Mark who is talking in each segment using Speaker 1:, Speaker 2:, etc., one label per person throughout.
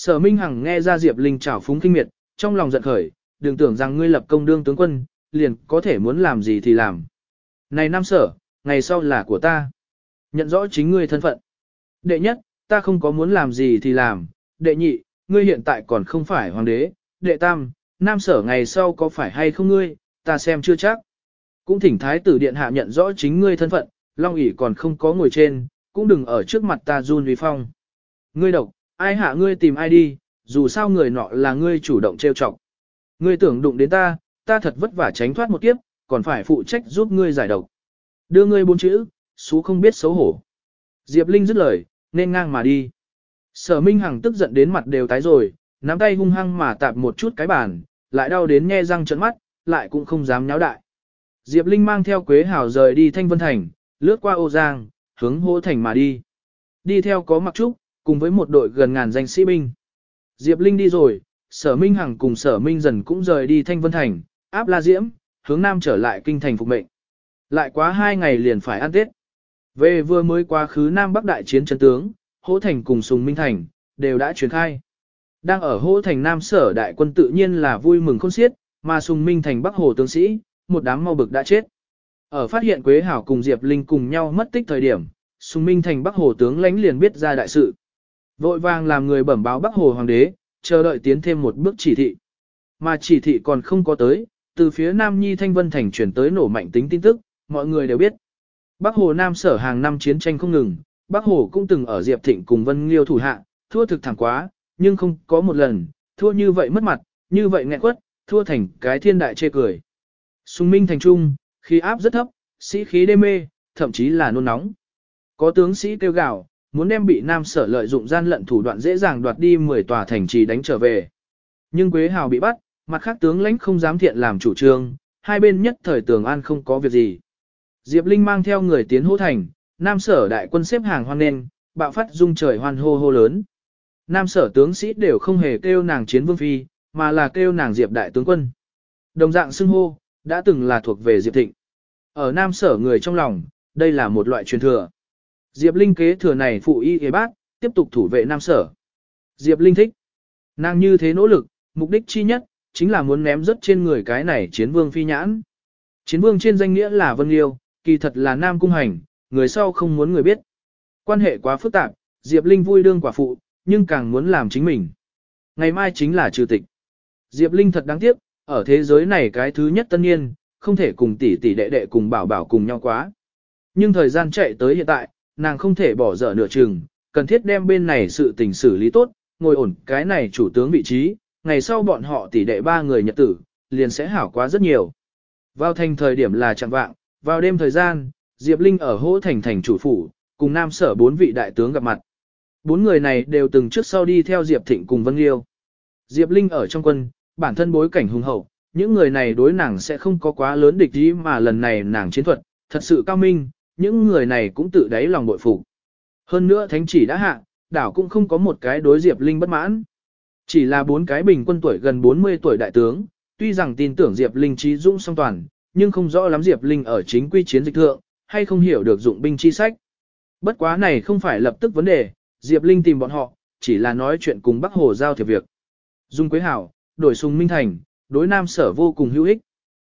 Speaker 1: Sở Minh Hằng nghe ra Diệp Linh trảo phúng kinh miệt, trong lòng giận khởi, đừng tưởng rằng ngươi lập công đương tướng quân, liền có thể muốn làm gì thì làm. Này Nam Sở, ngày sau là của ta. Nhận rõ chính ngươi thân phận. Đệ nhất, ta không có muốn làm gì thì làm. Đệ nhị, ngươi hiện tại còn không phải hoàng đế. Đệ tam, Nam Sở ngày sau có phải hay không ngươi, ta xem chưa chắc. Cũng thỉnh thái tử điện hạ nhận rõ chính ngươi thân phận, Long ỷ còn không có ngồi trên, cũng đừng ở trước mặt ta run vì phong. Ngươi độc, ai hạ ngươi tìm ai đi, dù sao người nọ là ngươi chủ động trêu chọc. Ngươi tưởng đụng đến ta, ta thật vất vả tránh thoát một kiếp, còn phải phụ trách giúp ngươi giải độc. Đưa ngươi bốn chữ, xú không biết xấu hổ. Diệp Linh dứt lời, nên ngang mà đi. Sở Minh Hằng tức giận đến mặt đều tái rồi, nắm tay hung hăng mà tạp một chút cái bàn, lại đau đến nhe răng trợn mắt, lại cũng không dám nháo đại. Diệp Linh mang theo Quế Hảo rời đi Thanh Vân Thành, lướt qua ô giang, hướng hô thành mà đi. Đi theo có mặc trúc, cùng với một đội gần ngàn danh sĩ binh. Diệp Linh đi rồi, sở Minh Hằng cùng sở Minh dần cũng rời đi Thanh Vân Thành, áp la diễm, hướng nam trở lại kinh thành phục mệnh. Lại quá hai ngày liền phải ăn Tết. Về vừa mới quá khứ Nam Bắc đại chiến chân tướng, Hỗ Thành cùng Sùng Minh Thành, đều đã truyền khai. Đang ở Hỗ Thành Nam sở đại quân tự nhiên là vui mừng khôn xiết, mà Sùng Minh Thành Bắc Hồ tướng sĩ, một đám mau bực đã chết. Ở phát hiện Quế Hảo cùng Diệp Linh cùng nhau mất tích thời điểm, Sùng Minh Thành Bắc Hồ tướng lãnh liền biết ra đại sự. Vội vàng làm người bẩm báo Bắc Hồ Hoàng đế, chờ đợi tiến thêm một bước chỉ thị. Mà chỉ thị còn không có tới, từ phía Nam Nhi Thanh Vân Thành chuyển tới nổ mạnh tính tin tức, mọi người đều biết. Bắc Hồ Nam sở hàng năm chiến tranh không ngừng, Bắc Hồ cũng từng ở Diệp Thịnh cùng Vân Liêu thủ hạ, thua thực thẳng quá, nhưng không có một lần, thua như vậy mất mặt, như vậy nghẹn quất, thua thành cái thiên đại chê cười. Sùng Minh thành trung, khí áp rất thấp, sĩ khí đê mê, thậm chí là nôn nóng. Có tướng sĩ kêu gào, muốn đem bị Nam sở lợi dụng gian lận thủ đoạn dễ dàng đoạt đi 10 tòa thành trì đánh trở về. Nhưng Quế Hào bị bắt, mặt khác tướng lãnh không dám thiện làm chủ trương, hai bên nhất thời tường an không có việc gì. Diệp Linh mang theo người tiến hô thành, Nam sở đại quân xếp hàng hoan nghênh, bạo phát dung trời hoan hô hô lớn. Nam sở tướng sĩ đều không hề kêu nàng chiến vương phi, mà là kêu nàng Diệp đại tướng quân. Đồng dạng xưng hô, đã từng là thuộc về Diệp Thịnh. Ở Nam sở người trong lòng, đây là một loại truyền thừa. Diệp Linh kế thừa này phụ y ghế bác, tiếp tục thủ vệ Nam sở. Diệp Linh thích. Nàng như thế nỗ lực, mục đích chi nhất, chính là muốn ném rất trên người cái này chiến vương phi nhãn. Chiến vương trên danh nghĩa là Vân Liêu, kỳ thật là Nam Cung Hành, người sau không muốn người biết. Quan hệ quá phức tạp, Diệp Linh vui đương quả phụ, nhưng càng muốn làm chính mình. Ngày mai chính là trừ tịch. Diệp Linh thật đáng tiếc, ở thế giới này cái thứ nhất tân niên, không thể cùng tỷ tỷ đệ đệ cùng bảo bảo cùng nhau quá. Nhưng thời gian chạy tới hiện tại, nàng không thể bỏ dở nửa chừng, cần thiết đem bên này sự tình xử lý tốt, ngồi ổn cái này chủ tướng vị trí, ngày sau bọn họ tỷ đệ ba người nhật tử, liền sẽ hảo quá rất nhiều. Vào thành thời điểm là chẳng vạng, vào đêm thời gian, Diệp Linh ở hỗ thành thành chủ phủ, cùng nam sở bốn vị đại tướng gặp mặt. Bốn người này đều từng trước sau đi theo Diệp Thịnh cùng Vân Liêu. Diệp Linh ở trong quân, bản thân bối cảnh hùng hậu, những người này đối nàng sẽ không có quá lớn địch ý mà lần này nàng chiến thuật, thật sự cao minh, những người này cũng tự đáy lòng bội phục. Hơn nữa thánh chỉ đã hạ, đảo cũng không có một cái đối Diệp Linh bất mãn. Chỉ là bốn cái bình quân tuổi gần 40 tuổi đại tướng, tuy rằng tin tưởng Diệp Linh trí dũng song toàn, nhưng không rõ lắm Diệp Linh ở chính quy chiến dịch thượng, hay không hiểu được dụng binh chi sách. Bất quá này không phải lập tức vấn đề, Diệp Linh tìm bọn họ, chỉ là nói chuyện cùng Bắc Hồ giao thiệp việc. Dung Quế Hảo, đổi sùng Minh Thành, đối Nam Sở vô cùng hữu ích.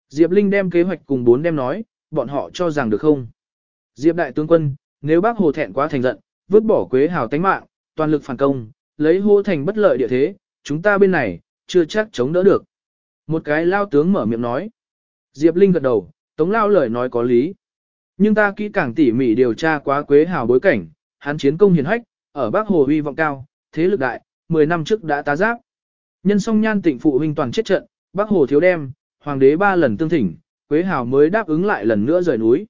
Speaker 1: Diệp Linh đem kế hoạch cùng bốn đem nói, bọn họ cho rằng được không. Diệp Đại Tướng Quân, nếu bác Hồ thẹn quá thành giận, vứt bỏ Quế Hảo tánh mạng, toàn lực phản công, lấy hô thành bất lợi địa thế, chúng ta bên này, chưa chắc chống đỡ được. Một cái lao tướng mở miệng nói. Diệp Linh gật đầu, Tống Lao lời nói có lý. Nhưng ta kỹ càng tỉ mỉ điều tra quá Quế Hào bối cảnh, hắn chiến công hiền hách, ở Bác Hồ uy vọng cao, thế lực đại, 10 năm trước đã tá giác, Nhân song nhan tịnh phụ huynh toàn chết trận, Bác Hồ thiếu đem, hoàng đế ba lần tương thỉnh, Quế Hào mới đáp ứng lại lần nữa rời núi.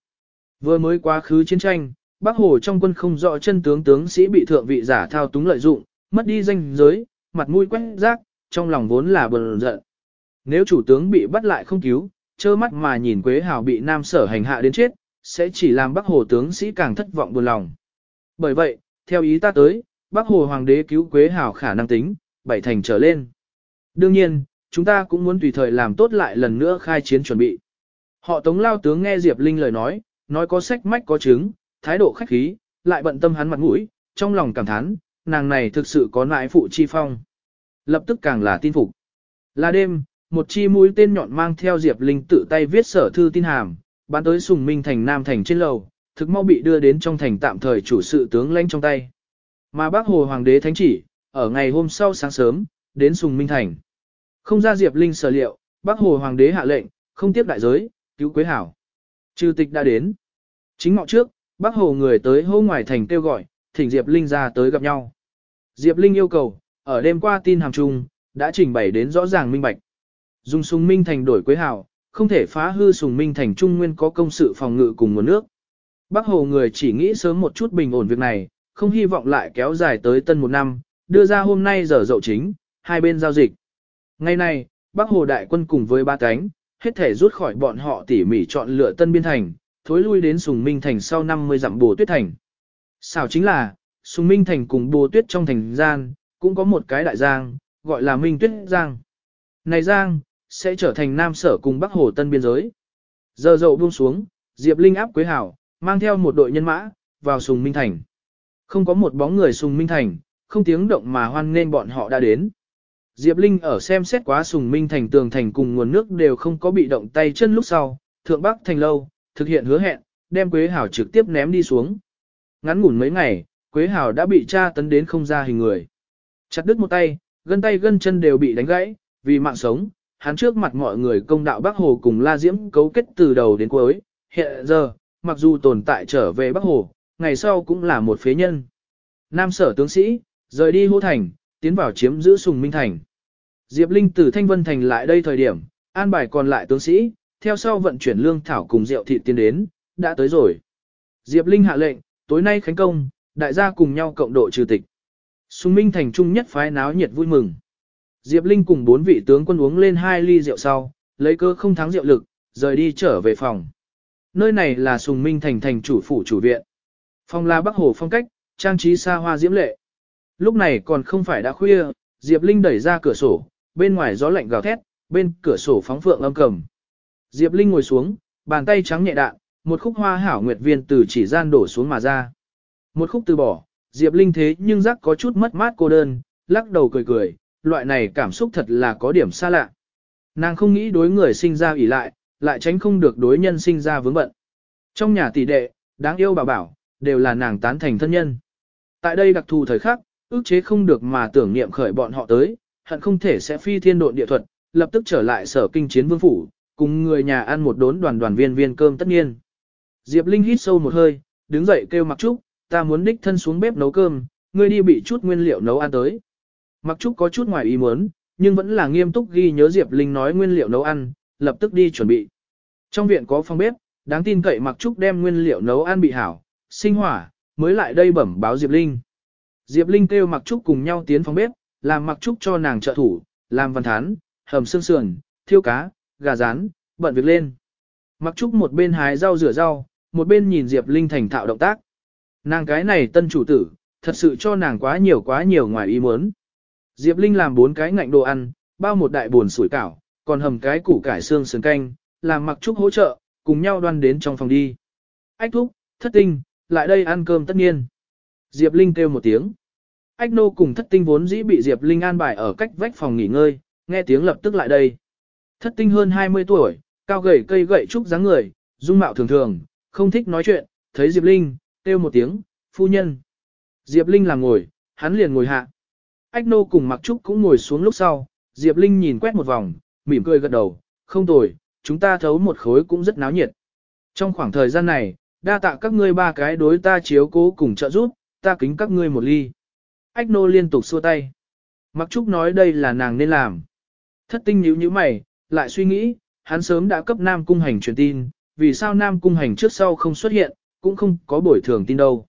Speaker 1: Vừa mới quá khứ chiến tranh, Bắc Hồ trong quân không rõ chân tướng tướng sĩ bị thượng vị giả thao túng lợi dụng, mất đi danh giới, mặt mũi quét rác, trong lòng vốn là bần giận. Nếu chủ tướng bị bắt lại không cứu, trơ mắt mà nhìn Quế Hào bị Nam Sở hành hạ đến chết, sẽ chỉ làm Bắc Hồ tướng sĩ càng thất vọng buồn lòng. Bởi vậy, theo ý ta tới, Bắc Hồ Hoàng đế cứu Quế Hào khả năng tính, bảy thành trở lên. Đương nhiên, chúng ta cũng muốn tùy thời làm tốt lại lần nữa khai chiến chuẩn bị. Họ Tống Lao tướng nghe Diệp Linh lời nói, nói có sách mách có chứng, thái độ khách khí, lại bận tâm hắn mặt mũi, trong lòng cảm thán, nàng này thực sự có nãi phụ chi phong. Lập tức càng là tin phục. Là đêm, một chi mũi tên nhọn mang theo Diệp Linh tự tay viết sở thư tin hàm, bán tới Sùng Minh thành Nam thành trên lầu, thực mau bị đưa đến trong thành tạm thời chủ sự tướng lãnh trong tay. Mà bác Hồ Hoàng đế Thánh chỉ, ở ngày hôm sau sáng sớm, đến Sùng Minh thành. Không ra Diệp Linh sở liệu, bác Hồ Hoàng đế hạ lệnh, không tiếp đại giới, cứu Quế Hảo. Trừ tịch đã đến. Chính ngọ trước, bác Hồ người tới hô ngoài thành kêu gọi, thỉnh Diệp Linh ra tới gặp nhau. Diệp Linh yêu cầu, ở đêm qua tin hàm chung, đã trình bày đến rõ ràng minh bạch. Dùng Sùng Minh thành đổi Quế Hảo, không thể phá hư Sùng Minh thành trung nguyên có công sự phòng ngự cùng nguồn nước. Bác Hồ người chỉ nghĩ sớm một chút bình ổn việc này, không hy vọng lại kéo dài tới tân một năm, đưa ra hôm nay giờ dậu chính, hai bên giao dịch. Ngày nay, Bác Hồ đại quân cùng với ba cánh, hết thể rút khỏi bọn họ tỉ mỉ chọn lựa tân biên thành, thối lui đến Sùng Minh thành sau 50 dặm bồ tuyết thành. Xảo chính là, Sùng Minh thành cùng bồ tuyết trong thành gian, cũng có một cái đại giang, gọi là Minh Tuyết Giang. Này Giang, sẽ trở thành Nam Sở cùng Bắc Hồ Tân biên giới. Giờ dậu buông xuống, Diệp Linh áp Quế Hảo, mang theo một đội nhân mã, vào Sùng Minh Thành. Không có một bóng người Sùng Minh Thành, không tiếng động mà hoan nên bọn họ đã đến. Diệp Linh ở xem xét quá Sùng Minh Thành tường thành cùng nguồn nước đều không có bị động tay chân lúc sau, Thượng Bắc Thành lâu, thực hiện hứa hẹn, đem Quế Hảo trực tiếp ném đi xuống. Ngắn ngủn mấy ngày, Quế Hảo đã bị tra tấn đến không ra hình người. Chặt đứt một tay, gân tay gân chân đều bị đánh gãy, vì mạng sống, hắn trước mặt mọi người công đạo Bắc Hồ cùng La Diễm cấu kết từ đầu đến cuối, hiện giờ, mặc dù tồn tại trở về Bắc Hồ, ngày sau cũng là một phế nhân. Nam sở tướng sĩ, rời đi hô thành, tiến vào chiếm giữ Sùng Minh Thành. Diệp Linh từ Thanh Vân Thành lại đây thời điểm, an bài còn lại tướng sĩ, theo sau vận chuyển lương thảo cùng rượu thịt tiến đến, đã tới rồi. Diệp Linh hạ lệnh, tối nay khánh công, đại gia cùng nhau cộng độ trừ tịch. Sùng Minh Thành trung nhất phái náo nhiệt vui mừng. Diệp Linh cùng bốn vị tướng quân uống lên hai ly rượu sau, lấy cơ không thắng rượu lực, rời đi trở về phòng. Nơi này là Sùng Minh Thành thành chủ phủ chủ viện. Phòng là Bắc Hồ phong cách, trang trí xa hoa diễm lệ. Lúc này còn không phải đã khuya, Diệp Linh đẩy ra cửa sổ, bên ngoài gió lạnh gào thét, bên cửa sổ phóng phượng âm cầm. Diệp Linh ngồi xuống, bàn tay trắng nhẹ đạn, một khúc hoa hảo nguyệt viên từ chỉ gian đổ xuống mà ra. Một khúc từ bỏ, Diệp Linh thế nhưng rắc có chút mất mát cô đơn, lắc đầu cười cười, loại này cảm xúc thật là có điểm xa lạ. Nàng không nghĩ đối người sinh ra ủy lại, lại tránh không được đối nhân sinh ra vướng bận. Trong nhà tỷ đệ, đáng yêu bảo bảo, đều là nàng tán thành thân nhân. Tại đây đặc thù thời khắc, ước chế không được mà tưởng niệm khởi bọn họ tới, hận không thể sẽ phi thiên độn địa thuật, lập tức trở lại sở kinh chiến vương phủ, cùng người nhà ăn một đốn đoàn đoàn viên viên cơm tất nhiên. Diệp Linh hít sâu một hơi, đứng dậy kêu Mặc Trúc, ta muốn đích thân xuống bếp nấu cơm, ngươi đi bị chút nguyên liệu nấu ăn tới. Mặc Trúc có chút ngoài ý muốn, nhưng vẫn là nghiêm túc ghi nhớ Diệp Linh nói nguyên liệu nấu ăn, lập tức đi chuẩn bị. Trong viện có phòng bếp, đáng tin cậy Mặc Trúc đem nguyên liệu nấu ăn bị hảo, sinh hỏa, mới lại đây bẩm báo Diệp Linh. Diệp Linh kêu Mặc Trúc cùng nhau tiến phòng bếp, làm Mặc Trúc cho nàng trợ thủ, làm văn thán, hầm xương sườn, thiêu cá, gà rán, bận việc lên. Mặc Trúc một bên hái rau rửa rau, một bên nhìn Diệp Linh thành thạo động tác. Nàng cái này tân chủ tử, thật sự cho nàng quá nhiều quá nhiều ngoài ý muốn. Diệp Linh làm bốn cái ngạnh đồ ăn, bao một đại buồn sủi cảo, còn hầm cái củ cải xương sườn canh, làm mặc trúc hỗ trợ, cùng nhau đoan đến trong phòng đi. Ách thúc, thất tinh, lại đây ăn cơm tất nhiên. Diệp Linh kêu một tiếng. Ách nô cùng thất tinh vốn dĩ bị Diệp Linh an bài ở cách vách phòng nghỉ ngơi, nghe tiếng lập tức lại đây. Thất tinh hơn 20 tuổi, cao gầy cây gậy trúc dáng người, dung mạo thường thường, không thích nói chuyện, thấy Diệp Linh, kêu một tiếng, phu nhân. Diệp Linh làm ngồi, hắn liền ngồi hạ. Ách nô cùng Mặc Trúc cũng ngồi xuống lúc sau, Diệp Linh nhìn quét một vòng, mỉm cười gật đầu, không tồi, chúng ta thấu một khối cũng rất náo nhiệt. Trong khoảng thời gian này, đa tạ các ngươi ba cái đối ta chiếu cố cùng trợ giúp, ta kính các ngươi một ly. Ách nô liên tục xua tay. Mặc Trúc nói đây là nàng nên làm. Thất tinh nhíu nhíu mày, lại suy nghĩ, hắn sớm đã cấp Nam Cung Hành truyền tin, vì sao Nam Cung Hành trước sau không xuất hiện, cũng không có bồi thường tin đâu.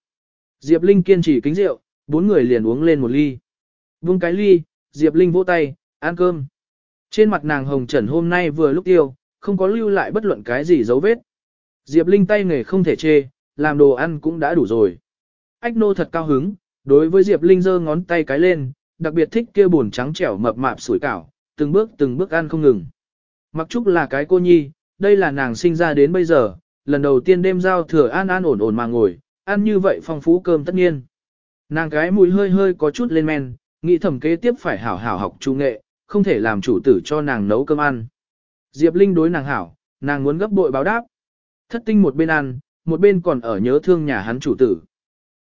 Speaker 1: Diệp Linh kiên trì kính rượu, bốn người liền uống lên một ly. Vung cái ly, Diệp Linh vỗ tay, ăn cơm. Trên mặt nàng hồng trần hôm nay vừa lúc tiêu, không có lưu lại bất luận cái gì dấu vết. Diệp Linh tay nghề không thể chê, làm đồ ăn cũng đã đủ rồi. Ách nô thật cao hứng, đối với Diệp Linh giơ ngón tay cái lên, đặc biệt thích kia buồn trắng trẻo mập mạp sủi cảo, từng bước từng bước ăn không ngừng. Mặc Trúc là cái cô nhi, đây là nàng sinh ra đến bây giờ, lần đầu tiên đêm giao thừa an an ổn ổn mà ngồi, ăn như vậy phong phú cơm tất nhiên. Nàng cái mũi hơi hơi có chút lên men, nghĩ thầm kế tiếp phải hảo hảo học trung nghệ, không thể làm chủ tử cho nàng nấu cơm ăn. Diệp Linh đối nàng hảo, nàng muốn gấp bội báo đáp. Thất tinh một bên ăn, một bên còn ở nhớ thương nhà hắn chủ tử.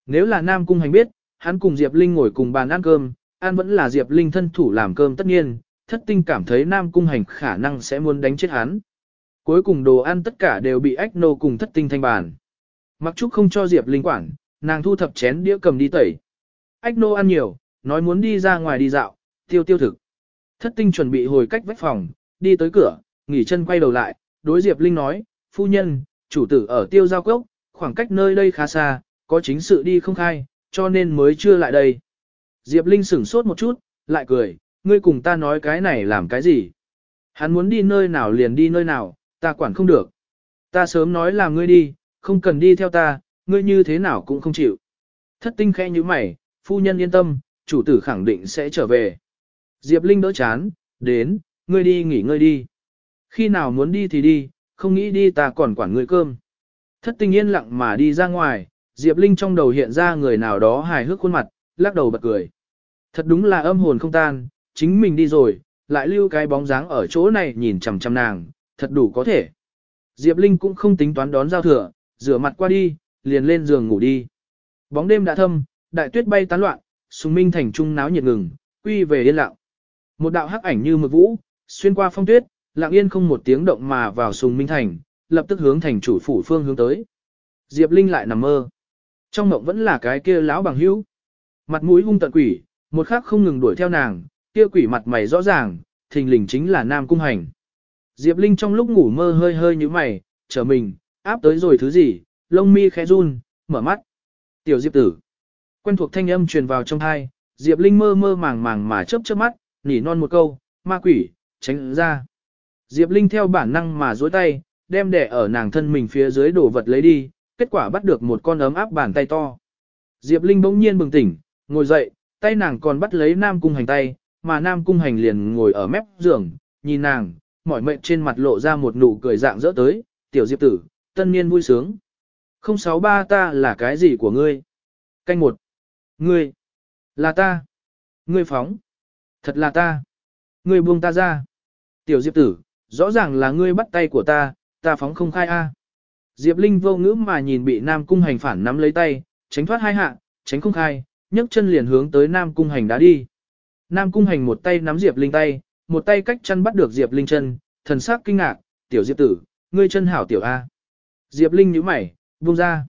Speaker 1: Nếu là Nam Cung Hành biết, hắn cùng Diệp Linh ngồi cùng bàn ăn cơm, ăn vẫn là Diệp Linh thân thủ làm cơm tất nhiên, thất tinh cảm thấy Nam Cung Hành khả năng sẽ muốn đánh chết hắn. Cuối cùng đồ ăn tất cả đều bị ách nô cùng thất tinh thanh bàn. Mặc Trúc không cho Diệp Linh quản, nàng thu thập chén đĩa cầm đi tẩy. Ách nô ăn nhiều, nói muốn đi ra ngoài đi dạo, tiêu tiêu thực. Thất tinh chuẩn bị hồi cách vách phòng, đi tới cửa, nghỉ chân quay đầu lại, đối Diệp Linh nói, phu nhân, chủ tử ở tiêu giao cốc, khoảng cách nơi đây khá xa, có chính sự đi không khai, cho nên mới chưa lại đây. Diệp Linh sửng sốt một chút, lại cười, ngươi cùng ta nói cái này làm cái gì? Hắn muốn đi nơi nào liền đi nơi nào, ta quản không được. Ta sớm nói là ngươi đi, không cần đi theo ta, ngươi như thế nào cũng không chịu. Thất tinh khẽ như mày, phu nhân yên tâm, chủ tử khẳng định sẽ trở về. Diệp Linh đỡ chán, đến, ngươi đi nghỉ ngơi đi. Khi nào muốn đi thì đi, không nghĩ đi ta còn quản ngươi cơm. Thất tinh yên lặng mà đi ra ngoài, Diệp Linh trong đầu hiện ra người nào đó hài hước khuôn mặt, lắc đầu bật cười. Thật đúng là âm hồn không tan, chính mình đi rồi, lại lưu cái bóng dáng ở chỗ này nhìn chằm chằm nàng, thật đủ có thể. Diệp Linh cũng không tính toán đón giao thừa, rửa mặt qua đi, liền lên giường ngủ đi. Bóng đêm đã thâm, đại tuyết bay tán loạn, sùng minh thành trung náo nhiệt ngừng, quy về yên lặng. Một đạo hắc ảnh như mực vũ, xuyên qua phong tuyết, lặng yên không một tiếng động mà vào sùng minh thành, lập tức hướng thành chủ phủ phương hướng tới. Diệp Linh lại nằm mơ. Trong mộng vẫn là cái kia lão bằng hữu. Mặt mũi hung tận quỷ, một khắc không ngừng đuổi theo nàng, kia quỷ mặt mày rõ ràng, thình lình chính là Nam Cung Hành. Diệp Linh trong lúc ngủ mơ hơi hơi như mày, trở mình, áp tới rồi thứ gì, lông mi khẽ run, mở mắt. Tiểu Diệp tử. Quen thuộc thanh âm truyền vào trong thai, Diệp Linh mơ mơ màng màng mà chớp chớp mắt, nỉ non một câu, ma quỷ, tránh ra. Diệp Linh theo bản năng mà duỗi tay, đem đẻ ở nàng thân mình phía dưới đồ vật lấy đi, kết quả bắt được một con ấm áp bàn tay to. Diệp Linh bỗng nhiên bừng tỉnh, ngồi dậy, tay nàng còn bắt lấy Nam Cung Hành tay, mà Nam Cung Hành liền ngồi ở mép giường, nhìn nàng, mỏi mệt trên mặt lộ ra một nụ cười dạng dỡ tới, tiểu Diệp tử, tân niên vui sướng. 063 ta là cái gì của ngươi? Canh một. Ngươi. Là ta. Ngươi phóng. Thật là ta. Ngươi buông ta ra. Tiểu Diệp tử, rõ ràng là ngươi bắt tay của ta, ta phóng không khai a. Diệp Linh vô ngữ mà nhìn bị Nam Cung Hành phản nắm lấy tay, tránh thoát hai hạ, tránh không khai, nhấc chân liền hướng tới Nam Cung Hành đã đi. Nam Cung Hành một tay nắm Diệp Linh tay, một tay cách chân bắt được Diệp Linh chân, thần sắc kinh ngạc, tiểu Diệp tử, ngươi chân hảo tiểu A. Diệp Linh nhíu mày, buông ra.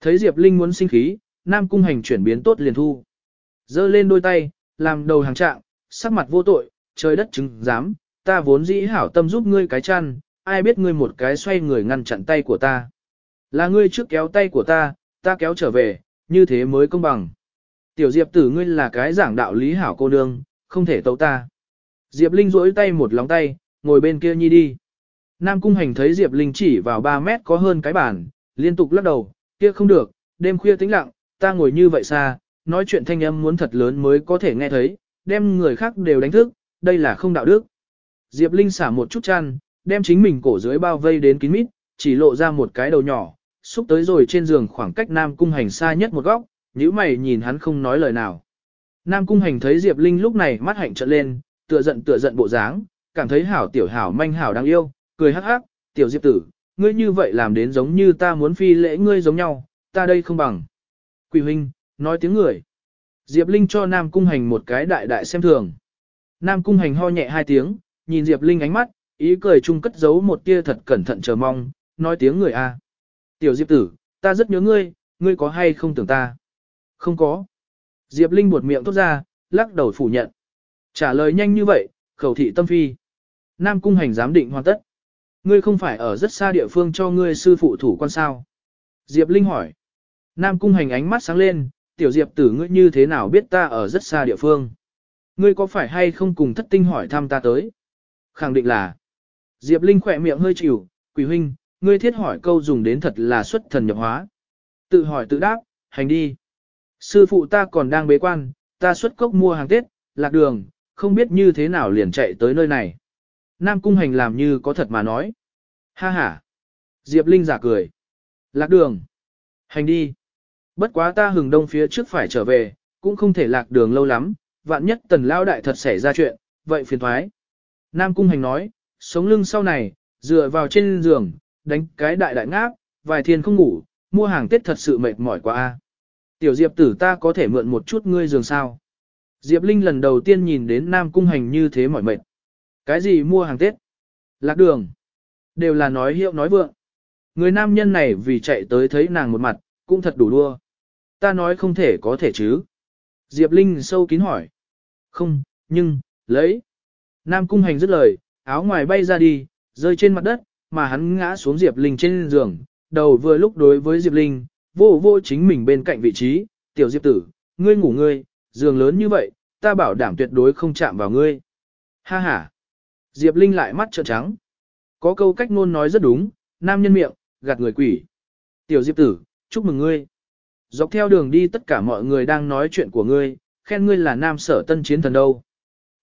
Speaker 1: Thấy Diệp Linh muốn sinh khí, Nam Cung Hành chuyển biến tốt liền thu. giơ lên đôi tay, làm đầu hàng trạng, sắc mặt vô tội, trời đất chứng dám, ta vốn dĩ hảo tâm giúp ngươi cái chăn, ai biết ngươi một cái xoay người ngăn chặn tay của ta. Là ngươi trước kéo tay của ta, ta kéo trở về, như thế mới công bằng. Tiểu Diệp tử ngươi là cái giảng đạo lý hảo cô nương, không thể tấu ta. Diệp Linh duỗi tay một lóng tay, ngồi bên kia nhi đi. Nam Cung Hành thấy Diệp Linh chỉ vào 3 mét có hơn cái bàn, liên tục lắc đầu, kia không được, đêm khuya tĩnh lặng, ta ngồi như vậy xa, nói chuyện thanh âm muốn thật lớn mới có thể nghe thấy, đem người khác đều đánh thức, đây là không đạo đức. Diệp Linh xả một chút chăn, đem chính mình cổ dưới bao vây đến kín mít, chỉ lộ ra một cái đầu nhỏ, xúc tới rồi trên giường khoảng cách Nam Cung Hành xa nhất một góc, nhíu mày nhìn hắn không nói lời nào. Nam Cung Hành thấy Diệp Linh lúc này mắt hạnh trợn lên, tựa giận tựa giận bộ dáng, cảm thấy hảo tiểu hảo manh hảo đáng yêu, cười hắc hắc, tiểu Diệp tử, ngươi như vậy làm đến giống như ta muốn phi lễ ngươi giống nhau, ta đây không bằng. Quỷ huynh, nói tiếng người. Diệp Linh cho Nam Cung Hành một cái đại đại xem thường. Nam Cung Hành ho nhẹ hai tiếng, nhìn Diệp Linh ánh mắt, ý cười chung cất giấu một tia thật cẩn thận chờ mong, nói tiếng người a. Tiểu Diệp tử, ta rất nhớ ngươi, ngươi có hay không tưởng ta? Không có. Diệp Linh buột miệng tốt ra, lắc đầu phủ nhận. Trả lời nhanh như vậy, khẩu thị tâm phi. Nam cung hành giám định hoàn tất. Ngươi không phải ở rất xa địa phương cho ngươi sư phụ thủ quan sao? Diệp Linh hỏi. Nam cung hành ánh mắt sáng lên, tiểu Diệp tử ngươi như thế nào biết ta ở rất xa địa phương? Ngươi có phải hay không cùng thất tinh hỏi thăm ta tới? Khẳng định là. Diệp Linh khỏe miệng hơi chịu, quỷ huynh, ngươi thiết hỏi câu dùng đến thật là xuất thần nhập hóa. Tự hỏi tự đáp, hành đi. Sư phụ ta còn đang bế quan, ta xuất cốc mua hàng Tết, lạc đường, không biết như thế nào liền chạy tới nơi này. Nam cung hành làm như có thật mà nói. Ha ha. Diệp Linh giả cười. Lạc đường. Hành đi. Bất quá ta hừng đông phía trước phải trở về, cũng không thể lạc đường lâu lắm, vạn nhất tần lao đại thật xảy ra chuyện, vậy phiền thoái. Nam Cung Hành nói, sống lưng sau này, dựa vào trên giường, đánh cái đại đại ngáp, vài thiên không ngủ, mua hàng Tết thật sự mệt mỏi quá a. Tiểu Diệp tử ta có thể mượn một chút ngươi giường sao? Diệp Linh lần đầu tiên nhìn đến Nam Cung Hành như thế mỏi mệt. Cái gì mua hàng Tết? Lạc đường. Đều là nói hiệu nói vượng. Người nam nhân này vì chạy tới thấy nàng một mặt, cũng thật đủ đua. Ta nói không thể có thể chứ. Diệp Linh sâu kín hỏi. Không, nhưng, lấy. Nam Cung Hành dứt lời, áo ngoài bay ra đi, rơi trên mặt đất, mà hắn ngã xuống Diệp Linh trên giường, đầu vừa lúc đối với Diệp Linh, vô vô chính mình bên cạnh vị trí, tiểu Diệp tử, ngươi ngủ ngươi, giường lớn như vậy, ta bảo đảm tuyệt đối không chạm vào ngươi. Ha ha. Diệp Linh lại mắt trợn trắng. Có câu cách ngôn nói rất đúng, nam nhân miệng, gạt người quỷ. Tiểu Diệp tử, chúc mừng ngươi. Dọc theo đường đi tất cả mọi người đang nói chuyện của ngươi, khen ngươi là nam sở tân chiến thần đâu.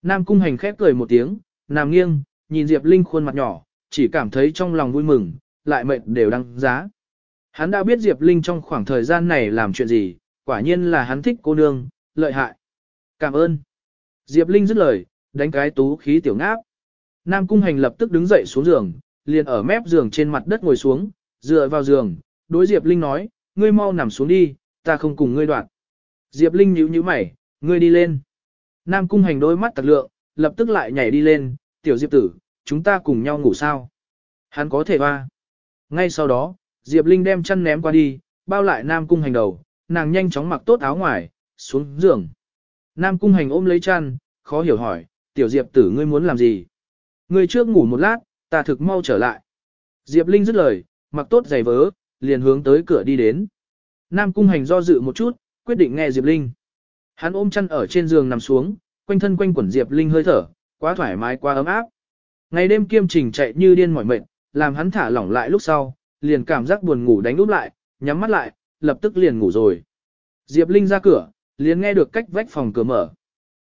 Speaker 1: Nam cung hành khép cười một tiếng, nằm nghiêng, nhìn Diệp Linh khuôn mặt nhỏ, chỉ cảm thấy trong lòng vui mừng, lại mệnh đều đăng giá. Hắn đã biết Diệp Linh trong khoảng thời gian này làm chuyện gì, quả nhiên là hắn thích cô nương, lợi hại. Cảm ơn. Diệp Linh dứt lời, đánh cái tú khí tiểu ngáp. Nam cung hành lập tức đứng dậy xuống giường, liền ở mép giường trên mặt đất ngồi xuống, dựa vào giường, đối Diệp Linh nói, ngươi mau nằm xuống đi, ta không cùng ngươi đoạn. Diệp Linh nhíu nhíu mày, ngươi đi lên. Nam cung hành đôi mắt tặc lượng, lập tức lại nhảy đi lên, tiểu Diệp tử, chúng ta cùng nhau ngủ sao. Hắn có thể hoa. Ngay sau đó, Diệp Linh đem chăn ném qua đi, bao lại Nam cung hành đầu, nàng nhanh chóng mặc tốt áo ngoài, xuống giường. Nam cung hành ôm lấy chăn, khó hiểu hỏi, tiểu Diệp tử ngươi muốn làm gì? Ngươi trước ngủ một lát, ta thực mau trở lại. Diệp Linh dứt lời, mặc tốt giày vớ, liền hướng tới cửa đi đến. Nam cung hành do dự một chút, quyết định nghe Diệp Linh. Hắn ôm chăn ở trên giường nằm xuống, quanh thân quanh quẩn Diệp Linh hơi thở, quá thoải mái quá ấm áp. Ngày đêm kiêm trình chạy như điên mỏi mệt, làm hắn thả lỏng lại lúc sau, liền cảm giác buồn ngủ đánh úp lại, nhắm mắt lại, lập tức liền ngủ rồi. Diệp Linh ra cửa, liền nghe được cách vách phòng cửa mở.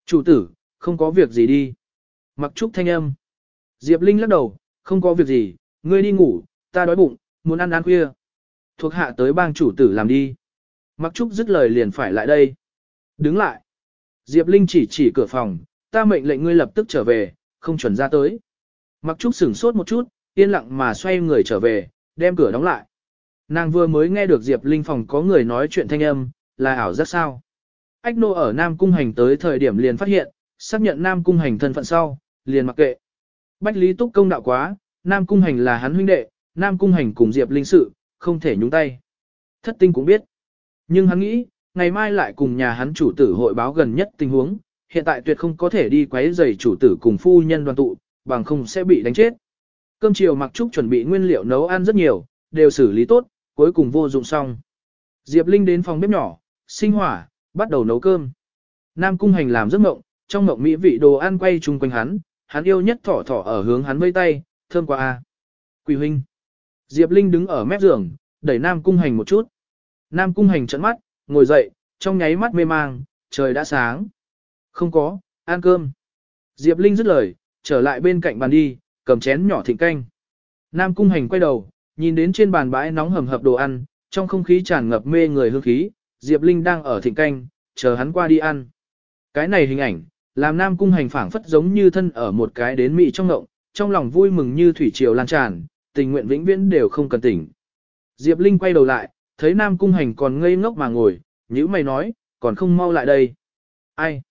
Speaker 1: Chủ tử, không có việc gì đi. Mặc trúc thanh âm. Diệp Linh lắc đầu, không có việc gì, ngươi đi ngủ, ta đói bụng, muốn ăn ăn khuya. Thuộc hạ tới bang chủ tử làm đi. Mặc trúc dứt lời liền phải lại đây. Đứng lại. Diệp Linh chỉ chỉ cửa phòng, ta mệnh lệnh ngươi lập tức trở về, không chuẩn ra tới. Mặc trúc sửng sốt một chút, yên lặng mà xoay người trở về, đem cửa đóng lại. Nàng vừa mới nghe được Diệp Linh phòng có người nói chuyện thanh âm, là ảo rất sao. Ách nô ở Nam Cung Hành tới thời điểm liền phát hiện, xác nhận Nam Cung Hành thân phận sau, liền mặc kệ. Bách Lý Túc công đạo quá, Nam Cung Hành là hắn huynh đệ, Nam Cung Hành cùng Diệp Linh sự, không thể nhúng tay. Thất tinh cũng biết. Nhưng hắn nghĩ, ngày mai lại cùng nhà hắn chủ tử hội báo gần nhất tình huống, hiện tại tuyệt không có thể đi quấy rầy chủ tử cùng phu nhân đoàn tụ, bằng không sẽ bị đánh chết. Cơm chiều mặc trúc chuẩn bị nguyên liệu nấu ăn rất nhiều, đều xử lý tốt, cuối cùng vô dụng xong. Diệp Linh đến phòng bếp nhỏ, sinh hỏa, bắt đầu nấu cơm. Nam Cung Hành làm giấc mộng, trong mộng mỹ vị đồ ăn quay chung quanh hắn, hắn yêu nhất thỏ thỏ ở hướng hắn vây tay, thơm quá a. Quỳ huynh. Diệp Linh đứng ở mép giường, đẩy Nam Cung Hành một chút. Nam Cung Hành trợn mắt, ngồi dậy, trong nháy mắt mê mang, trời đã sáng. Không có, ăn cơm. Diệp Linh dứt lời, trở lại bên cạnh bàn đi, cầm chén nhỏ thịnh canh. Nam Cung Hành quay đầu, nhìn đến trên bàn bãi nóng hầm hập đồ ăn, trong không khí tràn ngập mê người hương khí, Diệp Linh đang ở thịnh canh, chờ hắn qua đi ăn. Cái này hình ảnh, làm Nam Cung Hành phảng phất giống như thân ở một cái đến mị trong ngộng, trong lòng vui mừng như thủy triều lan tràn, tình nguyện vĩnh viễn đều không cần tỉnh. Diệp Linh quay đầu lại, thấy Nam Cung Hành còn ngây ngốc mà ngồi, nhữ mày nói, còn không mau lại đây. Ai?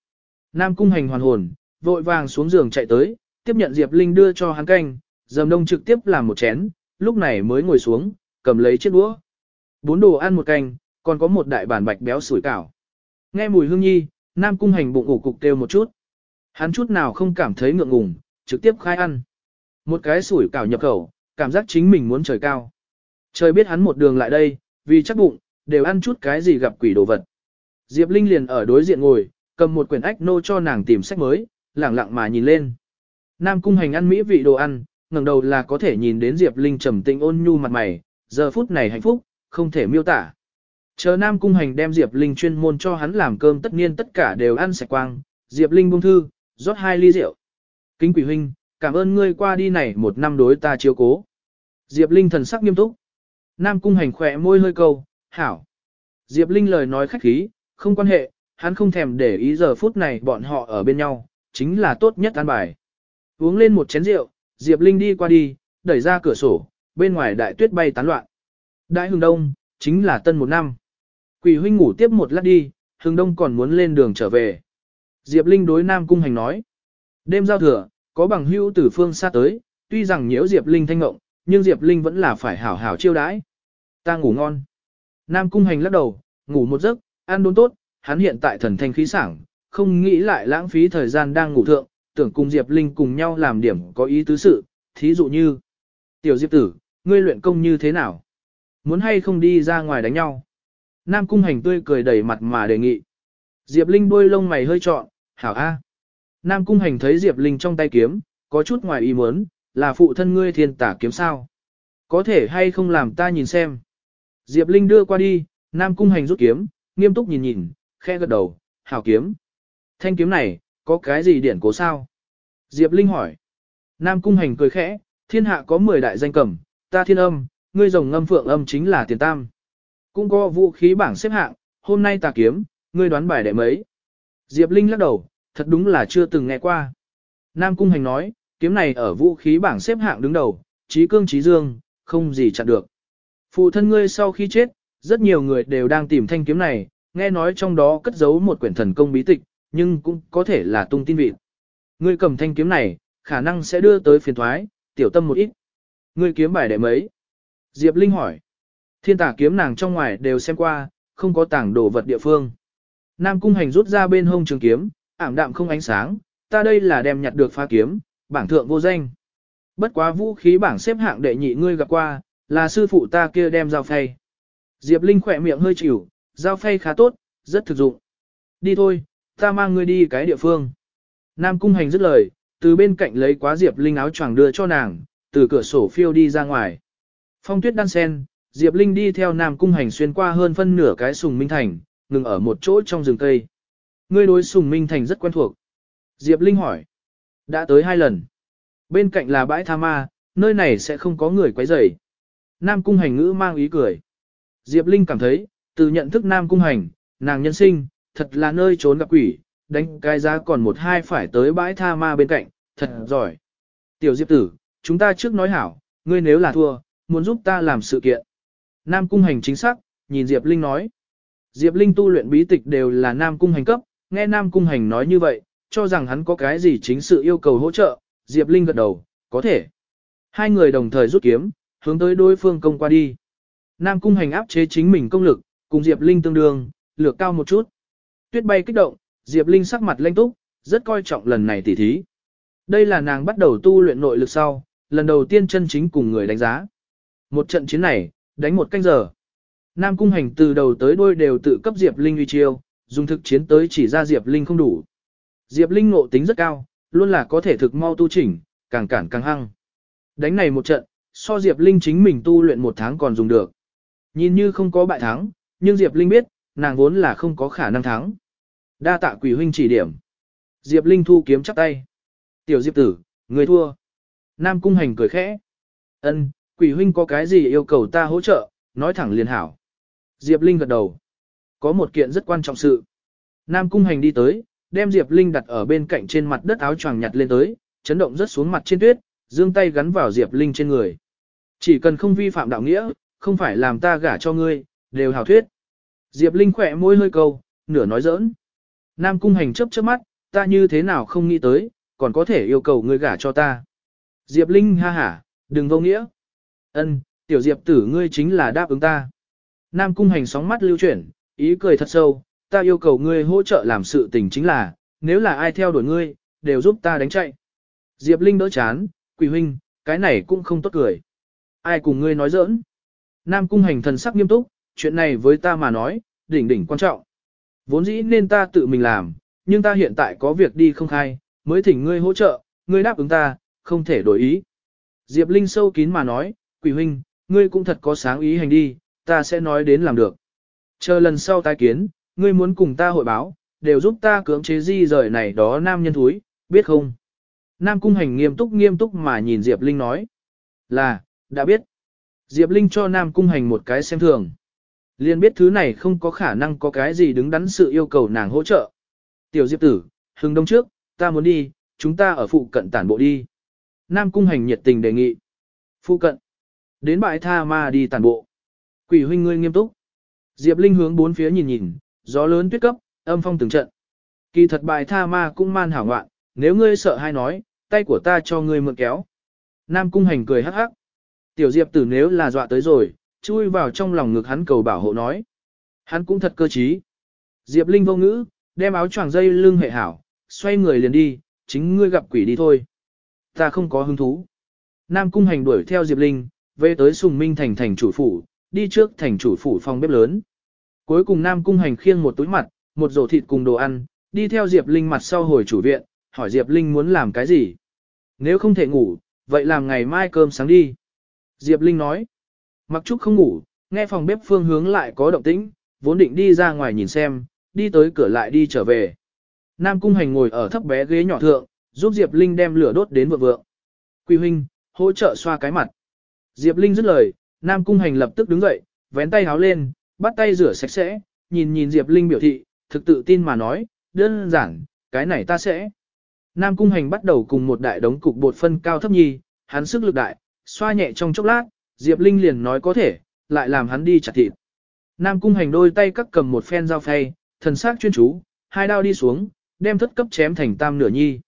Speaker 1: Nam Cung Hành hoàn hồn, vội vàng xuống giường chạy tới, tiếp nhận Diệp Linh đưa cho hắn canh, dầm đông trực tiếp làm một chén, lúc này mới ngồi xuống, cầm lấy chiếc đũa. Bốn đồ ăn một canh, còn có một đại bản bạch béo sủi cảo. Nghe mùi hương nhi, Nam Cung Hành bụng ủ cục kêu một chút. Hắn chút nào không cảm thấy ngượng ngùng, trực tiếp khai ăn. Một cái sủi cảo nhập khẩu, cảm giác chính mình muốn trời cao. Trời biết hắn một đường lại đây, vì chắc bụng, đều ăn chút cái gì gặp quỷ đồ vật. Diệp Linh liền ở đối diện ngồi, cầm một quyển ách nô cho nàng tìm sách mới, lẳng lặng mà nhìn lên. Nam cung hành ăn mỹ vị đồ ăn, ngẩng đầu là có thể nhìn đến Diệp Linh trầm tĩnh ôn nhu mặt mày, giờ phút này hạnh phúc, không thể miêu tả. Chờ Nam cung hành đem Diệp Linh chuyên môn cho hắn làm cơm tất nhiên tất cả đều ăn sạch quang, Diệp Linh buông thư, rót hai ly rượu. Kính quỷ huynh, cảm ơn ngươi qua đi này một năm đối ta chiếu cố. Diệp Linh thần sắc nghiêm túc. Nam cung hành khỏe môi hơi câu, hảo. Diệp Linh lời nói khách khí, không quan hệ, hắn không thèm để ý giờ phút này bọn họ ở bên nhau, chính là tốt nhất an bài. Uống lên một chén rượu, Diệp Linh đi qua đi, đẩy ra cửa sổ, bên ngoài đại tuyết bay tán loạn. Đại hừng đông, chính là tân một năm. Quỷ huynh ngủ tiếp một lát đi, hừng đông còn muốn lên đường trở về. Diệp Linh đối Nam Cung Hành nói. Đêm giao thừa, có bằng hữu từ phương xa tới, tuy rằng nhiễu Diệp Linh thanh ngộng, nhưng Diệp Linh vẫn là phải hảo hảo chiêu đãi. Ta ngủ ngon. Nam Cung Hành lắc đầu, ngủ một giấc, ăn đốn tốt, hắn hiện tại thần thanh khí sảng, không nghĩ lại lãng phí thời gian đang ngủ thượng, tưởng cùng Diệp Linh cùng nhau làm điểm có ý tứ sự, thí dụ như. Tiểu Diệp tử, ngươi luyện công như thế nào? Muốn hay không đi ra ngoài đánh nhau? Nam Cung Hành tươi cười đầy mặt mà đề nghị. Diệp Linh đôi lông mày hơi trọn, hảo a. Nam Cung Hành thấy Diệp Linh trong tay kiếm, có chút ngoài ý muốn, là phụ thân ngươi thiên tả kiếm sao? Có thể hay không làm ta nhìn xem? Diệp Linh đưa qua đi, Nam Cung Hành rút kiếm, nghiêm túc nhìn nhìn, khe gật đầu, hảo kiếm. Thanh kiếm này, có cái gì điển cố sao? Diệp Linh hỏi. Nam Cung Hành cười khẽ, thiên hạ có 10 đại danh cầm, ta thiên âm, ngươi rồng ngâm phượng âm chính là tiền tam. Cũng có vũ khí bảng xếp hạng, hôm nay ta kiếm, ngươi đoán bài đệ mấy. Diệp Linh lắc đầu, thật đúng là chưa từng nghe qua. Nam Cung Hành nói, kiếm này ở vũ khí bảng xếp hạng đứng đầu, trí cương trí dương, không gì chặn được. Phụ thân ngươi sau khi chết, rất nhiều người đều đang tìm thanh kiếm này, nghe nói trong đó cất giấu một quyển thần công bí tịch, nhưng cũng có thể là tung tin vịt. Ngươi cầm thanh kiếm này, khả năng sẽ đưa tới phiền thoái, tiểu tâm một ít. Ngươi kiếm bài đệ mấy? Diệp Linh hỏi. Thiên tả kiếm nàng trong ngoài đều xem qua, không có tảng đồ vật địa phương. Nam cung hành rút ra bên hông trường kiếm, ảm đạm không ánh sáng, ta đây là đem nhặt được pha kiếm, bảng thượng vô danh. Bất quá vũ khí bảng xếp hạng đệ nhị ngươi gặp qua, là sư phụ ta kia đem dao phay. Diệp Linh khỏe miệng hơi chịu, dao phay khá tốt, rất thực dụng. Đi thôi, ta mang ngươi đi cái địa phương. Nam cung hành dứt lời, từ bên cạnh lấy quá Diệp Linh áo choàng đưa cho nàng, từ cửa sổ phiêu đi ra ngoài. Phong tuyết đan sen, Diệp Linh đi theo Nam cung hành xuyên qua hơn phân nửa cái sùng minh thành, ngừng ở một chỗ trong rừng cây. Ngươi đối sùng minh thành rất quen thuộc. Diệp Linh hỏi. Đã tới hai lần. Bên cạnh là bãi tha ma, nơi này sẽ không có người quấy rầy. Nam cung hành ngữ mang ý cười. Diệp Linh cảm thấy, từ nhận thức Nam cung hành, nàng nhân sinh, thật là nơi trốn gặp quỷ, đánh cái giá còn một hai phải tới bãi tha ma bên cạnh, thật giỏi. Tiểu Diệp tử, chúng ta trước nói hảo, ngươi nếu là thua, muốn giúp ta làm sự kiện. Nam cung hành chính xác, nhìn Diệp Linh nói. Diệp Linh tu luyện bí tịch đều là Nam cung hành cấp, nghe Nam cung hành nói như vậy, cho rằng hắn có cái gì chính sự yêu cầu hỗ trợ, Diệp Linh gật đầu, có thể. Hai người đồng thời rút kiếm, hướng tới đối phương công qua đi. Nam cung hành áp chế chính mình công lực, cùng Diệp Linh tương đương, lược cao một chút. Tuyết bay kích động, Diệp Linh sắc mặt lanh túc, rất coi trọng lần này tỉ thí. Đây là nàng bắt đầu tu luyện nội lực sau, lần đầu tiên chân chính cùng người đánh giá. Một trận chiến này, đánh một canh giờ. Nam cung hành từ đầu tới đuôi đều tự cấp Diệp Linh uy chiêu, dùng thực chiến tới chỉ ra Diệp Linh không đủ. Diệp Linh ngộ tính rất cao, luôn là có thể thực mau tu chỉnh, càng cản càng hăng. Đánh này một trận, so Diệp Linh chính mình tu luyện một tháng còn dùng được. Nhìn như không có bại thắng, nhưng Diệp Linh biết, nàng vốn là không có khả năng thắng. Đa tạ quỷ huynh chỉ điểm. Diệp Linh thu kiếm chắp tay. Tiểu Diệp tử, người thua. Nam cung hành cười khẽ. Ân, quỷ huynh có cái gì yêu cầu ta hỗ trợ, nói thẳng liền hảo. Diệp Linh gật đầu. Có một kiện rất quan trọng sự. Nam cung hành đi tới, đem Diệp Linh đặt ở bên cạnh trên mặt đất áo choàng nhặt lên tới, chấn động rất xuống mặt trên tuyết, dương tay gắn vào Diệp Linh trên người. Chỉ cần không vi phạm đạo nghĩa, không phải làm ta gả cho ngươi, đều hảo thuyết. Diệp Linh khỏe môi hơi câu, nửa nói giỡn. Nam cung hành chấp chớp mắt, ta như thế nào không nghĩ tới, còn có thể yêu cầu ngươi gả cho ta. Diệp Linh ha hả, đừng vô nghĩa. Ân, tiểu Diệp tử ngươi chính là đáp ứng ta. Nam cung hành sóng mắt lưu chuyển, ý cười thật sâu, ta yêu cầu ngươi hỗ trợ làm sự tình chính là, nếu là ai theo đuổi ngươi, đều giúp ta đánh chạy. Diệp Linh đỡ chán, quỷ huynh, cái này cũng không tốt cười. Ai cùng ngươi nói giỡn? Nam cung hành thần sắc nghiêm túc, chuyện này với ta mà nói, đỉnh đỉnh quan trọng. Vốn dĩ nên ta tự mình làm, nhưng ta hiện tại có việc đi không khai, mới thỉnh ngươi hỗ trợ, ngươi đáp ứng ta, không thể đổi ý. Diệp Linh sâu kín mà nói, quỷ huynh, ngươi cũng thật có sáng ý hành đi, ta sẽ nói đến làm được. Chờ lần sau tái kiến, ngươi muốn cùng ta hội báo, đều giúp ta cưỡng chế di rời này đó nam nhân thúi, biết không? Nam cung hành nghiêm túc nghiêm túc mà nhìn Diệp Linh nói. Là, đã biết. Diệp Linh cho Nam cung hành một cái xem thường. Liên biết thứ này không có khả năng có cái gì đứng đắn sự yêu cầu nàng hỗ trợ. Tiểu Diệp tử, hừng đông trước, ta muốn đi, chúng ta ở phụ cận tản bộ đi. Nam Cung Hành nhiệt tình đề nghị. Phụ cận. Đến bãi tha ma đi tản bộ. Quỷ huynh ngươi nghiêm túc. Diệp Linh hướng bốn phía nhìn nhìn, gió lớn tuyết cấp, âm phong từng trận. Kỳ thật bài tha ma cũng man hảo ngoạn, nếu ngươi sợ hay nói, tay của ta cho ngươi mượn kéo. Nam Cung Hành cười hắc hắc. Tiểu Diệp tử nếu là dọa tới rồi, chui vào trong lòng ngực hắn cầu bảo hộ nói. Hắn cũng thật cơ trí. Diệp Linh vô ngữ, đem áo choàng dây lưng hệ hảo, xoay người liền đi, chính ngươi gặp quỷ đi thôi. Ta không có hứng thú. Nam Cung Hành đuổi theo Diệp Linh, về tới Sùng Minh thành thành chủ phủ, đi trước thành chủ phủ phòng bếp lớn. Cuối cùng Nam Cung Hành khiêng một túi mặt, một rổ thịt cùng đồ ăn, đi theo Diệp Linh mặt sau hồi chủ viện, hỏi Diệp Linh muốn làm cái gì. Nếu không thể ngủ, vậy làm ngày mai cơm sáng đi. Diệp Linh nói, mặc trúc không ngủ, nghe phòng bếp phương hướng lại có động tĩnh, vốn định đi ra ngoài nhìn xem, đi tới cửa lại đi trở về. Nam Cung Hành ngồi ở thấp bé ghế nhỏ thượng, giúp Diệp Linh đem lửa đốt đến vượng vượng. Quy huynh, hỗ trợ xoa cái mặt. Diệp Linh dứt lời, Nam Cung Hành lập tức đứng dậy, vén tay háo lên, bắt tay rửa sạch sẽ, nhìn nhìn Diệp Linh biểu thị, thực tự tin mà nói, đơn giản, cái này ta sẽ. Nam Cung Hành bắt đầu cùng một đại đống cục bột phân cao thấp nhi, hắn sức lực đại, xoa nhẹ trong chốc lát, Diệp Linh liền nói có thể, lại làm hắn đi chặt thịt. Nam Cung Hành đôi tay cắt cầm một phen dao phay, thần sắc chuyên chú, hai đao đi xuống, đem thất cấp chém thành tam nửa nhi.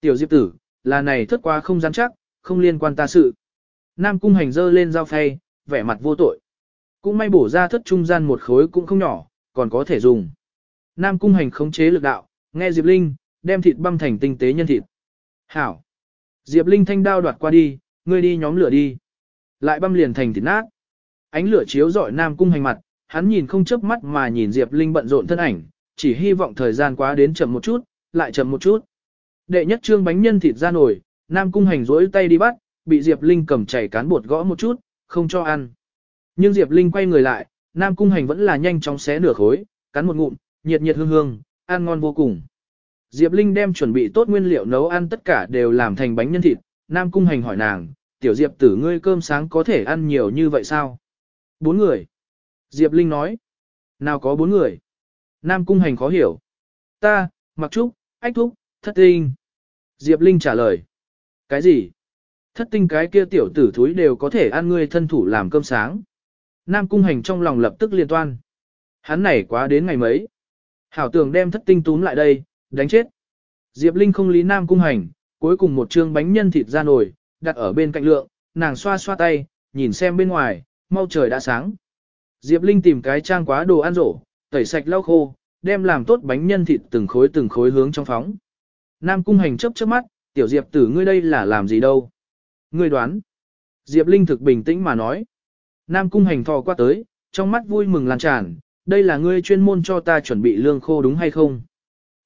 Speaker 1: Tiểu Diệp tử, là này thất quá không gian chắc, không liên quan ta sự. Nam Cung Hành dơ lên dao phay, vẻ mặt vô tội. Cũng may bổ ra thất trung gian một khối cũng không nhỏ, còn có thể dùng. Nam Cung Hành khống chế lực đạo, nghe Diệp Linh, đem thịt băm thành tinh tế nhân thịt. Hảo! Diệp Linh thanh đao đoạt qua đi, ngươi đi nhóm lửa đi. Lại băm liền thành thịt nát. Ánh lửa chiếu rọi Nam Cung Hành mặt, hắn nhìn không chớp mắt mà nhìn Diệp Linh bận rộn thân ảnh, chỉ hy vọng thời gian quá đến chậm một chút, lại chậm một chút. Đệ nhất trương bánh nhân thịt ra nổi, Nam Cung Hành rỗi tay đi bắt, bị Diệp Linh cầm chảy cán bột gõ một chút, không cho ăn. Nhưng Diệp Linh quay người lại, Nam Cung Hành vẫn là nhanh chóng xé nửa khối, cắn một ngụm, nhiệt nhiệt hương hương, ăn ngon vô cùng. Diệp Linh đem chuẩn bị tốt nguyên liệu nấu ăn tất cả đều làm thành bánh nhân thịt, Nam Cung Hành hỏi nàng, tiểu Diệp tử ngươi cơm sáng có thể ăn nhiều như vậy sao? Bốn người. Diệp Linh nói, nào có bốn người? Nam Cung Hành khó hiểu. Ta, Mặc Trúc, Ách Thúc, Thất Tinh. Diệp Linh trả lời. Cái gì? Thất tinh cái kia tiểu tử thúi đều có thể ăn ngươi thân thủ làm cơm sáng. Nam Cung Hành trong lòng lập tức liên toan. Hắn này quá đến ngày mấy. Hảo tưởng đem thất tinh túm lại đây, đánh chết. Diệp Linh không lý Nam Cung Hành, cuối cùng một trương bánh nhân thịt ra nổi đặt ở bên cạnh lượng, nàng xoa xoa tay, nhìn xem bên ngoài, mau trời đã sáng. Diệp Linh tìm cái trang quá đồ ăn rổ, tẩy sạch lau khô, đem làm tốt bánh nhân thịt từng khối từng khối hướng trong phóng. Nam Cung Hành chớp chớp mắt, tiểu Diệp tử ngươi đây là làm gì đâu? Ngươi đoán. Diệp Linh thực bình tĩnh mà nói. Nam Cung Hành thò qua tới, trong mắt vui mừng lan tràn, đây là ngươi chuyên môn cho ta chuẩn bị lương khô đúng hay không?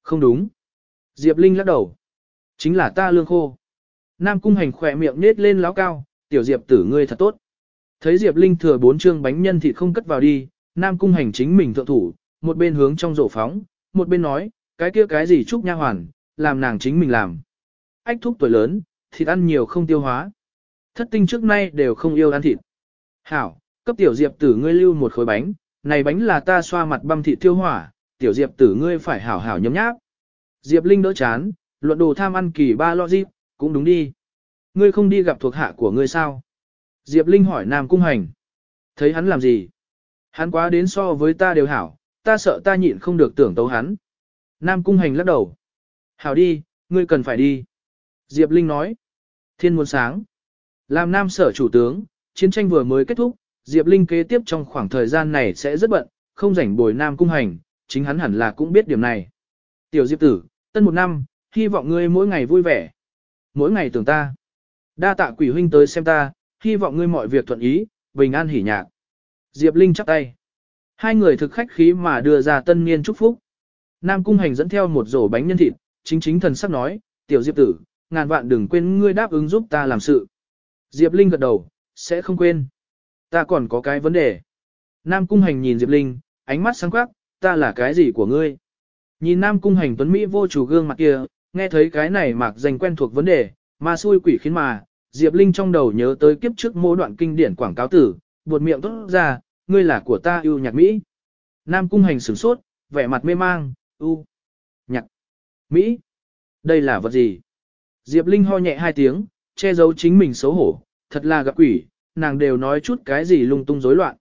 Speaker 1: Không đúng. Diệp Linh lắc đầu. Chính là ta lương khô. Nam Cung Hành khỏe miệng nết lên láo cao, tiểu Diệp tử ngươi thật tốt. Thấy Diệp Linh thừa bốn chương bánh nhân thịt không cất vào đi, Nam Cung Hành chính mình thượng thủ, một bên hướng trong rổ phóng, một bên nói, cái kia cái gì chúc nha hoàn, làm nàng chính mình làm. Ách thúc tuổi lớn, thịt ăn nhiều không tiêu hóa. Thất tinh trước nay đều không yêu ăn thịt. Hảo, cấp tiểu diệp tử ngươi lưu một khối bánh, này bánh là ta xoa mặt băm thịt tiêu hỏa, tiểu diệp tử ngươi phải hảo hảo nhấm nháp. Diệp Linh đỡ chán, luận đồ tham ăn kỳ ba lo dịp, cũng đúng đi. Ngươi không đi gặp thuộc hạ của ngươi sao? Diệp Linh hỏi Nam Cung Hành. Thấy hắn làm gì? Hắn quá đến so với ta đều hảo, ta sợ ta nhịn không được tưởng tấu hắn. Nam Cung Hành lắc đầu. Hảo đi, ngươi cần phải đi. Diệp Linh nói. Thiên muốn sáng. Làm nam sở chủ tướng, chiến tranh vừa mới kết thúc, Diệp Linh kế tiếp trong khoảng thời gian này sẽ rất bận, không rảnh bồi nam cung hành, chính hắn hẳn là cũng biết điểm này. Tiểu Diệp tử, tân một năm, hy vọng ngươi mỗi ngày vui vẻ. Mỗi ngày tưởng ta. Đa tạ quỷ huynh tới xem ta, hy vọng ngươi mọi việc thuận ý, bình an hỉ nhạc. Diệp Linh chắp tay. Hai người thực khách khí mà đưa ra tân niên chúc phúc. Nam cung hành dẫn theo một rổ bánh nhân thịt, chính chính thần sắc nói, tiểu Diệp tử, ngàn vạn đừng quên ngươi đáp ứng giúp ta làm sự. Diệp Linh gật đầu, sẽ không quên. Ta còn có cái vấn đề. Nam Cung Hành nhìn Diệp Linh, ánh mắt sáng quắc, ta là cái gì của ngươi? Nhìn Nam Cung Hành tuấn Mỹ vô chủ gương mặt kia, nghe thấy cái này mạc danh quen thuộc vấn đề, mà xui quỷ khiến mà, Diệp Linh trong đầu nhớ tới kiếp trước mô đoạn kinh điển quảng cáo tử, buột miệng tốt ra, ngươi là của ta ưu nhạc Mỹ. Nam cung hành sửng sốt, vẻ mặt mê mang, ưu, nhạc, Mỹ. Đây là vật gì? Diệp Linh ho nhẹ hai tiếng, che giấu chính mình xấu hổ, thật là gặp quỷ, nàng đều nói chút cái gì lung tung rối loạn.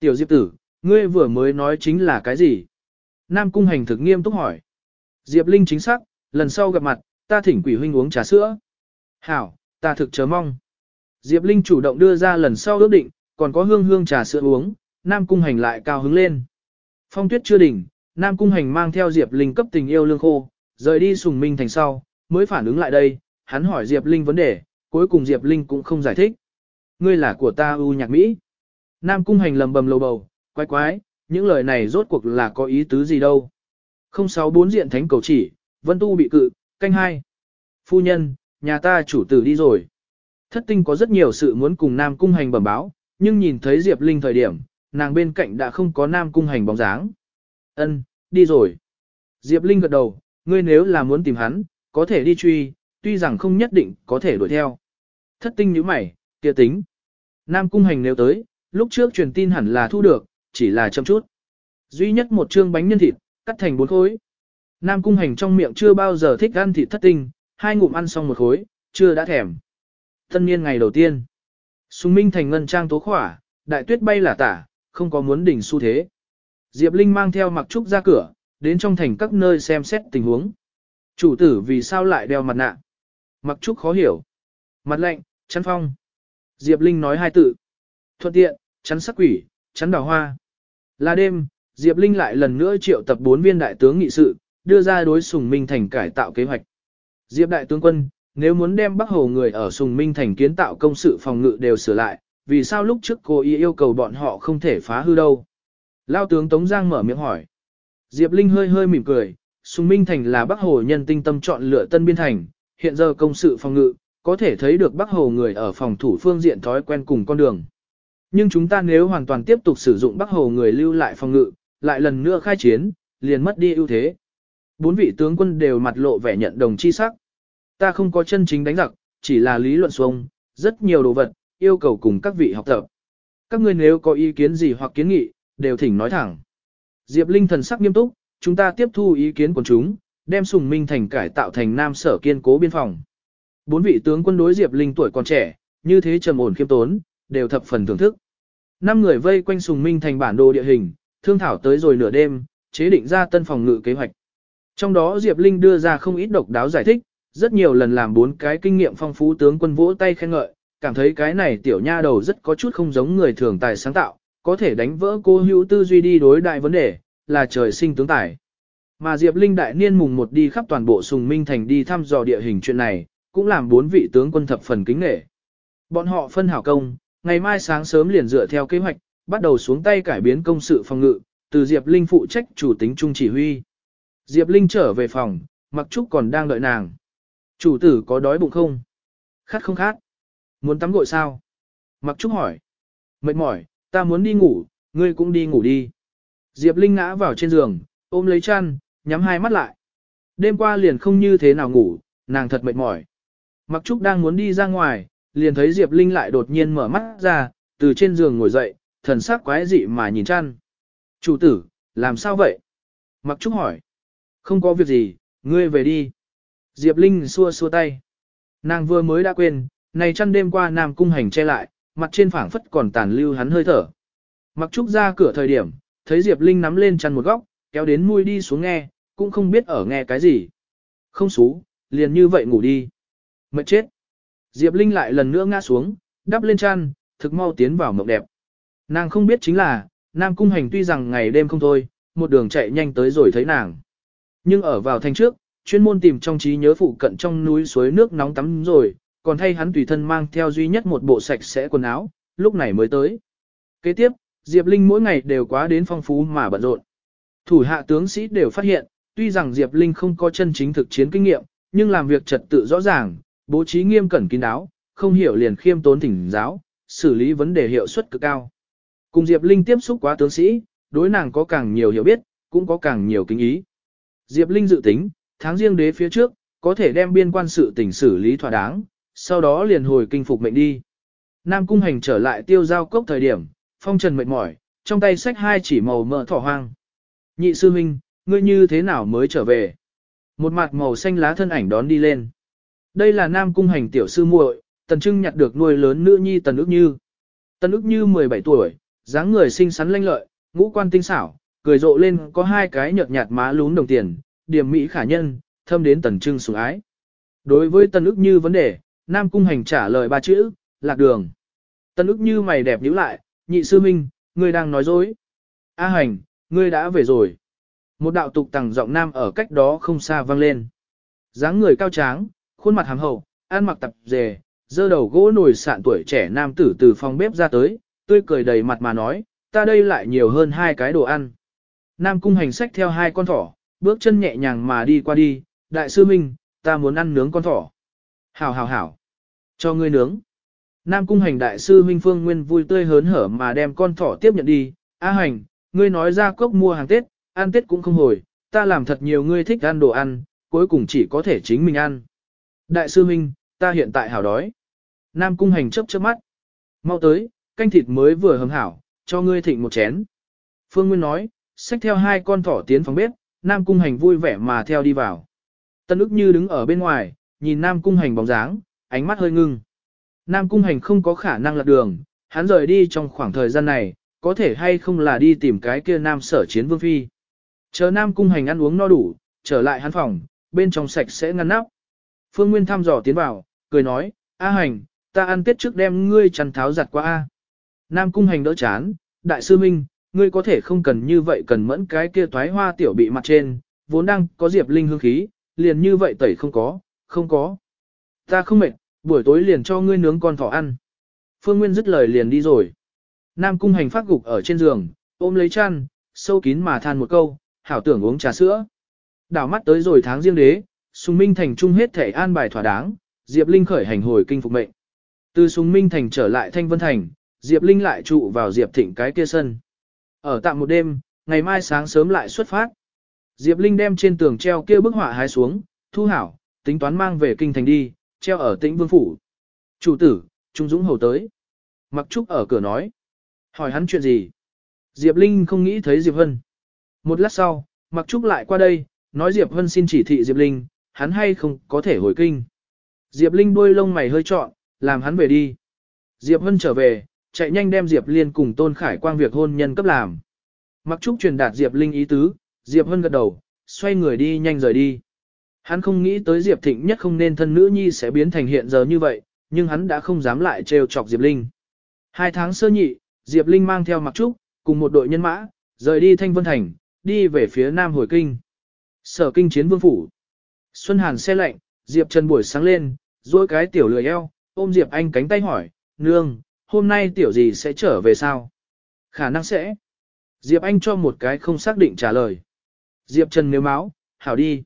Speaker 1: Tiểu Diệp tử, ngươi vừa mới nói chính là cái gì? Nam cung hành thực nghiêm túc hỏi. Diệp Linh chính xác, lần sau gặp mặt, ta thỉnh quỷ huynh uống trà sữa. Hảo, ta thực chớ mong. Diệp Linh chủ động đưa ra lần sau ước định, còn có hương hương trà sữa uống, Nam cung hành lại cao hứng lên. Phong tuyết chưa đỉnh, Nam cung hành mang theo Diệp Linh cấp tình yêu lương khô, rời đi sùng minh thành sau, mới phản ứng lại đây, hắn hỏi Diệp Linh vấn đề, cuối cùng Diệp Linh cũng không giải thích. Ngươi là của ta ưu nhạc Mỹ. Nam cung hành lầm bầm lầu bầu, quái quái, những lời này rốt cuộc là có ý tứ gì đâu. 064 diện thánh cầu chỉ, vân tu bị cự, canh hai. Phu nhân, nhà ta chủ tử đi rồi. Thất tinh có rất nhiều sự muốn cùng Nam cung hành bẩm báo, nhưng nhìn thấy Diệp Linh thời điểm, nàng bên cạnh đã không có Nam cung hành bóng dáng. Ân, đi rồi. Diệp Linh gật đầu, ngươi nếu là muốn tìm hắn, có thể đi truy, tuy rằng không nhất định có thể đuổi theo. Thất tinh nhíu mày, kia tính. Nam cung hành nếu tới, lúc trước truyền tin hẳn là thu được, chỉ là chậm chút. Duy nhất một chương bánh nhân thịt, cắt thành bốn khối. Nam cung hành trong miệng chưa bao giờ thích ăn thịt thất tinh, hai ngụm ăn xong một khối, chưa đã thèm. Tân niên ngày đầu tiên. Sùng Minh thành ngân trang tố khỏa, đại tuyết bay là tả, không có muốn đỉnh xu thế. Diệp Linh mang theo mặc trúc ra cửa, đến trong thành các nơi xem xét tình huống. Chủ tử vì sao lại đeo mặt nạ? Mặc trúc khó hiểu. Mặt lạnh, chắn phong. Diệp Linh nói hai tự. Thuận tiện, chắn sắc quỷ, chắn đào hoa. Là đêm, Diệp Linh lại lần nữa triệu tập bốn viên đại tướng nghị sự, đưa ra đối Sùng Minh Thành cải tạo kế hoạch. Diệp đại tướng quân, nếu muốn đem Bắc Hồ người ở Sùng Minh Thành kiến tạo công sự phòng ngự đều sửa lại, vì sao lúc trước cô ý yêu cầu bọn họ không thể phá hư đâu? Lao tướng Tống Giang mở miệng hỏi. Diệp Linh hơi hơi mỉm cười, Sùng Minh Thành là Bắc Hồ nhân tinh tâm chọn lựa tân biên thành, hiện giờ công sự phòng ngự, có thể thấy được Bắc Hồ người ở phòng thủ phương diện thói quen cùng con đường. Nhưng chúng ta nếu hoàn toàn tiếp tục sử dụng Bắc Hồ người lưu lại phòng ngự, lại lần nữa khai chiến, liền mất đi ưu thế. Bốn vị tướng quân đều mặt lộ vẻ nhận đồng chi sắc. Ta không có chân chính đánh giặc, chỉ là lý luận xuông, rất nhiều đồ vật, yêu cầu cùng các vị học tập. Các ngươi nếu có ý kiến gì hoặc kiến nghị, đều thỉnh nói thẳng. Diệp Linh thần sắc nghiêm túc, chúng ta tiếp thu ý kiến của chúng, đem Sùng Minh thành cải tạo thành nam sở kiên cố biên phòng. Bốn vị tướng quân đối Diệp Linh tuổi còn trẻ, như thế trầm ổn khiêm tốn, đều thập phần thưởng thức. Năm người vây quanh Sùng Minh thành bản đồ địa hình, thương thảo tới rồi nửa đêm, chế định ra tân phòng ngự kế hoạch. Trong đó Diệp Linh đưa ra không ít độc đáo giải thích, rất nhiều lần làm bốn cái kinh nghiệm phong phú tướng quân vỗ tay khen ngợi, cảm thấy cái này tiểu nha đầu rất có chút không giống người thường tài sáng tạo, có thể đánh vỡ cô hữu tư duy đi đối đại vấn đề, là trời sinh tướng tài. Mà Diệp Linh đại niên mùng một đi khắp toàn bộ Sùng Minh Thành đi thăm dò địa hình chuyện này, cũng làm bốn vị tướng quân thập phần kính nể. Bọn họ phân hảo công, ngày mai sáng sớm liền dựa theo kế hoạch, bắt đầu xuống tay cải biến công sự phòng ngự, từ Diệp Linh phụ trách chủ tính trung chỉ huy. Diệp Linh trở về phòng, Mặc Trúc còn đang đợi nàng. Chủ tử có đói bụng không? Khát không khát? Muốn tắm gội sao? Mặc Trúc hỏi. Mệt mỏi, ta muốn đi ngủ, ngươi cũng đi ngủ đi. Diệp Linh ngã vào trên giường, ôm lấy chăn, nhắm hai mắt lại. Đêm qua liền không như thế nào ngủ, nàng thật mệt mỏi. Mặc Trúc đang muốn đi ra ngoài, liền thấy Diệp Linh lại đột nhiên mở mắt ra, từ trên giường ngồi dậy, thần sắc quái dị mà nhìn chăn. Chủ tử, làm sao vậy? Mặc Trúc hỏi. Không có việc gì, ngươi về đi. Diệp Linh xua xua tay. Nàng vừa mới đã quên, này chăn đêm qua Nam Cung Hành che lại, mặt trên phảng phất còn tàn lưu hắn hơi thở. Mặc Trúc ra cửa thời điểm, thấy Diệp Linh nắm lên chăn một góc, kéo đến mui đi xuống nghe, cũng không biết ở nghe cái gì. Không xú, liền như vậy ngủ đi. Mệt chết. Diệp Linh lại lần nữa ngã xuống, đắp lên chăn, thực mau tiến vào mộng đẹp. Nàng không biết chính là, Nam Cung Hành tuy rằng ngày đêm không thôi, một đường chạy nhanh tới rồi thấy nàng. Nhưng ở vào thành trước, chuyên môn tìm trong trí nhớ phụ cận trong núi suối nước nóng tắm rồi, còn thay hắn tùy thân mang theo duy nhất một bộ sạch sẽ quần áo, lúc này mới tới. Kế tiếp, Diệp Linh mỗi ngày đều quá đến phong phú mà bận rộn. Thủ hạ tướng sĩ đều phát hiện, tuy rằng Diệp Linh không có chân chính thực chiến kinh nghiệm, nhưng làm việc trật tự rõ ràng, bố trí nghiêm cẩn kín đáo, không hiểu liền khiêm tốn thỉnh giáo, xử lý vấn đề hiệu suất cực cao. Cùng Diệp Linh tiếp xúc quá tướng sĩ, đối nàng có càng nhiều hiểu biết, cũng có càng nhiều kinh ý. Diệp Linh dự tính, tháng riêng đế phía trước, có thể đem biên quan sự tỉnh xử lý thỏa đáng, sau đó liền hồi kinh phục mệnh đi. Nam cung hành trở lại tiêu giao cốc thời điểm, phong trần mệt mỏi, trong tay sách hai chỉ màu mỡ thỏ hoang. Nhị sư huynh, ngươi như thế nào mới trở về? Một mặt màu xanh lá thân ảnh đón đi lên. Đây là nam cung hành tiểu sư muội, tần trưng nhặt được nuôi lớn nữ nhi tần ước như. Tần ước như 17 tuổi, dáng người xinh xắn lanh lợi, ngũ quan tinh xảo, cười rộ lên có hai cái nhợt nhạt má lún đồng tiền, điểm mỹ khả nhân, thâm đến tần trưng sủng ái. Đối với tần ước như vấn đề, nam cung hành trả lời ba chữ, lạc đường. Tần ước như mày đẹp nhíu lại, nhị sư minh, ngươi đang nói dối. A hành, ngươi đã về rồi. Một đạo tục tằng giọng nam ở cách đó không xa vang lên. dáng người cao tráng, khuôn mặt hàm hậu, ăn mặc tập dề, dơ đầu gỗ nồi sạn tuổi trẻ nam tử từ phòng bếp ra tới, tươi cười đầy mặt mà nói, ta đây lại nhiều hơn hai cái đồ ăn. Nam cung hành sách theo hai con thỏ, bước chân nhẹ nhàng mà đi qua đi, đại sư Minh, ta muốn ăn nướng con thỏ. Hảo hảo hảo, cho ngươi nướng. Nam cung hành đại sư Minh Phương Nguyên vui tươi hớn hở mà đem con thỏ tiếp nhận đi, A hành, ngươi nói ra cốc mua hàng Tết, ăn Tết cũng không hồi, ta làm thật nhiều ngươi thích ăn đồ ăn, cuối cùng chỉ có thể chính mình ăn. Đại sư Minh, ta hiện tại hảo đói. Nam cung hành chấp chớp mắt. Mau tới, canh thịt mới vừa hầm hảo, cho ngươi thịnh một chén. Phương Nguyên nói, xách theo hai con thỏ tiến phòng bếp, Nam cung hành vui vẻ mà theo đi vào. Tân ức như đứng ở bên ngoài, nhìn Nam cung hành bóng dáng, ánh mắt hơi ngưng. Nam cung hành không có khả năng lạc đường, hắn rời đi trong khoảng thời gian này, có thể hay không là đi tìm cái kia Nam sở chiến vương phi. Chờ Nam cung hành ăn uống no đủ, trở lại hắn phòng, bên trong sạch sẽ ngăn nắp. Phương Nguyên thăm dò tiến vào, cười nói, A hành, ta ăn tết trước đem ngươi chăn tháo giặt qua A. Nam cung hành đỡ chán, đại sư minh, ngươi có thể không cần như vậy cần mẫn cái kia toái hoa tiểu bị mặt trên, vốn đang có diệp linh hương khí, liền như vậy tẩy không có, không có. Ta không mệt, buổi tối liền cho ngươi nướng con thỏ ăn. Phương Nguyên dứt lời liền đi rồi. Nam cung hành phát gục ở trên giường, ôm lấy chăn, sâu kín mà than một câu, hảo tưởng uống trà sữa. Đảo mắt tới rồi tháng riêng đế, Sùng Minh Thành trung hết thể an bài thỏa đáng, Diệp Linh khởi hành hồi kinh phục mệnh. Từ Sùng Minh Thành trở lại Thanh Vân Thành, Diệp Linh lại trụ vào Diệp Thịnh cái kia sân. Ở tạm một đêm, ngày mai sáng sớm lại xuất phát. Diệp Linh đem trên tường treo kia bức họa hái xuống, thu hảo, tính toán mang về kinh thành đi, treo ở tĩnh vương phủ. Chủ tử, Trung Dũng hầu tới. Mặc Trúc ở cửa nói. Hỏi hắn chuyện gì? Diệp Linh không nghĩ thấy Diệp Hân. Một lát sau, Mặc Trúc lại qua đây, nói Diệp Hân xin chỉ thị Diệp Linh, hắn hay không có thể hồi kinh. Diệp Linh đuôi lông mày hơi trọn, làm hắn về đi. Diệp Hân trở về, chạy nhanh đem Diệp Liên cùng Tôn Khải Quang việc hôn nhân cấp làm. Mặc Trúc truyền đạt Diệp Linh ý tứ, Diệp Hân gật đầu, xoay người đi nhanh rời đi. Hắn không nghĩ tới Diệp Thịnh nhất không nên thân nữ nhi sẽ biến thành hiện giờ như vậy, nhưng hắn đã không dám lại trêu chọc Diệp Linh. Hai tháng sơ nhị, Diệp Linh mang theo Mặc Trúc, cùng một đội nhân mã, rời đi Thanh Vân Thành, đi về phía Nam Hồi Kinh. Sở Kinh Chiến Vương Phủ. Xuân Hàn xe lạnh, Diệp Trần buổi sáng lên, duỗi cái tiểu lười eo, ôm Diệp Anh cánh tay hỏi, nương, hôm nay tiểu gì sẽ trở về sao? Khả năng sẽ. Diệp Anh cho một cái không xác định trả lời. Diệp Trần nếu máu, hảo đi.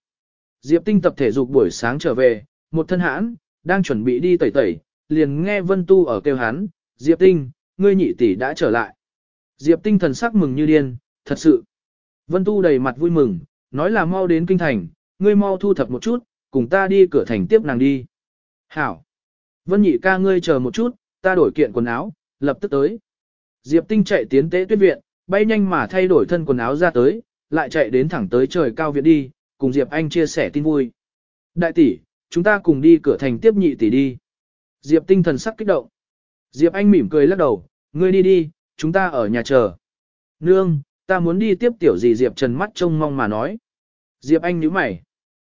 Speaker 1: Diệp Tinh tập thể dục buổi sáng trở về, một thân hãn, đang chuẩn bị đi tẩy tẩy, liền nghe Vân Tu ở kêu hắn, Diệp Tinh, ngươi nhị tỷ đã trở lại. Diệp Tinh thần sắc mừng như điên, thật sự. Vân Tu đầy mặt vui mừng, nói là mau đến kinh thành, ngươi mau thu thập một chút, cùng ta đi cửa thành tiếp nàng đi. Hảo. Vân nhị ca ngươi chờ một chút, ta đổi kiện quần áo, lập tức tới. Diệp Tinh chạy tiến tế tuyết viện, bay nhanh mà thay đổi thân quần áo ra tới, lại chạy đến thẳng tới trời cao viện đi, cùng Diệp Anh chia sẻ tin vui. Đại tỷ, chúng ta cùng đi cửa thành tiếp nhị tỷ đi. Diệp Tinh thần sắc kích động. Diệp Anh mỉm cười lắc đầu, ngươi đi đi, chúng ta ở nhà chờ. Nương, ta muốn đi tiếp tiểu gì Diệp Trần mắt trông mong mà nói. Diệp Anh nhíu mày.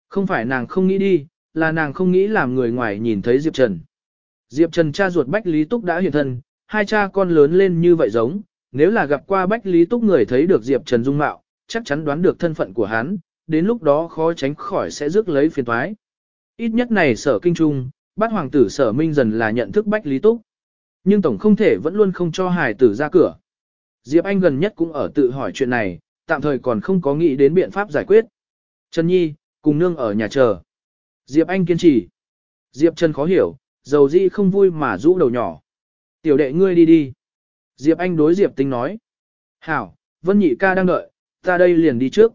Speaker 1: Không phải nàng không nghĩ đi, là nàng không nghĩ làm người ngoài nhìn thấy Diệp Trần. Diệp Trần cha ruột Bách Lý Túc đã hiện thân, hai cha con lớn lên như vậy giống, nếu là gặp qua Bách Lý Túc người thấy được Diệp Trần dung mạo, chắc chắn đoán được thân phận của hắn, đến lúc đó khó tránh khỏi sẽ rước lấy phiền toái. Ít nhất này sở kinh trung, bát hoàng tử sở minh dần là nhận thức Bách Lý Túc. Nhưng tổng không thể vẫn luôn không cho hài tử ra cửa. Diệp Anh gần nhất cũng ở tự hỏi chuyện này, tạm thời còn không có nghĩ đến biện pháp giải quyết. Trần Nhi, cùng nương ở nhà chờ. Diệp Anh kiên trì. Diệp Trần khó hiểu, dầu di không vui mà rũ đầu nhỏ. Tiểu đệ ngươi đi đi. Diệp Anh đối Diệp Tinh nói. Hảo, Vân Nhị ca đang đợi, ta đây liền đi trước.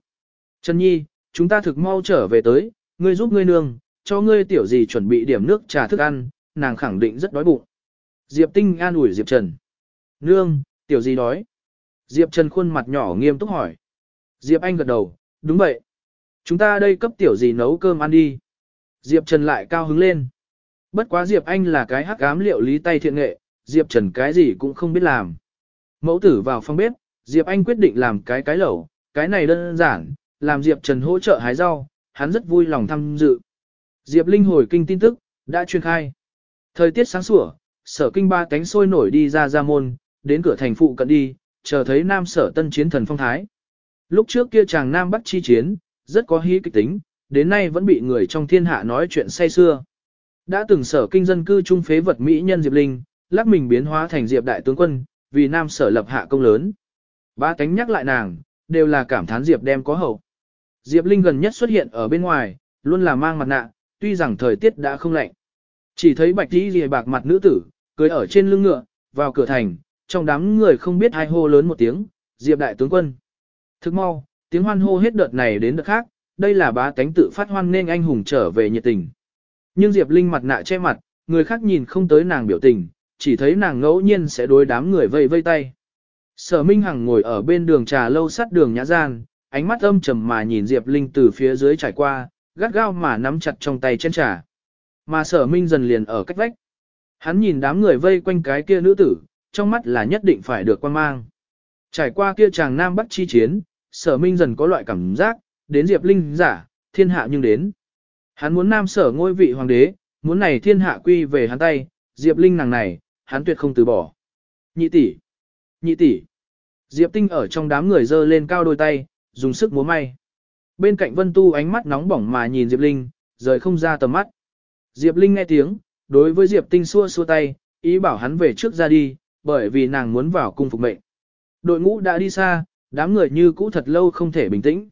Speaker 1: Trần Nhi, chúng ta thực mau trở về tới, ngươi giúp ngươi nương, cho ngươi tiểu gì chuẩn bị điểm nước trà thức ăn, nàng khẳng định rất đói bụng. Diệp Tinh an ủi Diệp Trần. Nương, tiểu gì đói? Diệp Trần khuôn mặt nhỏ nghiêm túc hỏi. Diệp Anh gật đầu, đúng vậy. Chúng ta đây cấp tiểu gì nấu cơm ăn đi. Diệp Trần lại cao hứng lên. Bất quá Diệp Anh là cái hắc ám liệu lý tay thiện nghệ, Diệp Trần cái gì cũng không biết làm. Mẫu tử vào phòng bếp, Diệp Anh quyết định làm cái cái lẩu, cái này đơn giản, làm Diệp Trần hỗ trợ hái rau, hắn rất vui lòng tham dự. Diệp Linh hồi kinh tin tức, đã truyền khai. Thời tiết sáng sủa, sở kinh ba cánh sôi nổi đi ra ra môn, đến cửa thành phụ cận đi, chờ thấy nam sở tân chiến thần phong thái. Lúc trước kia chàng nam bắc chi chiến, rất có hí kịch tính, đến nay vẫn bị người trong thiên hạ nói chuyện say xưa. Đã từng sở kinh dân cư trung phế vật mỹ nhân Diệp Linh, lắc mình biến hóa thành Diệp đại tướng quân, vì nam sở lập hạ công lớn. Ba cánh nhắc lại nàng, đều là cảm thán Diệp đem có hậu. Diệp Linh gần nhất xuất hiện ở bên ngoài, luôn là mang mặt nạ, tuy rằng thời tiết đã không lạnh. Chỉ thấy bạch tí lìa bạc mặt nữ tử, cưới ở trên lưng ngựa, vào cửa thành, trong đám người không biết hai hô lớn một tiếng, Diệp đại tướng quân. Thức mau, tiếng hoan hô hết đợt này đến đợt khác, đây là bá tánh tự phát hoan nên anh hùng trở về nhiệt tình. Nhưng Diệp Linh mặt nạ che mặt, người khác nhìn không tới nàng biểu tình, chỉ thấy nàng ngẫu nhiên sẽ đối đám người vây vây tay. Sở Minh Hằng ngồi ở bên đường trà lâu sắt đường nhã gian, ánh mắt âm trầm mà nhìn Diệp Linh từ phía dưới trải qua, gắt gao mà nắm chặt trong tay chén trà. Mà sở Minh dần liền ở cách vách. Hắn nhìn đám người vây quanh cái kia nữ tử, trong mắt là nhất định phải được quan mang. Trải qua kia chàng Nam Bắc chi chiến, sở Minh dần có loại cảm giác, đến Diệp Linh giả, thiên hạ nhưng đến. Hắn muốn Nam sở ngôi vị hoàng đế, muốn này thiên hạ quy về hắn tay, Diệp Linh nàng này, hắn tuyệt không từ bỏ. Nhị tỷ, nhị tỷ. Diệp Tinh ở trong đám người dơ lên cao đôi tay, dùng sức múa may. Bên cạnh Vân Tu ánh mắt nóng bỏng mà nhìn Diệp Linh, rời không ra tầm mắt. Diệp Linh nghe tiếng, đối với Diệp Tinh xua xua tay, ý bảo hắn về trước ra đi, bởi vì nàng muốn vào cung phục mệnh. Đội ngũ đã đi xa, đám người như cũ thật lâu không thể bình tĩnh.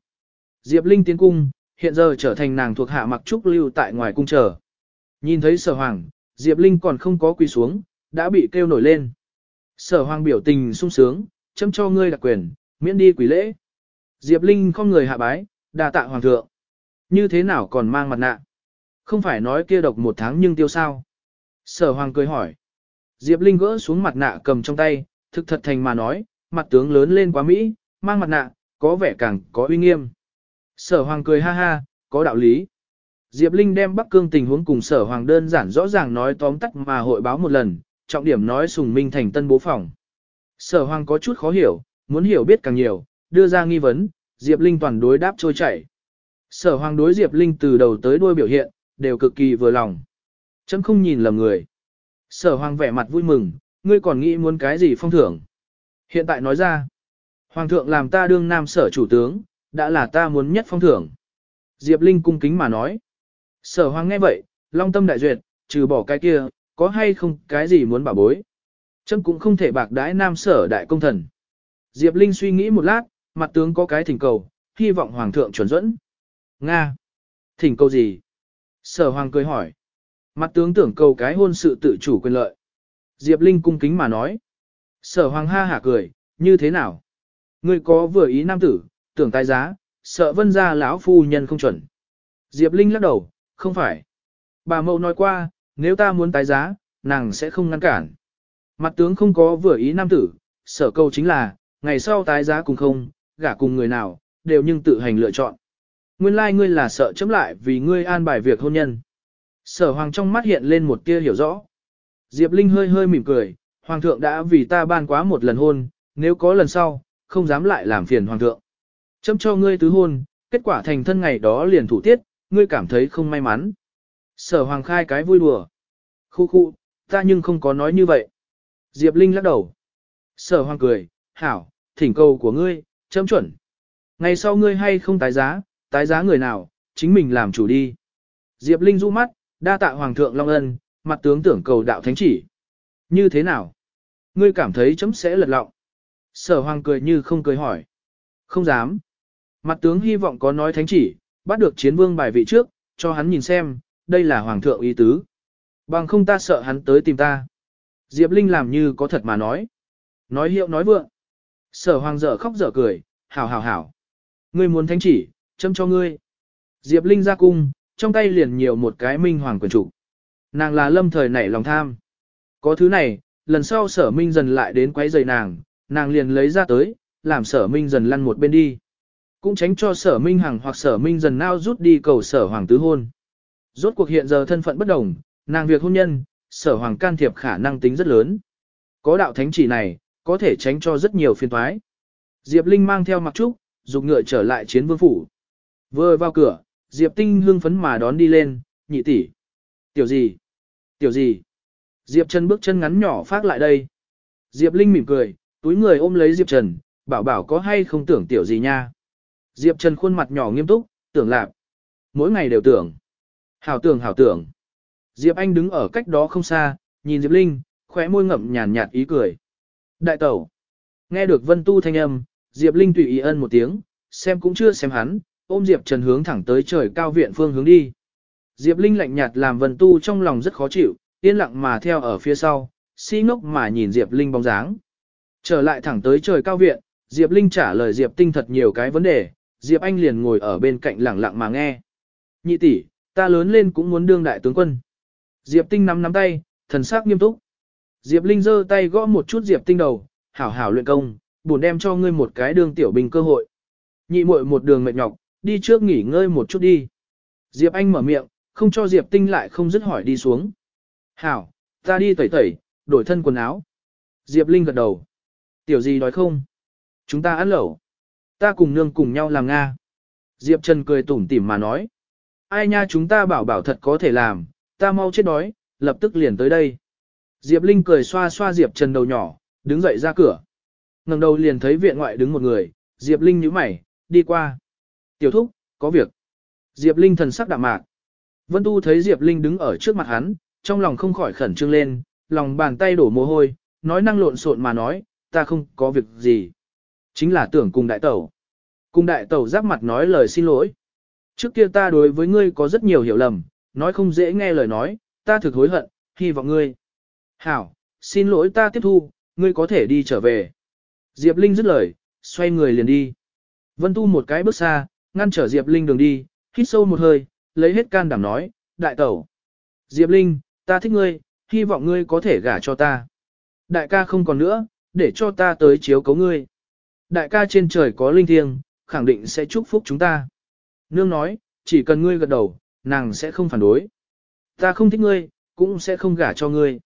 Speaker 1: Diệp Linh tiến cung, hiện giờ trở thành nàng thuộc hạ mặc trúc lưu tại ngoài cung chờ. Nhìn thấy sở hoàng, Diệp Linh còn không có quỳ xuống, đã bị kêu nổi lên. Sở hoàng biểu tình sung sướng, châm cho ngươi đặc quyền, miễn đi quỷ lễ. Diệp Linh không người hạ bái, đà tạ hoàng thượng. Như thế nào còn mang mặt nạ? Không phải nói kia độc một tháng nhưng tiêu sao? Sở hoàng cười hỏi. Diệp Linh gỡ xuống mặt nạ cầm trong tay, thực thật thành mà nói, mặt tướng lớn lên quá Mỹ, mang mặt nạ, có vẻ càng có uy nghiêm. Sở hoàng cười ha ha, có đạo lý. Diệp Linh đem Bắc Cương tình huống cùng sở hoàng đơn giản rõ ràng nói tóm tắt mà hội báo một lần, trọng điểm nói sùng minh thành tân bố phòng. Sở hoàng có chút khó hiểu, muốn hiểu biết càng nhiều, đưa ra nghi vấn, Diệp Linh toàn đối đáp trôi chảy. Sở hoàng đối Diệp Linh từ đầu tới đuôi biểu hiện, đều cực kỳ vừa lòng. Chấm không nhìn lầm người. Sở hoàng vẻ mặt vui mừng, ngươi còn nghĩ muốn cái gì phong thưởng. Hiện tại nói ra, hoàng thượng làm ta đương nam sở chủ tướng, đã là ta muốn nhất phong thưởng. Diệp Linh cung kính mà nói. Sở hoàng nghe vậy, long tâm đại duyệt, trừ bỏ cái kia, có hay không cái gì muốn bảo bối. Chấm cũng không thể bạc đãi nam sở đại công thần. Diệp Linh suy nghĩ một lát, mặt tướng có cái thỉnh cầu, hy vọng hoàng thượng chuẩn dẫn. Nga. Thỉnh cầu gì? Sở hoàng cười hỏi. Mặt tướng tưởng cầu cái hôn sự tự chủ quyền lợi. Diệp Linh cung kính mà nói. Sở hoàng ha hả cười, như thế nào? Ngươi có vừa ý nam tử, tưởng tái giá, sợ vân gia lão phu nhân không chuẩn. Diệp Linh lắc đầu, không phải. Bà mẫu nói qua, nếu ta muốn tái giá, nàng sẽ không ngăn cản. Mặt tướng không có vừa ý nam tử, sở câu chính là, ngày sau tái giá cùng không, gả cùng người nào, đều nhưng tự hành lựa chọn. Nguyên lai like ngươi là sợ chấm lại vì ngươi an bài việc hôn nhân. Sở hoàng trong mắt hiện lên một tia hiểu rõ. Diệp Linh hơi hơi mỉm cười, hoàng thượng đã vì ta ban quá một lần hôn, nếu có lần sau, không dám lại làm phiền hoàng thượng. Chấm cho ngươi tứ hôn, kết quả thành thân ngày đó liền thủ tiết, ngươi cảm thấy không may mắn. Sở hoàng khai cái vui đùa. Khu khu, ta nhưng không có nói như vậy. Diệp Linh lắc đầu. Sở hoàng cười, hảo, thỉnh cầu của ngươi, chấm chuẩn. Ngày sau ngươi hay không tái giá, tái giá người nào, chính mình làm chủ đi. Diệp Linh du mắt, đa tạ hoàng thượng long ân, mặt tướng tưởng cầu đạo thánh chỉ. Như thế nào? Ngươi cảm thấy chấm sẽ lật lọng. Sở hoàng cười như không cười hỏi. Không dám. Mặt tướng hy vọng có nói thánh chỉ, bắt được chiến vương bài vị trước, cho hắn nhìn xem, đây là hoàng thượng ý tứ. Bằng không ta sợ hắn tới tìm ta. Diệp Linh làm như có thật mà nói. Nói hiệu nói vượng. Sở hoàng dở khóc dở cười, hảo hảo hảo. Ngươi muốn thánh chỉ, châm cho ngươi. Diệp Linh ra cung, trong tay liền nhiều một cái minh hoàng quyền chủ. Nàng là lâm thời nảy lòng tham. Có thứ này, lần sau sở minh dần lại đến quấy rầy nàng, nàng liền lấy ra tới, làm sở minh dần lăn một bên đi. Cũng tránh cho sở minh hằng hoặc sở minh dần nao rút đi cầu sở hoàng tứ hôn. Rốt cuộc hiện giờ thân phận bất đồng, nàng việc hôn nhân, sở hoàng can thiệp khả năng tính rất lớn. Có đạo thánh chỉ này, có thể tránh cho rất nhiều phiên toái. Diệp Linh mang theo mặc trúc, dục ngựa trở lại chiến vương phủ. Vừa vào cửa, Diệp Tinh hương phấn mà đón đi lên, nhị tỷ. Tiểu gì? Tiểu gì? Diệp Trần bước chân ngắn nhỏ phát lại đây. Diệp Linh mỉm cười, túi người ôm lấy Diệp Trần, bảo bảo có hay không tưởng tiểu gì nha. Diệp Trần khuôn mặt nhỏ nghiêm túc, tưởng lạp. Mỗi ngày đều tưởng. Hảo tưởng hảo tưởng. Diệp Anh đứng ở cách đó không xa, nhìn Diệp Linh, khóe môi ngậm nhàn nhạt ý cười. Đại tẩu. Nghe được Vân Tu thanh âm, Diệp Linh tùy ý ân một tiếng, xem cũng chưa xem hắn, ôm Diệp Trần hướng thẳng tới trời cao viện phương hướng đi. Diệp Linh lạnh nhạt làm Vân Tu trong lòng rất khó chịu, yên lặng mà theo ở phía sau, si ngốc mà nhìn Diệp Linh bóng dáng. Trở lại thẳng tới trời cao viện, Diệp Linh trả lời Diệp Tinh thật nhiều cái vấn đề, Diệp Anh liền ngồi ở bên cạnh lẳng lặng mà nghe. Nhị tỷ, ta lớn lên cũng muốn đương đại tướng quân. Diệp Tinh nắm nắm tay, thần sắc nghiêm túc. Diệp Linh giơ tay gõ một chút Diệp Tinh đầu, hảo hảo luyện công, buồn đem cho ngươi một cái đường tiểu bình cơ hội. Nhị muội một đường mệt nhọc, đi trước nghỉ ngơi một chút đi. Diệp Anh mở miệng, không cho Diệp Tinh lại không dứt hỏi đi xuống. Hảo, ta đi tẩy tẩy, đổi thân quần áo. Diệp Linh gật đầu. Tiểu gì đói không? Chúng ta ăn lẩu. Ta cùng nương cùng nhau làm Nga. Diệp Trần cười tủm tỉm mà nói. Ai nha chúng ta bảo bảo thật có thể làm, ta mau chết đói, lập tức liền tới đây. Diệp Linh cười xoa xoa Diệp Trần đầu nhỏ, đứng dậy ra cửa. ngẩng đầu liền thấy viện ngoại đứng một người, Diệp Linh nhíu mày, đi qua. Tiểu thúc, có việc. Diệp Linh thần sắc đạm mạc. Vân Tu thấy Diệp Linh đứng ở trước mặt hắn, trong lòng không khỏi khẩn trương lên, lòng bàn tay đổ mồ hôi, nói năng lộn xộn mà nói, ta không có việc gì. Chính là tưởng cùng đại tẩu. Cùng đại tẩu giáp mặt nói lời xin lỗi. Trước kia ta đối với ngươi có rất nhiều hiểu lầm, nói không dễ nghe lời nói, ta thực hối hận, hy vọng ngươi. Hảo, xin lỗi ta tiếp thu, ngươi có thể đi trở về. Diệp Linh dứt lời, xoay người liền đi. Vân Tu một cái bước xa, ngăn trở Diệp Linh đường đi, hít sâu một hơi, lấy hết can đảm nói, đại tẩu. Diệp Linh, ta thích ngươi, hy vọng ngươi có thể gả cho ta. Đại ca không còn nữa, để cho ta tới chiếu cấu ngươi. Đại ca trên trời có linh thiêng, khẳng định sẽ chúc phúc chúng ta. Nương nói, chỉ cần ngươi gật đầu, nàng sẽ không phản đối. Ta không thích ngươi, cũng sẽ không gả cho ngươi.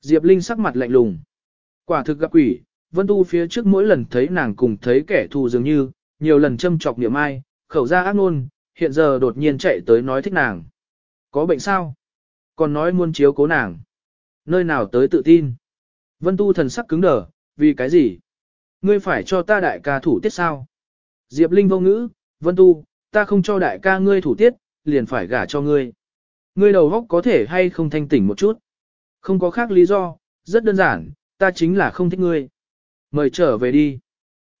Speaker 1: Diệp Linh sắc mặt lạnh lùng. Quả thực gặp quỷ, Vân Tu phía trước mỗi lần thấy nàng cùng thấy kẻ thù dường như, nhiều lần châm chọc niệm ai, khẩu ra ác ngôn, hiện giờ đột nhiên chạy tới nói thích nàng. Có bệnh sao? Còn nói muốn chiếu cố nàng. Nơi nào tới tự tin? Vân Tu thần sắc cứng đờ, vì cái gì? Ngươi phải cho ta đại ca thủ tiết sao? Diệp Linh vô ngữ, Vân Tu, ta không cho đại ca ngươi thủ tiết, liền phải gả cho ngươi. Ngươi đầu góc có thể hay không thanh tỉnh một chút. Không có khác lý do, rất đơn giản, ta chính là không thích ngươi. Mời trở về đi.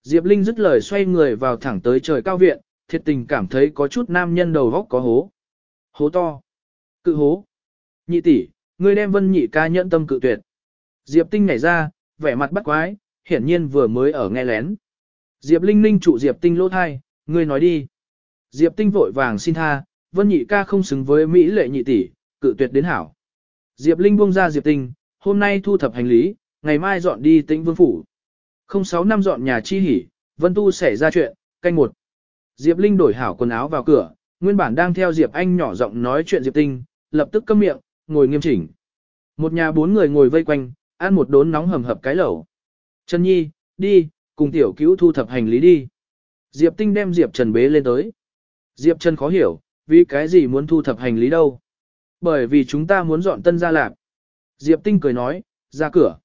Speaker 1: Diệp Linh dứt lời xoay người vào thẳng tới trời cao viện, thiệt tình cảm thấy có chút nam nhân đầu góc có hố. Hố to. Cự hố. Nhị tỷ, ngươi đem vân nhị ca nhẫn tâm cự tuyệt. Diệp Tinh nhảy ra, vẻ mặt bắt quái, hiển nhiên vừa mới ở nghe lén. Diệp Linh Linh trụ Diệp Tinh lỗ thai, ngươi nói đi. Diệp Tinh vội vàng xin tha, Vân Nhị ca không xứng với Mỹ lệ nhị tỷ, cự tuyệt đến hảo. Diệp Linh buông ra Diệp Tinh, hôm nay thu thập hành lý, ngày mai dọn đi tĩnh vương phủ. Không sáu năm dọn nhà chi hỉ, Vân Tu xảy ra chuyện, canh một. Diệp Linh đổi hảo quần áo vào cửa, nguyên bản đang theo Diệp Anh nhỏ giọng nói chuyện Diệp Tinh, lập tức câm miệng, ngồi nghiêm chỉnh. Một nhà bốn người ngồi vây quanh, ăn một đốn nóng hầm hập cái lẩu. Trần Nhi, đi, cùng tiểu cứu thu thập hành lý đi. Diệp Tinh đem Diệp Trần bế lên tới. Diệp Trần khó hiểu, vì cái gì muốn thu thập hành lý đâu. Bởi vì chúng ta muốn dọn tân gia lạc. Diệp Tinh cười nói, ra cửa.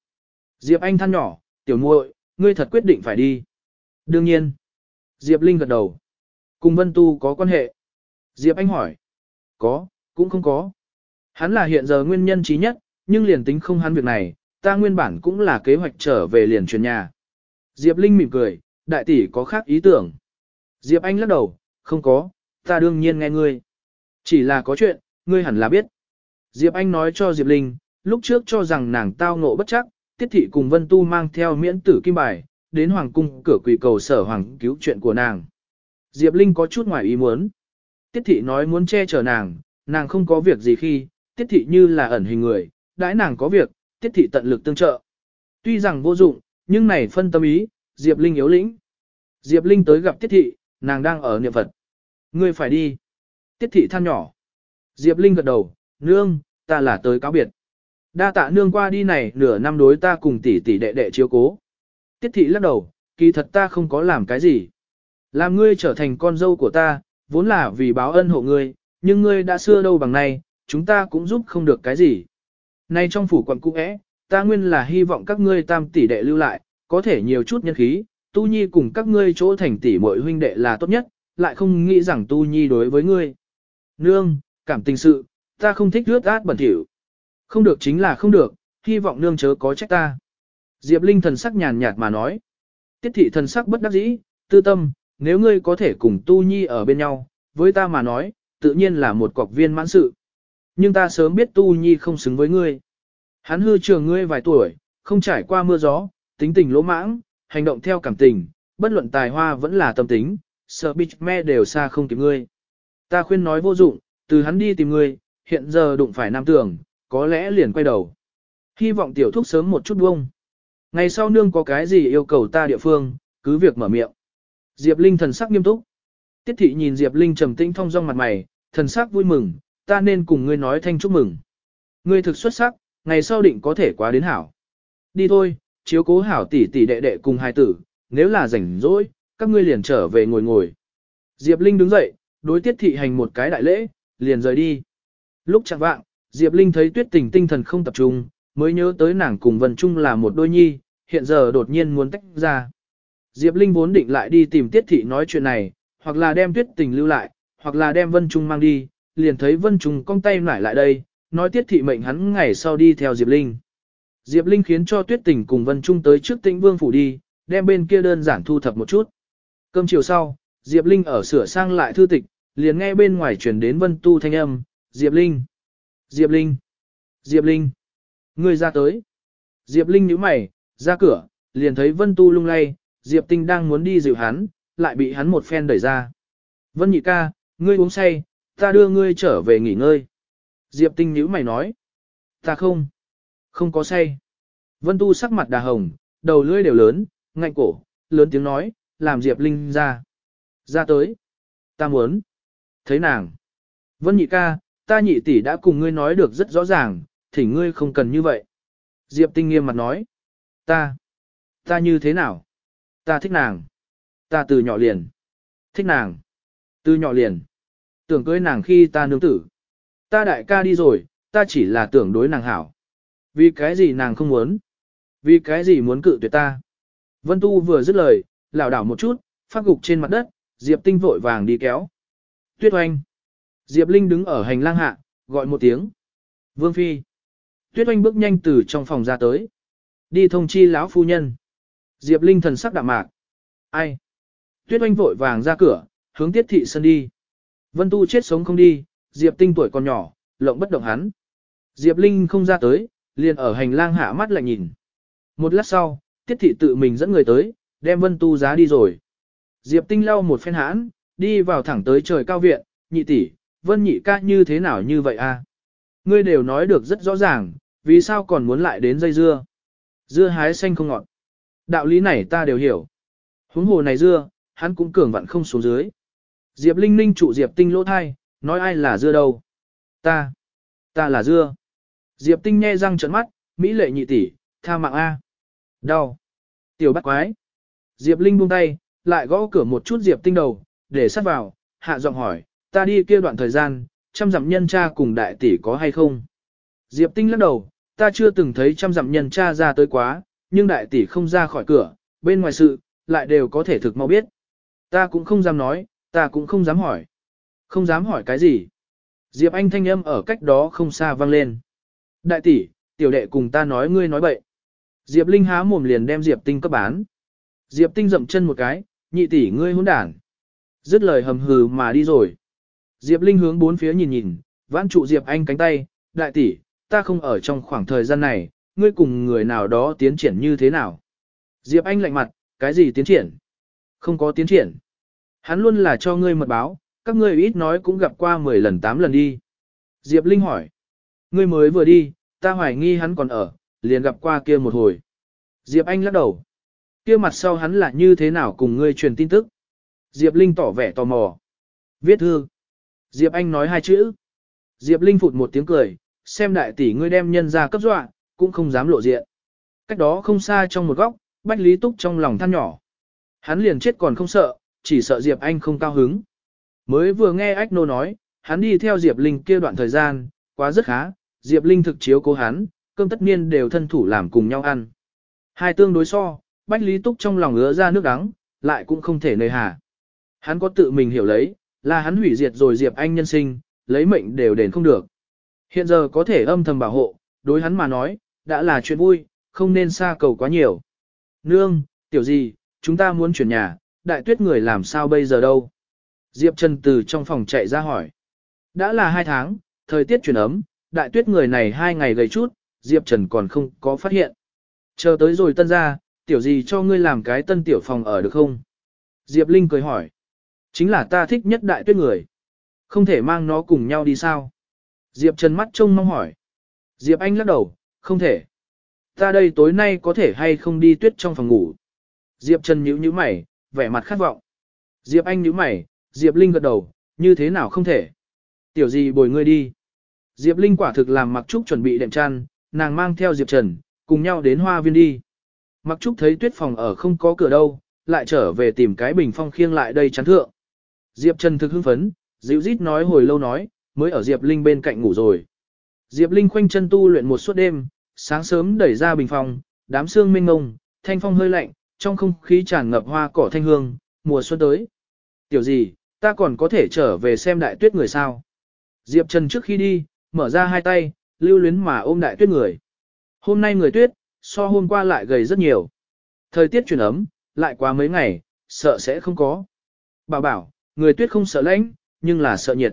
Speaker 1: Diệp Anh than nhỏ, tiểu muội, ngươi thật quyết định phải đi. Đương nhiên. Diệp Linh gật đầu. Cùng Vân Tu có quan hệ. Diệp Anh hỏi. Có, cũng không có. Hắn là hiện giờ nguyên nhân trí nhất, nhưng liền tính không hắn việc này, ta nguyên bản cũng là kế hoạch trở về liền chuyển nhà. Diệp Linh mỉm cười, đại tỷ có khác ý tưởng. Diệp Anh lắc đầu, không có, ta đương nhiên nghe ngươi. Chỉ là có chuyện, ngươi hẳn là biết. Diệp Anh nói cho Diệp Linh, lúc trước cho rằng nàng tao ngộ bất chắc, tiết thị cùng Vân Tu mang theo miễn tử kim bài, đến Hoàng cung cửa quỳ cầu sở Hoàng cứu chuyện của nàng. Diệp Linh có chút ngoài ý muốn. Tiết thị nói muốn che chở nàng, nàng không có việc gì khi, tiết thị như là ẩn hình người, đãi nàng có việc, tiết thị tận lực tương trợ. Tuy rằng vô dụng, nhưng này phân tâm ý, Diệp Linh yếu lĩnh. Diệp Linh tới gặp Tiết Thị, nàng đang ở niệm Phật. Ngươi phải đi. Tiết Thị than nhỏ. Diệp Linh gật đầu, nương, ta là tới cáo biệt. Đa tạ nương qua đi này nửa năm đối ta cùng tỷ tỷ đệ đệ chiếu cố. Tiết Thị lắc đầu, kỳ thật ta không có làm cái gì. Làm ngươi trở thành con dâu của ta, vốn là vì báo ân hộ ngươi, nhưng ngươi đã xưa đâu bằng nay, chúng ta cũng giúp không được cái gì. Nay trong phủ quận cũ é, ta nguyên là hy vọng các ngươi tam tỷ đệ lưu lại, có thể nhiều chút nhân khí, Tu Nhi cùng các ngươi chỗ thành tỷ muội huynh đệ là tốt nhất, lại không nghĩ rằng Tu Nhi đối với ngươi. Nương, cảm tình sự, ta không thích rước át bẩn thỉu. Không được chính là không được, hy vọng nương chớ có trách ta. Diệp Linh thần sắc nhàn nhạt mà nói. Tiết thị thần sắc bất đắc dĩ, tư tâm, nếu ngươi có thể cùng Tu Nhi ở bên nhau, với ta mà nói, tự nhiên là một cọc viên mãn sự. Nhưng ta sớm biết Tu Nhi không xứng với ngươi. Hắn hư trường ngươi vài tuổi, không trải qua mưa gió, tính tình lỗ mãng, hành động theo cảm tình, bất luận tài hoa vẫn là tâm tính, sợ bích me đều xa không kịp ngươi. Ta khuyên nói vô dụng, từ hắn đi tìm ngươi, hiện giờ đụng phải nam tưởng, có lẽ liền quay đầu. Hy vọng tiểu thúc sớm một chút buông. Ngày sau nương có cái gì yêu cầu ta địa phương, cứ việc mở miệng. Diệp Linh thần sắc nghiêm túc. Tiết thị nhìn Diệp Linh trầm tĩnh thong dong mặt mày, thần sắc vui mừng, ta nên cùng ngươi nói thanh chúc mừng. Ngươi thực xuất sắc, ngày sau định có thể quá đến hảo. Đi thôi, chiếu cố hảo tỷ tỷ đệ đệ cùng hai tử, nếu là rảnh rỗi, các ngươi liền trở về ngồi ngồi. Diệp Linh đứng dậy, đối tiết thị hành một cái đại lễ, liền rời đi. Lúc chẳng vạng, Diệp Linh thấy tuyết tình tinh thần không tập trung, mới nhớ tới nàng cùng Vân Trung là một đôi nhi, hiện giờ đột nhiên muốn tách ra. Diệp Linh vốn định lại đi tìm tiết thị nói chuyện này, hoặc là đem tuyết tình lưu lại, hoặc là đem Vân Trung mang đi, liền thấy Vân Trung cong tay nải lại đây, nói tiết thị mệnh hắn ngày sau đi theo Diệp Linh. Diệp Linh khiến cho tuyết tình cùng Vân Trung tới trước tĩnh vương phủ đi, đem bên kia đơn giản thu thập một chút. Cơm chiều sau, Diệp Linh ở sửa sang lại thư tịch, liền nghe bên ngoài truyền đến Vân Tu thanh âm, Diệp Linh, Diệp Linh, Diệp Linh, ngươi ra tới. Diệp Linh nhíu mày, ra cửa, liền thấy Vân Tu lung lay, Diệp Tinh đang muốn đi dịu hắn, lại bị hắn một phen đẩy ra. Vân nhị ca, ngươi uống say, ta đưa ngươi trở về nghỉ ngơi. Diệp Tinh nhữ mày nói, ta không, không có say. Vân Tu sắc mặt đà hồng, đầu lưỡi đều lớn, ngạnh cổ, lớn tiếng nói, làm Diệp Linh ra. Ra tới. Ta muốn. Thấy nàng. Vân nhị ca, ta nhị tỷ đã cùng ngươi nói được rất rõ ràng, thỉnh ngươi không cần như vậy. Diệp Tinh nghiêm mặt nói. Ta. Ta như thế nào? Ta thích nàng. Ta từ nhỏ liền. Thích nàng. Từ nhỏ liền. Tưởng cưới nàng khi ta nương tử. Ta đại ca đi rồi, ta chỉ là tưởng đối nàng hảo. Vì cái gì nàng không muốn? Vì cái gì muốn cự tuyệt ta? Vân Tu vừa dứt lời, lảo đảo một chút, phát gục trên mặt đất, Diệp Tinh vội vàng đi kéo. Tuyết Oanh. Diệp Linh đứng ở hành lang hạ, gọi một tiếng. Vương Phi. Tuyết Oanh bước nhanh từ trong phòng ra tới. Đi thông chi lão phu nhân. Diệp Linh thần sắc đạm mạc. Ai? Tuyết Oanh vội vàng ra cửa, hướng tiết thị sân đi. Vân Tu chết sống không đi, Diệp Tinh tuổi còn nhỏ, lộng bất động hắn. Diệp Linh không ra tới, liền ở hành lang hạ mắt lại nhìn. Một lát sau, tiết thị tự mình dẫn người tới, đem Vân Tu giá đi rồi. Diệp Tinh lau một phen hãn, đi vào thẳng tới trời cao viện, nhị tỷ, Vân nhị ca như thế nào như vậy a? À? Ngươi đều nói được rất rõ ràng, vì sao còn muốn lại đến dây dưa? Dưa hái xanh không ngọt. Đạo lý này ta đều hiểu. Huống hồ này dưa, hắn cũng cường vặn không xuống dưới. Diệp Linh Ninh trụ Diệp Tinh lỗ thai, nói ai là dưa đâu? Ta, ta là dưa. Diệp Tinh nghe răng trợn mắt, mỹ lệ nhị tỷ, tha mạng a. Đau. Tiểu bắt quái. Diệp Linh buông tay, lại gõ cửa một chút Diệp Tinh đầu, để sát vào, hạ giọng hỏi, ta đi kia đoạn thời gian, trăm dặm nhân cha cùng đại tỷ có hay không? Diệp Tinh lắc đầu, ta chưa từng thấy trăm dặm nhân cha ra tới quá, nhưng đại tỷ không ra khỏi cửa, bên ngoài sự, lại đều có thể thực mau biết. Ta cũng không dám nói, ta cũng không dám hỏi. Không dám hỏi cái gì? Diệp Anh thanh âm ở cách đó không xa vang lên. Đại tỷ, tiểu đệ cùng ta nói ngươi nói bậy. Diệp Linh há mồm liền đem Diệp Tinh cấp bán. Diệp Tinh dậm chân một cái, nhị tỷ ngươi hỗn đản. Dứt lời hầm hừ mà đi rồi. Diệp Linh hướng bốn phía nhìn nhìn, vãn trụ Diệp Anh cánh tay, đại tỷ, ta không ở trong khoảng thời gian này, ngươi cùng người nào đó tiến triển như thế nào. Diệp Anh lạnh mặt, cái gì tiến triển? Không có tiến triển. Hắn luôn là cho ngươi mật báo, các ngươi ít nói cũng gặp qua 10 lần 8 lần đi. Diệp Linh hỏi, ngươi mới vừa đi, ta hoài nghi hắn còn ở, liền gặp qua kia một hồi. Diệp Anh lắc đầu. kia mặt sau hắn là như thế nào cùng ngươi truyền tin tức. Diệp Linh tỏ vẻ tò mò. Viết thư. Diệp Anh nói hai chữ. Diệp Linh phụt một tiếng cười, xem đại tỷ ngươi đem nhân ra cấp dọa, cũng không dám lộ diện. Cách đó không xa trong một góc, Bách Lý Túc trong lòng than nhỏ. Hắn liền chết còn không sợ, chỉ sợ Diệp Anh không cao hứng. Mới vừa nghe Ách Nô nói, hắn đi theo Diệp Linh kia đoạn thời gian, quá rất khá, Diệp Linh thực chiếu cố hắn, cơm tất niên đều thân thủ làm cùng nhau ăn. Hai tương đối so, Bách Lý Túc trong lòng ứa ra nước đắng, lại cũng không thể nơi hà. Hắn có tự mình hiểu lấy, là hắn hủy diệt rồi Diệp Anh nhân sinh, lấy mệnh đều đền không được. Hiện giờ có thể âm thầm bảo hộ, đối hắn mà nói, đã là chuyện vui, không nên xa cầu quá nhiều. Nương, tiểu gì, chúng ta muốn chuyển nhà, đại tuyết người làm sao bây giờ đâu? Diệp Trần từ trong phòng chạy ra hỏi. Đã là hai tháng, thời tiết chuyển ấm, đại tuyết người này hai ngày gầy chút, Diệp Trần còn không có phát hiện. Chờ tới rồi tân ra, tiểu gì cho ngươi làm cái tân tiểu phòng ở được không? Diệp Linh cười hỏi. Chính là ta thích nhất đại tuyết người. Không thể mang nó cùng nhau đi sao? Diệp Trần mắt trông mong hỏi. Diệp Anh lắc đầu, không thể. Ta đây tối nay có thể hay không đi tuyết trong phòng ngủ. Diệp Trần nhíu nhíu mày, vẻ mặt khát vọng. Diệp Anh nhíu mày, Diệp Linh gật đầu, như thế nào không thể. Tiểu gì bồi ngươi đi. Diệp Linh quả thực làm Mặc Trúc chuẩn bị đệm chăn, nàng mang theo Diệp Trần, cùng nhau đến hoa viên đi. Mặc Trúc thấy tuyết phòng ở không có cửa đâu, lại trở về tìm cái bình phong khiêng lại đây chắn thượng. Diệp Trần thực hưng phấn, dịu rít nói hồi lâu nói, mới ở Diệp Linh bên cạnh ngủ rồi. Diệp Linh khoanh chân tu luyện một suốt đêm, sáng sớm đẩy ra bình phòng, đám sương mênh ngông, thanh phong hơi lạnh, trong không khí tràn ngập hoa cỏ thanh hương, mùa xuân tới. Tiểu gì, ta còn có thể trở về xem đại tuyết người sao? Diệp Trần trước khi đi, mở ra hai tay, lưu luyến mà ôm đại tuyết người. Hôm nay người tuyết, so hôm qua lại gầy rất nhiều. Thời tiết chuyển ấm, lại qua mấy ngày, sợ sẽ không có. Bảo bảo, người tuyết không sợ lạnh, nhưng là sợ nhiệt.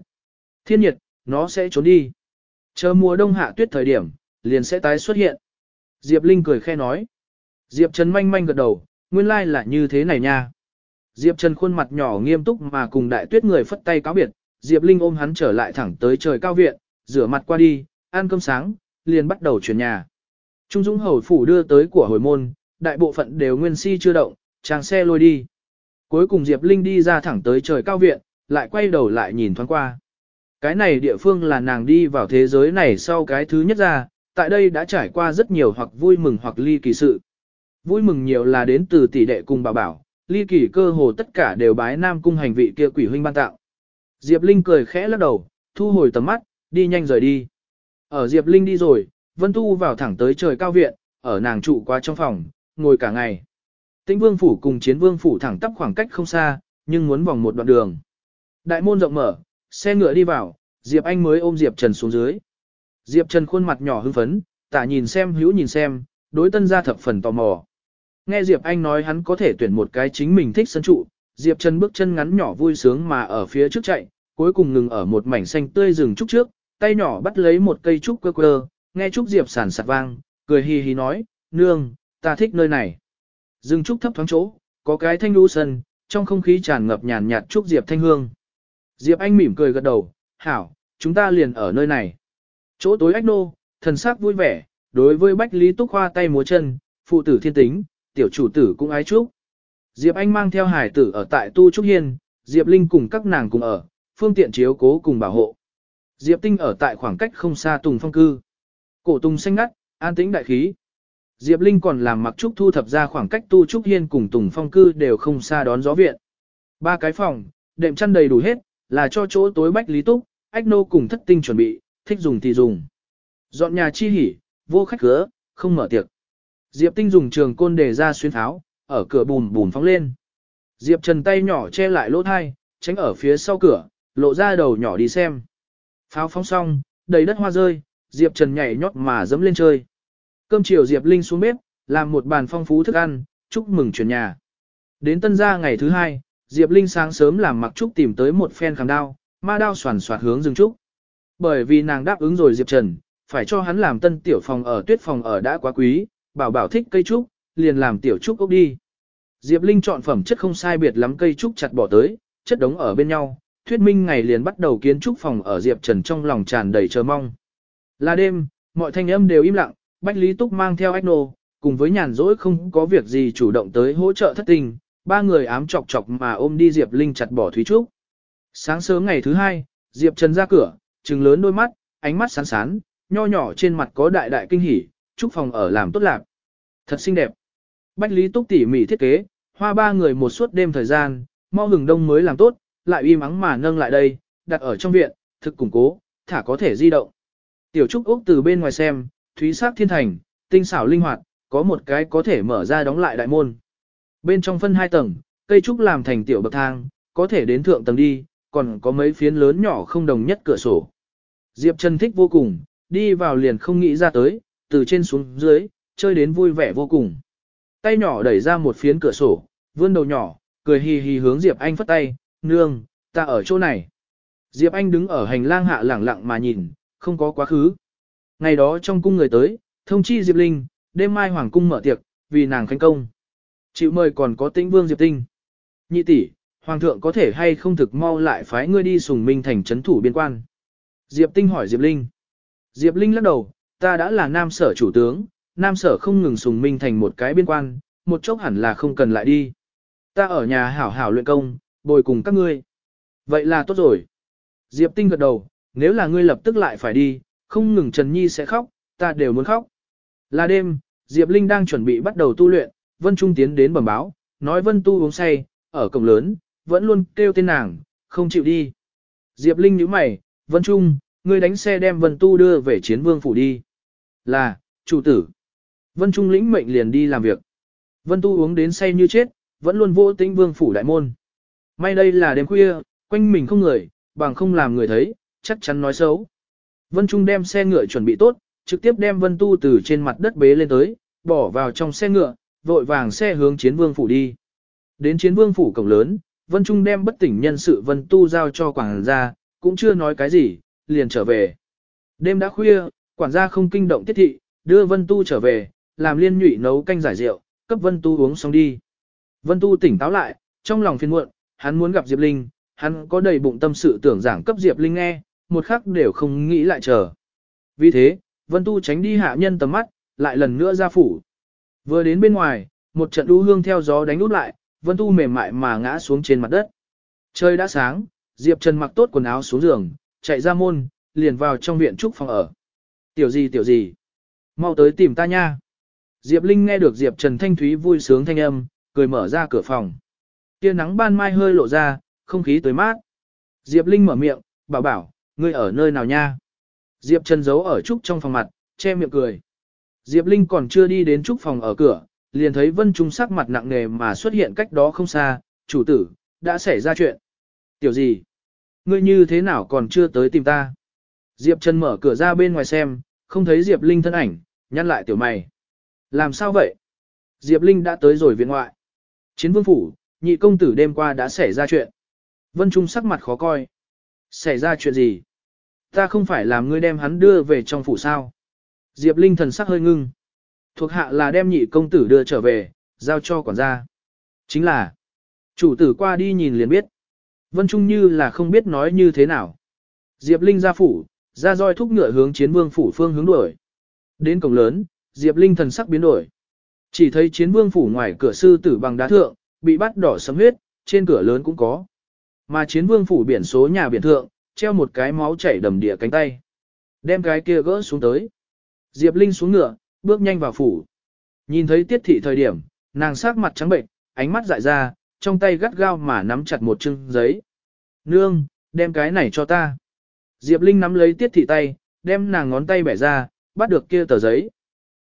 Speaker 1: Thiên nhiệt, nó sẽ trốn đi. Chờ mùa đông hạ tuyết thời điểm, liền sẽ tái xuất hiện. Diệp Linh cười khe nói. Diệp Trần manh manh gật đầu, nguyên lai là như thế này nha. Diệp Trần khuôn mặt nhỏ nghiêm túc mà cùng đại tuyết người phất tay cáo biệt, Diệp Linh ôm hắn trở lại thẳng tới trời cao viện, rửa mặt qua đi, ăn cơm sáng, liền bắt đầu chuyển nhà. Trung Dũng Hầu Phủ đưa tới của hồi môn, đại bộ phận đều nguyên si chưa động, trang xe lôi đi. Cuối cùng Diệp Linh đi ra thẳng tới trời cao viện, lại quay đầu lại nhìn thoáng qua. Cái này địa phương là nàng đi vào thế giới này sau cái thứ nhất ra, tại đây đã trải qua rất nhiều hoặc vui mừng hoặc ly kỳ sự. Vui mừng nhiều là đến từ tỷ đệ cùng bà bảo, ly kỳ cơ hồ tất cả đều bái nam cung hành vị kia quỷ huynh ban tạo. Diệp Linh cười khẽ lắc đầu, thu hồi tầm mắt, đi nhanh rời đi. Ở Diệp Linh đi rồi, Vân Tu vào thẳng tới trời cao viện, ở nàng trụ qua trong phòng, ngồi cả ngày. Tĩnh Vương phủ cùng Chiến Vương phủ thẳng tắp khoảng cách không xa, nhưng muốn vòng một đoạn đường. Đại môn rộng mở, xe ngựa đi vào, Diệp Anh mới ôm Diệp Trần xuống dưới. Diệp Trần khuôn mặt nhỏ hưng phấn, tả nhìn xem hữu nhìn xem, đối tân gia thập phần tò mò. Nghe Diệp Anh nói hắn có thể tuyển một cái chính mình thích sân trụ, Diệp Trần bước chân ngắn nhỏ vui sướng mà ở phía trước chạy, cuối cùng ngừng ở một mảnh xanh tươi rừng trúc trước, tay nhỏ bắt lấy một cây trúc quơ quơ, nghe trúc Diệp sản sạt vang, cười hì hì nói, nương, ta thích nơi này. Rừng trúc thấp thoáng chỗ, có cái thanh đu sân, trong không khí tràn ngập nhàn nhạt trúc Diệp thanh hương. Diệp Anh mỉm cười gật đầu, hảo, chúng ta liền ở nơi này. Chỗ tối ách nô, thần sắc vui vẻ, đối với Bách Lý Túc Hoa tay múa chân, phụ tử thiên tính, tiểu chủ tử cũng ái chúc. Diệp Anh mang theo hải tử ở tại Tu Trúc Hiên, Diệp Linh cùng các nàng cùng ở, phương tiện chiếu cố cùng bảo hộ. Diệp Tinh ở tại khoảng cách không xa Tùng Phong Cư. Cổ Tùng xanh ngắt, an tĩnh đại khí. Diệp Linh còn làm mặc trúc thu thập ra khoảng cách Tu Trúc Hiên cùng Tùng Phong Cư đều không xa đón gió viện. Ba cái phòng, đệm chăn đầy đủ hết, là cho chỗ tối Bách Lý Túc, Ách Nô cùng thất tinh chuẩn bị, thích dùng thì dùng. Dọn nhà chi hỉ, vô khách cửa, không mở tiệc. Diệp Tinh dùng trường côn để ra xuyên tháo, ở cửa bùn bùn phóng lên. Diệp Trần tay nhỏ che lại lỗ thai, tránh ở phía sau cửa, lộ ra đầu nhỏ đi xem. Pháo phóng xong, đầy đất hoa rơi, Diệp Trần nhảy nhót mà dẫm lên chơi. Cơm chiều Diệp Linh xuống bếp, làm một bàn phong phú thức ăn, chúc mừng chuyển nhà. Đến tân gia ngày thứ hai, Diệp Linh sáng sớm làm mặc trúc tìm tới một phen khảm đao, ma đao soàn soạt hướng rừng trúc. Bởi vì nàng đáp ứng rồi Diệp Trần, phải cho hắn làm tân tiểu phòng ở tuyết phòng ở đã quá quý, bảo bảo thích cây trúc, liền làm tiểu trúc ốc đi. Diệp Linh chọn phẩm chất không sai biệt lắm cây trúc chặt bỏ tới, chất đống ở bên nhau, thuyết minh ngày liền bắt đầu kiến trúc phòng ở Diệp Trần trong lòng tràn đầy chờ mong. Là đêm, mọi thanh âm đều im lặng, Bách Lý Túc mang theo ách nô, cùng với nhàn rỗi không có việc gì chủ động tới hỗ trợ thất tình, ba người ám chọc chọc mà ôm đi Diệp Linh chặt bỏ Thúy Trúc. Sáng sớm ngày thứ hai, Diệp Trần ra cửa, trừng lớn đôi mắt, ánh mắt sáng sán, nho nhỏ trên mặt có đại đại kinh hỉ, chúc phòng ở làm tốt lạc. Thật xinh đẹp. Bách Lý Túc tỉ mỉ thiết kế, hoa ba người một suốt đêm thời gian, mau hừng đông mới làm tốt, lại uy mắng mà nâng lại đây, đặt ở trong viện, thực củng cố, thả có thể di động. Tiểu Trúc Úc từ bên ngoài xem, thúy sắc thiên thành, tinh xảo linh hoạt, có một cái có thể mở ra đóng lại đại môn. Bên trong phân hai tầng, cây trúc làm thành tiểu bậc thang, có thể đến thượng tầng đi, còn có mấy phiến lớn nhỏ không đồng nhất cửa sổ. Diệp Trần thích vô cùng, đi vào liền không nghĩ ra tới, từ trên xuống dưới, chơi đến vui vẻ vô cùng. Tay nhỏ đẩy ra một phiến cửa sổ, vươn đầu nhỏ, cười hì hì hướng Diệp Anh phất tay, nương, ta ở chỗ này. Diệp Anh đứng ở hành lang hạ lẳng lặng mà nhìn, không có quá khứ. Ngày đó trong cung người tới, thông chi Diệp Linh, đêm mai hoàng cung mở tiệc, vì nàng khánh công. Chịu mời còn có tĩnh vương Diệp Tinh. Nhị tỷ, hoàng thượng có thể hay không thực mau lại phái ngươi đi sùng minh thành trấn thủ biên quan. Diệp Tinh hỏi Diệp Linh. Diệp Linh lắc đầu, ta đã là nam sở chủ tướng, nam sở không ngừng sùng minh thành một cái biên quan, một chốc hẳn là không cần lại đi. Ta ở nhà hảo hảo luyện công, bồi cùng các ngươi. Vậy là tốt rồi. Diệp Tinh gật đầu, nếu là ngươi lập tức lại phải đi, không ngừng Trần Nhi sẽ khóc, ta đều muốn khóc. Là đêm, Diệp Linh đang chuẩn bị bắt đầu tu luyện, Vân Trung tiến đến bẩm báo, nói Vân Tu uống say, ở cổng lớn, vẫn luôn kêu tên nàng, không chịu đi. Diệp Linh nhíu mày, Vân Trung, ngươi đánh xe đem Vân Tu đưa về chiến vương phủ đi. Là, chủ tử. Vân Trung lĩnh mệnh liền đi làm việc. Vân Tu uống đến say như chết, vẫn luôn vô tĩnh vương phủ đại môn. May đây là đêm khuya, quanh mình không người, bằng không làm người thấy, chắc chắn nói xấu. Vân Trung đem xe ngựa chuẩn bị tốt, trực tiếp đem Vân Tu từ trên mặt đất bế lên tới, bỏ vào trong xe ngựa, vội vàng xe hướng chiến vương phủ đi. Đến chiến vương phủ cổng lớn, Vân Trung đem bất tỉnh nhân sự Vân Tu giao cho quảng gia, cũng chưa nói cái gì, liền trở về. Đêm đã khuya, quản gia không kinh động tiết thị, đưa Vân Tu trở về, làm liên nhụy nấu canh giải rượu, cấp Vân Tu uống xong đi. Vân Tu tỉnh táo lại, trong lòng phiền muộn, hắn muốn gặp Diệp Linh, hắn có đầy bụng tâm sự tưởng giảng cấp Diệp Linh nghe, một khắc đều không nghĩ lại chờ. Vì thế, Vân Tu tránh đi hạ nhân tầm mắt, lại lần nữa ra phủ. Vừa đến bên ngoài, một trận đu hương theo gió đánh út lại, Vân Tu mềm mại mà ngã xuống trên mặt đất. Trời đã sáng, Diệp Trần mặc tốt quần áo xuống giường, chạy ra môn, liền vào trong viện trúc phòng ở. Tiểu gì tiểu gì? Mau tới tìm ta nha. Diệp Linh nghe được Diệp Trần thanh thúy vui sướng thanh âm, cười mở ra cửa phòng. Tia nắng ban mai hơi lộ ra, không khí tới mát. Diệp Linh mở miệng, bảo bảo, ngươi ở nơi nào nha? Diệp Trần giấu ở trúc trong phòng mặt, che miệng cười. Diệp Linh còn chưa đi đến trúc phòng ở cửa, liền thấy Vân Trung sắc mặt nặng nề mà xuất hiện cách đó không xa, chủ tử, đã xảy ra chuyện. Tiểu gì? Ngươi như thế nào còn chưa tới tìm ta? Diệp Trần mở cửa ra bên ngoài xem, không thấy Diệp Linh thân ảnh, nhăn lại tiểu mày. Làm sao vậy? Diệp Linh đã tới rồi viện ngoại. Chiến vương phủ, nhị công tử đêm qua đã xảy ra chuyện. Vân Trung sắc mặt khó coi. Xảy ra chuyện gì? Ta không phải làm ngươi đem hắn đưa về trong phủ sao? Diệp Linh thần sắc hơi ngưng. Thuộc hạ là đem nhị công tử đưa trở về, giao cho quản gia. Chính là, chủ tử qua đi nhìn liền biết. Vân Trung như là không biết nói như thế nào. Diệp Linh ra phủ, ra roi thúc ngựa hướng chiến vương phủ phương hướng đuổi. Đến cổng lớn, Diệp Linh thần sắc biến đổi. Chỉ thấy chiến vương phủ ngoài cửa sư tử bằng đá thượng, bị bắt đỏ sấm huyết, trên cửa lớn cũng có. Mà chiến vương phủ biển số nhà biển thượng, treo một cái máu chảy đầm địa cánh tay. Đem cái kia gỡ xuống tới. Diệp Linh xuống ngựa, bước nhanh vào phủ. Nhìn thấy tiết thị thời điểm, nàng sắc mặt trắng bệnh, ánh mắt dại ra, trong tay gắt gao mà nắm chặt một chưng giấy. Nương, đem cái này cho ta. Diệp Linh nắm lấy tiết thị tay, đem nàng ngón tay bẻ ra, bắt được kia tờ giấy.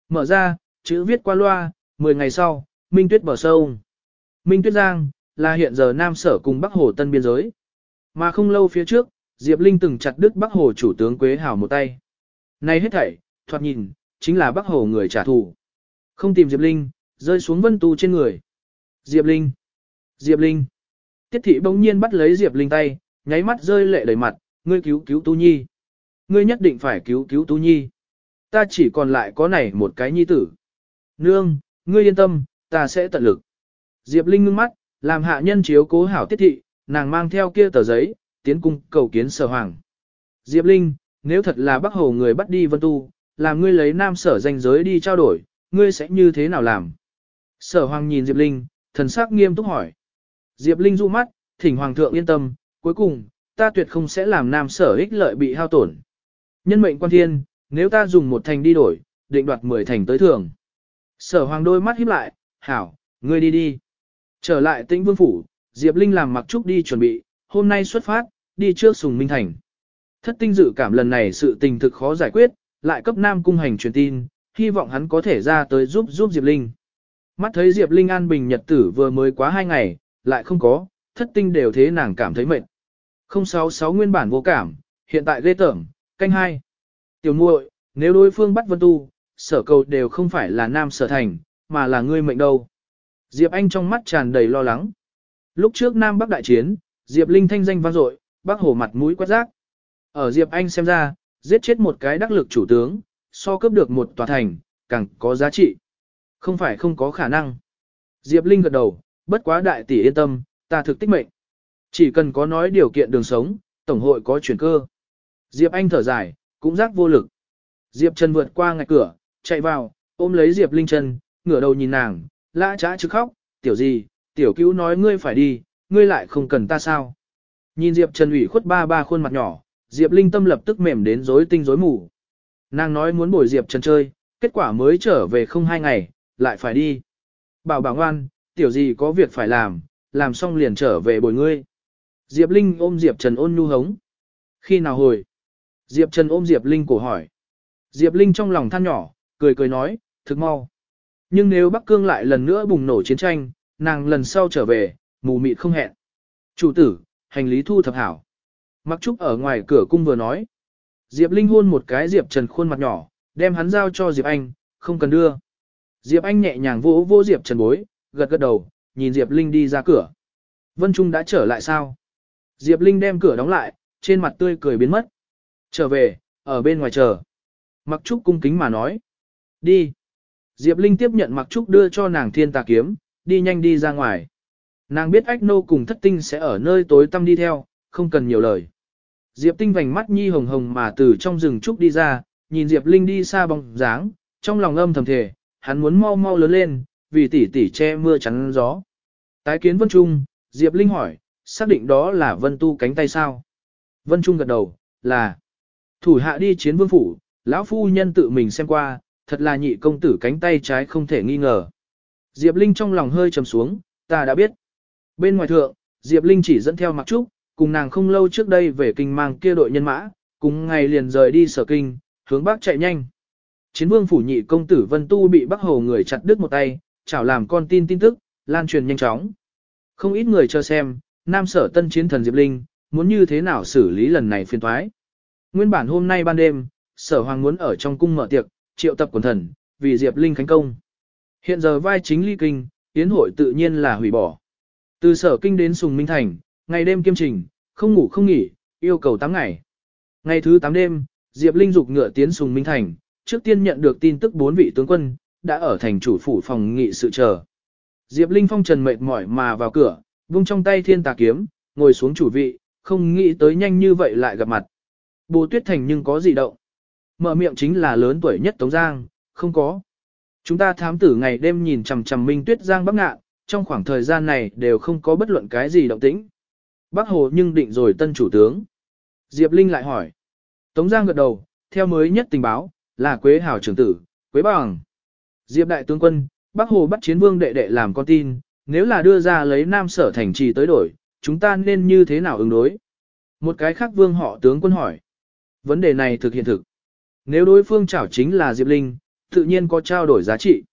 Speaker 1: Mở ra, chữ viết qua loa, 10 ngày sau, Minh Tuyết bờ sâu. Minh Tuyết Giang, là hiện giờ Nam Sở cùng Bắc Hồ Tân biên giới. Mà không lâu phía trước, Diệp Linh từng chặt đứt Bắc Hồ chủ tướng Quế Hảo một tay. Này hết thảy, thoạt nhìn, chính là Bắc Hồ người trả thù. Không tìm Diệp Linh, rơi xuống vân tu trên người. Diệp Linh! Diệp Linh! Tiết thị bỗng nhiên bắt lấy Diệp Linh tay, nháy mắt rơi lệ đầy mặt, ngươi cứu cứu Tu Nhi. Ngươi nhất định phải cứu cứu Tu Nhi. Ta chỉ còn lại có này một cái nhi tử. Nương, ngươi yên tâm, ta sẽ tận lực. Diệp Linh ngưng mắt, làm hạ nhân chiếu cố hảo tiết thị, nàng mang theo kia tờ giấy, tiến cung cầu kiến sở hoàng. Diệp Linh, nếu thật là Bắc Hồ người bắt đi Vân Tu, làm ngươi lấy nam sở danh giới đi trao đổi, ngươi sẽ như thế nào làm? Sở hoàng nhìn Diệp Linh, thần sắc nghiêm túc hỏi. Diệp Linh du mắt, thỉnh hoàng thượng yên tâm, cuối cùng, ta tuyệt không sẽ làm nam sở ích lợi bị hao tổn. Nhân mệnh quan thiên, nếu ta dùng một thành đi đổi, định đoạt mười thành tới thường. Sở hoàng đôi mắt híp lại, hảo, ngươi đi đi. Trở lại tĩnh vương phủ, Diệp Linh làm mặc trúc đi chuẩn bị, hôm nay xuất phát, đi trước sùng minh thành. Thất tinh dự cảm lần này sự tình thực khó giải quyết, lại cấp nam cung hành truyền tin, hy vọng hắn có thể ra tới giúp giúp Diệp Linh. Mắt thấy Diệp Linh an bình nhật tử vừa mới quá hai ngày, lại không có, thất tinh đều thế nàng cảm thấy mệt. 066 nguyên bản vô cảm, hiện tại ghê tởm, canh hai. Tiểu muội, nếu đối phương bắt vân tu, sở cầu đều không phải là nam sở thành, mà là ngươi mệnh đâu. Diệp Anh trong mắt tràn đầy lo lắng. Lúc trước Nam Bắc đại chiến, Diệp Linh thanh danh vang dội, bác hổ mặt mũi quát giác. Ở Diệp Anh xem ra, giết chết một cái đắc lực chủ tướng, so cướp được một tòa thành, càng có giá trị. Không phải không có khả năng. Diệp Linh gật đầu, bất quá đại tỷ yên tâm, ta thực tích mệnh. Chỉ cần có nói điều kiện đường sống, Tổng hội có chuyển cơ. Diệp Anh thở dài, cũng giác vô lực. Diệp Trần vượt qua ngạch cửa, chạy vào, ôm lấy Diệp Linh trần ngửa đầu nhìn nàng, lã trá chứ khóc, tiểu gì, tiểu cứu nói ngươi phải đi, ngươi lại không cần ta sao. Nhìn Diệp Trần ủy khuất ba ba khuôn mặt nhỏ, Diệp Linh tâm lập tức mềm đến rối tinh rối mù. Nàng nói muốn bồi Diệp Trần chơi, kết quả mới trở về không hai ngày, lại phải đi. Bảo bảo ngoan, tiểu gì có việc phải làm, làm xong liền trở về bồi ngươi. Diệp Linh ôm Diệp Trần ôn nhu hống. Khi nào hồi? Diệp Trần ôm Diệp Linh cổ hỏi. Diệp Linh trong lòng than nhỏ, cười cười nói, thực mau. Nhưng nếu Bắc Cương lại lần nữa bùng nổ chiến tranh, nàng lần sau trở về, mù mịt không hẹn. Chủ tử, hành lý thu thập hảo. Mặc Trúc ở ngoài cửa cung vừa nói. Diệp Linh hôn một cái Diệp Trần khuôn mặt nhỏ, đem hắn giao cho Diệp Anh, không cần đưa. Diệp Anh nhẹ nhàng vỗ vỗ Diệp Trần bối, gật gật đầu, nhìn Diệp Linh đi ra cửa. Vân Trung đã trở lại sao? Diệp Linh đem cửa đóng lại, trên mặt tươi cười biến mất. Trở về, ở bên ngoài chờ. Mặc Trúc cung kính mà nói. Đi. Diệp Linh tiếp nhận Mặc Trúc đưa cho nàng thiên tà kiếm, đi nhanh đi ra ngoài. Nàng biết Ách Nô cùng thất tinh sẽ ở nơi tối tăm đi theo, không cần nhiều lời. Diệp tinh vành mắt nhi hồng hồng mà từ trong rừng trúc đi ra, nhìn Diệp Linh đi xa bóng dáng, trong lòng âm thầm thề, hắn muốn mau mau lớn lên, vì tỷ tỷ che mưa chắn gió. Tái kiến Vân Trung, Diệp Linh hỏi, xác định đó là Vân Tu cánh tay sao? Vân Trung gật đầu, là thủ hạ đi chiến vương phủ, lão phu nhân tự mình xem qua, thật là nhị công tử cánh tay trái không thể nghi ngờ. Diệp Linh trong lòng hơi trầm xuống, ta đã biết. Bên ngoài thượng, Diệp Linh chỉ dẫn theo Mặc Trúc, cùng nàng không lâu trước đây về kinh mang kia đội nhân mã, cùng ngày liền rời đi sở kinh, hướng bắc chạy nhanh. Chiến vương phủ nhị công tử Vân Tu bị Bắc Hồ người chặt đứt một tay, chảo làm con tin tin tức, lan truyền nhanh chóng. Không ít người cho xem, nam sở tân chiến thần Diệp Linh, muốn như thế nào xử lý lần này phiên thoái. Nguyên bản hôm nay ban đêm, sở hoàng muốn ở trong cung mở tiệc, triệu tập quần thần, vì Diệp Linh khánh công. Hiện giờ vai chính ly kinh, tiến hội tự nhiên là hủy bỏ. Từ sở kinh đến Sùng Minh Thành, ngày đêm kiêm trình, không ngủ không nghỉ, yêu cầu 8 ngày. Ngày thứ 8 đêm, Diệp Linh dục ngựa tiến Sùng Minh Thành, trước tiên nhận được tin tức bốn vị tướng quân, đã ở thành chủ phủ phòng nghị sự chờ. Diệp Linh phong trần mệt mỏi mà vào cửa, vung trong tay thiên tà kiếm, ngồi xuống chủ vị, không nghĩ tới nhanh như vậy lại gặp mặt. Bồ tuyết thành nhưng có gì động. Mở miệng chính là lớn tuổi nhất Tống Giang, không có. Chúng ta thám tử ngày đêm nhìn chằm chằm Minh Tuyết Giang Bắc Ngạn, trong khoảng thời gian này đều không có bất luận cái gì động tĩnh. Bắc Hồ nhưng định rồi tân chủ tướng. Diệp Linh lại hỏi. Tống Giang gật đầu, theo mới nhất tình báo, là Quế Hảo trưởng tử, Quế Bằng. Diệp đại tướng quân, Bắc Hồ bắt chiến vương đệ đệ làm con tin, nếu là đưa ra lấy Nam Sở thành trì tới đổi, chúng ta nên như thế nào ứng đối? Một cái khác vương họ tướng quân hỏi. Vấn đề này thực hiện thực. Nếu đối phương chảo chính là Diệp Linh, tự nhiên có trao đổi giá trị.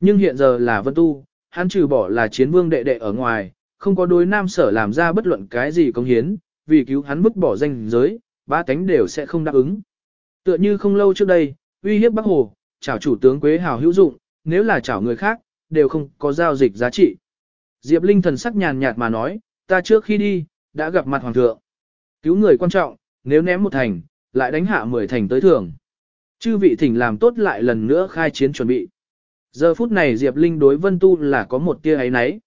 Speaker 1: Nhưng hiện giờ là Vân Tu, hắn trừ bỏ là chiến vương đệ đệ ở ngoài, không có đối nam sở làm ra bất luận cái gì công hiến, vì cứu hắn vứt bỏ danh giới, ba tánh đều sẽ không đáp ứng. Tựa như không lâu trước đây, uy hiếp Bắc Hồ, chảo chủ tướng Quế Hào hữu dụng, nếu là chảo người khác, đều không có giao dịch giá trị. Diệp Linh thần sắc nhàn nhạt mà nói, ta trước khi đi, đã gặp mặt hoàng thượng. Cứu người quan trọng, nếu ném một thành, lại đánh hạ mười thành tới thường. Chư vị thỉnh làm tốt lại lần nữa khai chiến chuẩn bị. Giờ phút này Diệp Linh đối Vân Tu là có một tia ấy nấy.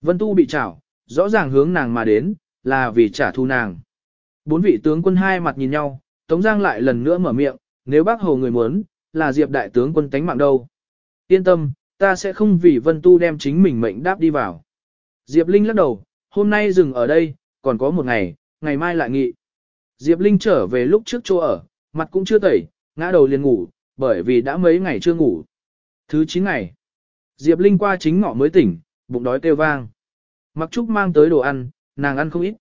Speaker 1: Vân Tu bị chảo, rõ ràng hướng nàng mà đến, là vì trả thù nàng. Bốn vị tướng quân hai mặt nhìn nhau, Tống Giang lại lần nữa mở miệng, nếu bác hồ người muốn, là Diệp đại tướng quân tánh mạng đâu. Yên tâm, ta sẽ không vì Vân Tu đem chính mình mệnh đáp đi vào. Diệp Linh lắc đầu, hôm nay dừng ở đây, còn có một ngày, ngày mai lại nghị. Diệp Linh trở về lúc trước chỗ ở, mặt cũng chưa tẩy, ngã đầu liền ngủ, bởi vì đã mấy ngày chưa ngủ. Thứ 9 ngày, Diệp Linh qua chính ngọ mới tỉnh, bụng đói kêu vang. Mặc Trúc mang tới đồ ăn, nàng ăn không ít.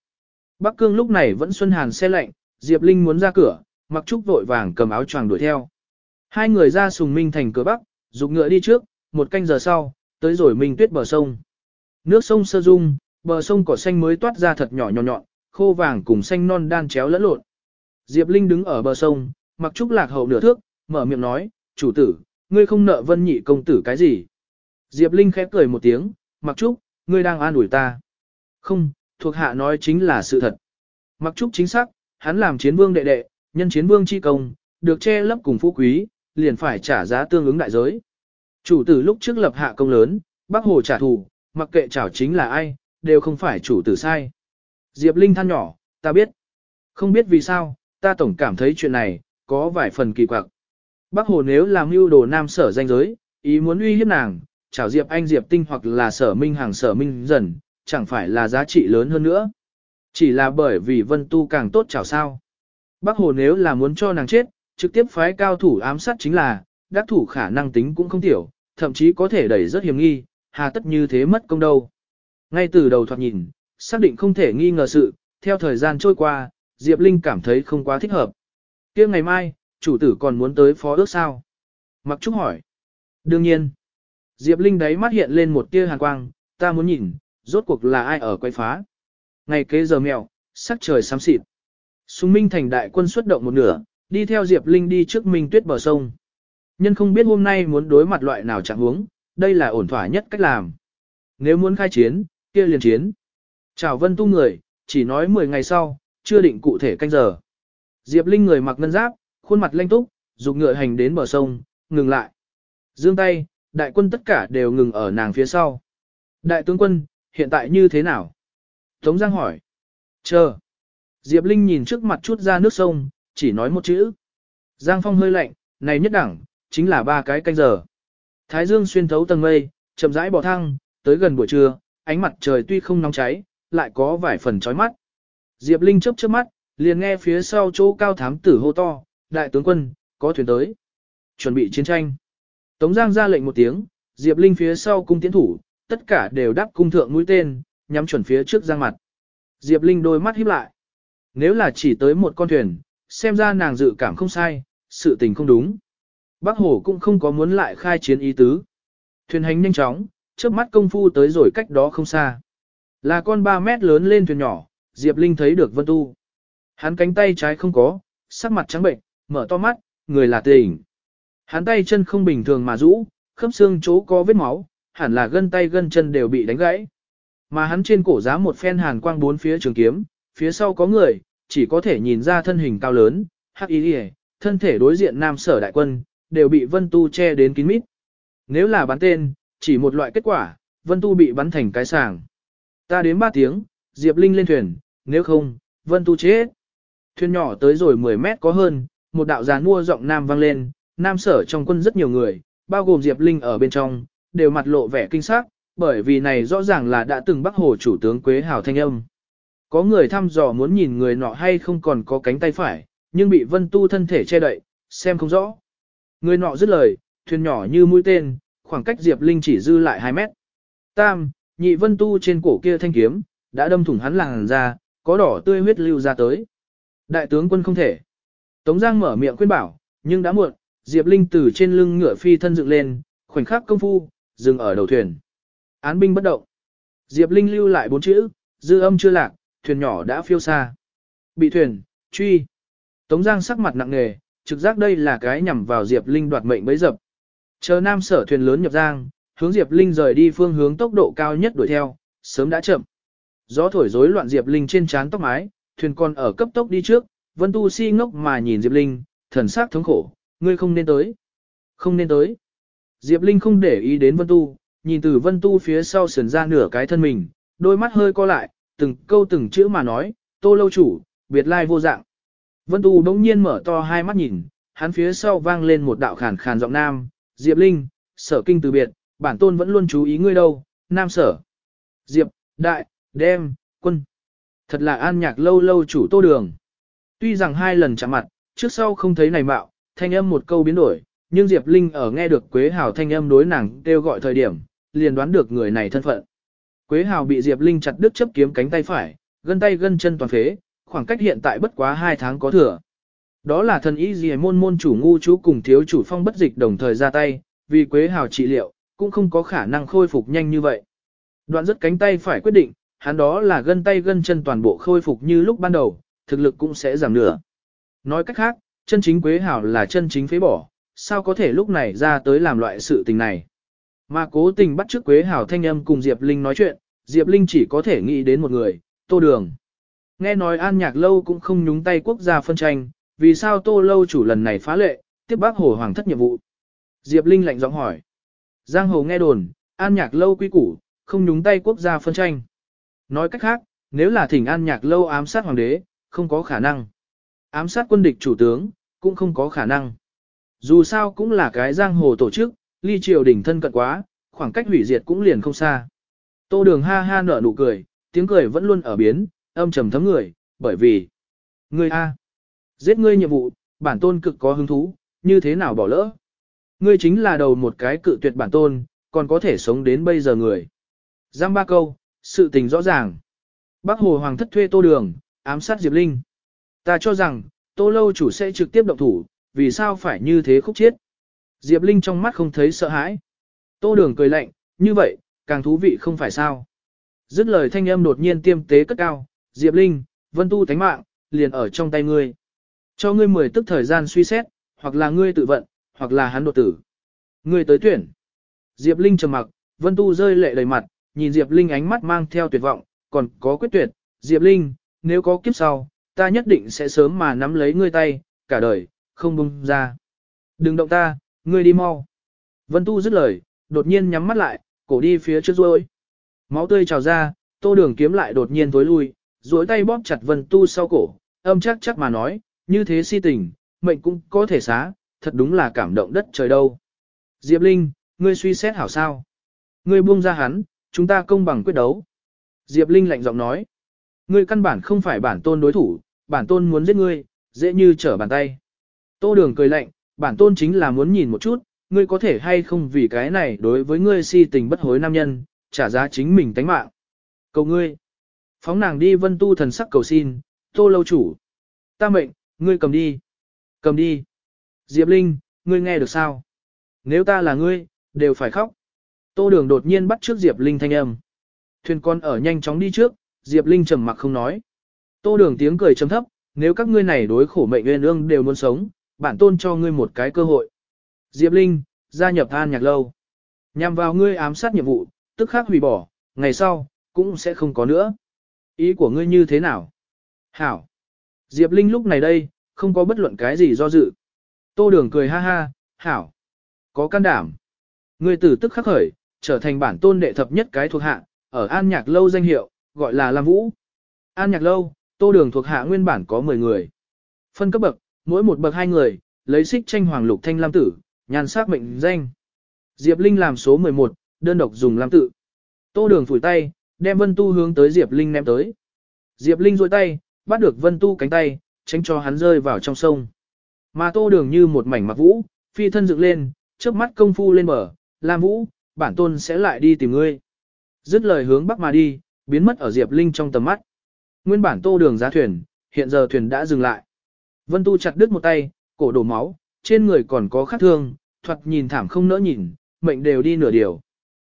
Speaker 1: Bắc Cương lúc này vẫn xuân hàn xe lạnh, Diệp Linh muốn ra cửa, Mặc Trúc vội vàng cầm áo choàng đuổi theo. Hai người ra sùng minh thành cửa Bắc, dục ngựa đi trước, một canh giờ sau, tới rồi minh tuyết bờ sông. Nước sông sơ dung, bờ sông cỏ xanh mới toát ra thật nhỏ nhọn nhọn, khô vàng cùng xanh non đan chéo lẫn lộn. Diệp Linh đứng ở bờ sông, mặc trúc lạc hậu nửa thước, mở miệng nói, chủ tử, ngươi không nợ vân nhị công tử cái gì. Diệp Linh khép cười một tiếng, mặc trúc, ngươi đang an ủi ta. Không, thuộc hạ nói chính là sự thật. Mặc trúc chính xác, hắn làm chiến vương đệ đệ, nhân chiến vương chi công, được che lấp cùng phú quý, liền phải trả giá tương ứng đại giới. Chủ tử lúc trước lập hạ công lớn, bác hồ trả thù, mặc kệ chảo chính là ai, đều không phải chủ tử sai. Diệp Linh than nhỏ, ta biết. Không biết vì sao, ta tổng cảm thấy chuyện này, có vài phần kỳ quặc. Bác hồ nếu làm mưu đồ nam sở danh giới, ý muốn uy hiếp nàng, chảo Diệp Anh Diệp Tinh hoặc là sở minh hàng sở minh dần, chẳng phải là giá trị lớn hơn nữa. Chỉ là bởi vì vân tu càng tốt chảo sao. Bác hồ nếu là muốn cho nàng chết, trực tiếp phái cao thủ ám sát chính là, đắc thủ khả năng tính cũng không tiểu, thậm chí có thể đẩy rất hiểm nghi, hà tất như thế mất công đâu. Ngay từ đầu thoạt nhìn, xác định không thể nghi ngờ sự, theo thời gian trôi qua, Diệp Linh cảm thấy không quá thích hợp. kia ngày mai, chủ tử còn muốn tới phó ước sao? Mặc Trúc hỏi. Đương nhiên. Diệp Linh đáy mắt hiện lên một tia hàn quang, ta muốn nhìn, rốt cuộc là ai ở quay phá. Ngày kế giờ mèo, sắc trời xám xịt. Sùng Minh thành đại quân xuất động một nửa, đi theo Diệp Linh đi trước Minh Tuyết bờ sông. Nhân không biết hôm nay muốn đối mặt loại nào trạng huống, đây là ổn thỏa nhất cách làm. Nếu muốn khai chiến, kia liền chiến. Chào vân tu người, chỉ nói 10 ngày sau, chưa định cụ thể canh giờ. Diệp Linh người mặc ngân giáp, khuôn mặt lanh túc, dục ngựa hành đến bờ sông, ngừng lại. Dương tay, đại quân tất cả đều ngừng ở nàng phía sau. Đại tướng quân, hiện tại như thế nào? Tống Giang hỏi. Chờ. Diệp Linh nhìn trước mặt chút ra nước sông, chỉ nói một chữ. Giang Phong hơi lạnh, này nhất đẳng, chính là ba cái canh giờ. Thái dương xuyên thấu tầng mây, chậm rãi bỏ thăng, tới gần buổi trưa, ánh mặt trời tuy không nóng cháy, lại có vài phần chói mắt. Diệp Linh chớp chớp mắt, liền nghe phía sau chỗ cao thám tử hô to, đại tướng quân, có thuyền tới. Chuẩn bị chiến tranh. Tống Giang ra lệnh một tiếng, Diệp Linh phía sau cung tiến thủ, tất cả đều đắp cung thượng mũi tên, nhắm chuẩn phía trước Giang mặt. Diệp Linh đôi mắt híp lại. Nếu là chỉ tới một con thuyền, xem ra nàng dự cảm không sai, sự tình không đúng. Bác Hổ cũng không có muốn lại khai chiến ý tứ. Thuyền hành nhanh chóng, trước mắt công phu tới rồi cách đó không xa. Là con 3 mét lớn lên thuyền nhỏ, Diệp Linh thấy được Vân Tu. Hắn cánh tay trái không có, sắc mặt trắng bệnh, mở to mắt, người là tỉnh. Hắn tay chân không bình thường mà rũ, khớp xương chỗ có vết máu, hẳn là gân tay gân chân đều bị đánh gãy. Mà hắn trên cổ giá một phen hàn quang bốn phía trường kiếm, phía sau có người, chỉ có thể nhìn ra thân hình cao lớn, hắc y thân thể đối diện nam sở đại quân, đều bị Vân Tu che đến kín mít. Nếu là bắn tên, chỉ một loại kết quả, Vân Tu bị bắn thành cái sàng. Ta đến 3 tiếng, Diệp Linh lên thuyền, nếu không, Vân Tu chết. Thuyền nhỏ tới rồi 10 mét có hơn, một đạo gián mua giọng nam vang lên, nam sở trong quân rất nhiều người, bao gồm Diệp Linh ở bên trong, đều mặt lộ vẻ kinh sắc, bởi vì này rõ ràng là đã từng bắc hồ chủ tướng Quế Hào Thanh Âm. Có người thăm dò muốn nhìn người nọ hay không còn có cánh tay phải, nhưng bị Vân Tu thân thể che đậy, xem không rõ. Người nọ dứt lời, thuyền nhỏ như mũi tên, khoảng cách Diệp Linh chỉ dư lại 2 mét. Tam, nhị vân tu trên cổ kia thanh kiếm, đã đâm thủng hắn làng ra, có đỏ tươi huyết lưu ra tới. Đại tướng quân không thể. Tống Giang mở miệng khuyên bảo, nhưng đã muộn, Diệp Linh từ trên lưng ngựa phi thân dựng lên, khoảnh khắc công phu, dừng ở đầu thuyền. Án binh bất động. Diệp Linh lưu lại bốn chữ, dư âm chưa lạc, thuyền nhỏ đã phiêu xa. Bị thuyền, truy. Tống Giang sắc mặt nặng nề, trực giác đây là cái nhằm vào Diệp Linh đoạt mệnh bấy dập. Chờ nam sở thuyền lớn nhập giang, hướng Diệp Linh rời đi phương hướng tốc độ cao nhất đuổi theo, sớm đã chậm. Gió thổi rối loạn Diệp Linh trên trán tóc mái, thuyền còn ở cấp tốc đi trước, Vân Tu si ngốc mà nhìn Diệp Linh, thần sắc thống khổ, ngươi không nên tới. Không nên tới. Diệp Linh không để ý đến Vân Tu, nhìn từ Vân Tu phía sau sườn ra nửa cái thân mình, đôi mắt hơi co lại, từng câu từng chữ mà nói, tô lâu chủ, biệt lai vô dạng. Vân Tu đống nhiên mở to hai mắt nhìn, hắn phía sau vang lên một đạo khàn khàn giọng nam, Diệp Linh, sở kinh từ biệt, bản tôn vẫn luôn chú ý ngươi đâu, nam sở. Diệp, đại, đem, quân. Thật là an nhạc lâu lâu chủ tô đường. Tuy rằng hai lần chạm mặt, trước sau không thấy này mạo, thanh âm một câu biến đổi, nhưng Diệp Linh ở nghe được Quế Hào thanh âm đối nàng kêu gọi thời điểm, liền đoán được người này thân phận. Quế Hào bị Diệp Linh chặt đứt chấp kiếm cánh tay phải, gân tay gân chân toàn phế, khoảng cách hiện tại bất quá 2 tháng có thừa. Đó là thần ý gì môn môn chủ ngu chú cùng thiếu chủ phong bất dịch đồng thời ra tay, vì Quế Hào trị liệu, cũng không có khả năng khôi phục nhanh như vậy. Đoạn rất cánh tay phải quyết định, hắn đó là gân tay gân chân toàn bộ khôi phục như lúc ban đầu, thực lực cũng sẽ giảm nửa. Nói cách khác, chân chính Quế Hào là chân chính phế bỏ, sao có thể lúc này ra tới làm loại sự tình này. Mà cố tình bắt trước Quế Hào thanh âm cùng Diệp Linh nói chuyện, Diệp Linh chỉ có thể nghĩ đến một người, Tô Đường. Nghe nói An Nhạc Lâu cũng không nhúng tay quốc gia phân tranh, vì sao Tô Lâu chủ lần này phá lệ, tiếp bác Hồ Hoàng thất nhiệm vụ. Diệp Linh lạnh giọng hỏi. Giang Hồ nghe đồn, An Nhạc Lâu quy củ, không nhúng tay quốc gia phân tranh. Nói cách khác, nếu là thỉnh An Nhạc Lâu ám sát Hoàng đế, không có khả năng. Ám sát quân địch chủ tướng, cũng không có khả năng. Dù sao cũng là cái giang hồ tổ chức, ly triều đỉnh thân cận quá, khoảng cách hủy diệt cũng liền không xa. Tô đường ha ha nở nụ cười, tiếng cười vẫn luôn ở biến, âm trầm thấm người, bởi vì Ngươi A. Giết ngươi nhiệm vụ, bản tôn cực có hứng thú, như thế nào bỏ lỡ. Ngươi chính là đầu một cái cự tuyệt bản tôn, còn có thể sống đến bây giờ người. Giang ba câu, sự tình rõ ràng. Bác Hồ Hoàng thất thuê tô đường, ám sát Diệp Linh. Ta cho rằng, tô lâu chủ sẽ trực tiếp động thủ, vì sao phải như thế khúc chiết. Diệp Linh trong mắt không thấy sợ hãi. Tô đường cười lạnh, như vậy, càng thú vị không phải sao. Dứt lời thanh âm đột nhiên tiêm tế cất cao, Diệp Linh, vân tu thánh mạng, liền ở trong tay ngươi. Cho ngươi mười tức thời gian suy xét, hoặc là ngươi tự vận, hoặc là hắn đột tử. Ngươi tới tuyển. Diệp Linh trầm mặc, vân tu rơi lệ đầy mặt, nhìn Diệp Linh ánh mắt mang theo tuyệt vọng, còn có quyết tuyệt. Diệp Linh, nếu có kiếp sau, ta nhất định sẽ sớm mà nắm lấy ngươi tay, cả đời, không bông ra. Đừng động ta, ngươi đi mau. Vân Tu dứt lời, đột nhiên nhắm mắt lại, cổ đi phía trước rồi. Máu tươi trào ra, tô đường kiếm lại đột nhiên tối lui, duỗi tay bóp chặt Vân Tu sau cổ, âm chắc chắc mà nói, như thế si tình, mệnh cũng có thể xá, thật đúng là cảm động đất trời đâu. Diệp Linh, ngươi suy xét hảo sao. Ngươi buông ra hắn, chúng ta công bằng quyết đấu. Diệp Linh lạnh giọng nói, ngươi căn bản không phải bản tôn đối thủ, bản tôn muốn giết ngươi, dễ như trở bàn tay. Tô đường cười lạnh, bản tôn chính là muốn nhìn một chút, ngươi có thể hay không vì cái này đối với ngươi si tình bất hối nam nhân, trả giá chính mình tánh mạng. Cầu ngươi. Phóng nàng đi vân tu thần sắc cầu xin, tô lâu chủ. Ta mệnh, ngươi cầm đi. Cầm đi. Diệp Linh, ngươi nghe được sao? Nếu ta là ngươi, đều phải khóc. Tô đường đột nhiên bắt trước Diệp Linh thanh âm. Thuyền con ở nhanh chóng đi trước, Diệp Linh trầm mặc không nói. Tô đường tiếng cười trầm thấp, nếu các ngươi này đối khổ mệnh nguyên ương đều muốn sống, bản tôn cho ngươi một cái cơ hội. Diệp Linh, gia nhập than nhạc lâu. Nhằm vào ngươi ám sát nhiệm vụ, tức khắc hủy bỏ, ngày sau, cũng sẽ không có nữa. Ý của ngươi như thế nào? Hảo. Diệp Linh lúc này đây, không có bất luận cái gì do dự. Tô đường cười ha ha, hảo. Có can đảm. Ngươi tử tức khắc khởi, trở thành bản tôn đệ thập nhất cái thuộc hạ, ở An Nhạc Lâu danh hiệu, gọi là Lam Vũ. An Nhạc Lâu, tô đường thuộc hạ nguyên bản có 10 người. Phân cấp bậc, mỗi một bậc hai người, lấy xích tranh hoàng lục thanh lam tử, nhàn sắc mệnh danh. Diệp Linh làm số 11, đơn độc dùng lam tự. Tô đường phủi tay, đem Vân Tu hướng tới Diệp Linh ném tới. Diệp Linh duỗi tay, bắt được Vân Tu cánh tay, tránh cho hắn rơi vào trong sông. Mà Tô đường như một mảnh mặc vũ, phi thân dựng lên, trước mắt công phu lên bờ, Lam Vũ, bản tôn sẽ lại đi tìm ngươi. Dứt lời hướng bắc mà đi, biến mất ở Diệp Linh trong tầm mắt. Nguyên bản Tô đường giá thuyền, hiện giờ thuyền đã dừng lại. Vân Tu chặt đứt một tay, cổ đổ máu, trên người còn có khắc thương, thoạt nhìn thảm không nỡ nhìn, mệnh đều đi nửa điều.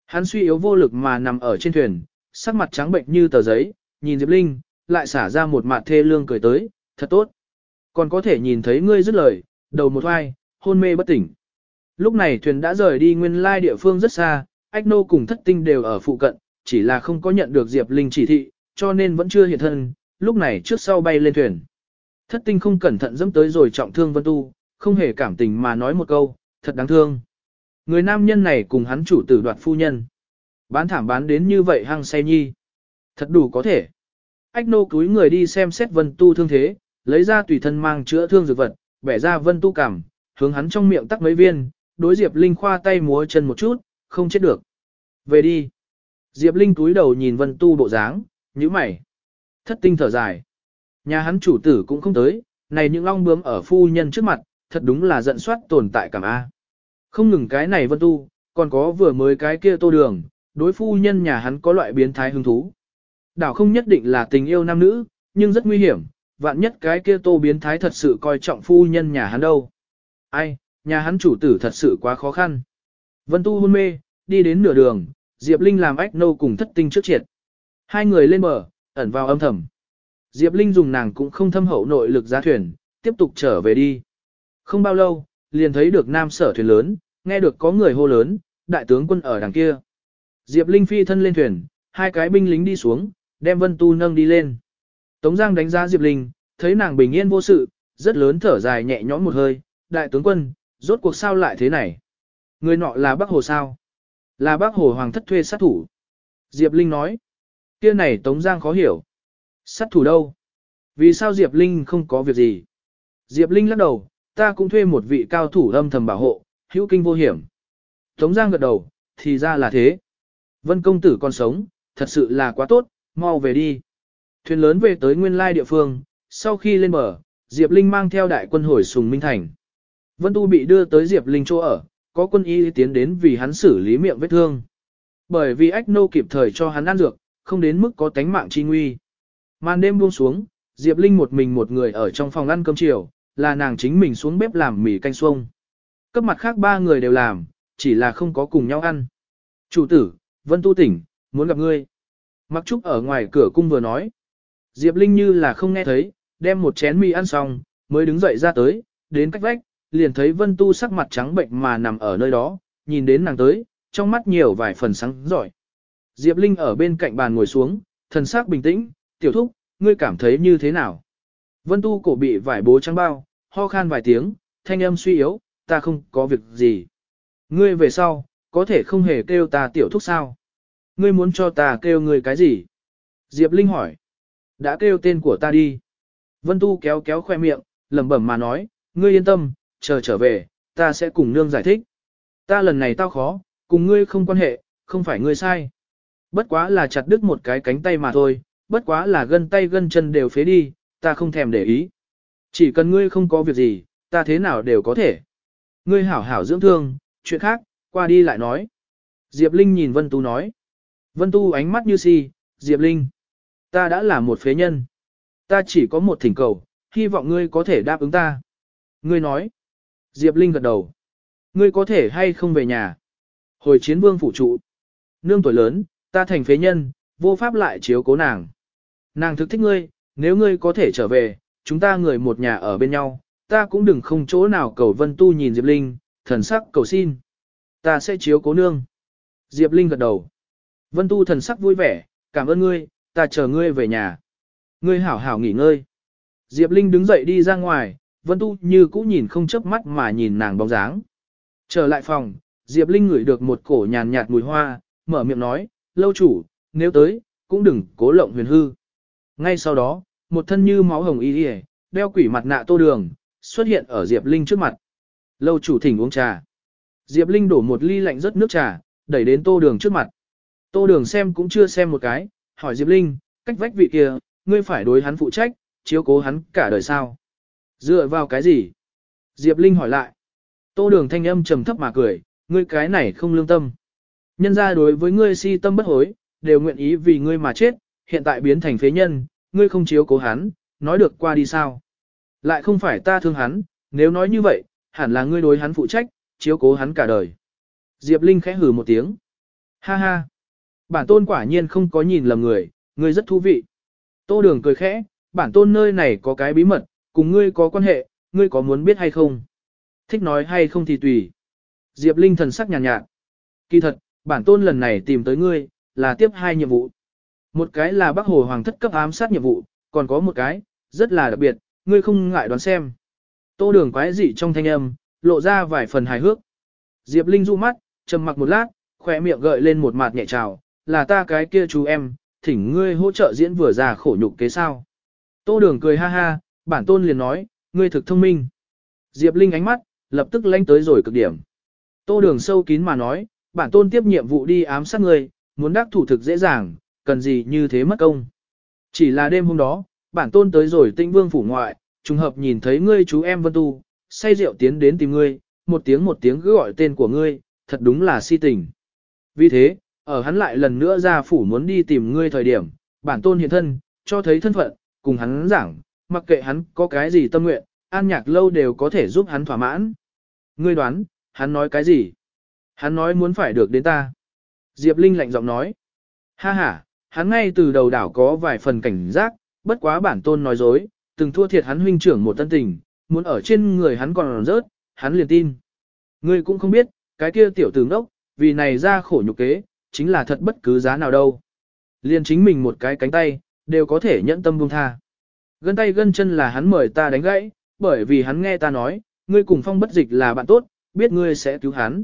Speaker 1: Hắn suy yếu vô lực mà nằm ở trên thuyền, sắc mặt trắng bệnh như tờ giấy, nhìn Diệp Linh, lại xả ra một mặt thê lương cười tới, thật tốt. Còn có thể nhìn thấy ngươi dứt lời, đầu một hoai, hôn mê bất tỉnh. Lúc này thuyền đã rời đi nguyên lai địa phương rất xa, Ách Nô cùng thất tinh đều ở phụ cận, chỉ là không có nhận được Diệp Linh chỉ thị, cho nên vẫn chưa hiện thân, lúc này trước sau bay lên thuyền. Thất tinh không cẩn thận dẫm tới rồi trọng thương Vân Tu, không hề cảm tình mà nói một câu, thật đáng thương. Người nam nhân này cùng hắn chủ tử đoạt phu nhân. Bán thảm bán đến như vậy hăng say nhi. Thật đủ có thể. Ách nô cúi người đi xem xét Vân Tu thương thế, lấy ra tùy thân mang chữa thương dược vật, bẻ ra Vân Tu cảm, hướng hắn trong miệng tắc mấy viên, đối Diệp Linh khoa tay múa chân một chút, không chết được. Về đi. Diệp Linh cúi đầu nhìn Vân Tu bộ dáng, nhíu mày. Thất tinh thở dài. Nhà hắn chủ tử cũng không tới, này những long bướm ở phu nhân trước mặt, thật đúng là giận soát tồn tại cảm A. Không ngừng cái này Vân Tu, còn có vừa mới cái kia tô đường, đối phu nhân nhà hắn có loại biến thái hứng thú. Đảo không nhất định là tình yêu nam nữ, nhưng rất nguy hiểm, vạn nhất cái kia tô biến thái thật sự coi trọng phu nhân nhà hắn đâu. Ai, nhà hắn chủ tử thật sự quá khó khăn. Vân Tu hôn mê, đi đến nửa đường, Diệp Linh làm ách nâu cùng thất tinh trước triệt. Hai người lên bờ, ẩn vào âm thầm. Diệp Linh dùng nàng cũng không thâm hậu nội lực ra thuyền, tiếp tục trở về đi. Không bao lâu, liền thấy được nam sở thuyền lớn, nghe được có người hô lớn, đại tướng quân ở đằng kia. Diệp Linh phi thân lên thuyền, hai cái binh lính đi xuống, đem Vân Tu nâng đi lên. Tống Giang đánh giá Diệp Linh, thấy nàng bình yên vô sự, rất lớn thở dài nhẹ nhõm một hơi, đại tướng quân, rốt cuộc sao lại thế này? Người nọ là Bắc Hồ sao? Là Bắc Hồ Hoàng thất thuê sát thủ. Diệp Linh nói, kia này Tống Giang khó hiểu. Sát thủ đâu? Vì sao Diệp Linh không có việc gì? Diệp Linh lắc đầu, ta cũng thuê một vị cao thủ âm thầm bảo hộ, hữu kinh vô hiểm. Tống Giang gật đầu, thì ra là thế. Vân công tử còn sống, thật sự là quá tốt, mau về đi. Thuyền lớn về tới nguyên lai địa phương, sau khi lên bờ, Diệp Linh mang theo đại quân hồi Sùng Minh Thành. Vân Tu bị đưa tới Diệp Linh chỗ ở, có quân y tiến đến vì hắn xử lý miệng vết thương. Bởi vì ách nô kịp thời cho hắn ăn dược, không đến mức có tánh mạng chi nguy. Màn đêm buông xuống, Diệp Linh một mình một người ở trong phòng ăn cơm chiều, là nàng chính mình xuống bếp làm mì canh xuông. Cấp mặt khác ba người đều làm, chỉ là không có cùng nhau ăn. Chủ tử, Vân Tu tỉnh, muốn gặp ngươi. Mặc Trúc ở ngoài cửa cung vừa nói. Diệp Linh như là không nghe thấy, đem một chén mì ăn xong, mới đứng dậy ra tới, đến cách vách, liền thấy Vân Tu sắc mặt trắng bệnh mà nằm ở nơi đó, nhìn đến nàng tới, trong mắt nhiều vài phần sáng giỏi. Diệp Linh ở bên cạnh bàn ngồi xuống, thần sắc bình tĩnh, tiểu thúc, ngươi cảm thấy như thế nào? Vân Tu cổ bị vải bố trắng bao, ho khan vài tiếng, thanh âm suy yếu, ta không có việc gì. Ngươi về sau, có thể không hề kêu ta tiểu thúc sao? Ngươi muốn cho ta kêu ngươi cái gì? Diệp Linh hỏi. Đã kêu tên của ta đi. Vân Tu kéo kéo khoe miệng, lẩm bẩm mà nói, ngươi yên tâm, chờ trở về, ta sẽ cùng nương giải thích. Ta lần này tao khó, cùng ngươi không quan hệ, không phải ngươi sai. Bất quá là chặt đứt một cái cánh tay mà thôi, bất quá là gân tay gân chân đều phế đi, ta không thèm để ý. Chỉ cần ngươi không có việc gì, ta thế nào đều có thể. Ngươi hảo hảo dưỡng thương, chuyện khác, qua đi lại nói. Diệp Linh nhìn Vân Tu nói. Vân Tu ánh mắt như si, Diệp Linh. Ta đã là một phế nhân. Ta chỉ có một thỉnh cầu, hy vọng ngươi có thể đáp ứng ta. Ngươi nói. Diệp Linh gật đầu. Ngươi có thể hay không về nhà. Hồi chiến vương phủ trụ. Nương tuổi lớn, ta thành phế nhân, vô pháp lại chiếu cố nàng. Nàng thực thích ngươi, nếu ngươi có thể trở về, chúng ta người một nhà ở bên nhau, ta cũng đừng không chỗ nào cầu Vân Tu nhìn Diệp Linh, thần sắc cầu xin. Ta sẽ chiếu cố nương. Diệp Linh gật đầu. Vân Tu thần sắc vui vẻ, cảm ơn ngươi, ta chờ ngươi về nhà. Ngươi hảo hảo nghỉ ngơi. Diệp Linh đứng dậy đi ra ngoài, Vân Tu như cũ nhìn không chớp mắt mà nhìn nàng bóng dáng. Trở lại phòng, Diệp Linh ngửi được một cổ nhàn nhạt mùi hoa, mở miệng nói, lâu chủ, nếu tới, cũng đừng cố lộng huyền hư. Ngay sau đó, một thân như máu hồng y y, đeo quỷ mặt nạ tô đường, xuất hiện ở Diệp Linh trước mặt. Lâu chủ thỉnh uống trà. Diệp Linh đổ một ly lạnh rất nước trà, đẩy đến tô đường trước mặt. Tô đường xem cũng chưa xem một cái, hỏi Diệp Linh, cách vách vị kia, ngươi phải đối hắn phụ trách, chiếu cố hắn cả đời sao. Dựa vào cái gì? Diệp Linh hỏi lại. Tô đường thanh âm trầm thấp mà cười, ngươi cái này không lương tâm. Nhân ra đối với ngươi si tâm bất hối, đều nguyện ý vì ngươi mà chết, hiện tại biến thành phế nhân, ngươi không chiếu cố hắn, nói được qua đi sao. Lại không phải ta thương hắn, nếu nói như vậy, hẳn là ngươi đối hắn phụ trách, chiếu cố hắn cả đời. Diệp Linh khẽ hừ một tiếng. Ha ha. Bản tôn quả nhiên không có nhìn lầm người, ngươi rất thú vị. Tô đường cười khẽ, bản tôn nơi này có cái bí mật, cùng ngươi có quan hệ, ngươi có muốn biết hay không? Thích nói hay không thì tùy. Diệp Linh thần sắc nhàn nhạt, nhạt. Kỳ thật, bản tôn lần này tìm tới ngươi, là tiếp hai nhiệm vụ. Một cái là Bắc Hồ Hoàng thất cấp ám sát nhiệm vụ, còn có một cái, rất là đặc biệt, ngươi không ngại đoán xem. Tô đường quái dị trong thanh âm, lộ ra vài phần hài hước. Diệp Linh du mắt, trầm mặc một lát, khỏe miệng gợi lên một mặt nhẹ trào, là ta cái kia chú em, thỉnh ngươi hỗ trợ diễn vừa già khổ nhục kế sao. Tô đường cười ha ha, bản tôn liền nói, ngươi thực thông minh. Diệp Linh ánh mắt, lập tức lanh tới rồi cực điểm. Tô đường sâu kín mà nói, bản tôn tiếp nhiệm vụ đi ám sát ngươi, muốn đắc thủ thực dễ dàng, cần gì như thế mất công. Chỉ là đêm hôm đó, bản tôn tới rồi tinh vương phủ ngoại, trùng hợp nhìn thấy ngươi chú em Vân Tu, say rượu tiến đến tìm ngươi, một tiếng một tiếng cứ gọi tên của ngươi, thật đúng là si tình. Vì thế, ở hắn lại lần nữa ra phủ muốn đi tìm ngươi thời điểm, bản tôn hiện thân, cho thấy thân phận, cùng hắn giảng, mặc kệ hắn có cái gì tâm nguyện, an nhạc lâu đều có thể giúp hắn thỏa mãn. Ngươi đoán, hắn nói cái gì? Hắn nói muốn phải được đến ta. Diệp Linh lạnh giọng nói. Ha ha, hắn ngay từ đầu đảo có vài phần cảnh giác, bất quá bản tôn nói dối, từng thua thiệt hắn huynh trưởng một tân tình, muốn ở trên người hắn còn rớt, hắn liền tin. Ngươi cũng không biết, cái kia tiểu tử ngốc, vì này ra khổ nhục kế, chính là thật bất cứ giá nào đâu. Liền chính mình một cái cánh tay, đều có thể nhẫn tâm buông tha. Gân tay gân chân là hắn mời ta đánh gãy, bởi vì hắn nghe ta nói, ngươi cùng phong bất dịch là bạn tốt, biết ngươi sẽ cứu hắn.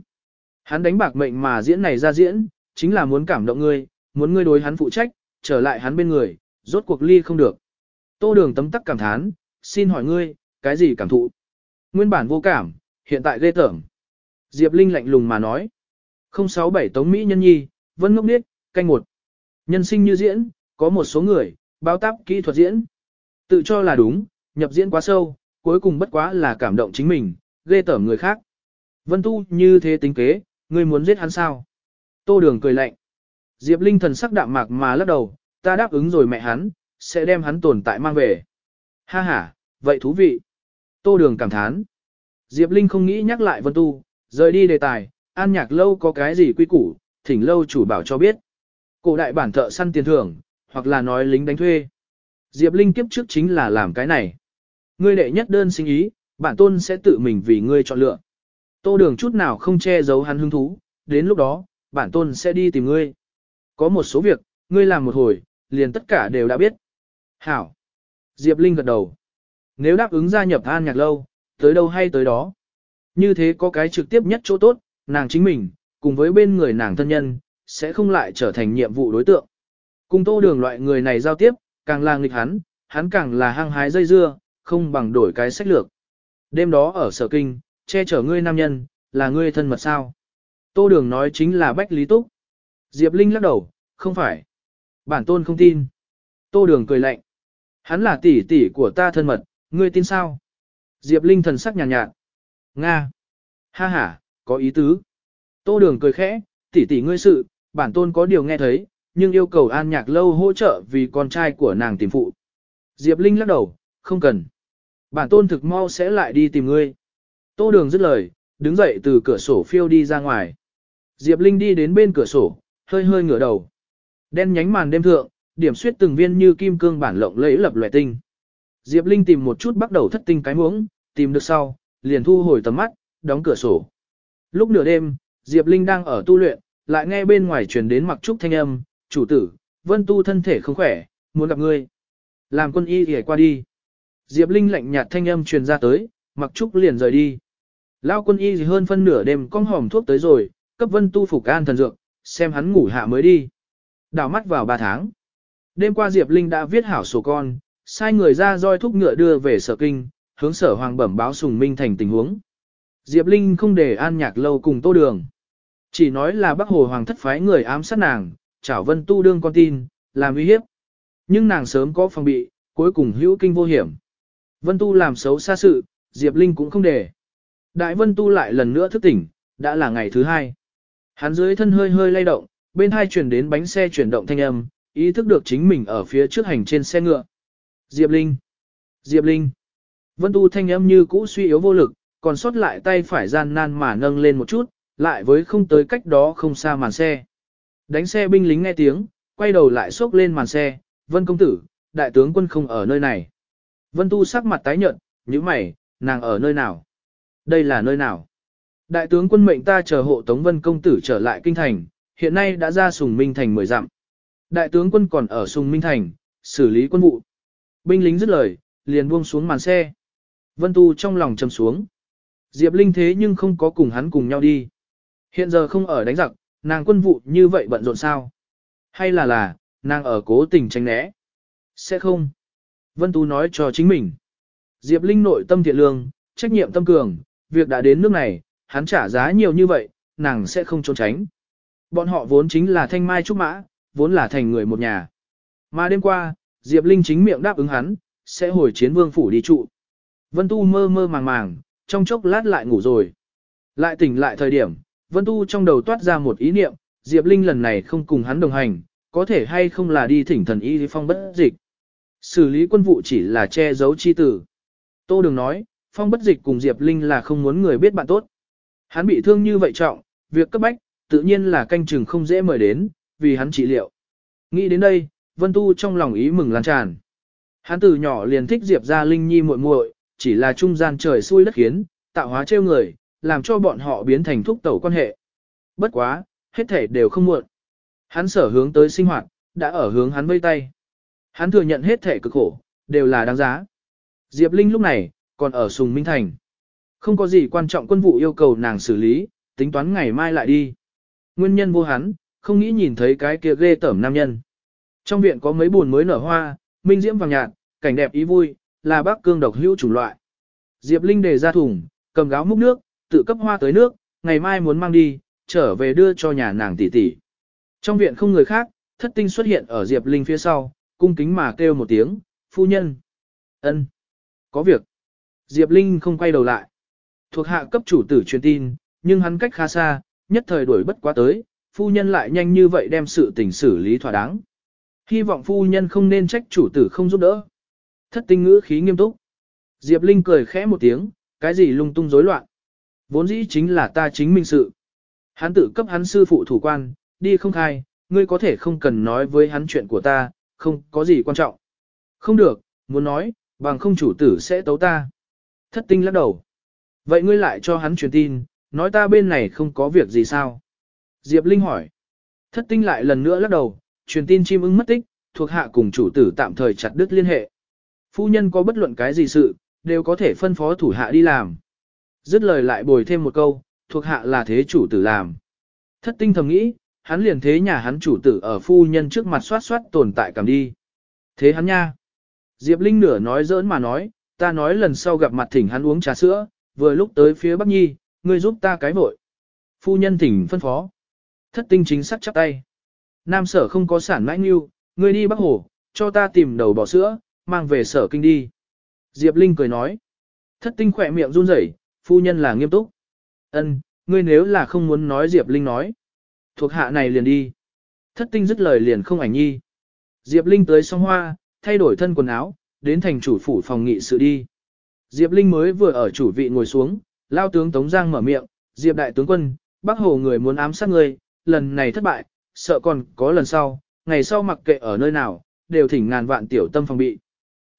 Speaker 1: Hắn đánh bạc mệnh mà diễn này ra diễn, chính là muốn cảm động ngươi, muốn ngươi đối hắn phụ trách, trở lại hắn bên người, rốt cuộc ly không được. Tô đường tấm tắc cảm thán, xin hỏi ngươi, cái gì cảm thụ? Nguyên bản vô cảm, hiện tại ghê tởm. Diệp Linh lạnh lùng mà nói. 067 Tống Mỹ Nhân Nhi, Vân Ngốc Điết, canh một. Nhân sinh như diễn, có một số người, báo táp kỹ thuật diễn. Tự cho là đúng, nhập diễn quá sâu, cuối cùng bất quá là cảm động chính mình, ghê tởm người khác. Vân Tu như thế tính kế, ngươi muốn giết hắn sao? Tô Đường cười lạnh. Diệp Linh thần sắc đạm mạc mà lắc đầu, ta đáp ứng rồi mẹ hắn, sẽ đem hắn tồn tại mang về. Ha ha, vậy thú vị. Tô Đường cảm thán. Diệp Linh không nghĩ nhắc lại Vân Tu, rời đi đề tài, an nhạc lâu có cái gì quy củ, thỉnh lâu chủ bảo cho biết. Cổ đại bản thợ săn tiền thưởng, hoặc là nói lính đánh thuê. Diệp Linh kiếp trước chính là làm cái này. Ngươi đệ nhất đơn sinh ý, bản tôn sẽ tự mình vì ngươi chọn lựa. Tô đường chút nào không che giấu hắn hứng thú, đến lúc đó, bản tôn sẽ đi tìm ngươi. Có một số việc, ngươi làm một hồi, liền tất cả đều đã biết. Hảo. Diệp Linh gật đầu. Nếu đáp ứng gia nhập an nhạc lâu, tới đâu hay tới đó. Như thế có cái trực tiếp nhất chỗ tốt, nàng chính mình, cùng với bên người nàng thân nhân, sẽ không lại trở thành nhiệm vụ đối tượng. Cùng tô đường loại người này giao tiếp, càng là nghịch hắn, hắn càng là hăng hái dây dưa, không bằng đổi cái sách lược. Đêm đó ở sở kinh, che chở ngươi nam nhân, là ngươi thân mật sao. Tô đường nói chính là Bách Lý Túc. Diệp Linh lắc đầu, không phải. Bản tôn không tin. Tô đường cười lạnh. Hắn là tỷ tỷ của ta thân mật, ngươi tin sao? Diệp Linh thần sắc nhàn nhạt, nhạt. Nga. Ha ha, có ý tứ. Tô đường cười khẽ, tỷ tỷ ngươi sự, bản tôn có điều nghe thấy, nhưng yêu cầu an nhạc lâu hỗ trợ vì con trai của nàng tìm phụ. Diệp Linh lắc đầu, không cần. Bản tôn thực mau sẽ lại đi tìm ngươi. Tô đường dứt lời, đứng dậy từ cửa sổ phiêu đi ra ngoài. Diệp Linh đi đến bên cửa sổ, hơi hơi ngửa đầu. Đen nhánh màn đêm thượng, điểm suyết từng viên như kim cương bản lộng lẫy lập lòe tinh. Diệp Linh tìm một chút bắt đầu thất tinh cái muỗng, tìm được sau, liền thu hồi tầm mắt, đóng cửa sổ. Lúc nửa đêm, Diệp Linh đang ở tu luyện, lại nghe bên ngoài truyền đến mặc trúc thanh âm, chủ tử, vân tu thân thể không khỏe, muốn gặp ngươi. Làm quân y thì qua đi. Diệp Linh lạnh nhạt thanh âm truyền ra tới, mặc trúc liền rời đi. Lao quân y gì hơn phân nửa đêm con hòm thuốc tới rồi, cấp vân tu phục an thần dược, xem hắn ngủ hạ mới đi. Đào mắt vào 3 tháng. Đêm qua Diệp Linh đã viết hảo sổ con, sai người ra roi thúc ngựa đưa về sở kinh, hướng sở hoàng bẩm báo sùng minh thành tình huống. Diệp Linh không để an nhạc lâu cùng tô đường. Chỉ nói là bác hồ hoàng thất phái người ám sát nàng, chảo vân tu đương con tin, làm uy hiếp. Nhưng nàng sớm có phòng bị, cuối cùng hữu kinh vô hiểm. Vân tu làm xấu xa sự, Diệp Linh cũng không để. Đại vân tu lại lần nữa thức tỉnh, đã là ngày thứ hai. Hắn dưới thân hơi hơi lay động, bên hai chuyển đến bánh xe chuyển động thanh âm, ý thức được chính mình ở phía trước hành trên xe ngựa. Diệp Linh! Diệp Linh! Vân tu thanh âm như cũ suy yếu vô lực, còn sót lại tay phải gian nan mà nâng lên một chút, lại với không tới cách đó không xa màn xe. Đánh xe binh lính nghe tiếng, quay đầu lại xốc lên màn xe, Vân công tử, đại tướng quân không ở nơi này. Vân tu sắc mặt tái nhợt, như mày, nàng ở nơi nào? Đây là nơi nào? Đại tướng quân mệnh ta chờ hộ Tống Vân công tử trở lại kinh thành, hiện nay đã ra Sùng Minh thành mười dặm. Đại tướng quân còn ở Sùng Minh thành, xử lý quân vụ. Binh lính dứt lời, liền buông xuống màn xe. Vân Tu trong lòng trầm xuống. Diệp Linh thế nhưng không có cùng hắn cùng nhau đi. Hiện giờ không ở đánh giặc, nàng quân vụ như vậy bận rộn sao? Hay là là, nàng ở cố tình tránh né? Sẽ không. Vân Tu nói cho chính mình. Diệp Linh nội tâm thiện lương, trách nhiệm tâm cường, việc đã đến nước này, hắn trả giá nhiều như vậy, nàng sẽ không trốn tránh. Bọn họ vốn chính là thanh mai trúc mã, vốn là thành người một nhà. Mà đêm qua, Diệp Linh chính miệng đáp ứng hắn, sẽ hồi chiến vương phủ đi trụ. Vân Tu mơ mơ màng màng, trong chốc lát lại ngủ rồi. Lại tỉnh lại thời điểm, Vân Tu trong đầu toát ra một ý niệm, Diệp Linh lần này không cùng hắn đồng hành, có thể hay không là đi thỉnh thần y phong bất dịch. Xử lý quân vụ chỉ là che giấu chi tử. Tô Đường nói, phong bất dịch cùng Diệp Linh là không muốn người biết bạn tốt. Hắn bị thương như vậy trọng, việc cấp bách, tự nhiên là canh chừng không dễ mời đến, vì hắn trị liệu. Nghĩ đến đây, Vân Tu trong lòng ý mừng lan tràn. Hắn từ nhỏ liền thích Diệp ra Linh Nhi muội muội, chỉ là trung gian trời xui đất khiến, tạo hóa trêu người, làm cho bọn họ biến thành thúc tẩu quan hệ. Bất quá, hết thể đều không muộn. Hắn sở hướng tới sinh hoạt, đã ở hướng hắn vây tay. Hắn thừa nhận hết thể cực khổ, đều là đáng giá. Diệp Linh lúc này, còn ở Sùng Minh Thành. Không có gì quan trọng quân vụ yêu cầu nàng xử lý, tính toán ngày mai lại đi. Nguyên nhân vô hắn, không nghĩ nhìn thấy cái kia ghê tởm nam nhân. Trong viện có mấy buồn mới nở hoa, minh diễm vàng nhạt, cảnh đẹp ý vui, là bác cương độc hữu chủng loại. Diệp Linh đề ra thùng, cầm gáo múc nước, tự cấp hoa tới nước, ngày mai muốn mang đi, trở về đưa cho nhà nàng tỷ tỷ. Trong viện không người khác, thất tinh xuất hiện ở Diệp Linh phía sau, cung kính mà kêu một tiếng, phu nhân. ân, Có việc. Diệp Linh không quay đầu lại. Thuộc hạ cấp chủ tử truyền tin, nhưng hắn cách khá xa, nhất thời đuổi bất quá tới, phu nhân lại nhanh như vậy đem sự tình xử lý thỏa đáng. Hy vọng phu nhân không nên trách chủ tử không giúp đỡ. Thất tinh ngữ khí nghiêm túc. Diệp Linh cười khẽ một tiếng, cái gì lung tung rối loạn. Vốn dĩ chính là ta chính minh sự. Hắn tự cấp hắn sư phụ thủ quan, đi không khai, ngươi có thể không cần nói với hắn chuyện của ta, không có gì quan trọng. Không được, muốn nói, bằng không chủ tử sẽ tấu ta. Thất tinh lắc đầu. Vậy ngươi lại cho hắn truyền tin, nói ta bên này không có việc gì sao? Diệp Linh hỏi. Thất tinh lại lần nữa lắc đầu, truyền tin chim ưng mất tích, thuộc hạ cùng chủ tử tạm thời chặt đứt liên hệ. Phu nhân có bất luận cái gì sự, đều có thể phân phó thủ hạ đi làm. Dứt lời lại bồi thêm một câu, thuộc hạ là thế chủ tử làm. Thất tinh thầm nghĩ, hắn liền thế nhà hắn chủ tử ở phu nhân trước mặt soát soát tồn tại cảm đi. Thế hắn nha. Diệp Linh nửa nói giỡn mà nói, ta nói lần sau gặp mặt thỉnh hắn uống trà sữa, vừa lúc tới phía Bắc Nhi, ngươi giúp ta cái vội. Phu nhân thỉnh phân phó. Thất tinh chính sắc chắp tay. Nam sở không có sản mãi nghiêu, ngươi đi Bắc Hồ, cho ta tìm đầu bò sữa, mang về sở kinh đi. Diệp Linh cười nói. Thất tinh khỏe miệng run rẩy, phu nhân là nghiêm túc. Ân, ngươi nếu là không muốn nói Diệp Linh nói. Thuộc hạ này liền đi. Thất tinh dứt lời liền không ảnh nhi. Diệp Linh tới song hoa, thay đổi thân quần áo, đến thành chủ phủ phòng nghị sự đi. Diệp Linh mới vừa ở chủ vị ngồi xuống, lao tướng Tống Giang mở miệng, Diệp đại tướng quân, bác hồ người muốn ám sát ngươi, lần này thất bại, sợ còn có lần sau, ngày sau mặc kệ ở nơi nào, đều thỉnh ngàn vạn tiểu tâm phòng bị.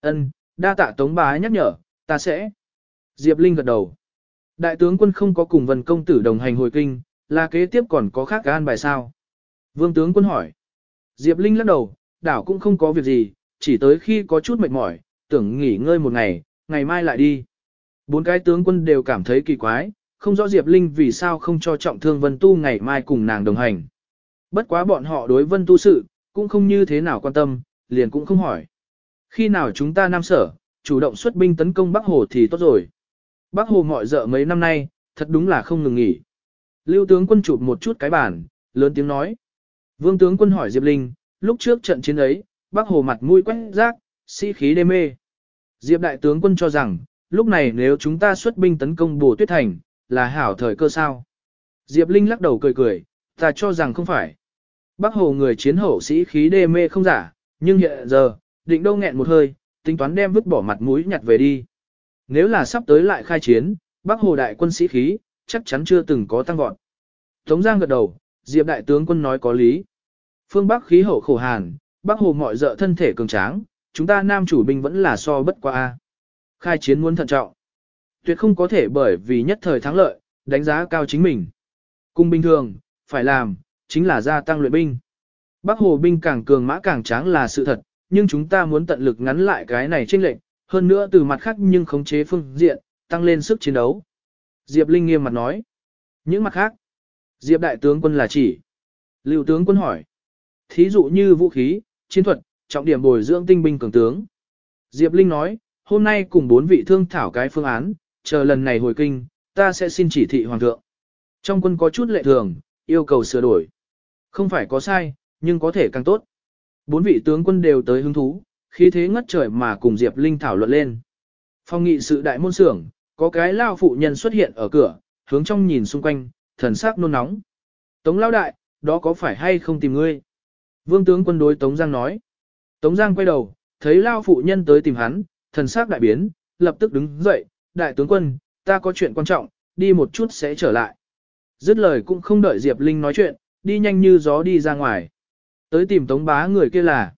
Speaker 1: Ân, đa tạ Tống bá nhắc nhở, ta sẽ. Diệp Linh gật đầu. Đại tướng quân không có cùng vần công tử đồng hành hồi kinh, là kế tiếp còn có khác gan bài sao? Vương tướng quân hỏi. Diệp Linh lắc đầu, đảo cũng không có việc gì, chỉ tới khi có chút mệt mỏi, tưởng nghỉ ngơi một ngày, ngày mai lại đi. Bốn cái tướng quân đều cảm thấy kỳ quái, không rõ Diệp Linh vì sao không cho trọng thương Vân Tu ngày mai cùng nàng đồng hành. Bất quá bọn họ đối Vân Tu sự, cũng không như thế nào quan tâm, liền cũng không hỏi. Khi nào chúng ta nam sở, chủ động xuất binh tấn công Bắc Hồ thì tốt rồi. Bắc Hồ mọi dợ mấy năm nay, thật đúng là không ngừng nghỉ. Lưu tướng quân chụp một chút cái bản, lớn tiếng nói. Vương tướng quân hỏi Diệp Linh, lúc trước trận chiến ấy, Bắc Hồ mặt mũi quét rác, sĩ khí đê mê. Diệp đại tướng quân cho rằng, lúc này nếu chúng ta xuất binh tấn công Bồ Tuyết Thành, là hảo thời cơ sao. Diệp Linh lắc đầu cười cười, ta cho rằng không phải. Bắc Hồ người chiến hậu sĩ khí đê mê không giả, nhưng hiện giờ, định đâu nghẹn một hơi, tính toán đem vứt bỏ mặt mũi nhặt về đi. Nếu là sắp tới lại khai chiến, Bắc Hồ đại quân sĩ khí, chắc chắn chưa từng có tăng vọt. Tống Giang gật đầu, Diệp đại tướng quân nói có lý. Phương Bắc khí hậu khổ hàn, Bắc Hồ mọi dợ thân thể cường tráng, chúng ta nam chủ binh vẫn là so bất qua a. Khai chiến muốn thận trọng. Tuyệt không có thể bởi vì nhất thời thắng lợi, đánh giá cao chính mình. Cùng bình thường, phải làm, chính là gia tăng luyện binh. Bắc Hồ binh càng cường mã càng tráng là sự thật, nhưng chúng ta muốn tận lực ngắn lại cái này trên lệnh, hơn nữa từ mặt khác nhưng khống chế phương diện, tăng lên sức chiến đấu. Diệp Linh nghiêm mặt nói. Những mặt khác, Diệp đại tướng quân là chỉ. Lưu tướng quân hỏi. Thí dụ như vũ khí, chiến thuật, trọng điểm bồi dưỡng tinh binh cường tướng. Diệp Linh nói, hôm nay cùng bốn vị thương thảo cái phương án, chờ lần này hồi kinh, ta sẽ xin chỉ thị hoàng thượng. Trong quân có chút lệ thường, yêu cầu sửa đổi. Không phải có sai, nhưng có thể càng tốt. Bốn vị tướng quân đều tới hứng thú, khí thế ngất trời mà cùng Diệp Linh thảo luận lên. Phong nghị sự đại môn xưởng, có cái lao phụ nhân xuất hiện ở cửa, hướng trong nhìn xung quanh, thần sắc nôn nóng. Tống lao đại, đó có phải hay không tìm ngươi? Vương tướng quân đối Tống Giang nói. Tống Giang quay đầu, thấy lao phụ nhân tới tìm hắn, thần sắc đại biến, lập tức đứng dậy, đại tướng quân, ta có chuyện quan trọng, đi một chút sẽ trở lại. Dứt lời cũng không đợi Diệp Linh nói chuyện, đi nhanh như gió đi ra ngoài. Tới tìm Tống bá người kia là.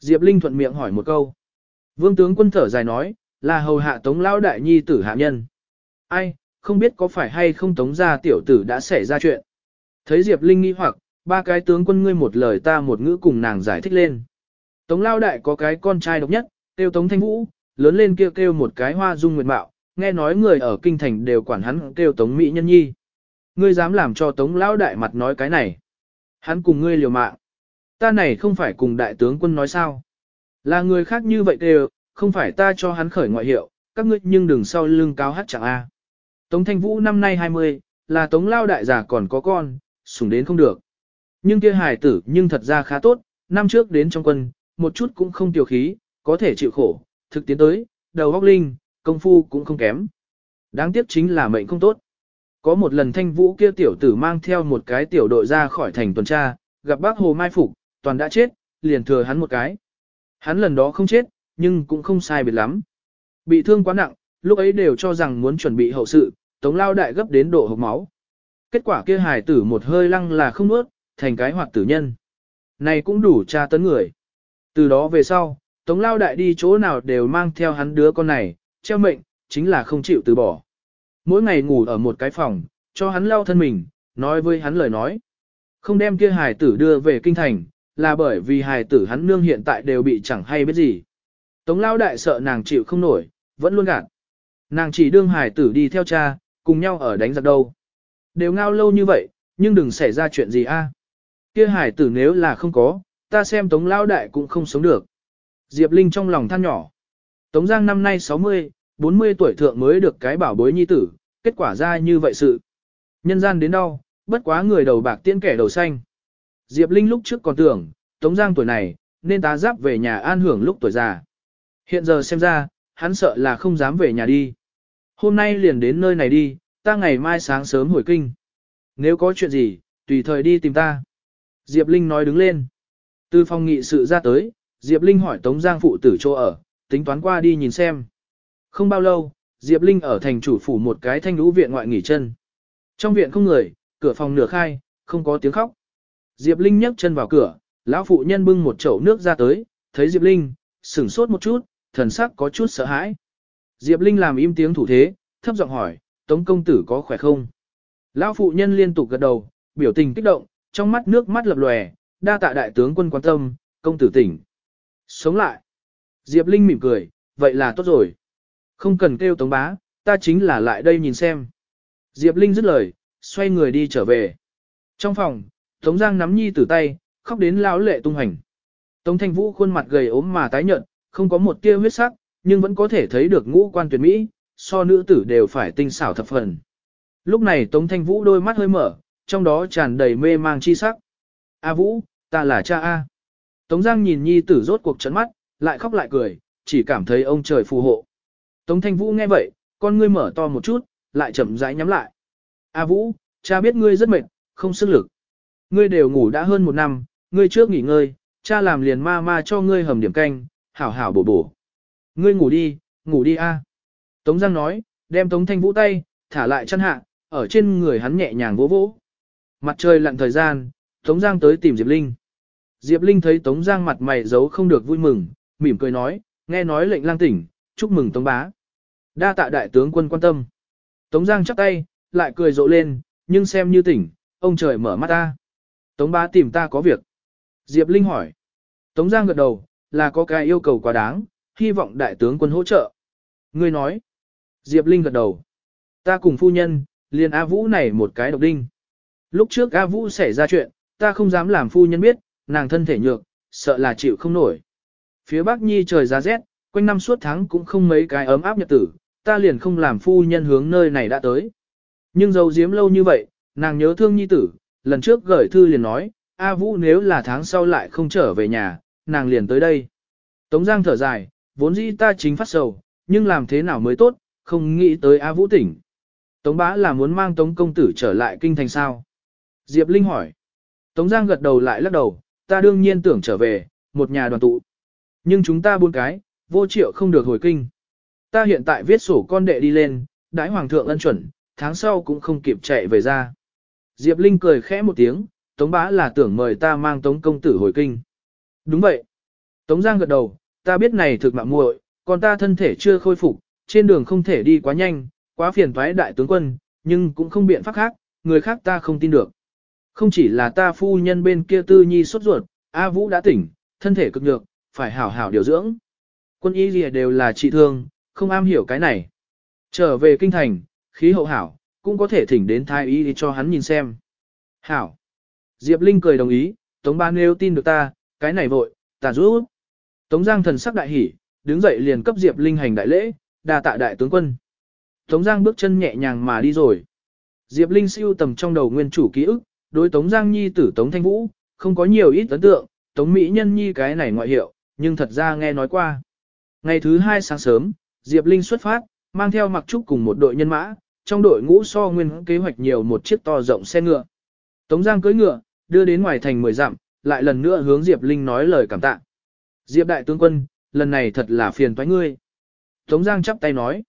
Speaker 1: Diệp Linh thuận miệng hỏi một câu. Vương tướng quân thở dài nói, là hầu hạ Tống lão đại nhi tử hạ nhân. Ai, không biết có phải hay không Tống gia tiểu tử đã xảy ra chuyện. Thấy Diệp Linh nghi hoặc, ba cái tướng quân ngươi một lời ta một ngữ cùng nàng giải thích lên. Tống lao đại có cái con trai độc nhất, kêu Tống Thanh Vũ, lớn lên kêu kêu một cái hoa dung nguyệt mạo, nghe nói người ở kinh thành đều quản hắn kêu Tống Mỹ Nhân Nhi. Ngươi dám làm cho Tống lão đại mặt nói cái này. Hắn cùng ngươi liều mạng. Ta này không phải cùng đại tướng quân nói sao. Là người khác như vậy đều, không phải ta cho hắn khởi ngoại hiệu, các ngươi nhưng đừng sau lưng cáo hát chẳng a. Tống Thanh Vũ năm nay 20, là Tống lao đại già còn có con, sủng đến không được. Nhưng kia hài tử nhưng thật ra khá tốt, năm trước đến trong quân, một chút cũng không tiểu khí, có thể chịu khổ, thực tiến tới, đầu óc linh, công phu cũng không kém. Đáng tiếc chính là mệnh không tốt. Có một lần thanh vũ kia tiểu tử mang theo một cái tiểu đội ra khỏi thành tuần tra, gặp bác Hồ Mai Phục, toàn đã chết, liền thừa hắn một cái. Hắn lần đó không chết, nhưng cũng không sai biệt lắm. Bị thương quá nặng, lúc ấy đều cho rằng muốn chuẩn bị hậu sự, tống lao đại gấp đến độ hộc máu. Kết quả kia hài tử một hơi lăng là không nuốt, thành cái hoạt tử nhân. Này cũng đủ tra tấn người. Từ đó về sau, tống lao đại đi chỗ nào đều mang theo hắn đứa con này, treo mệnh, chính là không chịu từ bỏ. Mỗi ngày ngủ ở một cái phòng, cho hắn lau thân mình, nói với hắn lời nói. Không đem kia hài tử đưa về kinh thành, là bởi vì hài tử hắn nương hiện tại đều bị chẳng hay biết gì. Tống lao đại sợ nàng chịu không nổi, vẫn luôn gạt. Nàng chỉ đương hài tử đi theo cha, cùng nhau ở đánh giặc đâu. Đều ngao lâu như vậy, nhưng đừng xảy ra chuyện gì a. Kia hài tử nếu là không có, ta xem tống lao đại cũng không sống được. Diệp Linh trong lòng than nhỏ. Tống Giang năm nay 60, 40 tuổi thượng mới được cái bảo bối nhi tử, kết quả ra như vậy sự. Nhân gian đến đâu, bất quá người đầu bạc tiễn kẻ đầu xanh. Diệp Linh lúc trước còn tưởng, Tống Giang tuổi này, nên tá giáp về nhà an hưởng lúc tuổi già. Hiện giờ xem ra, hắn sợ là không dám về nhà đi. Hôm nay liền đến nơi này đi, ta ngày mai sáng sớm hồi kinh. Nếu có chuyện gì, tùy thời đi tìm ta. Diệp Linh nói đứng lên. Từ phòng nghị sự ra tới, Diệp Linh hỏi Tống Giang phụ tử chỗ ở, tính toán qua đi nhìn xem. Không bao lâu, Diệp Linh ở thành chủ phủ một cái thanh lũ viện ngoại nghỉ chân. Trong viện không người, cửa phòng nửa khai, không có tiếng khóc. Diệp Linh nhấc chân vào cửa, lão phụ nhân bưng một chậu nước ra tới, thấy Diệp Linh, sửng sốt một chút, thần sắc có chút sợ hãi. Diệp Linh làm im tiếng thủ thế, thấp giọng hỏi, Tống công tử có khỏe không? Lão phụ nhân liên tục gật đầu, biểu tình kích động, trong mắt nước mắt lập lòe, đa tạ đại tướng quân quan tâm, công tử tỉnh. Sống lại. Diệp Linh mỉm cười, vậy là tốt rồi. Không cần kêu tống bá, ta chính là lại đây nhìn xem. Diệp Linh dứt lời, xoay người đi trở về. Trong phòng, Tống Giang nắm nhi tử tay, khóc đến lão lệ tung hành. Tống Thanh Vũ khuôn mặt gầy ốm mà tái nhợt, không có một tia huyết sắc, nhưng vẫn có thể thấy được ngũ quan tuyệt mỹ, so nữ tử đều phải tinh xảo thập phần. Lúc này Tống Thanh Vũ đôi mắt hơi mở, trong đó tràn đầy mê mang chi sắc. A Vũ, ta là cha A. Tống Giang nhìn nhi tử rốt cuộc trấn mắt, lại khóc lại cười, chỉ cảm thấy ông trời phù hộ. Tống Thanh Vũ nghe vậy, con ngươi mở to một chút, lại chậm rãi nhắm lại. A Vũ, cha biết ngươi rất mệt, không sức lực. Ngươi đều ngủ đã hơn một năm, ngươi trước nghỉ ngơi, cha làm liền ma ma cho ngươi hầm điểm canh, hảo hảo bổ bổ. Ngươi ngủ đi, ngủ đi a. Tống Giang nói, đem Tống Thanh Vũ tay, thả lại chân hạ, ở trên người hắn nhẹ nhàng vỗ vỗ. Mặt trời lặn thời gian, Tống Giang tới tìm Diệp Linh. Diệp Linh thấy Tống Giang mặt mày giấu không được vui mừng, mỉm cười nói, nghe nói lệnh lang tỉnh, chúc mừng Tống bá. Đa tạ đại tướng quân quan tâm. Tống Giang chắp tay, lại cười rộ lên, nhưng xem như tỉnh, ông trời mở mắt ta. Tống bá tìm ta có việc. Diệp Linh hỏi. Tống Giang gật đầu, là có cái yêu cầu quá đáng, hy vọng đại tướng quân hỗ trợ. Ngươi nói. Diệp Linh gật đầu. Ta cùng phu nhân, liền A Vũ này một cái độc đinh. Lúc trước A Vũ xảy ra chuyện, ta không dám làm phu nhân biết, nàng thân thể nhược, sợ là chịu không nổi. Phía Bắc Nhi trời giá rét, quanh năm suốt tháng cũng không mấy cái ấm áp nhật tử, ta liền không làm phu nhân hướng nơi này đã tới. Nhưng dấu diếm lâu như vậy, nàng nhớ thương nhi tử, lần trước gửi thư liền nói, A Vũ nếu là tháng sau lại không trở về nhà, nàng liền tới đây. Tống Giang thở dài, vốn dĩ ta chính phát sầu, nhưng làm thế nào mới tốt, không nghĩ tới A Vũ tỉnh. Tống bá là muốn mang Tống công tử trở lại kinh thành sao? Diệp Linh hỏi. Tống Giang gật đầu lại lắc đầu, ta đương nhiên tưởng trở về, một nhà đoàn tụ. Nhưng chúng ta buôn cái, vô triệu không được hồi kinh. Ta hiện tại viết sổ con đệ đi lên, đãi hoàng thượng ân chuẩn, tháng sau cũng không kịp chạy về ra. Diệp Linh cười khẽ một tiếng, Tống bá là tưởng mời ta mang Tống công tử hồi kinh. Đúng vậy. Tống Giang gật đầu, ta biết này thực mạng muội, còn ta thân thể chưa khôi phục, trên đường không thể đi quá nhanh, quá phiền toái đại tướng quân, nhưng cũng không biện pháp khác, người khác ta không tin được. Không chỉ là ta phu nhân bên kia tư nhi sốt ruột, A Vũ đã tỉnh, thân thể cực nhược, phải hảo hảo điều dưỡng. Quân y lìa đều là trị thương, không am hiểu cái này. Trở về kinh thành, khí hậu hảo, cũng có thể thỉnh đến thái y cho hắn nhìn xem. Hảo. Diệp Linh cười đồng ý, Tống Ba nêu tin được ta, cái này vội, ta giúp. Tống Giang thần sắc đại hỉ, đứng dậy liền cấp Diệp Linh hành đại lễ, đà tạ đại tướng quân. Tống Giang bước chân nhẹ nhàng mà đi rồi. Diệp Linh siêu tầm trong đầu nguyên chủ ký ức, đối Tống Giang Nhi tử Tống Thanh Vũ, không có nhiều ít ấn tượng, Tống Mỹ Nhân Nhi cái này ngoại hiệu, nhưng thật ra nghe nói qua. Ngày thứ hai sáng sớm, Diệp Linh xuất phát, mang theo mặc trúc cùng một đội nhân mã, trong đội ngũ so nguyên kế hoạch nhiều một chiếc to rộng xe ngựa. Tống Giang cưỡi ngựa, đưa đến ngoài thành 10 dặm, lại lần nữa hướng Diệp Linh nói lời cảm tạ. Diệp đại tướng quân, lần này thật là phiền toái ngươi. Tống Giang chắp tay nói.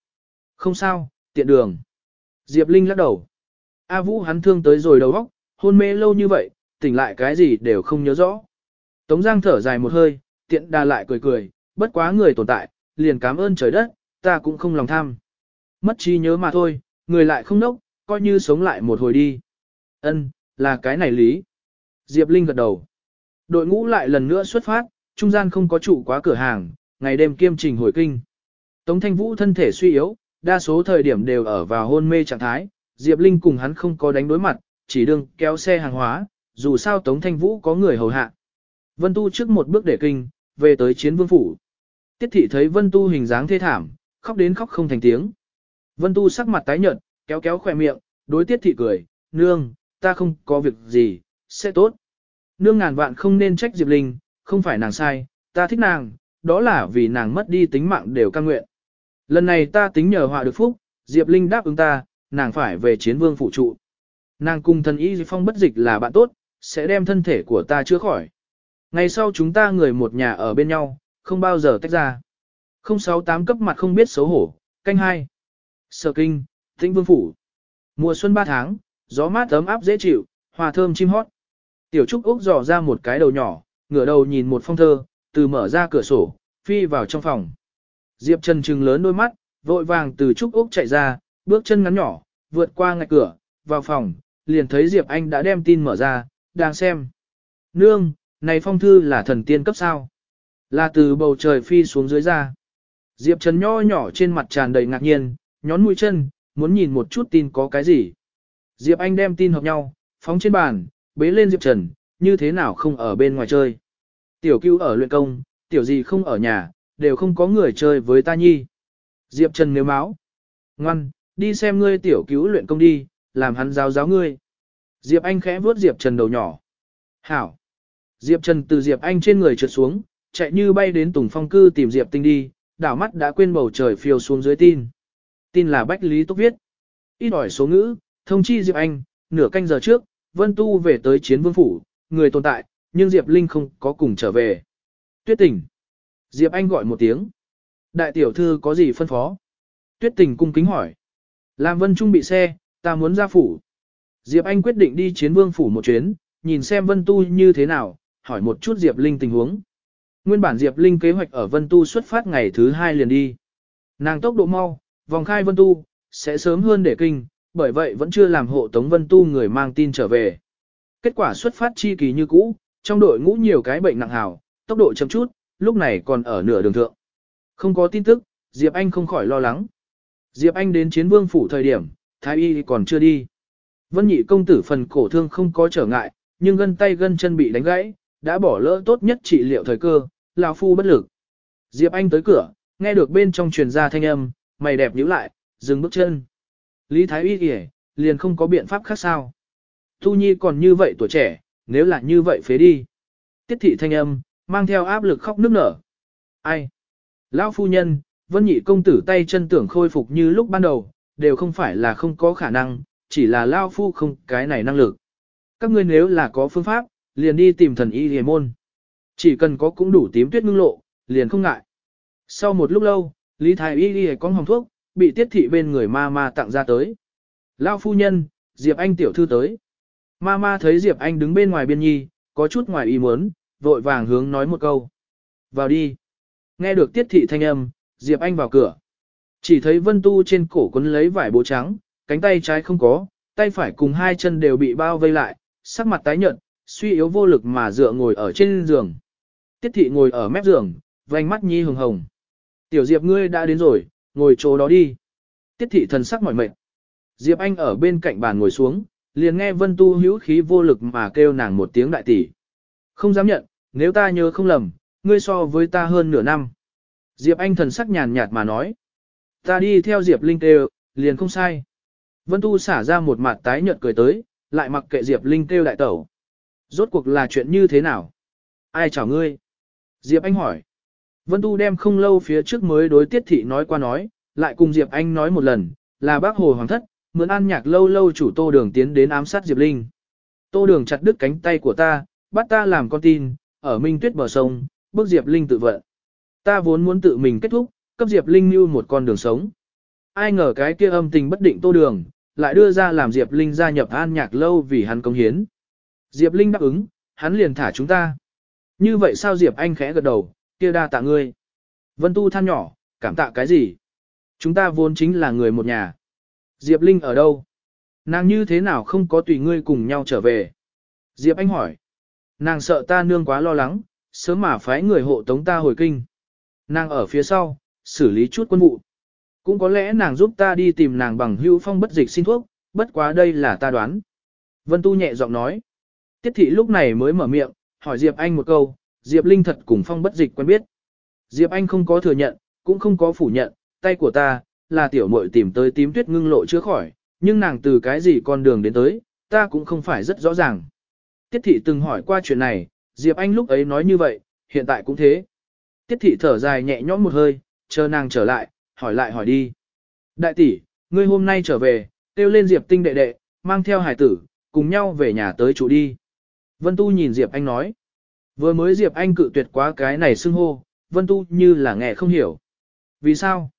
Speaker 1: Không sao, tiện đường. Diệp Linh lắc đầu. A Vũ hắn thương tới rồi đầu óc, hôn mê lâu như vậy, tỉnh lại cái gì đều không nhớ rõ. Tống Giang thở dài một hơi, tiện đà lại cười cười, bất quá người tồn tại, liền cảm ơn trời đất, ta cũng không lòng tham. Mất trí nhớ mà thôi, người lại không nốc, coi như sống lại một hồi đi. Ân, là cái này lý. Diệp Linh gật đầu. Đội ngũ lại lần nữa xuất phát, trung gian không có trụ quá cửa hàng, ngày đêm kiêm trình hồi kinh. Tống Thanh Vũ thân thể suy yếu, đa số thời điểm đều ở vào hôn mê trạng thái, Diệp Linh cùng hắn không có đánh đối mặt, chỉ đương kéo xe hàng hóa, dù sao Tống Thanh Vũ có người hầu hạ. Vân Tu trước một bước để kinh, về tới chiến vương phủ. Tiết thị thấy Vân Tu hình dáng thê thảm, khóc đến khóc không thành tiếng. Vân Tu sắc mặt tái nhợt, kéo kéo khỏe miệng, đối Tiết thị cười, nương, ta không có việc gì, sẽ tốt. Nương ngàn vạn không nên trách Diệp Linh, không phải nàng sai, ta thích nàng, đó là vì nàng mất đi tính mạng đều căng nguyện. Lần này ta tính nhờ họa được phúc, Diệp Linh đáp ứng ta, nàng phải về chiến vương phụ trụ. Nàng cùng thần y phong bất dịch là bạn tốt, sẽ đem thân thể của ta chữa khỏi. Ngày sau chúng ta người một nhà ở bên nhau, không bao giờ tách ra. 068 cấp mặt không biết xấu hổ, canh hai. Sở kinh, tĩnh vương phủ. Mùa xuân ba tháng, gió mát ấm áp dễ chịu, hòa thơm chim hót. Tiểu Trúc Úc dò ra một cái đầu nhỏ, ngửa đầu nhìn một phong thơ, từ mở ra cửa sổ, phi vào trong phòng. Diệp Trần trừng lớn đôi mắt, vội vàng từ Trúc Úc chạy ra, bước chân ngắn nhỏ, vượt qua ngạch cửa, vào phòng, liền thấy Diệp Anh đã đem tin mở ra, đang xem. Nương, này phong thư là thần tiên cấp sao? Là từ bầu trời phi xuống dưới ra. Diệp Trần nho nhỏ trên mặt tràn đầy ngạc nhiên, nhón mũi chân, muốn nhìn một chút tin có cái gì. Diệp Anh đem tin hợp nhau, phóng trên bàn, bế lên Diệp Trần, như thế nào không ở bên ngoài chơi. Tiểu Cưu ở luyện công, tiểu gì không ở nhà, đều không có người chơi với ta nhi. Diệp Trần nếu máu. Ngoan, đi xem ngươi tiểu cứu luyện công đi, làm hắn giáo giáo ngươi. Diệp Anh khẽ vuốt Diệp Trần đầu nhỏ. Hảo. Diệp Trần từ Diệp Anh trên người trượt xuống, chạy như bay đến Tùng Phong cư tìm Diệp Tinh đi, đảo mắt đã quên bầu trời phiêu xuống dưới tin. Tin là Bách Lý Túc viết. Ít ỏi số ngữ, thông chi Diệp Anh, nửa canh giờ trước, Vân Tu về tới chiến vương phủ, người tồn tại, nhưng Diệp Linh không có cùng trở về. Tuyết tỉnh. Diệp Anh gọi một tiếng. Đại tiểu thư có gì phân phó? Tuyết tỉnh cung kính hỏi. Làm Vân Trung bị xe, ta muốn ra phủ. Diệp Anh quyết định đi chiến vương phủ một chuyến, nhìn xem Vân Tu như thế nào, hỏi một chút Diệp Linh tình huống. Nguyên bản Diệp Linh kế hoạch ở Vân Tu xuất phát ngày thứ hai liền đi. Nàng tốc độ mau, vòng khai Vân Tu, sẽ sớm hơn để kinh, bởi vậy vẫn chưa làm hộ tống Vân Tu người mang tin trở về. Kết quả xuất phát chi kỳ như cũ, trong đội ngũ nhiều cái bệnh nặng hào, tốc độ chậm chút, lúc này còn ở nửa đường thượng. Không có tin tức, Diệp Anh không khỏi lo lắng. Diệp Anh đến chiến vương phủ thời điểm, thái y còn chưa đi. Vân nhị công tử phần cổ thương không có trở ngại, nhưng gân tay gân chân bị đánh gãy, đã bỏ lỡ tốt nhất trị liệu thời cơ, lão phu bất lực. Diệp Anh tới cửa, nghe được bên trong truyền ra thanh âm, mày đẹp nhíu lại, dừng bước chân. Lý Thái Y kìa, liền không có biện pháp khác sao. Tu Nhi còn như vậy tuổi trẻ, nếu là như vậy phế đi. Tiết thị thanh âm, mang theo áp lực khóc nức nở. Ai? Lão phu nhân, vân nhị công tử tay chân tưởng khôi phục như lúc ban đầu, đều không phải là không có khả năng, chỉ là Lao phu không cái này năng lực. Các ngươi nếu là có phương pháp, liền đi tìm thần y hề môn. Chỉ cần có cũng đủ tím tuyết ngưng lộ, liền không ngại. Sau một lúc lâu, Lý Thái y đi con hồng thuốc, bị tiết thị bên người ma ma tặng ra tới. Lao phu nhân, Diệp Anh tiểu thư tới. Ma ma thấy Diệp Anh đứng bên ngoài biên nhi, có chút ngoài ý muốn, vội vàng hướng nói một câu. Vào đi. Nghe được tiết thị thanh âm, Diệp Anh vào cửa. Chỉ thấy Vân Tu trên cổ quấn lấy vải bố trắng, cánh tay trái không có, tay phải cùng hai chân đều bị bao vây lại, sắc mặt tái nhợt, suy yếu vô lực mà dựa ngồi ở trên giường. Tiết thị ngồi ở mép giường, vành mắt nhi hồng hồng. Tiểu Diệp ngươi đã đến rồi, ngồi chỗ đó đi. Tiết thị thần sắc mỏi mệt. Diệp Anh ở bên cạnh bàn ngồi xuống, liền nghe Vân Tu hữu khí vô lực mà kêu nàng một tiếng đại tỷ. Không dám nhận, nếu ta nhớ không lầm, ngươi so với ta hơn nửa năm. Diệp Anh thần sắc nhàn nhạt mà nói. Ta đi theo Diệp Linh kêu, liền không sai. Vân Tu xả ra một mặt tái nhợt cười tới, lại mặc kệ Diệp Linh kêu đại tẩu. Rốt cuộc là chuyện như thế nào? Ai chào ngươi? Diệp Anh hỏi. Vân Tu đem không lâu phía trước mới đối tiết thị nói qua nói, lại cùng Diệp Anh nói một lần, là bác Hồ Hoàng thất, mượn An nhạc lâu lâu chủ tô đường tiến đến ám sát Diệp Linh. Tô đường chặt đứt cánh tay của ta, bắt ta làm con tin, ở Minh Tuyết bờ sông, bước Diệp Linh tự vận. Ta vốn muốn tự mình kết thúc, cấp Diệp Linh như một con đường sống. Ai ngờ cái kia âm tình bất định tô đường, lại đưa ra làm Diệp Linh gia nhập an nhạc lâu vì hắn công hiến. Diệp Linh đáp ứng, hắn liền thả chúng ta. Như vậy sao Diệp Anh khẽ gật đầu, kia đa tạ ngươi. Vân Tu than nhỏ, cảm tạ cái gì? Chúng ta vốn chính là người một nhà. Diệp Linh ở đâu? Nàng như thế nào không có tùy ngươi cùng nhau trở về? Diệp Anh hỏi. Nàng sợ ta nương quá lo lắng, sớm mà phái người hộ tống ta hồi kinh. Nàng ở phía sau, xử lý chút quân vụ. Cũng có lẽ nàng giúp ta đi tìm nàng bằng hữu phong bất dịch xin thuốc, bất quá đây là ta đoán. Vân Tu nhẹ giọng nói. Tiết thị lúc này mới mở miệng, hỏi Diệp Anh một câu, Diệp Linh thật cùng phong bất dịch quen biết. Diệp Anh không có thừa nhận, cũng không có phủ nhận, tay của ta, là tiểu muội tìm tới tím tuyết ngưng lộ chữa khỏi, nhưng nàng từ cái gì con đường đến tới, ta cũng không phải rất rõ ràng. Tiết thị từng hỏi qua chuyện này, Diệp Anh lúc ấy nói như vậy, hiện tại cũng thế. Tiết thị thở dài nhẹ nhõm một hơi, chờ nàng trở lại, hỏi lại hỏi đi. Đại tỷ, ngươi hôm nay trở về, kêu lên Diệp tinh đệ đệ, mang theo hải tử, cùng nhau về nhà tới chủ đi. Vân Tu nhìn Diệp Anh nói. Vừa mới Diệp Anh cự tuyệt quá cái này xưng hô, Vân Tu như là nghe không hiểu. Vì sao?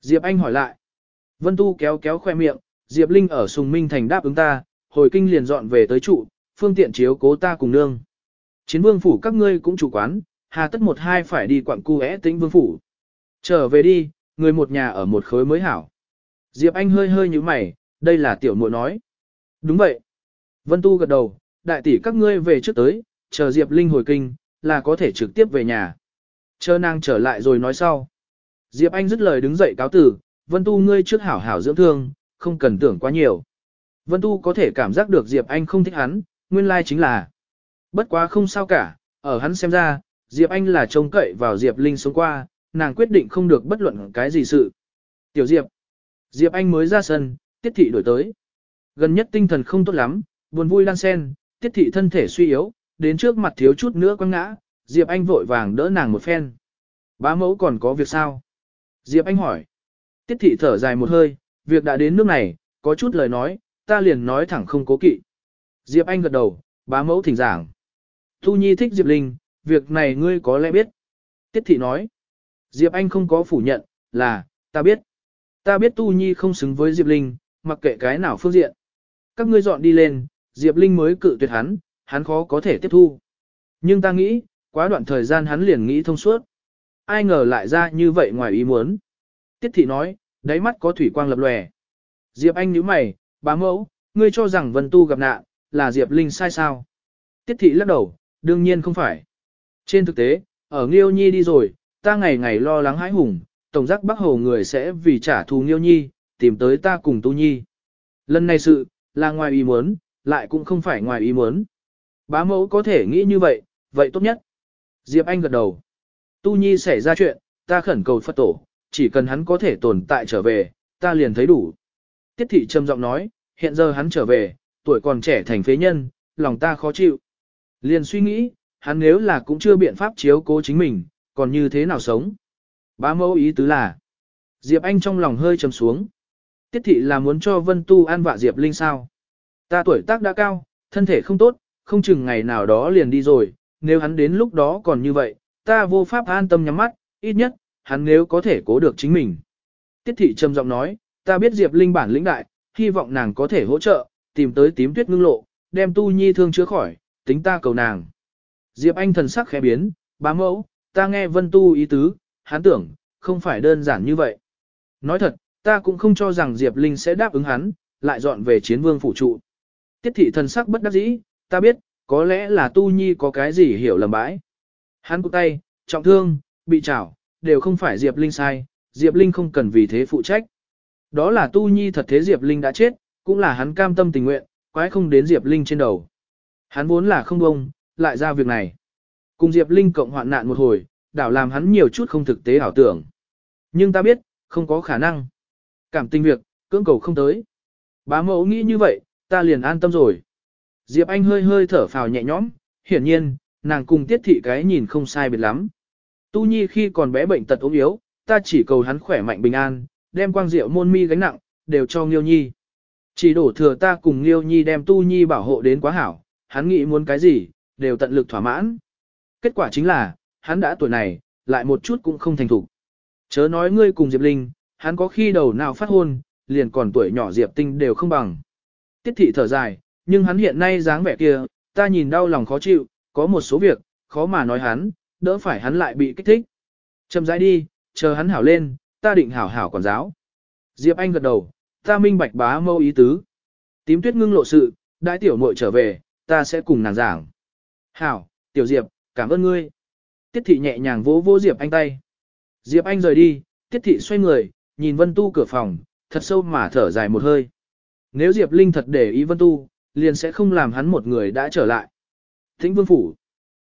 Speaker 1: Diệp Anh hỏi lại. Vân Tu kéo kéo khoe miệng, Diệp Linh ở Sùng Minh Thành đáp ứng ta, hồi kinh liền dọn về tới trụ, phương tiện chiếu cố ta cùng nương. Chiến vương phủ các ngươi cũng chủ quán, hà tất một hai phải đi quặng cu é tĩnh vương phủ. Trở về đi, người một nhà ở một khối mới hảo. Diệp Anh hơi hơi như mày, đây là tiểu muội nói. Đúng vậy. Vân Tu gật đầu, đại tỷ các ngươi về trước tới, chờ Diệp Linh hồi kinh, là có thể trực tiếp về nhà. Chờ nàng trở lại rồi nói sau. Diệp Anh dứt lời đứng dậy cáo tử, Vân Tu ngươi trước hảo hảo dưỡng thương, không cần tưởng quá nhiều. Vân Tu có thể cảm giác được Diệp Anh không thích hắn, nguyên lai chính là. Bất quá không sao cả, ở hắn xem ra, Diệp Anh là trông cậy vào Diệp Linh sống qua, nàng quyết định không được bất luận cái gì sự. Tiểu Diệp. Diệp Anh mới ra sân, tiết thị đổi tới. Gần nhất tinh thần không tốt lắm, buồn vui lan sen, tiết thị thân thể suy yếu, đến trước mặt thiếu chút nữa quăng ngã, Diệp Anh vội vàng đỡ nàng một phen. Bá mẫu còn có việc sao? Diệp Anh hỏi. Tiết thị thở dài một hơi, việc đã đến nước này, có chút lời nói, ta liền nói thẳng không cố kỵ. Diệp Anh gật đầu, bá mẫu thỉnh giảng. Thu Nhi thích Diệp Linh, việc này ngươi có lẽ biết. Tiết thị nói. Diệp Anh không có phủ nhận, là, ta biết. Ta biết Tu Nhi không xứng với Diệp Linh, mặc kệ cái nào phương diện. Các ngươi dọn đi lên, Diệp Linh mới cự tuyệt hắn, hắn khó có thể tiếp thu. Nhưng ta nghĩ, quá đoạn thời gian hắn liền nghĩ thông suốt. Ai ngờ lại ra như vậy ngoài ý muốn. Tiết thị nói, đáy mắt có thủy quang lập lòe. Diệp Anh nhíu mày, bá mẫu, ngươi cho rằng Vân Tu gặp nạn, là Diệp Linh sai sao? Tiết thị lắc đầu, đương nhiên không phải. Trên thực tế, ở Nghiêu Nhi đi rồi, ta ngày ngày lo lắng hãi hùng, tổng giác Bắc Hồ người sẽ vì trả thù Nghiêu Nhi, tìm tới ta cùng Tu Nhi. Lần này sự, là ngoài ý muốn, lại cũng không phải ngoài ý muốn. Bá mẫu có thể nghĩ như vậy, vậy tốt nhất. Diệp Anh gật đầu. Tu Nhi xảy ra chuyện, ta khẩn cầu Phật tổ, chỉ cần hắn có thể tồn tại trở về, ta liền thấy đủ. Tiết thị trầm giọng nói, hiện giờ hắn trở về, tuổi còn trẻ thành phế nhân, lòng ta khó chịu. Liền suy nghĩ, hắn nếu là cũng chưa biện pháp chiếu cố chính mình, còn như thế nào sống. Bá mẫu ý tứ là, Diệp Anh trong lòng hơi trầm xuống. Tiết thị là muốn cho Vân Tu an vạ Diệp Linh sao. Ta tuổi tác đã cao, thân thể không tốt, không chừng ngày nào đó liền đi rồi, nếu hắn đến lúc đó còn như vậy, ta vô pháp an tâm nhắm mắt, ít nhất, hắn nếu có thể cố được chính mình. Tiết thị trầm giọng nói, ta biết Diệp Linh bản lĩnh đại, hy vọng nàng có thể hỗ trợ, tìm tới tím tuyết ngưng lộ, đem tu nhi thương chữa khỏi, tính ta cầu nàng. Diệp Anh thần sắc khẽ biến, bá mẫu, ta nghe vân tu ý tứ, hắn tưởng, không phải đơn giản như vậy. Nói thật, ta cũng không cho rằng Diệp Linh sẽ đáp ứng hắn, lại dọn về chiến vương phủ trụ. Tiết thị thần sắc bất đắc dĩ, ta biết, có lẽ là tu nhi có cái gì hiểu lầm bãi. Hắn cụ tay, trọng thương, bị trảo, đều không phải Diệp Linh sai, Diệp Linh không cần vì thế phụ trách. Đó là tu nhi thật thế Diệp Linh đã chết, cũng là hắn cam tâm tình nguyện, quái không đến Diệp Linh trên đầu. Hắn vốn là không bông, lại ra việc này. Cùng Diệp Linh cộng hoạn nạn một hồi, đảo làm hắn nhiều chút không thực tế ảo tưởng. Nhưng ta biết, không có khả năng. Cảm tình việc, cưỡng cầu không tới. Bá mẫu nghĩ như vậy, ta liền an tâm rồi. Diệp Anh hơi hơi thở phào nhẹ nhõm, hiển nhiên, nàng cùng tiết thị cái nhìn không sai biệt lắm. Tu Nhi khi còn bé bệnh tật ốm yếu, ta chỉ cầu hắn khỏe mạnh bình an, đem quang diệu môn mi gánh nặng, đều cho Nghiêu Nhi. Chỉ đổ thừa ta cùng Nghiêu Nhi đem Tu Nhi bảo hộ đến quá hảo, hắn nghĩ muốn cái gì, đều tận lực thỏa mãn. Kết quả chính là, hắn đã tuổi này, lại một chút cũng không thành thục. Chớ nói ngươi cùng Diệp Linh, hắn có khi đầu nào phát hôn, liền còn tuổi nhỏ Diệp Tinh đều không bằng. Tiết thị thở dài, nhưng hắn hiện nay dáng vẻ kia, ta nhìn đau lòng khó chịu, có một số việc, khó mà nói hắn, đỡ phải hắn lại bị kích thích. Chầm rãi đi, chờ hắn hảo lên, ta định hảo hảo quản giáo. Diệp Anh gật đầu, ta minh bạch bá mâu ý tứ. Tím tuyết ngưng lộ sự, đại tiểu muội trở về, ta sẽ cùng nàng giảng. Hảo, tiểu Diệp, cảm ơn ngươi. Tiết thị nhẹ nhàng vỗ vỗ Diệp Anh tay. Diệp Anh rời đi, Tiết thị xoay người, nhìn Vân Tu cửa phòng, thật sâu mà thở dài một hơi. Nếu Diệp Linh thật để ý Vân Tu, liền sẽ không làm hắn một người đã trở lại. Thính Vương Phủ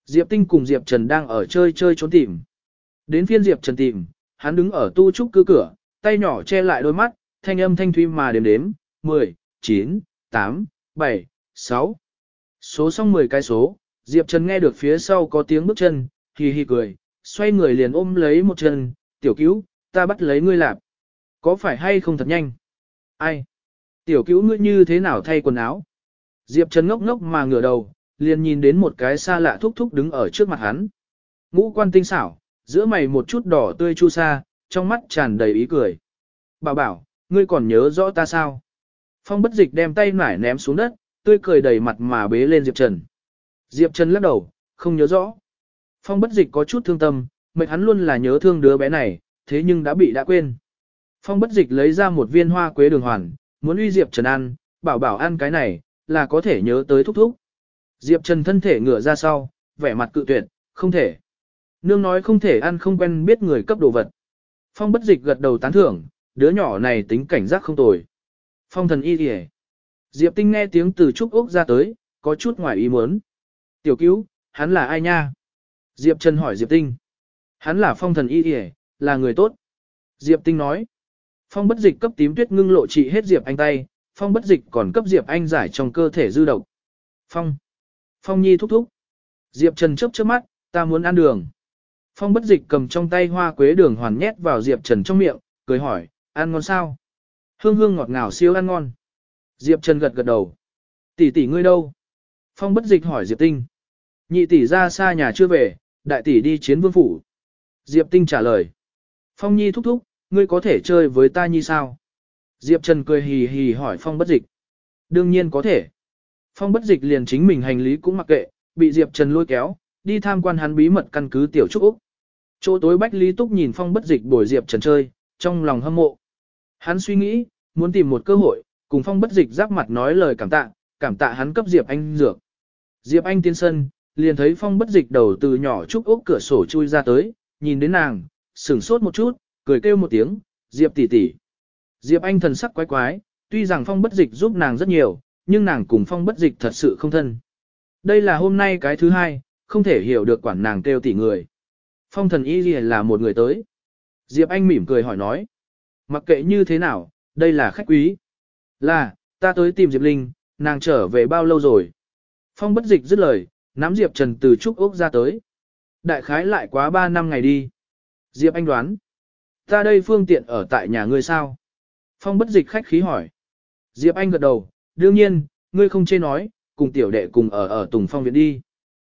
Speaker 1: Diệp Tinh cùng Diệp Trần đang ở chơi chơi trốn tìm. Đến phiên Diệp Trần tìm, hắn đứng ở tu trúc cư cửa, tay nhỏ che lại đôi mắt, thanh âm thanh thuy mà đếm đếm, 10, 9, 8, 7, 6. Số xong 10 cái số, Diệp Trần nghe được phía sau có tiếng bước chân, hì hì cười, xoay người liền ôm lấy một chân, tiểu cứu, ta bắt lấy ngươi lạp. Có phải hay không thật nhanh? Ai? Tiểu cứu ngươi như thế nào thay quần áo? Diệp Trần ngốc ngốc mà ngửa đầu, liền nhìn đến một cái xa lạ thúc thúc đứng ở trước mặt hắn. Ngũ quan tinh xảo, giữa mày một chút đỏ tươi chu sa, trong mắt tràn đầy ý cười. Bảo bảo, ngươi còn nhớ rõ ta sao? Phong bất dịch đem tay nải ném xuống đất, tươi cười đầy mặt mà bế lên Diệp Trần. Diệp Trần lắc đầu, không nhớ rõ. Phong bất dịch có chút thương tâm, mệt hắn luôn là nhớ thương đứa bé này, thế nhưng đã bị đã quên. Phong bất dịch lấy ra một viên hoa quế đường hoàn, muốn uy Diệp Trần ăn, bảo bảo ăn cái này, là có thể nhớ tới thúc thúc. Diệp Trần thân thể ngửa ra sau, vẻ mặt cự tuyệt, không thể. Nương nói không thể ăn không quen biết người cấp đồ vật. Phong bất dịch gật đầu tán thưởng, đứa nhỏ này tính cảnh giác không tồi. Phong thần y kìa. Diệp Tinh nghe tiếng từ Trúc Úc ra tới, có chút ngoài ý muốn. Tiểu cứu, hắn là ai nha? Diệp Trần hỏi Diệp Tinh. Hắn là phong thần y kìa, là người tốt. Diệp Tinh nói. Phong bất dịch cấp tím tuyết ngưng lộ trị hết Diệp Anh tay, phong bất dịch còn cấp Diệp Anh giải trong cơ thể dư độc. Phong. Phong Nhi thúc thúc. Diệp Trần chớp chớp mắt, ta muốn ăn đường. Phong bất dịch cầm trong tay hoa quế đường hoàn nhét vào Diệp Trần trong miệng, cười hỏi, ăn ngon sao? Hương hương ngọt ngào siêu ăn ngon. Diệp Trần gật gật đầu. Tỷ tỷ ngươi đâu? Phong bất dịch hỏi Diệp Tinh. Nhị tỷ ra xa nhà chưa về, đại tỷ đi chiến vương phủ. Diệp Tinh trả lời. Phong Nhi thúc thúc, ngươi có thể chơi với ta như sao? Diệp Trần cười hì hì hỏi Phong bất dịch. Đương nhiên có thể. Phong bất dịch liền chính mình hành lý cũng mặc kệ, bị Diệp Trần lôi kéo, đi tham quan hắn bí mật căn cứ tiểu trúc Úc. Chỗ tối Bách Lý Túc nhìn Phong bất dịch bồi Diệp Trần chơi, trong lòng hâm mộ. Hắn suy nghĩ, muốn tìm một cơ hội, cùng Phong bất dịch giáp mặt nói lời cảm tạ, cảm tạ hắn cấp Diệp Anh dược. Diệp Anh tiên sân, liền thấy Phong bất dịch đầu từ nhỏ trúc Úc cửa sổ chui ra tới, nhìn đến nàng, sửng sốt một chút, cười kêu một tiếng, Diệp tỷ tỷ. Diệp Anh thần sắc quái quái, tuy rằng Phong bất dịch giúp nàng rất nhiều, nhưng nàng cùng phong bất dịch thật sự không thân. Đây là hôm nay cái thứ hai, không thể hiểu được quản nàng kêu tỷ người. Phong thần y gì là một người tới. Diệp Anh mỉm cười hỏi nói. Mặc kệ như thế nào, đây là khách quý. Là, ta tới tìm Diệp Linh, nàng trở về bao lâu rồi? Phong bất dịch dứt lời, nắm Diệp Trần từ Trúc Úc ra tới. Đại khái lại quá 3 năm ngày đi. Diệp Anh đoán. Ta đây phương tiện ở tại nhà ngươi sao? Phong bất dịch khách khí hỏi. Diệp Anh gật đầu, đương nhiên, ngươi không chê nói, cùng tiểu đệ cùng ở ở Tùng Phong viện đi.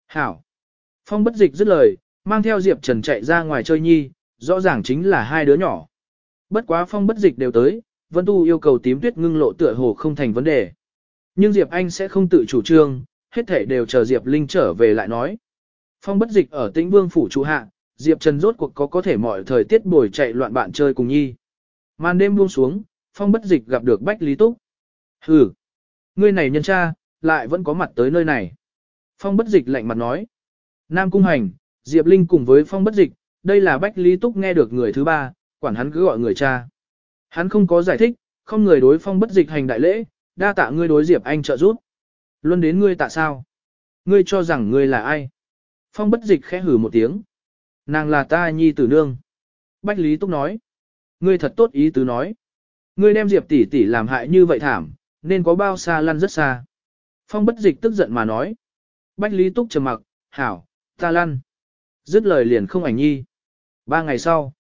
Speaker 1: Hảo. Phong bất dịch dứt lời, mang theo Diệp Trần chạy ra ngoài chơi nhi, rõ ràng chính là hai đứa nhỏ. Bất quá phong bất dịch đều tới, Vân Tu yêu cầu tím tuyết ngưng lộ tựa hồ không thành vấn đề. Nhưng Diệp Anh sẽ không tự chủ trương, hết thể đều chờ Diệp Linh trở về lại nói. Phong bất dịch ở tĩnh vương phủ trụ hạ, Diệp Trần rốt cuộc có có thể mọi thời tiết bồi chạy loạn bạn chơi cùng nhi. Màn đêm buông xuống, phong bất dịch gặp được Bách Lý Túc. Hừ, ngươi này nhân cha, lại vẫn có mặt tới nơi này. Phong bất dịch lạnh mặt nói. Nam Cung Hành, Diệp Linh cùng với phong bất dịch, đây là Bách Lý Túc nghe được người thứ ba, quản hắn cứ gọi người cha. Hắn không có giải thích, không người đối phong bất dịch hành đại lễ, đa tạ ngươi đối Diệp Anh trợ giúp. Luân đến ngươi tạ sao? Ngươi cho rằng ngươi là ai? Phong bất dịch khẽ hử một tiếng. Nàng là ta nhi tử nương. Bách Lý Túc nói. Ngươi thật tốt ý tứ nói. Ngươi đem Diệp tỷ tỷ làm hại như vậy thảm, nên có bao xa lăn rất xa. Phong bất dịch tức giận mà nói. Bách Lý Túc trầm mặc, hảo, ta lăn. Dứt lời liền không ảnh nhi. Ba ngày sau,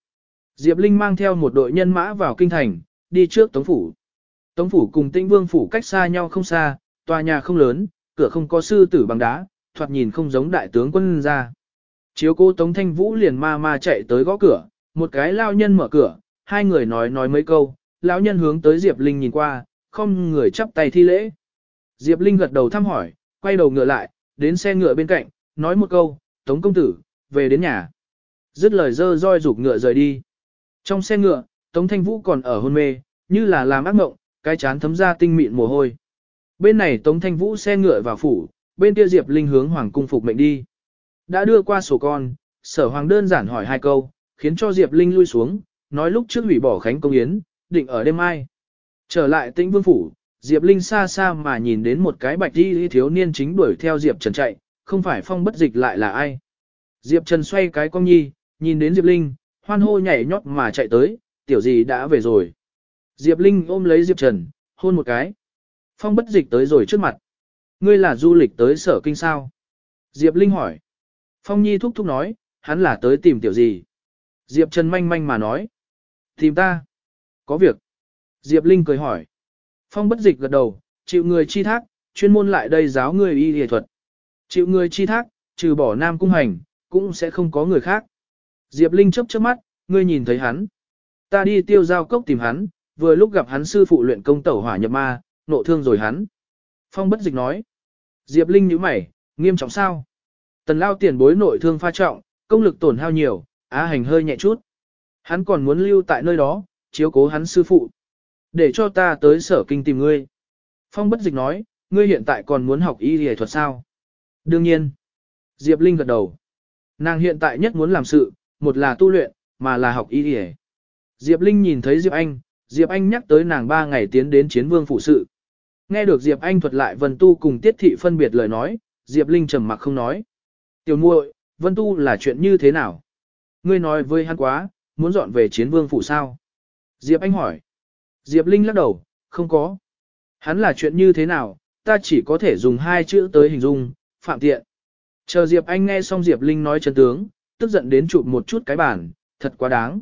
Speaker 1: Diệp Linh mang theo một đội nhân mã vào kinh thành, đi trước Tống Phủ. Tống Phủ cùng Tĩnh Vương Phủ cách xa nhau không xa, tòa nhà không lớn, cửa không có sư tử bằng đá, thoạt nhìn không giống đại tướng quân ra. Chiếu cô Tống Thanh Vũ liền ma ma chạy tới gõ cửa, một cái lao nhân mở cửa, hai người nói nói mấy câu, lão nhân hướng tới Diệp Linh nhìn qua, không người chắp tay thi lễ. Diệp Linh gật đầu thăm hỏi, quay đầu ngựa lại, đến xe ngựa bên cạnh, nói một câu, Tống công tử, về đến nhà. Dứt lời dơ roi rụt ngựa rời đi. Trong xe ngựa, Tống Thanh Vũ còn ở hôn mê, như là làm ác mộng, cái chán thấm ra tinh mịn mồ hôi. Bên này Tống Thanh Vũ xe ngựa vào phủ, bên kia Diệp Linh hướng hoàng cung phục mệnh đi. Đã đưa qua sổ con, sở hoàng đơn giản hỏi hai câu, khiến cho Diệp Linh lui xuống, nói lúc trước hủy bỏ khánh công yến, định ở đêm mai. Trở lại tĩnh vương phủ, Diệp Linh xa xa mà nhìn đến một cái bạch đi thiếu niên chính đuổi theo Diệp Trần chạy, không phải phong bất dịch lại là ai. Diệp Trần xoay cái cong nhi, nhìn đến Diệp Linh, hoan hô nhảy nhót mà chạy tới, tiểu gì đã về rồi. Diệp Linh ôm lấy Diệp Trần, hôn một cái. Phong bất dịch tới rồi trước mặt. Ngươi là du lịch tới sở kinh sao? Diệp Linh hỏi. Phong Nhi thúc thúc nói, hắn là tới tìm tiểu gì? Diệp Trần manh manh mà nói. Tìm ta. Có việc. Diệp Linh cười hỏi. Phong bất dịch gật đầu, chịu người chi thác, chuyên môn lại đây giáo người y y thuật. Chịu người chi thác, trừ bỏ nam cung hành, cũng sẽ không có người khác. Diệp Linh chớp chớp mắt, ngươi nhìn thấy hắn. Ta đi tiêu giao cốc tìm hắn, vừa lúc gặp hắn sư phụ luyện công tẩu hỏa nhập ma, nộ thương rồi hắn. Phong bất dịch nói. Diệp Linh nhíu mày, nghiêm trọng sao? Tần lao tiền bối nội thương pha trọng, công lực tổn hao nhiều, á hành hơi nhẹ chút. Hắn còn muốn lưu tại nơi đó, chiếu cố hắn sư phụ. Để cho ta tới sở kinh tìm ngươi. Phong bất dịch nói, ngươi hiện tại còn muốn học y y thuật sao? Đương nhiên. Diệp Linh gật đầu. Nàng hiện tại nhất muốn làm sự, một là tu luyện, mà là học y y Diệp Linh nhìn thấy Diệp Anh, Diệp Anh nhắc tới nàng ba ngày tiến đến chiến vương phụ sự. Nghe được Diệp Anh thuật lại Vân Tu cùng Tiết Thị phân biệt lời nói, Diệp Linh trầm mặc không nói. Tiểu muội, Vân Tu là chuyện như thế nào? Ngươi nói với hắn quá, muốn dọn về chiến vương phủ sao? Diệp Anh hỏi. Diệp Linh lắc đầu, không có. Hắn là chuyện như thế nào, ta chỉ có thể dùng hai chữ tới hình dung, phạm tiện. Chờ Diệp Anh nghe xong Diệp Linh nói chân tướng, tức giận đến chụp một chút cái bản, thật quá đáng.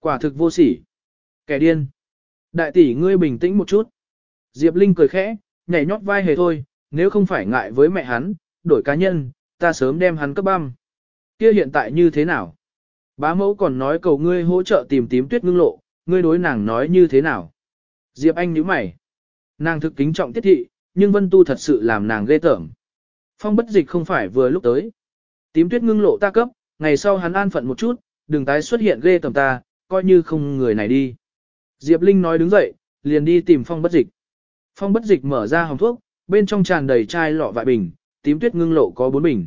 Speaker 1: Quả thực vô sỉ. Kẻ điên. Đại tỷ ngươi bình tĩnh một chút. Diệp Linh cười khẽ, nhảy nhót vai hề thôi, nếu không phải ngại với mẹ hắn, đổi cá nhân, ta sớm đem hắn cấp băm. Kia hiện tại như thế nào? Bá mẫu còn nói cầu ngươi hỗ trợ tìm tím tuyết ngưng lộ, ngươi đối nàng nói như thế nào? Diệp Anh nhíu mày. Nàng thực kính trọng tiết thị, nhưng Vân Tu thật sự làm nàng ghê tởm. Phong bất dịch không phải vừa lúc tới. Tím tuyết ngưng lộ ta cấp, ngày sau hắn an phận một chút, đừng tái xuất hiện ghê tởm ta, coi như không người này đi. Diệp Linh nói đứng dậy, liền đi tìm phong bất dịch. Phong bất dịch mở ra hồng thuốc, bên trong tràn đầy chai lọ vại bình, tím tuyết ngưng lộ có bốn bình.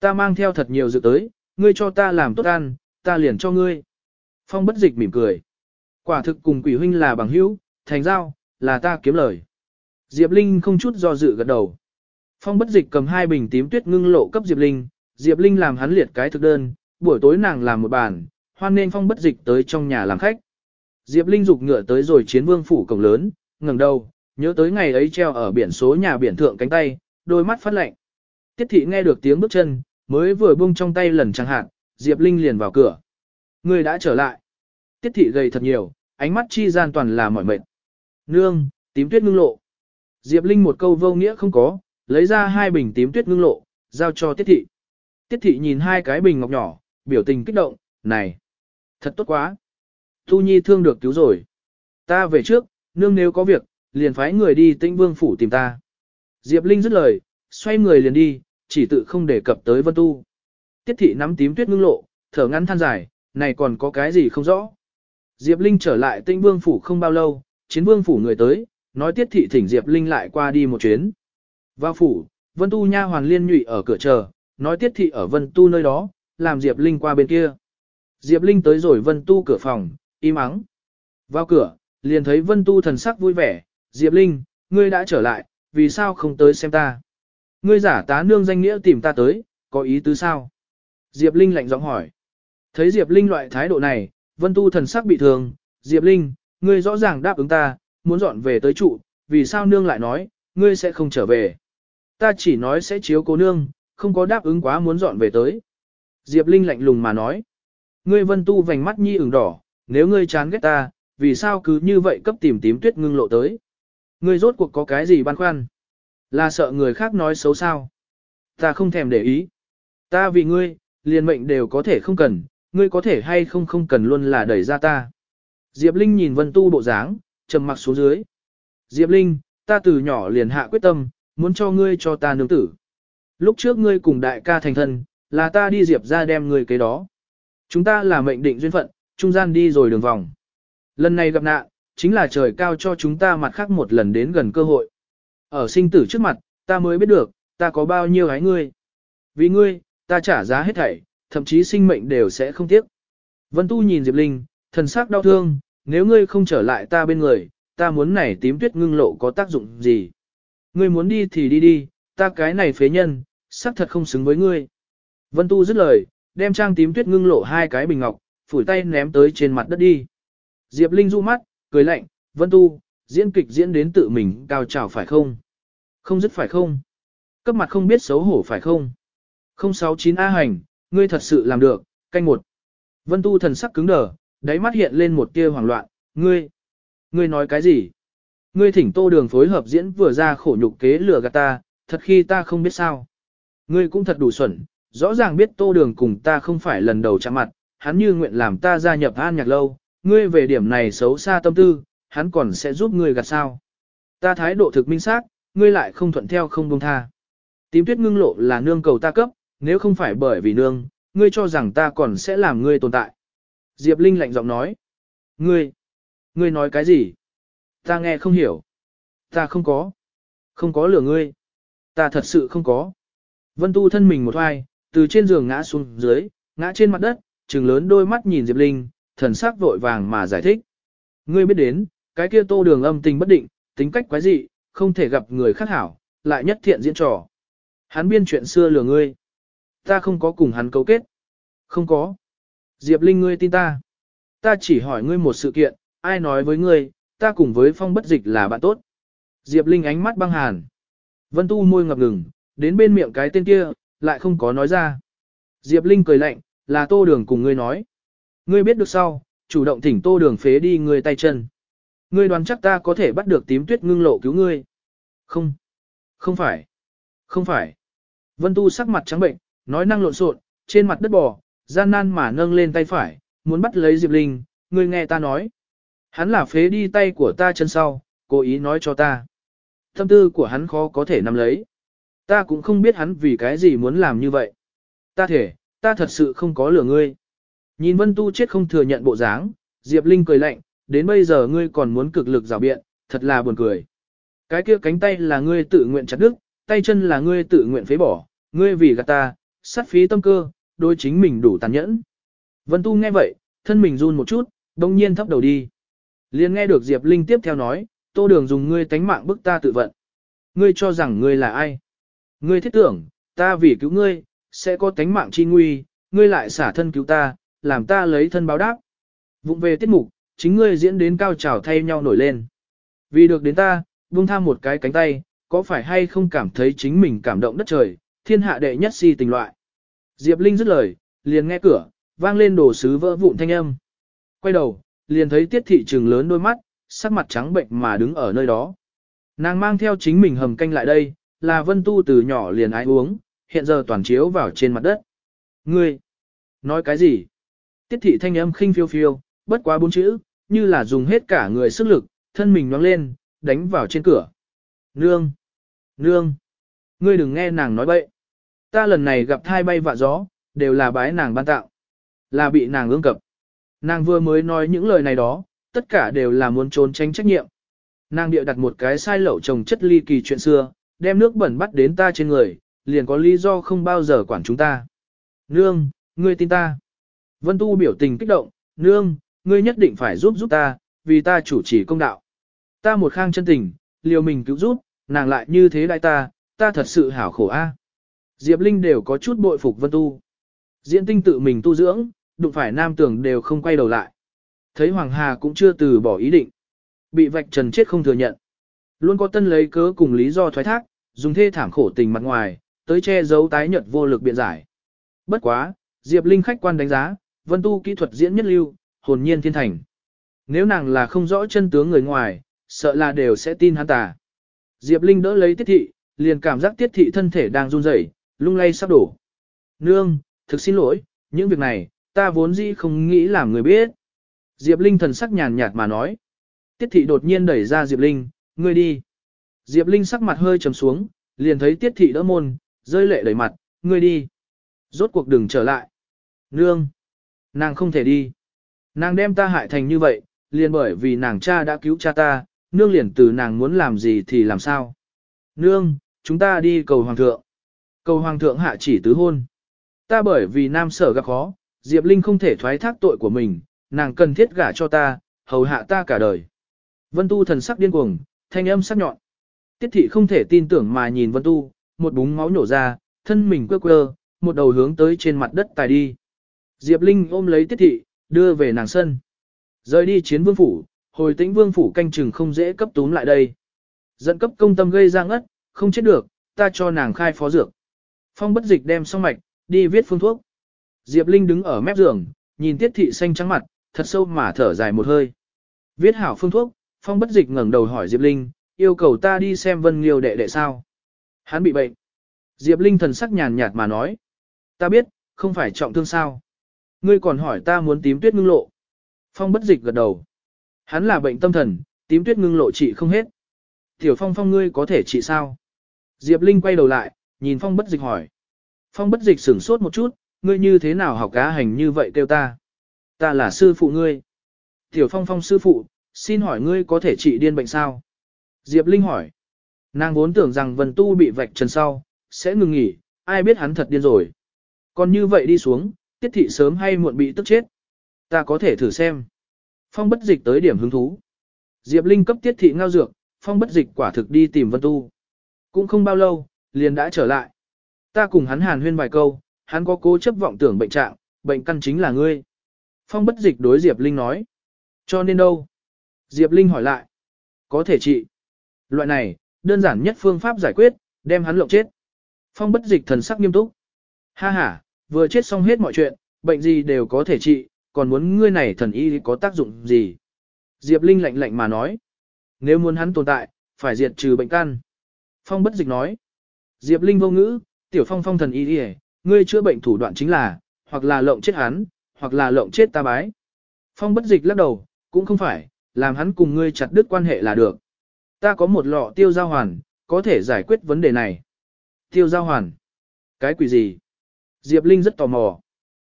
Speaker 1: Ta mang theo thật nhiều dự tới, ngươi cho ta làm tốt ăn, ta liền cho ngươi. Phong bất dịch mỉm cười. Quả thực cùng quỷ huynh là bằng hữu, thành giao, là ta kiếm lời. Diệp Linh không chút do dự gật đầu. Phong bất dịch cầm hai bình tím tuyết ngưng lộ cấp Diệp Linh, Diệp Linh làm hắn liệt cái thực đơn, buổi tối nàng làm một bàn, hoan nên phong bất dịch tới trong nhà làm khách. Diệp Linh dục ngựa tới rồi chiến vương phủ cổng lớn, ngẩng đầu, nhớ tới ngày ấy treo ở biển số nhà biển thượng cánh tay, đôi mắt phát lạnh. Tiết thị nghe được tiếng bước chân, mới vừa buông trong tay lần chẳng hạn, Diệp Linh liền vào cửa. Người đã trở lại. Tiết thị gầy thật nhiều, ánh mắt chi gian toàn là mỏi mệt. Nương, tím tuyết ngưng lộ. Diệp Linh một câu vô nghĩa không có, lấy ra hai bình tím tuyết ngưng lộ, giao cho Tiết thị. Tiết thị nhìn hai cái bình ngọc nhỏ, biểu tình kích động, này, thật tốt quá. Thu Nhi thương được cứu rồi. Ta về trước, nương nếu có việc, liền phái người đi tĩnh vương phủ tìm ta. Diệp Linh dứt lời, xoay người liền đi, chỉ tự không đề cập tới Vân Tu. Tiết thị nắm tím tuyết ngưng lộ, thở ngắn than dài, này còn có cái gì không rõ. Diệp Linh trở lại Tinh vương phủ không bao lâu, chiến vương phủ người tới, nói tiết thị thỉnh Diệp Linh lại qua đi một chuyến. Vào phủ, Vân Tu nha hoàn liên nhụy ở cửa chờ, nói tiết thị ở Vân Tu nơi đó, làm Diệp Linh qua bên kia. Diệp Linh tới rồi Vân Tu cửa phòng, im ắng. Vào cửa, liền thấy Vân Tu thần sắc vui vẻ, Diệp Linh, ngươi đã trở lại, vì sao không tới xem ta? Ngươi giả tá nương danh nghĩa tìm ta tới, có ý tứ sao? Diệp Linh lạnh giọng hỏi. Thấy Diệp Linh loại thái độ này, Vân Tu thần sắc bị thương, Diệp Linh, ngươi rõ ràng đáp ứng ta, muốn dọn về tới trụ, vì sao nương lại nói, ngươi sẽ không trở về. Ta chỉ nói sẽ chiếu cố nương, không có đáp ứng quá muốn dọn về tới. Diệp Linh lạnh lùng mà nói. Ngươi Vân Tu vành mắt nhi ửng đỏ, nếu ngươi chán ghét ta, vì sao cứ như vậy cấp tìm tím tuyết ngưng lộ tới. Ngươi rốt cuộc có cái gì băn khoăn? Là sợ người khác nói xấu sao? Ta không thèm để ý. Ta vì ngươi, liền mệnh đều có thể không cần, ngươi có thể hay không không cần luôn là đẩy ra ta. Diệp Linh nhìn Vân Tu bộ dáng, trầm mặc xuống dưới. Diệp Linh, ta từ nhỏ liền hạ quyết tâm, muốn cho ngươi cho ta nương tử. Lúc trước ngươi cùng đại ca thành thân, là ta đi Diệp ra đem ngươi cái đó. Chúng ta là mệnh định duyên phận, trung gian đi rồi đường vòng. Lần này gặp nạn, chính là trời cao cho chúng ta mặt khác một lần đến gần cơ hội. Ở sinh tử trước mặt, ta mới biết được, ta có bao nhiêu hái ngươi. Vì ngươi, ta trả giá hết thảy, thậm chí sinh mệnh đều sẽ không tiếc. Vân Tu nhìn Diệp Linh, thần sắc đau thương, nếu ngươi không trở lại ta bên người, ta muốn này tím tuyết ngưng lộ có tác dụng gì. Ngươi muốn đi thì đi đi, ta cái này phế nhân, xác thật không xứng với ngươi. Vân Tu dứt lời, đem trang tím tuyết ngưng lộ hai cái bình ngọc, phủi tay ném tới trên mặt đất đi. Diệp Linh du mắt, cười lạnh, Vân Tu, diễn kịch diễn đến tự mình cao trào phải không? Không dứt phải không? Cấp mặt không biết xấu hổ phải không? 069 A hành, ngươi thật sự làm được, canh một. Vân Tu thần sắc cứng đờ, đáy mắt hiện lên một tia hoảng loạn, ngươi, ngươi nói cái gì? Ngươi thỉnh tô đường phối hợp diễn vừa ra khổ nhục kế lừa gạt ta, thật khi ta không biết sao. Ngươi cũng thật đủ xuẩn, rõ ràng biết tô đường cùng ta không phải lần đầu chạm mặt, hắn như nguyện làm ta gia nhập an nhạc lâu, ngươi về điểm này xấu xa tâm tư, hắn còn sẽ giúp ngươi gạt sao. Ta thái độ thực minh xác, ngươi lại không thuận theo không buông tha. Tím tuyết ngưng lộ là nương cầu ta cấp, nếu không phải bởi vì nương, ngươi cho rằng ta còn sẽ làm ngươi tồn tại. Diệp Linh lạnh giọng nói. Ngươi, ngươi nói cái gì? Ta nghe không hiểu. Ta không có. Không có lửa ngươi. Ta thật sự không có. Vân Tu thân mình một hoài, từ trên giường ngã xuống dưới, ngã trên mặt đất, trừng lớn đôi mắt nhìn Diệp Linh, thần sắc vội vàng mà giải thích. Ngươi biết đến, cái kia tô đường âm tình bất định, tính cách quái dị, không thể gặp người khác hảo, lại nhất thiện diễn trò. Hắn biên chuyện xưa lừa ngươi. Ta không có cùng hắn cấu kết. Không có. Diệp Linh ngươi tin ta. Ta chỉ hỏi ngươi một sự kiện, ai nói với ngươi, ta cùng với phong bất dịch là bạn tốt. Diệp Linh ánh mắt băng hàn. Vân Tu môi ngập ngừng, đến bên miệng cái tên kia, lại không có nói ra. Diệp Linh cười lạnh, là tô đường cùng ngươi nói. Ngươi biết được sau, chủ động thỉnh tô đường phế đi ngươi tay chân. Ngươi đoán chắc ta có thể bắt được tím tuyết ngưng lộ cứu ngươi. Không. Không phải. Không phải. Vân Tu sắc mặt trắng bệnh, nói năng lộn xộn, trên mặt đất bò, gian nan mà nâng lên tay phải, muốn bắt lấy Diệp Linh, ngươi nghe ta nói. Hắn là phế đi tay của ta chân sau, cố ý nói cho ta. Tâm tư của hắn khó có thể nắm lấy. Ta cũng không biết hắn vì cái gì muốn làm như vậy. Ta thể, ta thật sự không có lửa ngươi. Nhìn Vân Tu chết không thừa nhận bộ dáng, Diệp Linh cười lạnh, đến bây giờ ngươi còn muốn cực lực rào biện, thật là buồn cười. Cái kia cánh tay là ngươi tự nguyện chặt đứt, tay chân là ngươi tự nguyện phế bỏ, ngươi vì gạt ta, sát phí tâm cơ, đôi chính mình đủ tàn nhẫn. Vân Tu nghe vậy, thân mình run một chút, đông nhiên thấp đầu đi. liền nghe được Diệp Linh tiếp theo nói, tô đường dùng ngươi tánh mạng bức ta tự vận. Ngươi cho rằng ngươi là ai? Ngươi thiết tưởng, ta vì cứu ngươi, sẽ có tánh mạng chi nguy, ngươi lại xả thân cứu ta, làm ta lấy thân báo đáp. Vụng về tiết mục, chính ngươi diễn đến cao trào thay nhau nổi lên. Vì được đến ta, buông tham một cái cánh tay, có phải hay không cảm thấy chính mình cảm động đất trời, thiên hạ đệ nhất si tình loại. Diệp Linh dứt lời, liền nghe cửa, vang lên đồ sứ vỡ vụn thanh âm. Quay đầu, liền thấy tiết thị trừng lớn đôi mắt, sắc mặt trắng bệnh mà đứng ở nơi đó. Nàng mang theo chính mình hầm canh lại đây, là vân tu từ nhỏ liền ái uống, hiện giờ toàn chiếu vào trên mặt đất. Ngươi, nói cái gì? Tiết thị thanh âm khinh phiêu phiêu, bất quá bốn chữ, như là dùng hết cả người sức lực, thân mình nhoáng lên, đánh vào trên cửa. Nương! Nương! Ngươi đừng nghe nàng nói bậy. Ta lần này gặp thai bay vạ gió, đều là bái nàng ban tạo. Là bị nàng ương cập. Nàng vừa mới nói những lời này đó, tất cả đều là muốn trốn tránh trách nhiệm. Nàng địa đặt một cái sai lậu trồng chất ly kỳ chuyện xưa, đem nước bẩn bắt đến ta trên người, liền có lý do không bao giờ quản chúng ta. Nương, ngươi tin ta. Vân Tu biểu tình kích động, nương, ngươi nhất định phải giúp giúp ta, vì ta chủ trì công đạo. Ta một khang chân tình, liều mình cứu giúp, nàng lại như thế đại ta, ta thật sự hảo khổ a. Diệp Linh đều có chút bội phục Vân Tu. Diễn tinh tự mình tu dưỡng, đụng phải nam tưởng đều không quay đầu lại. Thấy Hoàng Hà cũng chưa từ bỏ ý định. Bị vạch trần chết không thừa nhận. Luôn có tân lấy cớ cùng lý do thoái thác, dùng thê thảm khổ tình mặt ngoài, tới che giấu tái nhợt vô lực biện giải. Bất quá, Diệp Linh khách quan đánh giá, Vân Tu kỹ thuật diễn nhất lưu, hồn nhiên thiên thành. Nếu nàng là không rõ chân tướng người ngoài, sợ là đều sẽ tin hắn ta. Diệp Linh đỡ lấy tiết thị, liền cảm giác tiết thị thân thể đang run rẩy, lung lay sắp đổ. Nương, thực xin lỗi, những việc này, ta vốn dĩ không nghĩ làm người biết. Diệp Linh thần sắc nhàn nhạt mà nói. Tiết thị đột nhiên đẩy ra Diệp Linh, ngươi đi. Diệp Linh sắc mặt hơi trầm xuống, liền thấy tiết thị đỡ môn, rơi lệ đầy mặt, ngươi đi. Rốt cuộc đừng trở lại. Nương. Nàng không thể đi. Nàng đem ta hại thành như vậy, liền bởi vì nàng cha đã cứu cha ta, nương liền từ nàng muốn làm gì thì làm sao. Nương, chúng ta đi cầu hoàng thượng. Cầu hoàng thượng hạ chỉ tứ hôn. Ta bởi vì nam sở gặp khó, Diệp Linh không thể thoái thác tội của mình, nàng cần thiết gả cho ta, hầu hạ ta cả đời. Vân Tu thần sắc điên cuồng, thanh âm sắc nhọn. Tiết thị không thể tin tưởng mà nhìn Vân Tu, một búng máu nhổ ra, thân mình quơ quơ, một đầu hướng tới trên mặt đất tài đi. Diệp Linh ôm lấy Tiết thị, đưa về nàng sân. Rời đi chiến vương phủ, hồi tĩnh vương phủ canh chừng không dễ cấp túm lại đây. Dẫn cấp công tâm gây ra ngất, không chết được, ta cho nàng khai phó dược. Phong bất dịch đem xong mạch, đi viết phương thuốc. Diệp Linh đứng ở mép giường, nhìn tiết thị xanh trắng mặt, thật sâu mà thở dài một hơi. Viết hảo phương thuốc, phong bất dịch ngẩng đầu hỏi Diệp Linh, yêu cầu ta đi xem vân liêu đệ đệ sao. Hắn bị bệnh. Diệp Linh thần sắc nhàn nhạt mà nói. Ta biết, không phải trọng thương sao. Ngươi còn hỏi ta muốn tím tuyết ngưng lộ. Phong bất dịch gật đầu. Hắn là bệnh tâm thần, tím tuyết ngưng lộ trị không hết. Tiểu phong phong ngươi có thể trị sao? Diệp Linh quay đầu lại, nhìn phong bất dịch hỏi. Phong bất dịch sửng sốt một chút, ngươi như thế nào học cá hành như vậy kêu ta? Ta là sư phụ ngươi. Tiểu phong phong sư phụ, xin hỏi ngươi có thể trị điên bệnh sao? Diệp Linh hỏi. Nàng vốn tưởng rằng Vân Tu bị vạch trần sau, sẽ ngừng nghỉ, ai biết hắn thật điên rồi. Còn như vậy đi xuống, tiết thị sớm hay muộn bị tức chết. Ta có thể thử xem. Phong bất dịch tới điểm hứng thú. Diệp Linh cấp tiết thị ngao dược, phong bất dịch quả thực đi tìm Vân Tu. Cũng không bao lâu, liền đã trở lại. Ta cùng hắn hàn huyên vài câu, hắn có cố chấp vọng tưởng bệnh trạng, bệnh căn chính là ngươi. Phong bất dịch đối Diệp Linh nói. Cho nên đâu? Diệp Linh hỏi lại. Có thể trị. Loại này, đơn giản nhất phương pháp giải quyết, đem hắn lộng chết. Phong bất dịch thần sắc nghiêm túc. Ha ha, vừa chết xong hết mọi chuyện, bệnh gì đều có thể trị, còn muốn ngươi này thần y có tác dụng gì? Diệp Linh lạnh lạnh mà nói. Nếu muốn hắn tồn tại, phải diệt trừ bệnh căn. Phong bất dịch nói. Diệp Linh vô ngữ, tiểu phong phong thần y đi ngươi chữa bệnh thủ đoạn chính là, hoặc là lộng chết hắn, hoặc là lộng chết ta bái. Phong bất dịch lắc đầu, cũng không phải, làm hắn cùng ngươi chặt đứt quan hệ là được. Ta có một lọ tiêu giao hoàn, có thể giải quyết vấn đề này. Tiêu giao hoàn? Cái quỷ gì? Diệp Linh rất tò mò.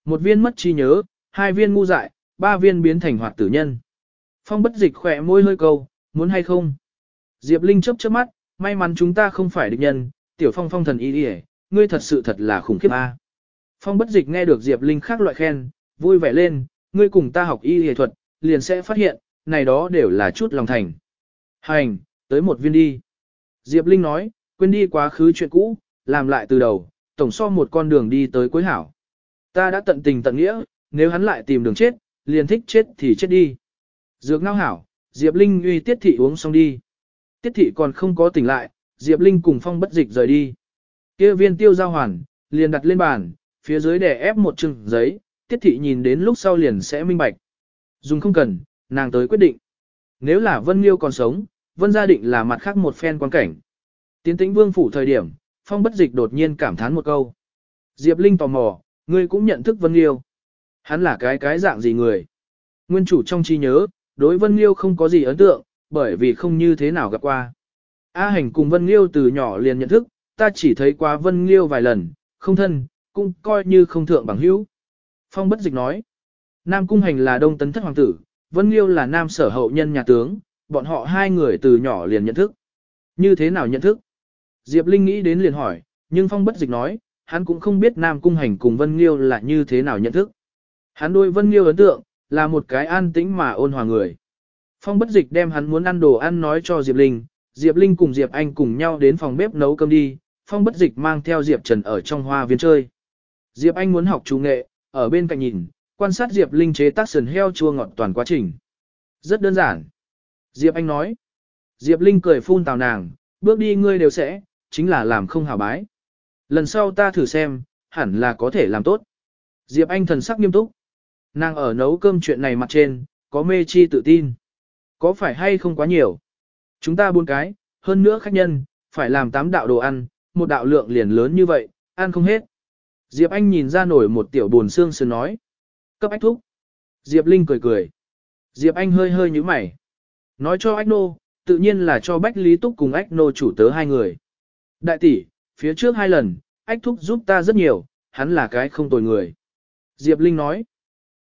Speaker 1: Một viên mất trí nhớ, hai viên ngu dại, ba viên biến thành hoạt tử nhân. Phong bất dịch khỏe môi hơi câu, muốn hay không? Diệp Linh chớp chớp mắt, may mắn chúng ta không phải địch nhân, tiểu phong phong thần y đi ngươi thật sự thật là khủng khiếp a. Phong bất dịch nghe được Diệp Linh khác loại khen, vui vẻ lên, ngươi cùng ta học y y thuật, liền sẽ phát hiện, này đó đều là chút lòng thành. Hành, tới một viên đi. Diệp Linh nói, quên đi quá khứ chuyện cũ, làm lại từ đầu, tổng so một con đường đi tới cuối hảo. Ta đã tận tình tận nghĩa, nếu hắn lại tìm đường chết, liền thích chết thì chết đi. Dược ngao hảo, Diệp Linh uy tiết thị uống xong đi. Tiết thị còn không có tỉnh lại, Diệp Linh cùng phong bất dịch rời đi. kia viên tiêu giao hoàn, liền đặt lên bàn, phía dưới đè ép một chừng giấy, tiết thị nhìn đến lúc sau liền sẽ minh bạch. Dùng không cần, nàng tới quyết định. Nếu là Vân Liêu còn sống, Vân gia định là mặt khác một phen quan cảnh. Tiến tĩnh vương phủ thời điểm, phong bất dịch đột nhiên cảm thán một câu. Diệp Linh tò mò, ngươi cũng nhận thức Vân Liêu. Hắn là cái cái dạng gì người? Nguyên chủ trong trí nhớ, đối Vân Liêu không có gì ấn tượng, bởi vì không như thế nào gặp qua. A hành cùng Vân Liêu từ nhỏ liền nhận thức, ta chỉ thấy qua Vân Liêu vài lần, không thân, cũng coi như không thượng bằng hữu. Phong bất dịch nói, Nam Cung Hành là đông tấn thất hoàng tử, Vân Liêu là nam sở hậu nhân nhà tướng, bọn họ hai người từ nhỏ liền nhận thức. Như thế nào nhận thức? Diệp Linh nghĩ đến liền hỏi, nhưng Phong bất dịch nói, hắn cũng không biết Nam Cung Hành cùng Vân Liêu là như thế nào nhận thức. Hắn đôi Vân Liêu ấn tượng, là một cái an tĩnh mà ôn hòa người. Phong bất dịch đem hắn muốn ăn đồ ăn nói cho Diệp Linh, Diệp Linh cùng Diệp Anh cùng nhau đến phòng bếp nấu cơm đi, Phong bất dịch mang theo Diệp Trần ở trong hoa viên chơi. Diệp Anh muốn học chú nghệ, ở bên cạnh nhìn, quan sát Diệp Linh chế tác sườn heo chua ngọt toàn quá trình. Rất đơn giản. Diệp Anh nói. Diệp Linh cười phun tào nàng, bước đi ngươi đều sẽ, chính là làm không hào bái. Lần sau ta thử xem, hẳn là có thể làm tốt. Diệp Anh thần sắc nghiêm túc. Nàng ở nấu cơm chuyện này mặt trên, có mê chi tự tin. Có phải hay không quá nhiều? Chúng ta buôn cái, hơn nữa khách nhân, phải làm tám đạo đồ ăn, một đạo lượng liền lớn như vậy, ăn không hết. Diệp Anh nhìn ra nổi một tiểu buồn xương sườn nói. Cấp ách thúc. Diệp Linh cười cười. Diệp Anh hơi hơi như mày. Nói cho ách nô, tự nhiên là cho Bách Lý Túc cùng ách nô chủ tớ hai người. Đại tỷ, phía trước hai lần, ách thúc giúp ta rất nhiều, hắn là cái không tồi người. Diệp Linh nói.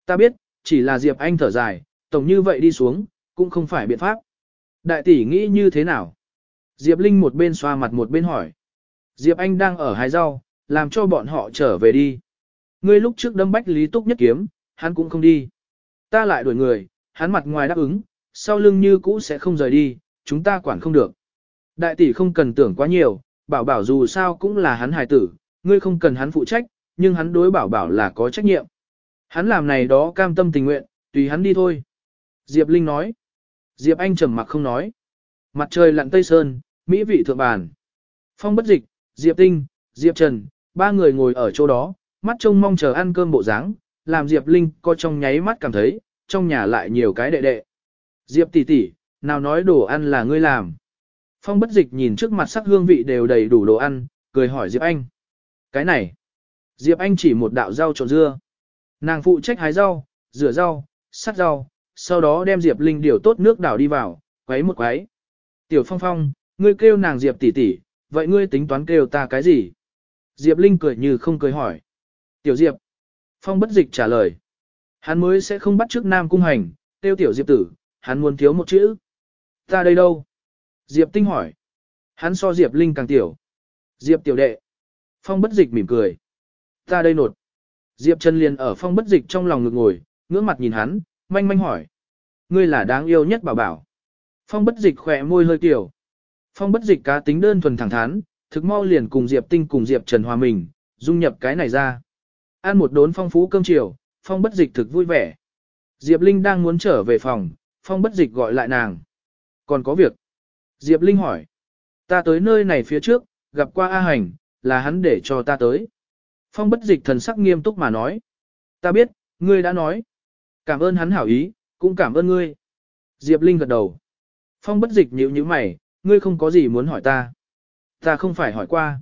Speaker 1: Ta biết, chỉ là Diệp Anh thở dài, tổng như vậy đi xuống, cũng không phải biện pháp. Đại tỷ nghĩ như thế nào? Diệp Linh một bên xoa mặt một bên hỏi. Diệp Anh đang ở hái rau, làm cho bọn họ trở về đi. Ngươi lúc trước đâm bách Lý Túc nhất kiếm, hắn cũng không đi. Ta lại đuổi người, hắn mặt ngoài đáp ứng, sau lưng như cũ sẽ không rời đi, chúng ta quản không được. Đại tỷ không cần tưởng quá nhiều, bảo bảo dù sao cũng là hắn hài tử, ngươi không cần hắn phụ trách, nhưng hắn đối bảo bảo là có trách nhiệm. Hắn làm này đó cam tâm tình nguyện, tùy hắn đi thôi. Diệp Linh nói. Diệp Anh trầm mặc không nói. Mặt trời lặn tây sơn, mỹ vị thượng bàn. Phong bất dịch, Diệp Tinh, Diệp Trần, ba người ngồi ở chỗ đó, mắt trông mong chờ ăn cơm bộ dáng, làm Diệp Linh có trong nháy mắt cảm thấy, trong nhà lại nhiều cái đệ đệ. Diệp tỷ tỷ, nào nói đồ ăn là ngươi làm. Phong bất dịch nhìn trước mặt sắc hương vị đều đầy đủ đồ ăn, cười hỏi Diệp Anh. Cái này. Diệp Anh chỉ một đạo rau trộn dưa. Nàng phụ trách hái rau, rửa rau, sắt rau, sau đó đem Diệp Linh điều tốt nước đảo đi vào, quấy một quấy. Tiểu Phong Phong, ngươi kêu nàng Diệp tỷ tỷ, vậy ngươi tính toán kêu ta cái gì? Diệp Linh cười như không cười hỏi. Tiểu Diệp. Phong bất dịch trả lời. Hắn mới sẽ không bắt trước Nam Cung Hành, tiêu Tiểu Diệp tử, hắn muốn thiếu một chữ. Ta đây đâu? Diệp Tinh hỏi. Hắn so Diệp Linh càng tiểu. Diệp tiểu đệ. Phong bất dịch mỉm cười. Ta đây nột. Diệp Trần liền ở phong bất dịch trong lòng ngực ngồi, ngưỡng mặt nhìn hắn, manh manh hỏi. Ngươi là đáng yêu nhất bảo bảo. Phong bất dịch khỏe môi hơi tiểu. Phong bất dịch cá tính đơn thuần thẳng thắn, thực mau liền cùng Diệp Tinh cùng Diệp Trần hòa mình, dung nhập cái này ra. Ăn một đốn phong phú cơm chiều, Phong bất dịch thực vui vẻ. Diệp Linh đang muốn trở về phòng, Phong bất dịch gọi lại nàng. Còn có việc. Diệp Linh hỏi. Ta tới nơi này phía trước, gặp qua A Hành, là hắn để cho ta tới. Phong bất dịch thần sắc nghiêm túc mà nói. Ta biết, ngươi đã nói. Cảm ơn hắn hảo ý, cũng cảm ơn ngươi. Diệp Linh gật đầu. Phong bất dịch nhíu nhíu mày, ngươi không có gì muốn hỏi ta. Ta không phải hỏi qua.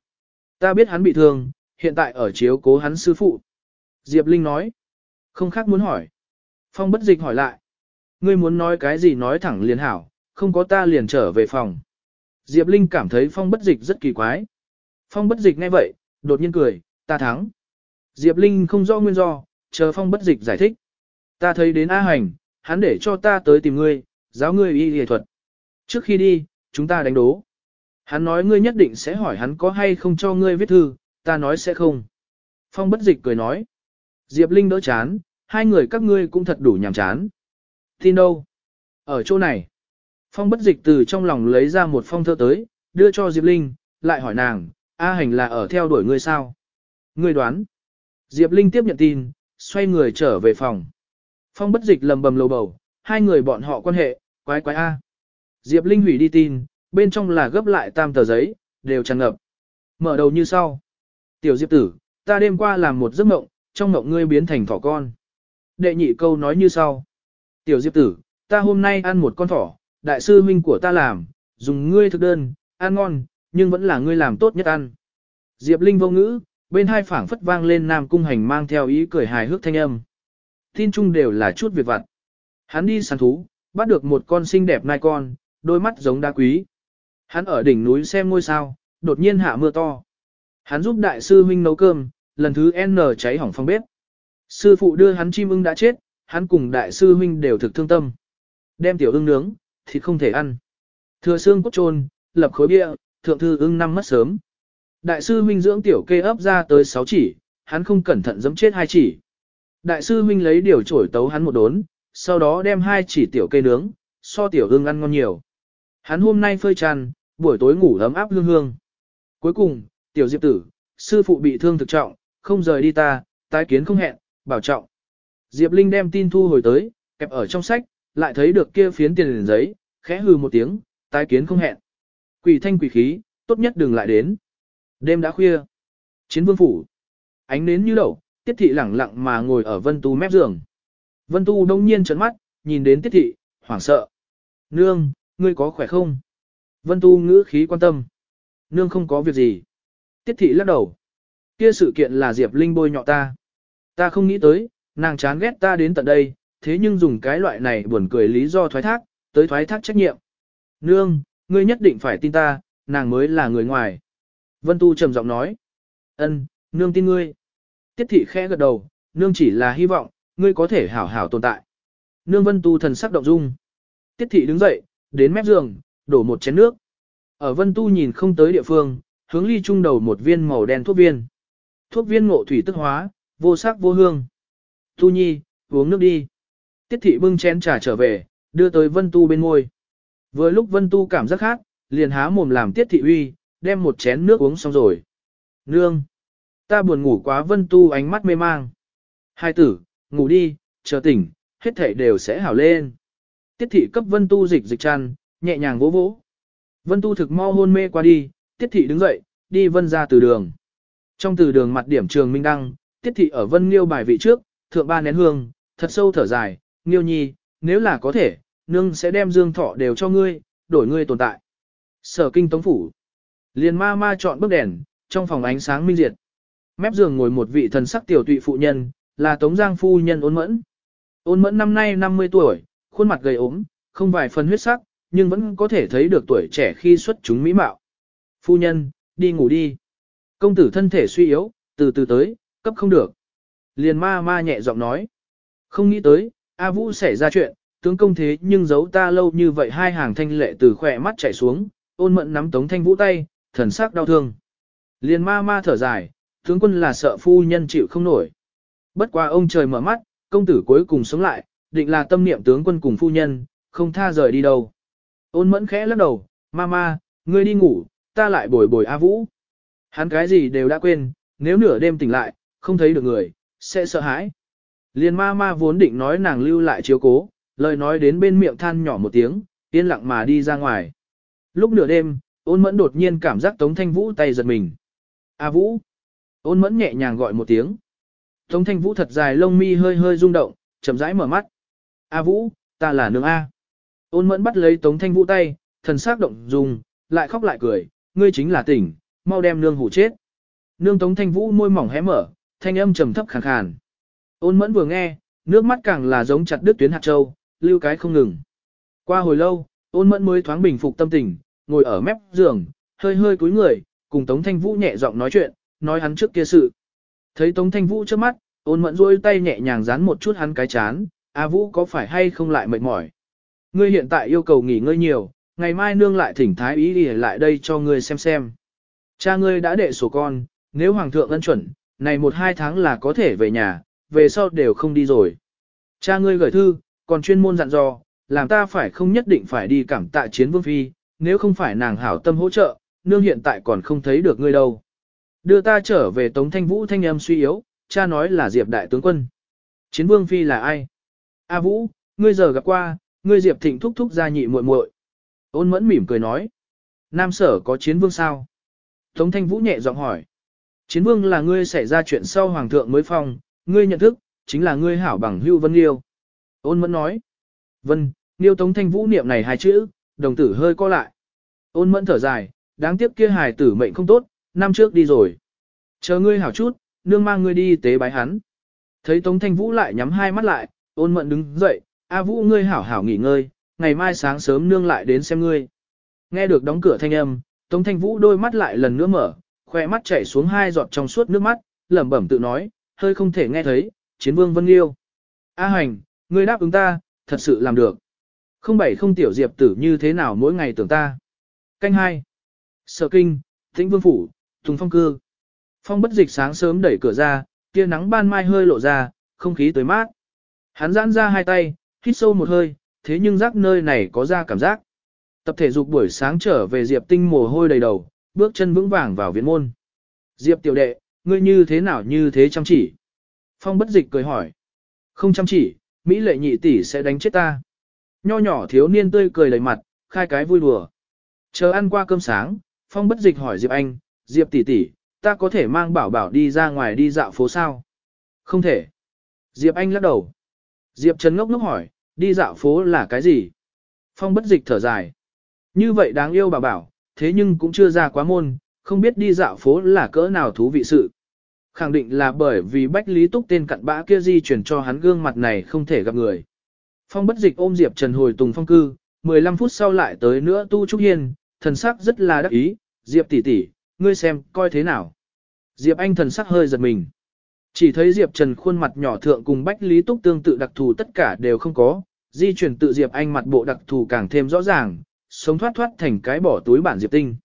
Speaker 1: Ta biết hắn bị thương, hiện tại ở chiếu cố hắn sư phụ. Diệp Linh nói. Không khác muốn hỏi. Phong bất dịch hỏi lại. Ngươi muốn nói cái gì nói thẳng liền hảo, không có ta liền trở về phòng. Diệp Linh cảm thấy phong bất dịch rất kỳ quái. Phong bất dịch nghe vậy, đột nhiên cười, ta thắng. Diệp Linh không rõ nguyên do, chờ phong bất dịch giải thích. Ta thấy đến A Hành, hắn để cho ta tới tìm ngươi, giáo ngươi y y thuật. Trước khi đi, chúng ta đánh đố. Hắn nói ngươi nhất định sẽ hỏi hắn có hay không cho ngươi viết thư, ta nói sẽ không. Phong bất dịch cười nói. Diệp Linh đỡ chán, hai người các ngươi cũng thật đủ nhàm chán. Tin đâu? Ở chỗ này. Phong bất dịch từ trong lòng lấy ra một phong thơ tới, đưa cho Diệp Linh, lại hỏi nàng, A hành là ở theo đuổi ngươi sao? Ngươi đoán. Diệp Linh tiếp nhận tin, xoay người trở về phòng. Phong bất dịch lầm bầm lầu bầu, hai người bọn họ quan hệ, quái quái A. Diệp Linh hủy đi tin, bên trong là gấp lại tam tờ giấy, đều tràn ngập. Mở đầu như sau. Tiểu Diệp tử, ta đêm qua làm một giấc mộng, trong mộng ngươi biến thành thỏ con. Đệ nhị câu nói như sau. Tiểu Diệp tử, ta hôm nay ăn một con thỏ, đại sư huynh của ta làm, dùng ngươi thực đơn, ăn ngon, nhưng vẫn là ngươi làm tốt nhất ăn. Diệp Linh vô ngữ, bên hai phảng phất vang lên Nam Cung Hành mang theo ý cười hài hước thanh âm. Tin chung đều là chút việc vặt. Hắn đi săn thú, bắt được một con xinh đẹp nai con, đôi mắt giống đá quý. Hắn ở đỉnh núi xem ngôi sao, đột nhiên hạ mưa to. Hắn giúp đại sư huynh nấu cơm, lần thứ N cháy hỏng phòng bếp. Sư phụ đưa hắn chim ưng đã chết, hắn cùng đại sư huynh đều thực thương tâm. Đem tiểu ưng nướng, thịt không thể ăn. Thừa xương cốt trôn, lập khối bia, thượng thư ưng năm mất sớm. Đại sư huynh dưỡng tiểu kê ấp ra tới 6 chỉ, hắn không cẩn thận giẫm chết hai chỉ. Đại sư huynh lấy điều trổi tấu hắn một đốn, sau đó đem hai chỉ tiểu kê nướng, so tiểu ưng ăn ngon nhiều. Hắn hôm nay phơi tràn, buổi tối ngủ ấm áp hương hương. Cuối cùng, tiểu diệp tử, sư phụ bị thương thực trọng, không rời đi ta, tái kiến không hẹn, bảo trọng. Diệp Linh đem tin thu hồi tới, kẹp ở trong sách, lại thấy được kia phiến tiền liền giấy, khẽ hừ một tiếng, tái kiến không hẹn. Quỷ thanh quỷ khí, tốt nhất đừng lại đến. Đêm đã khuya. Chiến vương phủ. Ánh nến như đậu, tiết thị lẳng lặng mà ngồi ở vân tu mép giường. Vân tu đông nhiên trấn mắt, nhìn đến tiết thị, hoảng sợ. Nương, ngươi có khỏe không? Vân tu ngữ khí quan tâm. Nương không có việc gì. Tiết thị lắc đầu. Kia sự kiện là Diệp Linh bôi nhọ ta. Ta không nghĩ tới, nàng chán ghét ta đến tận đây, thế nhưng dùng cái loại này buồn cười lý do thoái thác, tới thoái thác trách nhiệm. Nương, ngươi nhất định phải tin ta, nàng mới là người ngoài. Vân Tu trầm giọng nói. Ân, nương tin ngươi. Tiết thị khẽ gật đầu, nương chỉ là hy vọng, ngươi có thể hảo hảo tồn tại. Nương Vân Tu thần sắc động dung. Tiết thị đứng dậy, đến mép giường, đổ một chén nước. Ở Vân Tu nhìn không tới địa phương, hướng ly trung đầu một viên màu đen thuốc viên. Thuốc viên ngộ thủy tức hóa, vô sắc vô hương. Tu nhi, uống nước đi. Tiết thị bưng chén trà trở về, đưa tới Vân Tu bên ngôi. Vừa lúc Vân Tu cảm giác khác, liền há mồm làm Tiết thị uy, đem một chén nước uống xong rồi. Nương! Ta buồn ngủ quá Vân Tu ánh mắt mê mang. Hai tử, ngủ đi, chờ tỉnh, hết thảy đều sẽ hảo lên. Tiết thị cấp Vân Tu dịch dịch chăn, nhẹ nhàng vỗ vỗ. Vân Tu thực mau hôn mê qua đi, Tiết thị đứng dậy, đi Vân ra từ đường. Trong từ đường mặt điểm trường Minh Đăng, Tiết thị ở Vân Nghiêu bài vị trước, thượng ba nén hương, thật sâu thở dài, Nghiêu nhi, nếu là có thể, nương sẽ đem dương thọ đều cho ngươi, đổi ngươi tồn tại. Sở kinh tống phủ. Liền ma ma chọn bức đèn, trong phòng ánh sáng minh diệt. Mép giường ngồi một vị thần sắc tiểu tụy phụ nhân, là Tống Giang phu nhân ôn mẫn. Ôn mẫn năm nay 50 tuổi, khuôn mặt gầy ốm, không vài phần huyết sắc, nhưng vẫn có thể thấy được tuổi trẻ khi xuất chúng mỹ mạo. Phu nhân, đi ngủ đi. Công tử thân thể suy yếu, từ từ tới, cấp không được. Liền ma ma nhẹ giọng nói. Không nghĩ tới, A Vũ xảy ra chuyện, tướng công thế nhưng giấu ta lâu như vậy hai hàng thanh lệ từ khỏe mắt chảy xuống, ôn mẫn nắm tống thanh vũ tay, thần sắc đau thương. Liền ma ma thở dài, tướng quân là sợ phu nhân chịu không nổi. Bất qua ông trời mở mắt, công tử cuối cùng sống lại, định là tâm niệm tướng quân cùng phu nhân, không tha rời đi đâu. Ôn mẫn khẽ lắc đầu, ma ma, ngươi đi ngủ, ta lại bồi bồi A Vũ. Hắn cái gì đều đã quên, nếu nửa đêm tỉnh lại, không thấy được người, sẽ sợ hãi. Liên ma ma vốn định nói nàng lưu lại chiếu cố, lời nói đến bên miệng than nhỏ một tiếng, yên lặng mà đi ra ngoài. Lúc nửa đêm, ôn mẫn đột nhiên cảm giác Tống Thanh Vũ tay giật mình. A Vũ! Ôn mẫn nhẹ nhàng gọi một tiếng. Tống Thanh Vũ thật dài lông mi hơi hơi rung động, chậm rãi mở mắt. A Vũ, ta là nương A. Ôn mẫn bắt lấy Tống Thanh Vũ tay, thần sắc động dùng, lại khóc lại cười, ngươi chính là tỉnh, mau đem nương hủ chết. Nương Tống Thanh Vũ môi mỏng hé mở, thanh âm trầm thấp khàn khàn. Ôn mẫn vừa nghe, nước mắt càng là giống chặt đứt tuyến hạt châu, lưu cái không ngừng. Qua hồi lâu, ôn mẫn mới thoáng bình phục tâm tình, ngồi ở mép giường, hơi hơi cúi người, cùng Tống Thanh Vũ nhẹ giọng nói chuyện, nói hắn trước kia sự. Thấy Tống Thanh Vũ trước mắt, ôn mẫn rôi tay nhẹ nhàng dán một chút hắn cái chán, A Vũ có phải hay không lại mệt mỏi. Ngươi hiện tại yêu cầu nghỉ ngơi nhiều, ngày mai nương lại thỉnh thái ý đi lại đây cho ngươi xem xem. Cha ngươi đã đệ sổ con, nếu hoàng thượng ân chuẩn, này một hai tháng là có thể về nhà, về sau đều không đi rồi. Cha ngươi gửi thư, còn chuyên môn dặn dò, làm ta phải không nhất định phải đi cảm tạ chiến vương phi, nếu không phải nàng hảo tâm hỗ trợ, nương hiện tại còn không thấy được ngươi đâu. Đưa ta trở về Tống Thanh Vũ thanh âm suy yếu, cha nói là Diệp đại tướng quân. Chiến vương phi là ai? A Vũ, ngươi giờ gặp qua, ngươi Diệp Thịnh thúc thúc gia nhị muội muội. Ôn Mẫn mỉm cười nói. Nam sở có chiến vương sao? Tống Thanh Vũ nhẹ giọng hỏi. Chiến vương là ngươi xảy ra chuyện sau hoàng thượng mới phong, ngươi nhận thức, chính là ngươi hảo bằng hưu vân liêu. Ôn mẫn nói. Vân, liêu Tống Thanh Vũ niệm này hai chữ, đồng tử hơi co lại. Ôn mẫn thở dài, đáng tiếc kia hài tử mệnh không tốt, năm trước đi rồi. Chờ ngươi hảo chút, nương mang ngươi đi tế bái hắn. Thấy Tống Thanh Vũ lại nhắm hai mắt lại, ôn mẫn đứng dậy, A Vũ ngươi hảo hảo nghỉ ngơi, ngày mai sáng sớm nương lại đến xem ngươi. Nghe được đóng cửa thanh âm, Tống Thanh Vũ đôi mắt lại lần nữa mở, khoe mắt chảy xuống hai giọt trong suốt nước mắt, lẩm bẩm tự nói, hơi không thể nghe thấy, chiến vương Vân Liêu. A hành, ngươi đáp ứng ta, thật sự làm được. Không bảy không tiểu diệp tử như thế nào mỗi ngày tưởng ta. Canh hai. Sở kinh, tĩnh vương phủ, thùng phong cư. Phong bất dịch sáng sớm đẩy cửa ra, tia nắng ban mai hơi lộ ra, không khí tới mát. Hắn giãn ra hai tay, hít sâu một hơi, thế nhưng rác nơi này có ra cảm giác. Tập thể dục buổi sáng trở về Diệp Tinh mồ hôi đầy đầu, bước chân vững vàng vào viện môn. Diệp tiểu đệ, ngươi như thế nào như thế chăm chỉ? Phong bất dịch cười hỏi. Không chăm chỉ, Mỹ lệ nhị tỷ sẽ đánh chết ta. Nho nhỏ thiếu niên tươi cười đầy mặt, khai cái vui đùa. Chờ ăn qua cơm sáng, Phong bất dịch hỏi Diệp Anh, Diệp tỷ tỷ, ta có thể mang bảo bảo đi ra ngoài đi dạo phố sao? Không thể. Diệp Anh lắc đầu. Diệp Trấn ngốc ngốc hỏi, đi dạo phố là cái gì? Phong bất dịch thở dài. Như vậy đáng yêu bảo bảo, thế nhưng cũng chưa ra quá môn, không biết đi dạo phố là cỡ nào thú vị sự. Khẳng định là bởi vì Bách Lý Túc tên cặn bã kia di chuyển cho hắn gương mặt này không thể gặp người. Phong bất dịch ôm Diệp Trần hồi tùng phong cư, 15 phút sau lại tới nữa Tu Trúc Hiên, thần sắc rất là đắc ý, Diệp tỷ tỷ, ngươi xem, coi thế nào. Diệp Anh thần sắc hơi giật mình. Chỉ thấy Diệp Trần khuôn mặt nhỏ thượng cùng Bách Lý Túc tương tự đặc thù tất cả đều không có, di chuyển tự Diệp Anh mặt bộ đặc thù càng thêm rõ ràng, sống thoát thoát thành cái bỏ túi bản Diệp Tinh.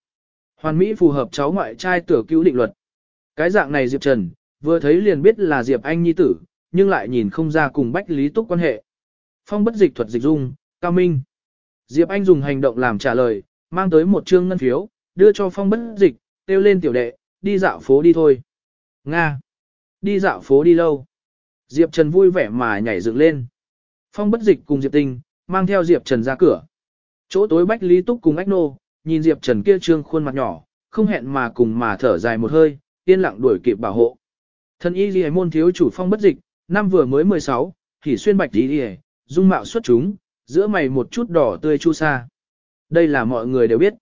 Speaker 1: Hoàn Mỹ phù hợp cháu ngoại trai tử cứu định luật. Cái dạng này Diệp Trần, vừa thấy liền biết là Diệp Anh nhi tử, nhưng lại nhìn không ra cùng Bách Lý Túc quan hệ. Phong bất dịch thuật dịch dung, cao minh. Diệp Anh dùng hành động làm trả lời, mang tới một trương ngân phiếu, đưa cho phong bất dịch, kêu lên tiểu đệ, đi dạo phố đi thôi. Nga. Đi dạo phố đi lâu. Diệp Trần vui vẻ mà nhảy dựng lên. Phong bất dịch cùng Diệp Tinh, mang theo Diệp Trần ra cửa. Chỗ tối Bách Lý Túc cùng Ách Nô, nhìn Diệp Trần kia trương khuôn mặt nhỏ, không hẹn mà cùng mà thở dài một hơi, yên lặng đuổi kịp bảo hộ. Thân y ghi môn thiếu chủ phong bất dịch, năm vừa mới 16, thì xuyên bạch đi ghi dung mạo xuất chúng, giữa mày một chút đỏ tươi chu sa. Đây là mọi người đều biết.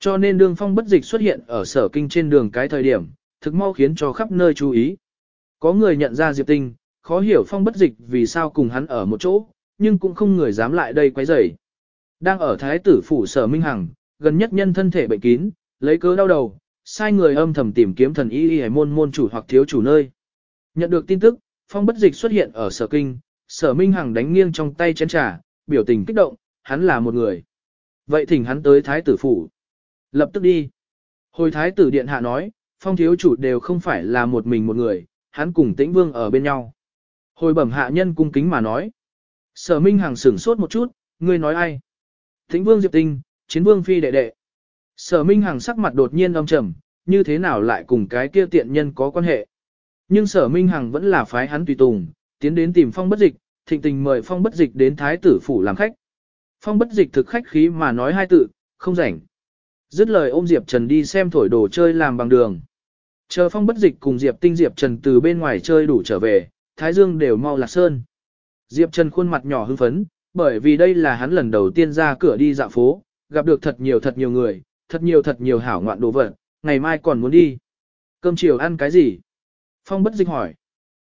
Speaker 1: Cho nên đường phong bất dịch xuất hiện ở sở kinh trên đường cái thời điểm, thực mau khiến cho khắp nơi chú ý. Có người nhận ra Diệp Tinh, khó hiểu phong bất dịch vì sao cùng hắn ở một chỗ, nhưng cũng không người dám lại đây quấy rầy. Đang ở thái tử phủ sở Minh Hằng, gần nhất nhân thân thể bệnh kín, lấy cớ đau đầu, sai người âm thầm tìm kiếm thần y y môn môn chủ hoặc thiếu chủ nơi. Nhận được tin tức, phong bất dịch xuất hiện ở sở kinh, sở Minh Hằng đánh nghiêng trong tay chén trà, biểu tình kích động, hắn là một người. Vậy thỉnh hắn tới thái tử phủ. Lập tức đi. Hồi thái tử điện hạ nói, phong thiếu chủ đều không phải là một mình một người, hắn cùng tĩnh vương ở bên nhau. Hồi bẩm hạ nhân cung kính mà nói. Sở Minh Hằng sửng sốt một chút, ngươi nói ai? Tĩnh vương Diệp Tinh, chiến vương phi đệ đệ. Sở Minh Hằng sắc mặt đột nhiên âm trầm, như thế nào lại cùng cái kia tiện nhân có quan hệ. Nhưng sở Minh Hằng vẫn là phái hắn tùy tùng, tiến đến tìm phong bất dịch, thịnh tình mời phong bất dịch đến thái tử phủ làm khách. Phong bất dịch thực khách khí mà nói hai tự, không rảnh. Dứt lời ôm Diệp Trần đi xem thổi đồ chơi làm bằng đường. Chờ phong bất dịch cùng Diệp Tinh Diệp Trần từ bên ngoài chơi đủ trở về, Thái Dương đều mau lạc sơn. Diệp Trần khuôn mặt nhỏ hưng phấn, bởi vì đây là hắn lần đầu tiên ra cửa đi dạo phố, gặp được thật nhiều thật nhiều người, thật nhiều thật nhiều hảo ngoạn đồ vật, ngày mai còn muốn đi. Cơm chiều ăn cái gì? Phong bất dịch hỏi.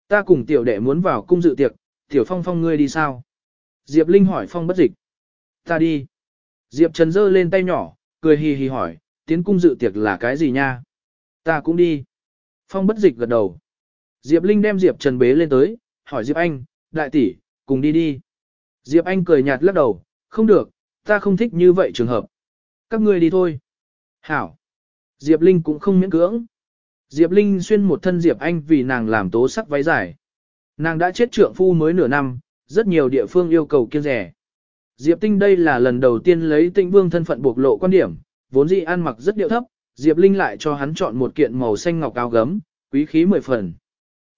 Speaker 1: Ta cùng tiểu đệ muốn vào cung dự tiệc, tiểu phong phong ngươi đi sao? Diệp Linh hỏi phong bất dịch. Ta đi. Diệp Trần giơ lên tay nhỏ, cười hì hì hỏi, tiến cung dự tiệc là cái gì nha? Ta cũng đi. Phong bất dịch gật đầu. Diệp Linh đem Diệp Trần bế lên tới, hỏi Diệp Anh, đại tỷ, cùng đi đi. Diệp Anh cười nhạt lắc đầu, không được, ta không thích như vậy trường hợp. Các ngươi đi thôi. Hảo. Diệp Linh cũng không miễn cưỡng. Diệp Linh xuyên một thân Diệp Anh vì nàng làm tố sắc váy dài. Nàng đã chết trượng phu mới nửa năm, rất nhiều địa phương yêu cầu kiêng rẻ. Diệp Tinh đây là lần đầu tiên lấy tinh vương thân phận bộc lộ quan điểm, vốn dĩ ăn mặc rất điệu thấp, Diệp Linh lại cho hắn chọn một kiện màu xanh ngọc áo gấm, quý khí mười phần.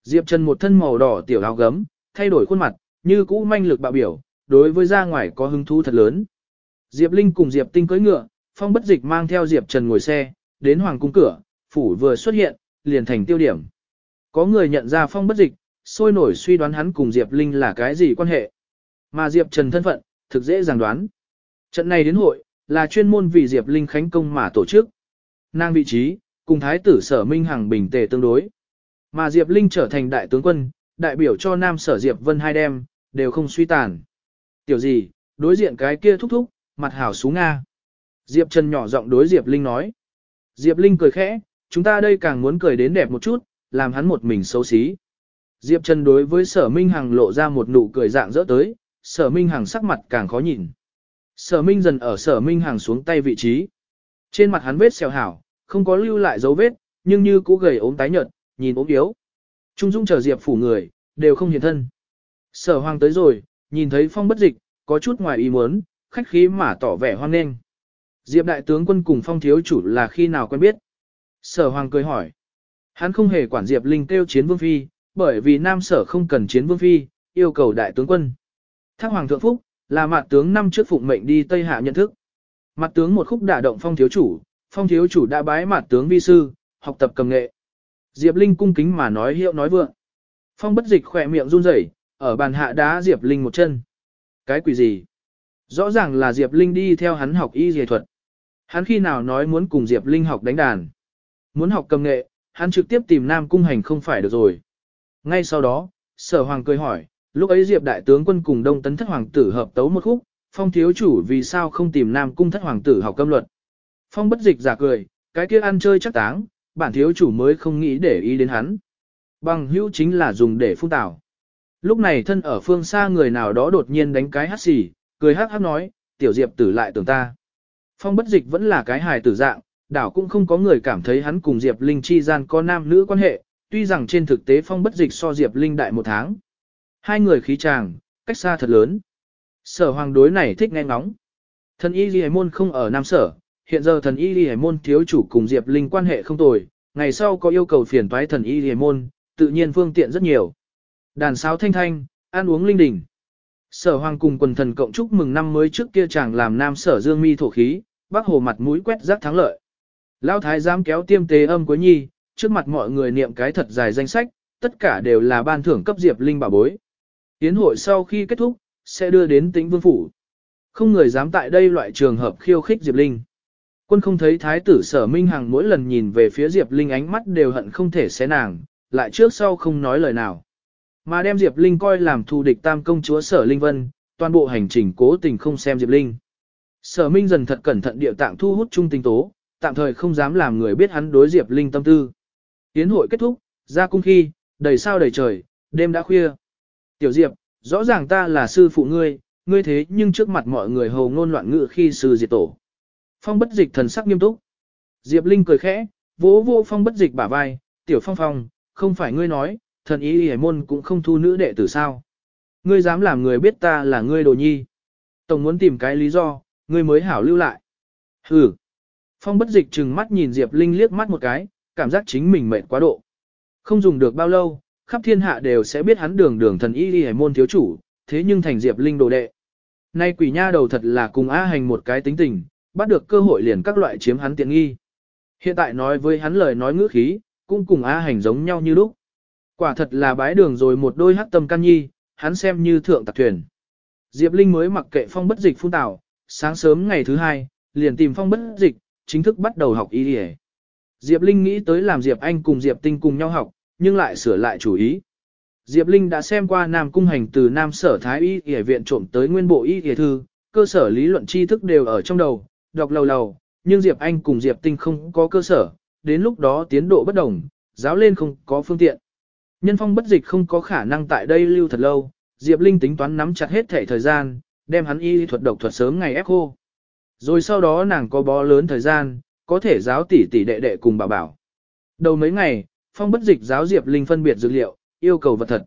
Speaker 1: Diệp Trần một thân màu đỏ tiểu áo gấm, thay đổi khuôn mặt, như cũ manh lực bạo biểu, đối với ra ngoài có hứng thú thật lớn. Diệp Linh cùng Diệp Tinh cưỡi ngựa, phong bất dịch mang theo Diệp Trần ngồi xe, đến hoàng cung cửa, phủ vừa xuất hiện, liền thành tiêu điểm. Có người nhận ra phong bất dịch, sôi nổi suy đoán hắn cùng Diệp Linh là cái gì quan hệ. Mà Diệp Trần thân phận, thực dễ dàng đoán. Trận này đến hội, là chuyên môn vì Diệp Linh khánh công mà tổ chức. Nàng vị trí, cùng thái tử sở minh hằng bình tề tương đối. Mà Diệp Linh trở thành đại tướng quân, đại biểu cho nam sở Diệp Vân hai đem, đều không suy tàn. Tiểu gì, đối diện cái kia thúc thúc, mặt hảo xuống Nga. Diệp Trần nhỏ giọng đối Diệp Linh nói. Diệp Linh cười khẽ, chúng ta đây càng muốn cười đến đẹp một chút, làm hắn một mình xấu xí. Diệp Trần đối với sở Minh Hằng lộ ra một nụ cười dạng dỡ tới, sở Minh Hằng sắc mặt càng khó nhìn. Sở Minh dần ở sở Minh Hằng xuống tay vị trí. Trên mặt hắn vết xèo hảo, không có lưu lại dấu vết, nhưng như cũ gầy ốm tái nhợt, nhìn ốm yếu. Trung dung chờ Diệp phủ người, đều không hiện thân. Sở Hoàng tới rồi, nhìn thấy phong bất dịch, có chút ngoài ý muốn, khách khí mà tỏ vẻ hoan nghênh. Diệp đại tướng quân cùng phong thiếu chủ là khi nào quen biết? Sở Hoàng cười hỏi. Hắn không hề quản Diệp Linh kêu chiến vương phi, bởi vì nam sở không cần chiến vương phi, yêu cầu đại tướng quân. Thác Hoàng thượng phúc, là mặt tướng năm trước phụng mệnh đi Tây Hạ nhận thức. Mặt tướng một khúc đả động phong thiếu chủ, phong thiếu chủ đã bái mặt tướng vi sư, học tập cầm nghệ. Diệp Linh cung kính mà nói hiệu nói vượng. Phong bất dịch khỏe miệng run rẩy, ở bàn hạ đá Diệp Linh một chân. Cái quỷ gì? Rõ ràng là Diệp Linh đi theo hắn học y dề thuật. Hắn khi nào nói muốn cùng Diệp Linh học đánh đàn. Muốn học cầm nghệ, hắn trực tiếp tìm Nam Cung Hành không phải được rồi. Ngay sau đó, sở hoàng cười hỏi, lúc ấy Diệp đại tướng quân cùng Đông Tấn thất hoàng tử hợp tấu một khúc, phong thiếu chủ vì sao không tìm Nam Cung thất hoàng tử học câm luật. Phong bất dịch giả cười, cái kia ăn chơi chắc táng, bản thiếu chủ mới không nghĩ để ý đến hắn. Bằng hữu chính là dùng để phun tảo. Lúc này thân ở phương xa người nào đó đột nhiên đánh cái hát xì, cười hát hát nói, tiểu diệp tử lại tưởng ta. Phong bất dịch vẫn là cái hài tử dạng, đảo cũng không có người cảm thấy hắn cùng Diệp Linh chi gian có nam nữ quan hệ, tuy rằng trên thực tế phong bất dịch so Diệp Linh đại một tháng. Hai người khí chàng, cách xa thật lớn. Sở hoàng đối này thích nghe ngóng. Thần y ghi môn không ở Nam Sở, hiện giờ thần y ghi môn thiếu chủ cùng Diệp Linh quan hệ không tồi, ngày sau có yêu cầu phiền toái thần y ghi môn, tự nhiên phương tiện rất nhiều. Đàn sáo thanh thanh, ăn uống linh đình. Sở hoàng cùng quần thần cộng chúc mừng năm mới trước kia chàng làm Nam Sở dương mi thổ khí, bác hồ mặt mũi quét rác thắng lợi. Lão thái giám kéo tiêm tế âm cuối nhi, trước mặt mọi người niệm cái thật dài danh sách, tất cả đều là ban thưởng cấp Diệp Linh bảo bối. Tiến hội sau khi kết thúc, sẽ đưa đến tĩnh vương phủ. Không người dám tại đây loại trường hợp khiêu khích Diệp Linh. Quân không thấy thái tử sở minh hằng mỗi lần nhìn về phía Diệp Linh ánh mắt đều hận không thể xé nàng, lại trước sau không nói lời nào. Mà đem Diệp Linh coi làm thù địch tam công chúa sở Linh Vân, toàn bộ hành trình cố tình không xem Diệp Linh. Sở Minh dần thật cẩn thận điệu tạng thu hút trung tinh tố, tạm thời không dám làm người biết hắn đối Diệp Linh tâm tư. Tiến hội kết thúc, ra cung khi, đầy sao đầy trời, đêm đã khuya. Tiểu Diệp, rõ ràng ta là sư phụ ngươi, ngươi thế nhưng trước mặt mọi người hầu ngôn loạn ngữ khi sư diệt tổ. Phong bất dịch thần sắc nghiêm túc. Diệp Linh cười khẽ, vỗ vô phong bất dịch bả vai, tiểu phong phong, không phải ngươi nói, thần ý hề môn cũng không thu nữ đệ tử sao. Ngươi dám làm người biết ta là ngươi đồ nhi. Tổng muốn tìm cái lý do, ngươi mới hảo lưu lại. Hừ. Phong bất dịch trừng mắt nhìn Diệp Linh liếc mắt một cái, cảm giác chính mình mệt quá độ. Không dùng được bao lâu, khắp thiên hạ đều sẽ biết hắn đường đường thần y đi hải môn thiếu chủ, thế nhưng thành Diệp Linh đồ đệ. Nay quỷ nha đầu thật là cùng A hành một cái tính tình, bắt được cơ hội liền các loại chiếm hắn tiện nghi. Hiện tại nói với hắn lời nói ngữ khí, cũng cùng A hành giống nhau như lúc. Quả thật là bái đường rồi một đôi hắc tâm can nhi, hắn xem như thượng tạc thuyền. Diệp Linh mới mặc kệ phong bất dịch phun tảo, sáng sớm ngày thứ hai, liền tìm phong bất dịch, chính thức bắt đầu học y đi Diệp Linh nghĩ tới làm Diệp Anh cùng Diệp Tinh cùng nhau học, nhưng lại sửa lại chủ ý. Diệp Linh đã xem qua Nam Cung Hành từ Nam Sở Thái Y Y viện trộm tới nguyên bộ Y Y thư, cơ sở lý luận tri thức đều ở trong đầu, đọc lầu lầu, nhưng Diệp Anh cùng Diệp Tinh không có cơ sở, đến lúc đó tiến độ bất đồng, giáo lên không có phương tiện. Nhân phong bất dịch không có khả năng tại đây lưu thật lâu, Diệp Linh tính toán nắm chặt hết thể thời gian, đem hắn y thuật độc thuật sớm ngày ép khô. Rồi sau đó nàng có bó lớn thời gian, có thể giáo tỷ tỷ đệ đệ cùng bảo bảo. Đầu mấy ngày, phong bất dịch giáo Diệp Linh phân biệt dữ liệu, yêu cầu vật thật.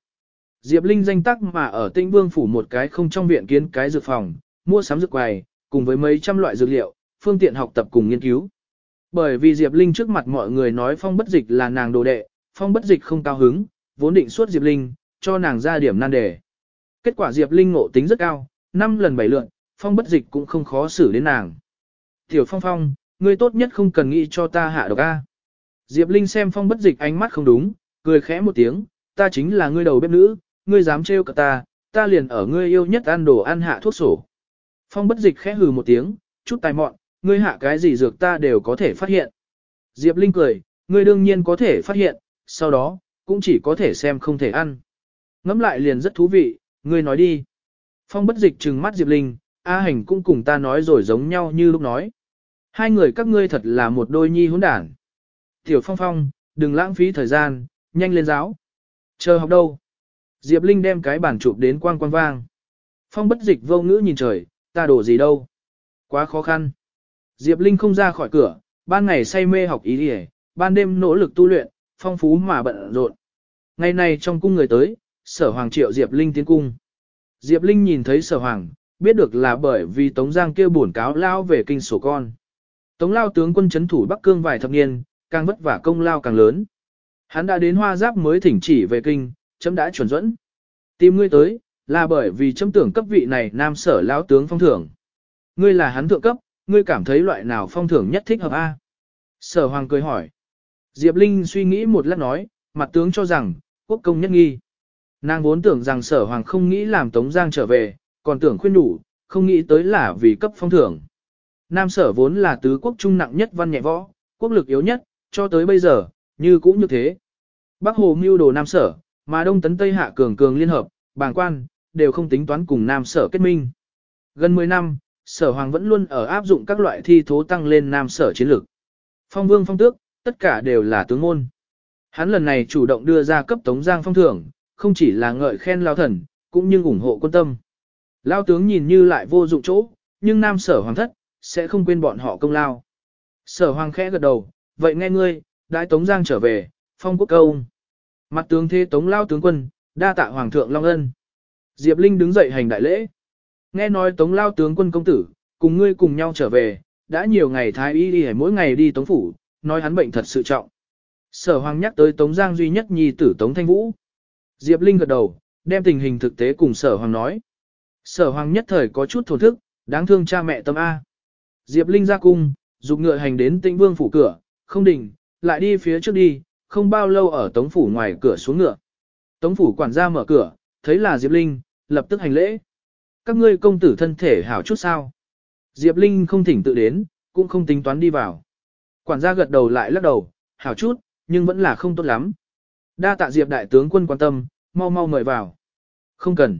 Speaker 1: Diệp Linh danh tắc mà ở Tinh Vương phủ một cái không trong viện kiến cái dược phòng, mua sắm dược quầy, cùng với mấy trăm loại dược liệu, phương tiện học tập cùng nghiên cứu. Bởi vì Diệp Linh trước mặt mọi người nói phong bất dịch là nàng đồ đệ, phong bất dịch không cao hứng, vốn định suốt Diệp Linh, cho nàng ra điểm nan đề. Kết quả Diệp Linh ngộ tính rất cao, năm lần bảy lượn, phong bất dịch cũng không khó xử đến nàng. Tiểu Phong Phong, ngươi tốt nhất không cần nghĩ cho ta hạ độc A. Diệp Linh xem Phong bất dịch ánh mắt không đúng, cười khẽ một tiếng, ta chính là ngươi đầu bếp nữ, ngươi dám trêu cả ta, ta liền ở ngươi yêu nhất ăn đồ ăn hạ thuốc sổ. Phong bất dịch khẽ hừ một tiếng, chút tài mọn, ngươi hạ cái gì dược ta đều có thể phát hiện. Diệp Linh cười, ngươi đương nhiên có thể phát hiện, sau đó, cũng chỉ có thể xem không thể ăn. Ngắm lại liền rất thú vị, ngươi nói đi. Phong bất dịch trừng mắt Diệp Linh, A hành cũng cùng ta nói rồi giống nhau như lúc nói. Hai người các ngươi thật là một đôi nhi hỗn đản. Tiểu Phong Phong, đừng lãng phí thời gian, nhanh lên giáo. Chờ học đâu? Diệp Linh đem cái bản chụp đến quang quang vang. Phong bất dịch vô ngữ nhìn trời, ta đổ gì đâu. Quá khó khăn. Diệp Linh không ra khỏi cửa, ban ngày say mê học ý đi ban đêm nỗ lực tu luyện, phong phú mà bận rộn. Ngày này trong cung người tới, sở hoàng triệu Diệp Linh tiến cung. Diệp Linh nhìn thấy sở hoàng, biết được là bởi vì Tống Giang kêu bổn cáo lao về kinh sổ con. Tống lao tướng quân chấn thủ Bắc Cương vài thập niên, càng vất vả công lao càng lớn. Hắn đã đến hoa giáp mới thỉnh chỉ về kinh, chấm đã chuẩn dẫn. Tìm ngươi tới, là bởi vì chấm tưởng cấp vị này nam sở lão tướng phong thưởng. Ngươi là hắn thượng cấp, ngươi cảm thấy loại nào phong thưởng nhất thích hợp A. Sở hoàng cười hỏi. Diệp Linh suy nghĩ một lát nói, mặt tướng cho rằng, quốc công nhất nghi. Nàng vốn tưởng rằng sở hoàng không nghĩ làm Tống Giang trở về, còn tưởng khuyên đủ, không nghĩ tới là vì cấp phong thưởng. Nam sở vốn là tứ quốc trung nặng nhất văn nhẹ võ, quốc lực yếu nhất, cho tới bây giờ, như cũng như thế. Bắc Hồ mưu đồ Nam sở, mà Đông tấn Tây hạ cường cường liên hợp, bàng quan, đều không tính toán cùng Nam sở kết minh. Gần 10 năm, sở hoàng vẫn luôn ở áp dụng các loại thi thố tăng lên Nam sở chiến lược. Phong vương phong tước, tất cả đều là tướng môn. Hắn lần này chủ động đưa ra cấp Tống Giang phong thưởng, không chỉ là ngợi khen lao thần, cũng như ủng hộ quân tâm. Lao tướng nhìn như lại vô dụng chỗ, nhưng nam sở hoàng thất, sẽ không quên bọn họ công lao. Sở hoàng khẽ gật đầu, vậy nghe ngươi, đại Tống Giang trở về, phong quốc câu. Mặt tướng thế Tống Lao tướng quân, đa tạ hoàng thượng Long Ân. Diệp Linh đứng dậy hành đại lễ. Nghe nói Tống Lao tướng quân công tử, cùng ngươi cùng nhau trở về, đã nhiều ngày thái y đi mỗi ngày đi Tống Phủ, nói hắn bệnh thật sự trọng. Sở hoàng nhắc tới Tống Giang duy nhất nhi tử Tống Thanh Vũ. Diệp Linh gật đầu, đem tình hình thực tế cùng sở hoàng nói. Sở hoàng nhất thời có chút thổn thức, đáng thương cha mẹ tâm A. Diệp Linh ra cung, dục ngựa hành đến tĩnh vương phủ cửa, không đình, lại đi phía trước đi, không bao lâu ở tống phủ ngoài cửa xuống ngựa. Tống phủ quản gia mở cửa, thấy là Diệp Linh, lập tức hành lễ. Các ngươi công tử thân thể hảo chút sao. Diệp Linh không thỉnh tự đến, cũng không tính toán đi vào. Quản gia gật đầu lại lắc đầu, hảo chút, nhưng vẫn là không tốt lắm. Đa tạ Diệp đại tướng quân quan tâm, mau mau mời vào. Không cần.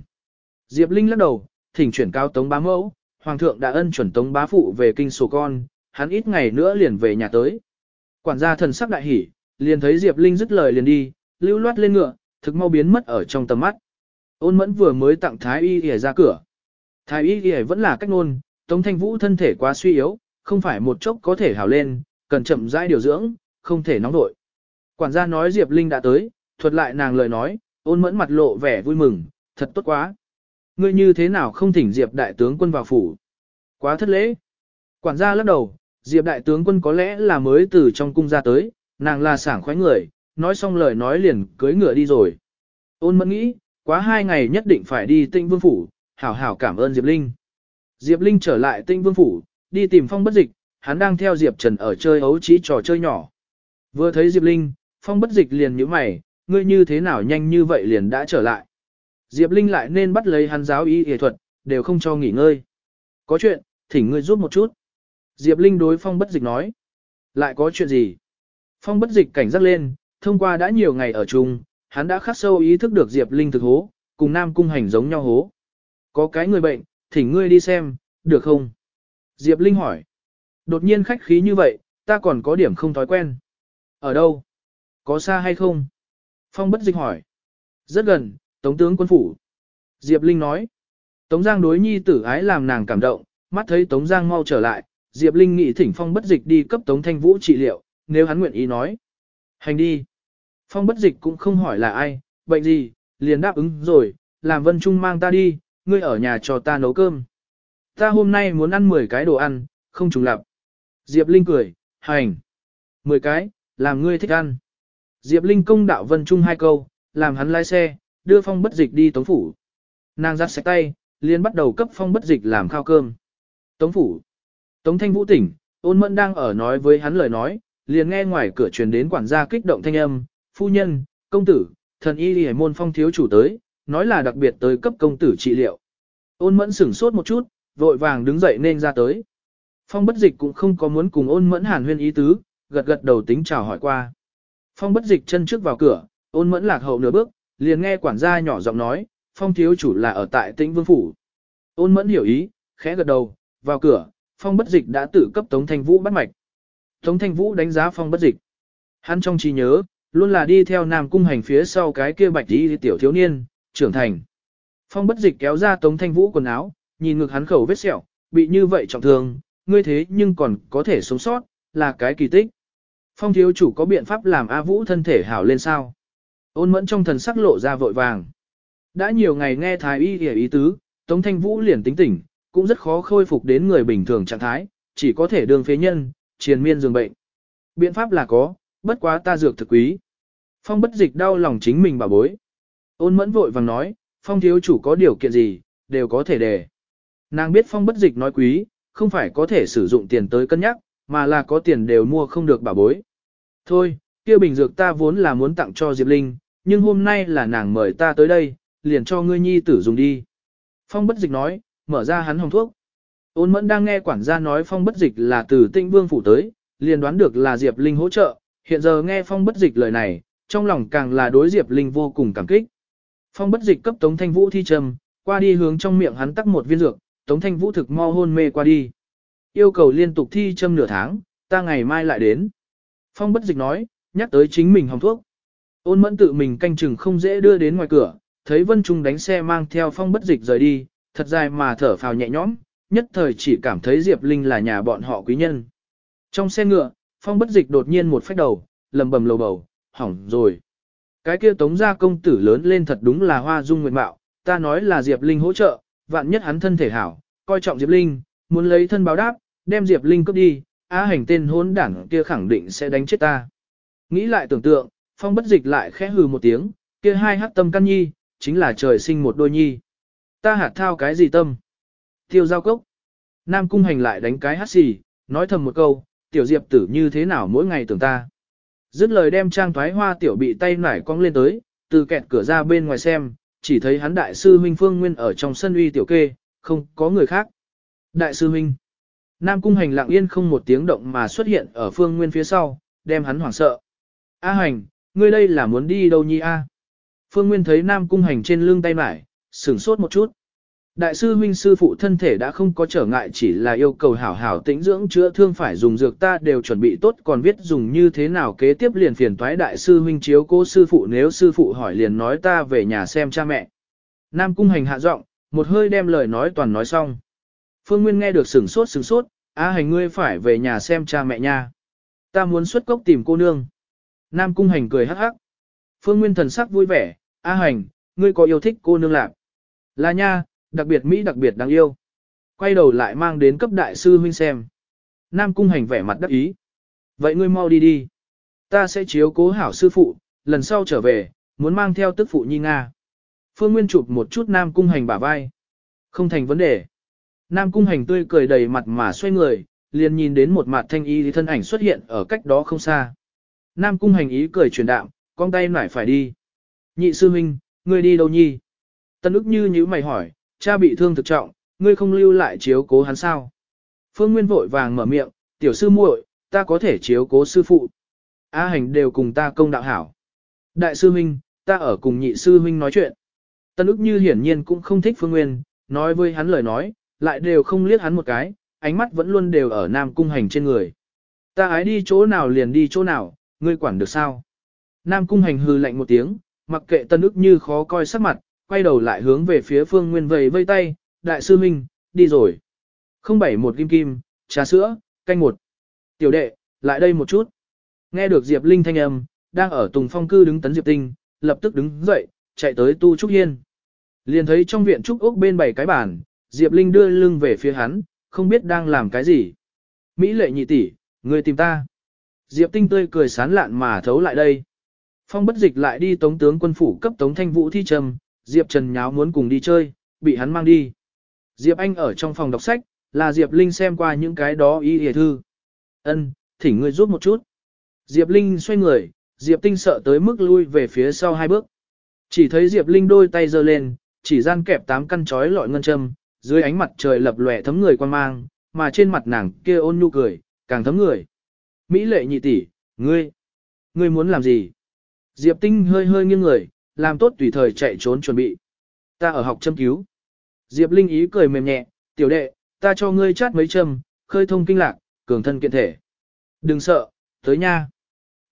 Speaker 1: Diệp Linh lắc đầu, thỉnh chuyển cao tống bá mẫu, hoàng thượng đã ân chuẩn tống bá phụ về kinh sổ con, hắn ít ngày nữa liền về nhà tới. Quản gia thần sắc đại hỉ, liền thấy Diệp Linh dứt lời liền đi, lưu loát lên ngựa, thực mau biến mất ở trong tầm mắt. Ôn mẫn vừa mới tặng Thái Y Y ra cửa. Thái Y Y vẫn là cách nôn, Tống Thanh Vũ thân thể quá suy yếu, không phải một chốc có thể hào lên, cần chậm rãi điều dưỡng, không thể nóng vội. Quản gia nói Diệp Linh đã tới, thuật lại nàng lời nói, ôn mẫn mặt lộ vẻ vui mừng, thật tốt quá. Ngươi như thế nào không thỉnh Diệp đại tướng quân vào phủ? Quá thất lễ. Quản gia lắc đầu, Diệp đại tướng quân có lẽ là mới từ trong cung ra tới, nàng là sảng khoái người, nói xong lời nói liền cưới ngựa đi rồi. Ôn mẫn nghĩ, quá hai ngày nhất định phải đi tinh vương phủ, hảo hảo cảm ơn Diệp Linh. Diệp Linh trở lại tinh vương phủ, đi tìm phong bất dịch, hắn đang theo Diệp Trần ở chơi ấu trí trò chơi nhỏ. Vừa thấy Diệp Linh, phong bất dịch liền nhíu mày, ngươi như thế nào nhanh như vậy liền đã trở lại. Diệp Linh lại nên bắt lấy hắn giáo y y thuật, đều không cho nghỉ ngơi. Có chuyện, thỉnh ngươi giúp một chút. Diệp Linh đối phong bất dịch nói. Lại có chuyện gì? Phong bất dịch cảnh giác lên, thông qua đã nhiều ngày ở chung, hắn đã khắc sâu ý thức được Diệp Linh thực hố, cùng Nam Cung hành giống nhau hố. Có cái người bệnh, thỉnh ngươi đi xem, được không? Diệp Linh hỏi. Đột nhiên khách khí như vậy, ta còn có điểm không thói quen. Ở đâu? Có xa hay không? Phong bất dịch hỏi. Rất gần, Tống tướng quân phủ. Diệp Linh nói. Tống Giang đối nhi tử ái làm nàng cảm động, mắt thấy Tống Giang mau trở lại, Diệp Linh nghĩ thỉnh Phong bất dịch đi cấp Tống Thanh Vũ trị liệu, nếu hắn nguyện ý nói. Hành đi. Phong bất dịch cũng không hỏi là ai, bệnh gì, liền đáp ứng rồi, làm Vân Trung mang ta đi, ngươi ở nhà cho ta nấu cơm. Ta hôm nay muốn ăn 10 cái đồ ăn, không trùng lặp. Diệp Linh cười, hành. 10 cái, làm ngươi thích ăn. Diệp Linh công đạo Vân Trung hai câu, làm hắn lái xe, đưa phong bất dịch đi tống phủ. Nàng giặt sạch tay, liền bắt đầu cấp phong bất dịch làm khao cơm. Tống phủ. Tống Thanh Vũ tỉnh, ôn mẫn đang ở nói với hắn lời nói, liền nghe ngoài cửa truyền đến quản gia kích động thanh âm, phu nhân, công tử, thần y hải môn phong thiếu chủ tới, nói là đặc biệt tới cấp công tử trị liệu. Ôn mẫn sửng sốt một chút, vội vàng đứng dậy nên ra tới. Phong bất dịch cũng không có muốn cùng ôn mẫn hàn huyên ý tứ, gật gật đầu tính chào hỏi qua. Phong bất dịch chân trước vào cửa, ôn mẫn lạc hậu nửa bước, liền nghe quản gia nhỏ giọng nói, phong thiếu chủ là ở tại tĩnh vương phủ. Ôn mẫn hiểu ý, khẽ gật đầu, vào cửa, phong bất dịch đã tự cấp Tống Thanh Vũ bắt mạch. Tống Thanh Vũ đánh giá phong bất dịch. Hắn trong trí nhớ, luôn là đi theo nam cung hành phía sau cái kia bạch đi tiểu thiếu niên, trưởng thành. Phong bất dịch kéo ra Tống Thanh Vũ quần áo, nhìn ngực hắn khẩu vết sẹo, bị như vậy trọng thương, ngươi thế nhưng còn có thể sống sót, là cái kỳ tích. Phong thiếu chủ có biện pháp làm A Vũ thân thể hảo lên sao? Ôn mẫn trong thần sắc lộ ra vội vàng. Đã nhiều ngày nghe thái y hiểu ý tứ, Tống Thanh Vũ liền tính tỉnh, cũng rất khó khôi phục đến người bình thường trạng thái, chỉ có thể đường phế nhân, triền miên dường bệnh. Biện pháp là có, bất quá ta dược thực quý. Phong bất dịch đau lòng chính mình bà bối. Ôn mẫn vội vàng nói, phong thiếu chủ có điều kiện gì, đều có thể đề. Nàng biết phong bất dịch nói quý, không phải có thể sử dụng tiền tới cân nhắc, mà là có tiền đều mua không được bà bối. Thôi, kia bình dược ta vốn là muốn tặng cho Diệp Linh, nhưng hôm nay là nàng mời ta tới đây, liền cho ngươi nhi tử dùng đi. Phong bất dịch nói, mở ra hắn hồng thuốc. Ôn mẫn đang nghe quản gia nói phong bất dịch là từ tinh vương phủ tới, liền đoán được là Diệp Linh hỗ trợ, hiện giờ nghe phong bất dịch lời này, trong lòng càng là đối Diệp Linh vô cùng cảm kích. Phong bất dịch cấp Tống Thanh Vũ thi trầm, qua đi hướng trong miệng hắn tắc một viên dược, Tống Thanh Vũ thực mo hôn mê qua đi. Yêu cầu liên tục thi châm nửa tháng, ta ngày mai lại đến. Phong bất dịch nói, nhắc tới chính mình hòng thuốc. Ôn mẫn tự mình canh chừng không dễ đưa đến ngoài cửa, thấy Vân Trung đánh xe mang theo phong bất dịch rời đi, thật dài mà thở phào nhẹ nhõm, nhất thời chỉ cảm thấy Diệp Linh là nhà bọn họ quý nhân. Trong xe ngựa, phong bất dịch đột nhiên một phách đầu, lầm bầm lầu bầu, hỏng rồi. Cái kia tống gia công tử lớn lên thật đúng là hoa dung nguyện mạo, ta nói là Diệp Linh hỗ trợ, vạn nhất hắn thân thể hảo, coi trọng Diệp Linh, muốn lấy thân báo đáp, đem Diệp Linh cướp đi, á hành tên hốn đảng kia khẳng định sẽ đánh chết ta. Nghĩ lại tưởng tượng, phong bất dịch lại khẽ hừ một tiếng, kia hai hát tâm căn nhi, chính là trời sinh một đôi nhi. Ta hạt thao cái gì tâm? Tiêu giao cốc. Nam cung hành lại đánh cái hát xì, nói thầm một câu, tiểu diệp tử như thế nào mỗi ngày tưởng ta. Dứt lời đem trang thoái hoa tiểu bị tay nải cong lên tới, từ kẹt cửa ra bên ngoài xem, chỉ thấy hắn đại sư huynh phương nguyên ở trong sân uy tiểu kê, không có người khác. Đại sư huynh. Nam cung hành lặng yên không một tiếng động mà xuất hiện ở phương nguyên phía sau, đem hắn hoảng sợ. A hành, ngươi đây là muốn đi đâu nhi a? Phương Nguyên thấy Nam cung hành trên lưng tay mải, sửng sốt một chút. Đại sư huynh sư phụ thân thể đã không có trở ngại chỉ là yêu cầu hảo hảo tĩnh dưỡng chữa thương phải dùng dược ta đều chuẩn bị tốt còn biết dùng như thế nào kế tiếp liền phiền toái đại sư huynh chiếu cố sư phụ nếu sư phụ hỏi liền nói ta về nhà xem cha mẹ. Nam cung hành hạ giọng, một hơi đem lời nói toàn nói xong. Phương Nguyên nghe được sửng sốt sửng sốt, a hành ngươi phải về nhà xem cha mẹ nha. Ta muốn xuất cốc tìm cô nương. Nam cung hành cười hắc hắc. Phương Nguyên thần sắc vui vẻ, a hành, ngươi có yêu thích cô nương lạc. Là nha, đặc biệt Mỹ đặc biệt đáng yêu. Quay đầu lại mang đến cấp đại sư huynh xem. Nam cung hành vẻ mặt đắc ý. Vậy ngươi mau đi đi. Ta sẽ chiếu cố hảo sư phụ, lần sau trở về, muốn mang theo tức phụ nhi Nga. Phương Nguyên chụp một chút Nam cung hành bả vai. Không thành vấn đề. Nam cung hành tươi cười đầy mặt mà xoay người, liền nhìn đến một mặt thanh y thì thân ảnh xuất hiện ở cách đó không xa. Nam cung hành ý cười truyền đạm, con tay nải phải đi. Nhị sư huynh, ngươi đi đâu nhi? Tân ức như như mày hỏi, cha bị thương thực trọng, ngươi không lưu lại chiếu cố hắn sao? Phương Nguyên vội vàng mở miệng, tiểu sư muội, ta có thể chiếu cố sư phụ. A hành đều cùng ta công đạo hảo. Đại sư huynh, ta ở cùng nhị sư huynh nói chuyện. Tân ức như hiển nhiên cũng không thích Phương Nguyên, nói với hắn lời nói, lại đều không liếc hắn một cái, ánh mắt vẫn luôn đều ở Nam Cung Hành trên người. Ta ái đi chỗ nào liền đi chỗ nào, ngươi quản được sao? Nam Cung Hành hư lạnh một tiếng, mặc kệ tân ức như khó coi sắc mặt, quay đầu lại hướng về phía phương nguyên vầy vây tay, đại sư minh, đi rồi. Không bảy một kim kim, trà sữa, canh một. Tiểu đệ, lại đây một chút. Nghe được Diệp Linh thanh âm, đang ở tùng phong cư đứng tấn Diệp Tinh, lập tức đứng dậy, chạy tới tu trúc hiên. Liền thấy trong viện trúc Úc bên bảy cái bàn, Diệp Linh đưa lưng về phía hắn, không biết đang làm cái gì. Mỹ lệ nhị tỷ, người tìm ta. Diệp Tinh tươi cười sán lạn mà thấu lại đây. Phong bất dịch lại đi tống tướng quân phủ cấp tống thanh vũ thi trầm, Diệp Trần nháo muốn cùng đi chơi, bị hắn mang đi. Diệp Anh ở trong phòng đọc sách, là Diệp Linh xem qua những cái đó y hề thư. Ân, thỉnh ngươi giúp một chút. Diệp Linh xoay người, Diệp Tinh sợ tới mức lui về phía sau hai bước. Chỉ thấy Diệp Linh đôi tay giơ lên, chỉ gian kẹp tám căn chói lọi ngân châm, dưới ánh mặt trời lập lòe thấm người quan mang, mà trên mặt nàng kia ôn nhu cười, càng thấm người. Mỹ lệ nhị tỷ, ngươi, ngươi muốn làm gì? Diệp Tinh hơi hơi nghiêng người, làm tốt tùy thời chạy trốn chuẩn bị. Ta ở học châm cứu. Diệp Linh ý cười mềm nhẹ, tiểu đệ, ta cho ngươi chát mấy châm, khơi thông kinh lạc, cường thân kiện thể. Đừng sợ, tới nha.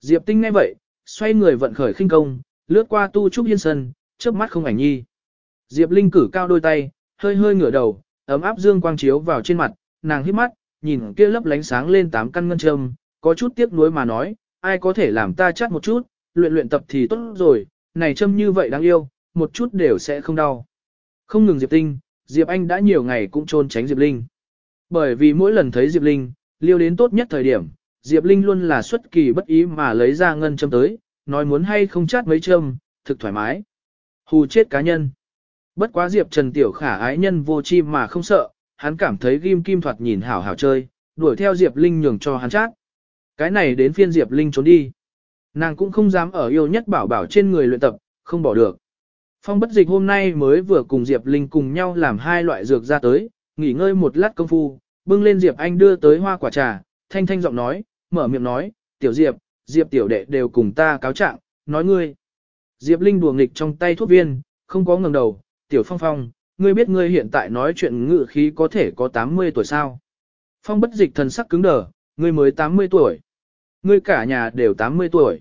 Speaker 1: Diệp Tinh nghe vậy, xoay người vận khởi khinh công, lướt qua tu trúc hiên sân, chớp mắt không ảnh nhi. Diệp Linh cử cao đôi tay, hơi hơi ngửa đầu, ấm áp dương quang chiếu vào trên mặt, nàng hít mắt, nhìn kia lấp lánh sáng lên tám căn ngân châm, có chút tiếc nuối mà nói, ai có thể làm ta chát một chút, luyện luyện tập thì tốt rồi, này châm như vậy đáng yêu, một chút đều sẽ không đau. Không ngừng Diệp Tinh, Diệp Anh đã nhiều ngày cũng trôn tránh Diệp Linh. Bởi vì mỗi lần thấy Diệp Linh, liêu đến tốt nhất thời điểm, Diệp Linh luôn là xuất kỳ bất ý mà lấy ra ngân châm tới, nói muốn hay không chát mấy châm, thực thoải mái. Hù chết cá nhân. Bất quá Diệp Trần Tiểu khả ái nhân vô chi mà không sợ, hắn cảm thấy ghim kim thoạt nhìn hảo hảo chơi, đuổi theo Diệp Linh nhường cho hắn chát. Cái này đến phiên Diệp Linh trốn đi. Nàng cũng không dám ở yêu nhất bảo bảo trên người luyện tập, không bỏ được. Phong bất dịch hôm nay mới vừa cùng Diệp Linh cùng nhau làm hai loại dược ra tới, nghỉ ngơi một lát công phu, bưng lên Diệp Anh đưa tới hoa quả trà, thanh thanh giọng nói, mở miệng nói, tiểu Diệp, Diệp tiểu đệ đều cùng ta cáo trạng, nói ngươi. Diệp Linh đùa nghịch trong tay thuốc viên, không có ngừng đầu, tiểu phong phong, ngươi biết ngươi hiện tại nói chuyện ngự khí có thể có 80 tuổi sao. Phong bất dịch thần sắc cứng đờ, ngươi mới 80 tuổi. Ngươi cả nhà đều 80 tuổi.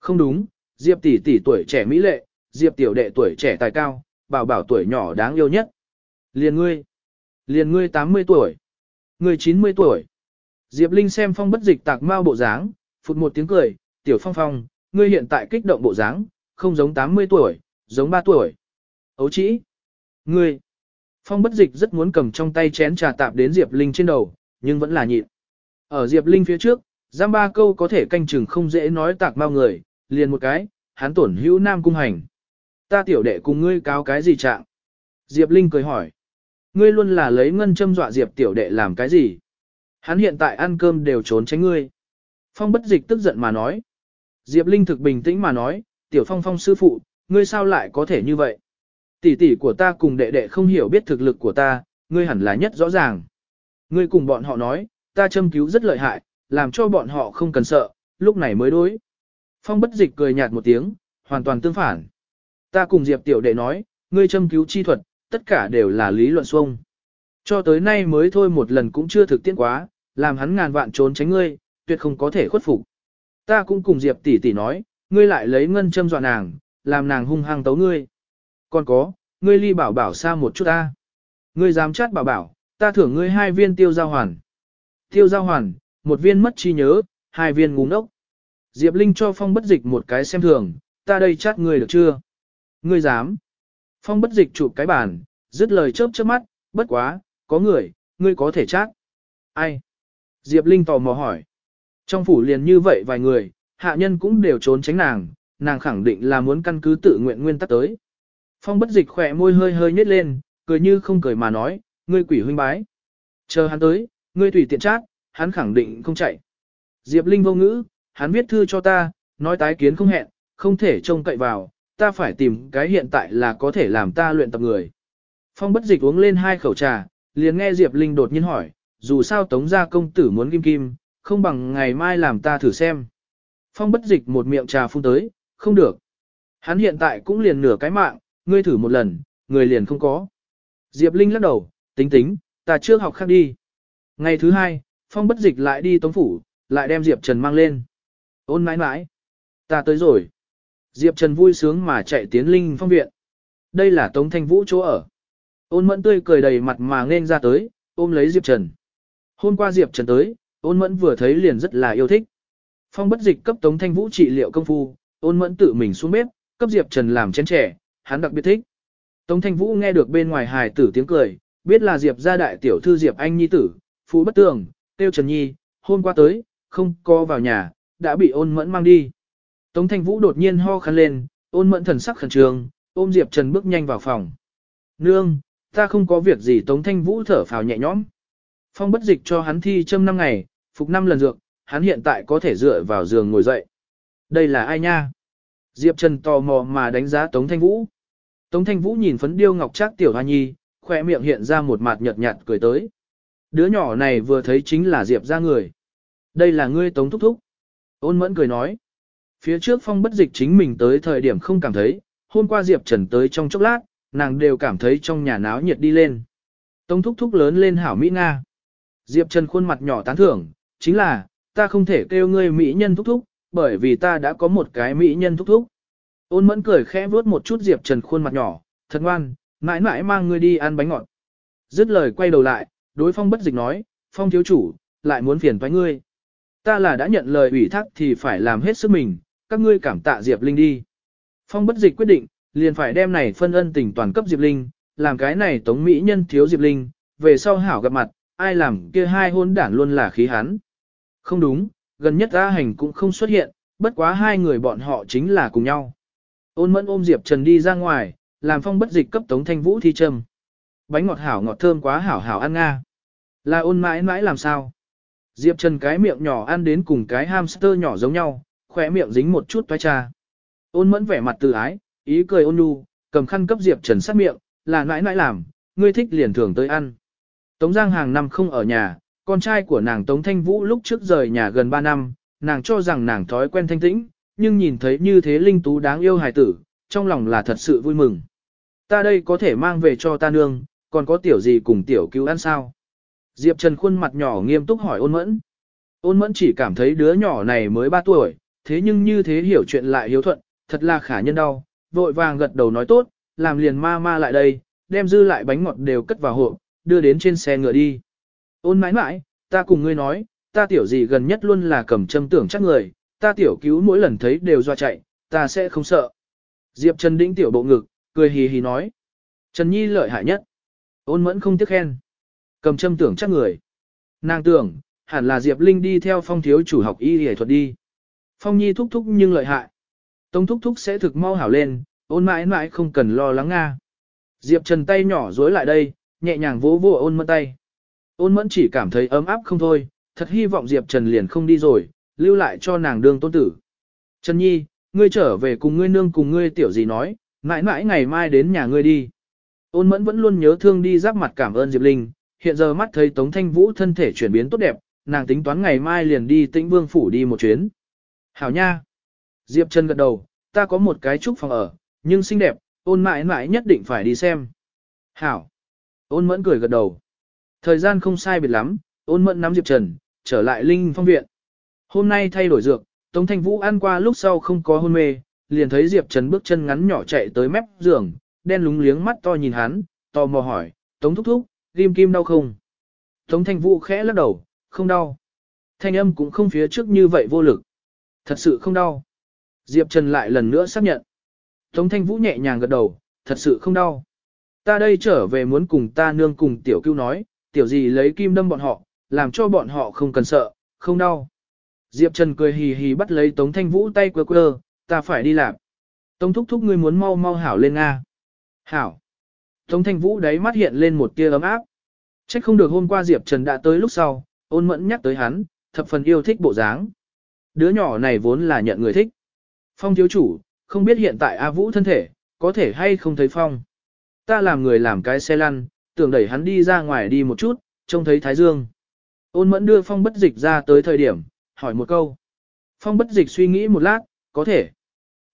Speaker 1: Không đúng, Diệp tỷ tỷ tuổi trẻ mỹ lệ, Diệp tiểu đệ tuổi trẻ tài cao, bảo bảo tuổi nhỏ đáng yêu nhất. Liền ngươi. Liền ngươi 80 tuổi. Ngươi 90 tuổi. Diệp Linh xem phong bất dịch tạc mau bộ dáng, phụt một tiếng cười, tiểu phong phong, ngươi hiện tại kích động bộ dáng, không giống 80 tuổi, giống 3 tuổi. Ấu chỉ. Ngươi. Phong bất dịch rất muốn cầm trong tay chén trà tạp đến Diệp Linh trên đầu, nhưng vẫn là nhịn. Ở Diệp Linh phía trước, giam ba câu có thể canh chừng không dễ nói tạc mau người, liền một cái, hắn tổn hữu nam cung hành. Ta tiểu đệ cùng ngươi cáo cái gì trạng? Diệp Linh cười hỏi. Ngươi luôn là lấy ngân châm dọa Diệp tiểu đệ làm cái gì? Hắn hiện tại ăn cơm đều trốn tránh ngươi. Phong bất dịch tức giận mà nói. Diệp Linh thực bình tĩnh mà nói, tiểu phong phong sư phụ, ngươi sao lại có thể như vậy? Tỷ tỷ của ta cùng đệ đệ không hiểu biết thực lực của ta, ngươi hẳn là nhất rõ ràng. Ngươi cùng bọn họ nói, ta châm cứu rất lợi hại, làm cho bọn họ không cần sợ, lúc này mới đối. Phong bất dịch cười nhạt một tiếng, hoàn toàn tương phản. Ta cùng Diệp tiểu đệ nói, ngươi châm cứu chi thuật, tất cả đều là lý luận xuông. Cho tới nay mới thôi một lần cũng chưa thực tiễn quá, làm hắn ngàn vạn trốn tránh ngươi, tuyệt không có thể khuất phục. Ta cũng cùng Diệp tỷ tỷ nói, ngươi lại lấy ngân châm dọa nàng, làm nàng hung hăng tấu ngươi. Còn có, ngươi ly bảo bảo xa một chút ta. Ngươi dám chát bảo bảo, ta thưởng ngươi hai viên tiêu giao hoàn. Tiêu giao hoàn, một viên mất trí nhớ, hai viên ngu ngốc. Diệp Linh cho phong bất dịch một cái xem thường, ta đây chát ngươi được chưa? Ngươi dám. Phong bất dịch chụp cái bàn, dứt lời chớp chớp mắt, bất quá, có người, ngươi có thể chát. Ai? Diệp Linh tò mò hỏi. Trong phủ liền như vậy vài người, hạ nhân cũng đều trốn tránh nàng, nàng khẳng định là muốn căn cứ tự nguyện nguyên tắc tới. Phong bất dịch khỏe môi hơi hơi nhếch lên, cười như không cười mà nói, ngươi quỷ huynh bái. Chờ hắn tới, ngươi tùy tiện chát, hắn khẳng định không chạy. Diệp Linh vô ngữ, hắn viết thư cho ta, nói tái kiến không hẹn, không thể trông cậy vào, ta phải tìm cái hiện tại là có thể làm ta luyện tập người. Phong bất dịch uống lên hai khẩu trà, liền nghe Diệp Linh đột nhiên hỏi, dù sao tống gia công tử muốn kim kim, không bằng ngày mai làm ta thử xem. Phong bất dịch một miệng trà phun tới, không được. Hắn hiện tại cũng liền nửa cái mạng, ngươi thử một lần, người liền không có. Diệp Linh lắc đầu, tính tính, ta trước học khác đi. Ngày thứ hai, Phong bất dịch lại đi tống phủ, lại đem Diệp Trần mang lên. Ôn mãi mãi. Ta tới rồi. Diệp Trần vui sướng mà chạy tiến Linh Phong viện. Đây là Tống Thanh Vũ chỗ ở. Ôn mẫn tươi cười đầy mặt mà nên ra tới, ôm lấy Diệp Trần. Hôm qua Diệp Trần tới, ôn mẫn vừa thấy liền rất là yêu thích. Phong bất dịch cấp Tống Thanh Vũ trị liệu công phu, ôn mẫn tự mình xuống bếp, cấp Diệp Trần làm chén trẻ, hắn đặc biệt thích. Tống Thanh Vũ nghe được bên ngoài hài tử tiếng cười, biết là Diệp gia đại tiểu thư Diệp Anh Nhi tử, phú bất tường, tiêu Trần Nhi, hôm qua tới, không co vào nhà, đã bị ôn mẫn mang đi. Tống Thanh Vũ đột nhiên ho khăn lên, ôn mẫn thần sắc khẩn trương, ôm Diệp Trần bước nhanh vào phòng. Nương, ta không có việc gì Tống Thanh Vũ thở phào nhẹ nhõm. Phong bất dịch cho hắn thi châm 5 ngày, phục 5 lần dược, hắn hiện tại có thể dựa vào giường ngồi dậy. Đây là ai nha? Diệp Trần tò mò mà đánh giá Tống Thanh Vũ. Tống Thanh Vũ nhìn phấn điêu ngọc trác tiểu hoa nhi, khoe miệng hiện ra một mặt nhợt nhạt cười tới. Đứa nhỏ này vừa thấy chính là Diệp ra người. Đây là ngươi Tống Thúc Thúc. Ôn mẫn cười nói. Phía trước phong bất dịch chính mình tới thời điểm không cảm thấy, hôm qua Diệp Trần tới trong chốc lát, nàng đều cảm thấy trong nhà náo nhiệt đi lên. Tống Thúc Thúc lớn lên hảo Mỹ Nga. Diệp Trần khuôn mặt nhỏ tán thưởng, chính là, ta không thể kêu ngươi Mỹ nhân Thúc Thúc, bởi vì ta đã có một cái Mỹ nhân Thúc Thúc. Ôn mẫn cười khẽ vuốt một chút Diệp Trần khuôn mặt nhỏ, thật ngoan, mãi mãi mang ngươi đi ăn bánh ngọt. Dứt lời quay đầu lại, đối phong bất dịch nói, phong thiếu chủ, lại muốn phiền với ngươi. Ta là đã nhận lời ủy thác thì phải làm hết sức mình, các ngươi cảm tạ Diệp Linh đi. Phong bất dịch quyết định, liền phải đem này phân ân tình toàn cấp Diệp Linh, làm cái này tống mỹ nhân thiếu Diệp Linh, về sau hảo gặp mặt, ai làm kia hai hôn đản luôn là khí hắn. Không đúng, gần nhất A hành cũng không xuất hiện, bất quá hai người bọn họ chính là cùng nhau. Ôn mẫn ôm Diệp Trần đi ra ngoài, làm phong bất dịch cấp tống thanh vũ thi trâm. Bánh ngọt hảo ngọt thơm quá hảo hảo ăn nga. Là ôn mãi mãi làm sao? Diệp Trần cái miệng nhỏ ăn đến cùng cái hamster nhỏ giống nhau, khỏe miệng dính một chút toái trà. Ôn mẫn vẻ mặt từ ái, ý cười ôn nhu, cầm khăn cấp Diệp Trần sát miệng, là nãi nãi làm, ngươi thích liền thường tới ăn. Tống Giang hàng năm không ở nhà, con trai của nàng Tống Thanh Vũ lúc trước rời nhà gần 3 năm, nàng cho rằng nàng thói quen thanh tĩnh, nhưng nhìn thấy như thế linh tú đáng yêu hài tử, trong lòng là thật sự vui mừng. Ta đây có thể mang về cho ta nương, còn có tiểu gì cùng tiểu cứu ăn sao? Diệp Trần khuôn mặt nhỏ nghiêm túc hỏi ôn mẫn. Ôn mẫn chỉ cảm thấy đứa nhỏ này mới 3 tuổi, thế nhưng như thế hiểu chuyện lại hiếu thuận, thật là khả nhân đau, vội vàng gật đầu nói tốt, làm liền ma ma lại đây, đem dư lại bánh ngọt đều cất vào hộp, đưa đến trên xe ngựa đi. Ôn mãi mãi, ta cùng ngươi nói, ta tiểu gì gần nhất luôn là cầm châm tưởng chắc người, ta tiểu cứu mỗi lần thấy đều doa chạy, ta sẽ không sợ. Diệp Trần đĩnh tiểu bộ ngực, cười hì hì nói. Trần Nhi lợi hại nhất. Ôn mẫn không tiếc khen. Cầm châm tưởng chắc người. Nàng tưởng, hẳn là Diệp Linh đi theo phong thiếu chủ học y y thuật đi. Phong Nhi thúc thúc nhưng lợi hại. Tông thúc thúc sẽ thực mau hảo lên, ôn mãi mãi không cần lo lắng nga. Diệp Trần tay nhỏ dối lại đây, nhẹ nhàng vỗ vỗ ôn mẫn tay. Ôn mẫn chỉ cảm thấy ấm áp không thôi, thật hy vọng Diệp Trần liền không đi rồi, lưu lại cho nàng đương tôn tử. Trần Nhi, ngươi trở về cùng ngươi nương cùng ngươi tiểu gì nói, mãi mãi ngày mai đến nhà ngươi đi. Ôn mẫn vẫn luôn nhớ thương đi giáp mặt cảm ơn Diệp Linh, hiện giờ mắt thấy Tống Thanh Vũ thân thể chuyển biến tốt đẹp, nàng tính toán ngày mai liền đi tĩnh vương phủ đi một chuyến. Hảo nha! Diệp Trần gật đầu, ta có một cái trúc phòng ở, nhưng xinh đẹp, ôn mãi mãi nhất định phải đi xem. Hảo! Ôn mẫn cười gật đầu. Thời gian không sai biệt lắm, ôn mẫn nắm Diệp Trần, trở lại Linh Phong Viện. Hôm nay thay đổi dược, Tống Thanh Vũ ăn qua lúc sau không có hôn mê, liền thấy Diệp Trần bước chân ngắn nhỏ chạy tới mép giường, đen lúng liếng mắt to nhìn hắn, tò mò hỏi, Tống Thúc Thúc, ghim kim đau không? Tống Thanh Vũ khẽ lắc đầu, không đau. Thanh âm cũng không phía trước như vậy vô lực. Thật sự không đau. Diệp Trần lại lần nữa xác nhận. Tống Thanh Vũ nhẹ nhàng gật đầu, thật sự không đau. Ta đây trở về muốn cùng ta nương cùng tiểu cưu nói, tiểu gì lấy kim đâm bọn họ, làm cho bọn họ không cần sợ, không đau. Diệp Trần cười hì hì bắt lấy Tống Thanh Vũ tay quơ quơ, ta phải đi làm. Tống thúc thúc ngươi muốn mau mau hảo lên Nga. Hảo. Tống Thanh Vũ đáy mắt hiện lên một tia ấm áp. Trách không được hôm qua Diệp Trần đã tới lúc sau, ôn mẫn nhắc tới hắn, thập phần yêu thích bộ dáng. Đứa nhỏ này vốn là nhận người thích. Phong thiếu chủ, không biết hiện tại A Vũ thân thể, có thể hay không thấy Phong. Ta làm người làm cái xe lăn, tưởng đẩy hắn đi ra ngoài đi một chút, trông thấy Thái Dương. Ôn mẫn đưa Phong bất dịch ra tới thời điểm, hỏi một câu. Phong bất dịch suy nghĩ một lát, có thể.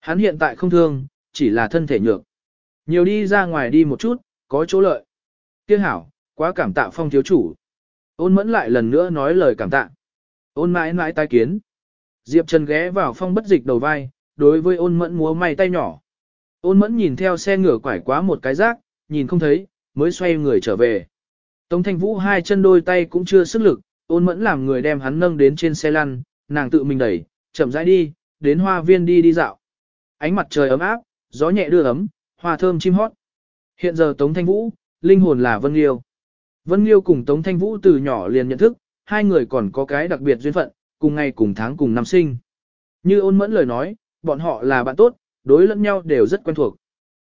Speaker 1: Hắn hiện tại không thương, chỉ là thân thể nhược. Nhiều đi ra ngoài đi một chút, có chỗ lợi. Tiếc hảo, quá cảm tạ phong thiếu chủ. Ôn mẫn lại lần nữa nói lời cảm tạ. Ôn mãi mãi tai kiến. Diệp Trần ghé vào phong bất dịch đầu vai, đối với ôn mẫn múa may tay nhỏ. Ôn mẫn nhìn theo xe ngửa quải quá một cái rác, nhìn không thấy, mới xoay người trở về. Tống thanh vũ hai chân đôi tay cũng chưa sức lực, ôn mẫn làm người đem hắn nâng đến trên xe lăn, nàng tự mình đẩy, chậm rãi đi, đến hoa viên đi đi dạo. Ánh mặt trời ấm áp, gió nhẹ đưa ấm, hoa thơm chim hót. Hiện giờ Tống Thanh Vũ, linh hồn là Vân Liêu. Vân Liêu cùng Tống Thanh Vũ từ nhỏ liền nhận thức, hai người còn có cái đặc biệt duyên phận, cùng ngày cùng tháng cùng năm sinh. Như ôn mẫn lời nói, bọn họ là bạn tốt, đối lẫn nhau đều rất quen thuộc.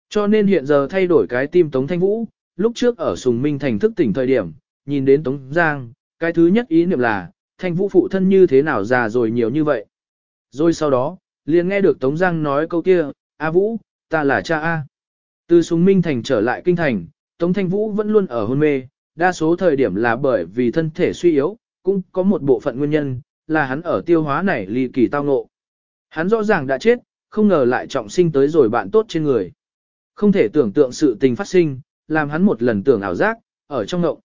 Speaker 1: Cho nên hiện giờ thay đổi cái tim Tống Thanh Vũ, lúc trước ở Sùng Minh thành thức tỉnh thời điểm, nhìn đến Tống Giang, cái thứ nhất ý niệm là, thanh vũ phụ thân như thế nào già rồi nhiều như vậy. Rồi sau đó, liền nghe được Tống Giang nói câu kia, A Vũ, ta là cha A. Từ súng Minh Thành trở lại kinh thành, Tống Thanh Vũ vẫn luôn ở hôn mê, đa số thời điểm là bởi vì thân thể suy yếu, cũng có một bộ phận nguyên nhân, là hắn ở tiêu hóa này ly kỳ tao ngộ. Hắn rõ ràng đã chết, không ngờ lại trọng sinh tới rồi bạn tốt trên người. Không thể tưởng tượng sự tình phát sinh, làm hắn một lần tưởng ảo giác, ở trong ngộng.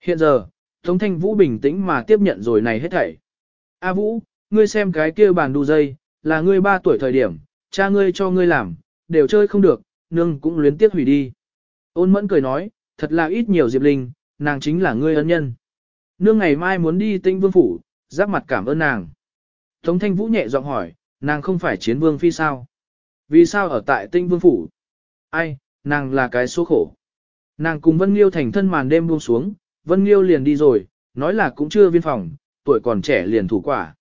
Speaker 1: Hiện giờ, Tống Thanh Vũ bình tĩnh mà tiếp nhận rồi này hết thảy. A Vũ, ngươi xem cái kia bàn đu dây, là ngươi ba tuổi thời điểm, cha ngươi cho ngươi làm, đều chơi không được, nương cũng luyến tiếc hủy đi. Ôn mẫn cười nói, thật là ít nhiều Diệp Linh, nàng chính là ngươi ân nhân. Nương ngày mai muốn đi tinh vương phủ, giáp mặt cảm ơn nàng. Tống thanh vũ nhẹ giọng hỏi, nàng không phải chiến vương phi sao? Vì sao ở tại tinh vương phủ? Ai, nàng là cái số khổ. Nàng cùng Vân Liêu thành thân màn đêm buông xuống, Vân Liêu liền đi rồi, nói là cũng chưa viên phòng, tuổi còn trẻ liền thủ quả.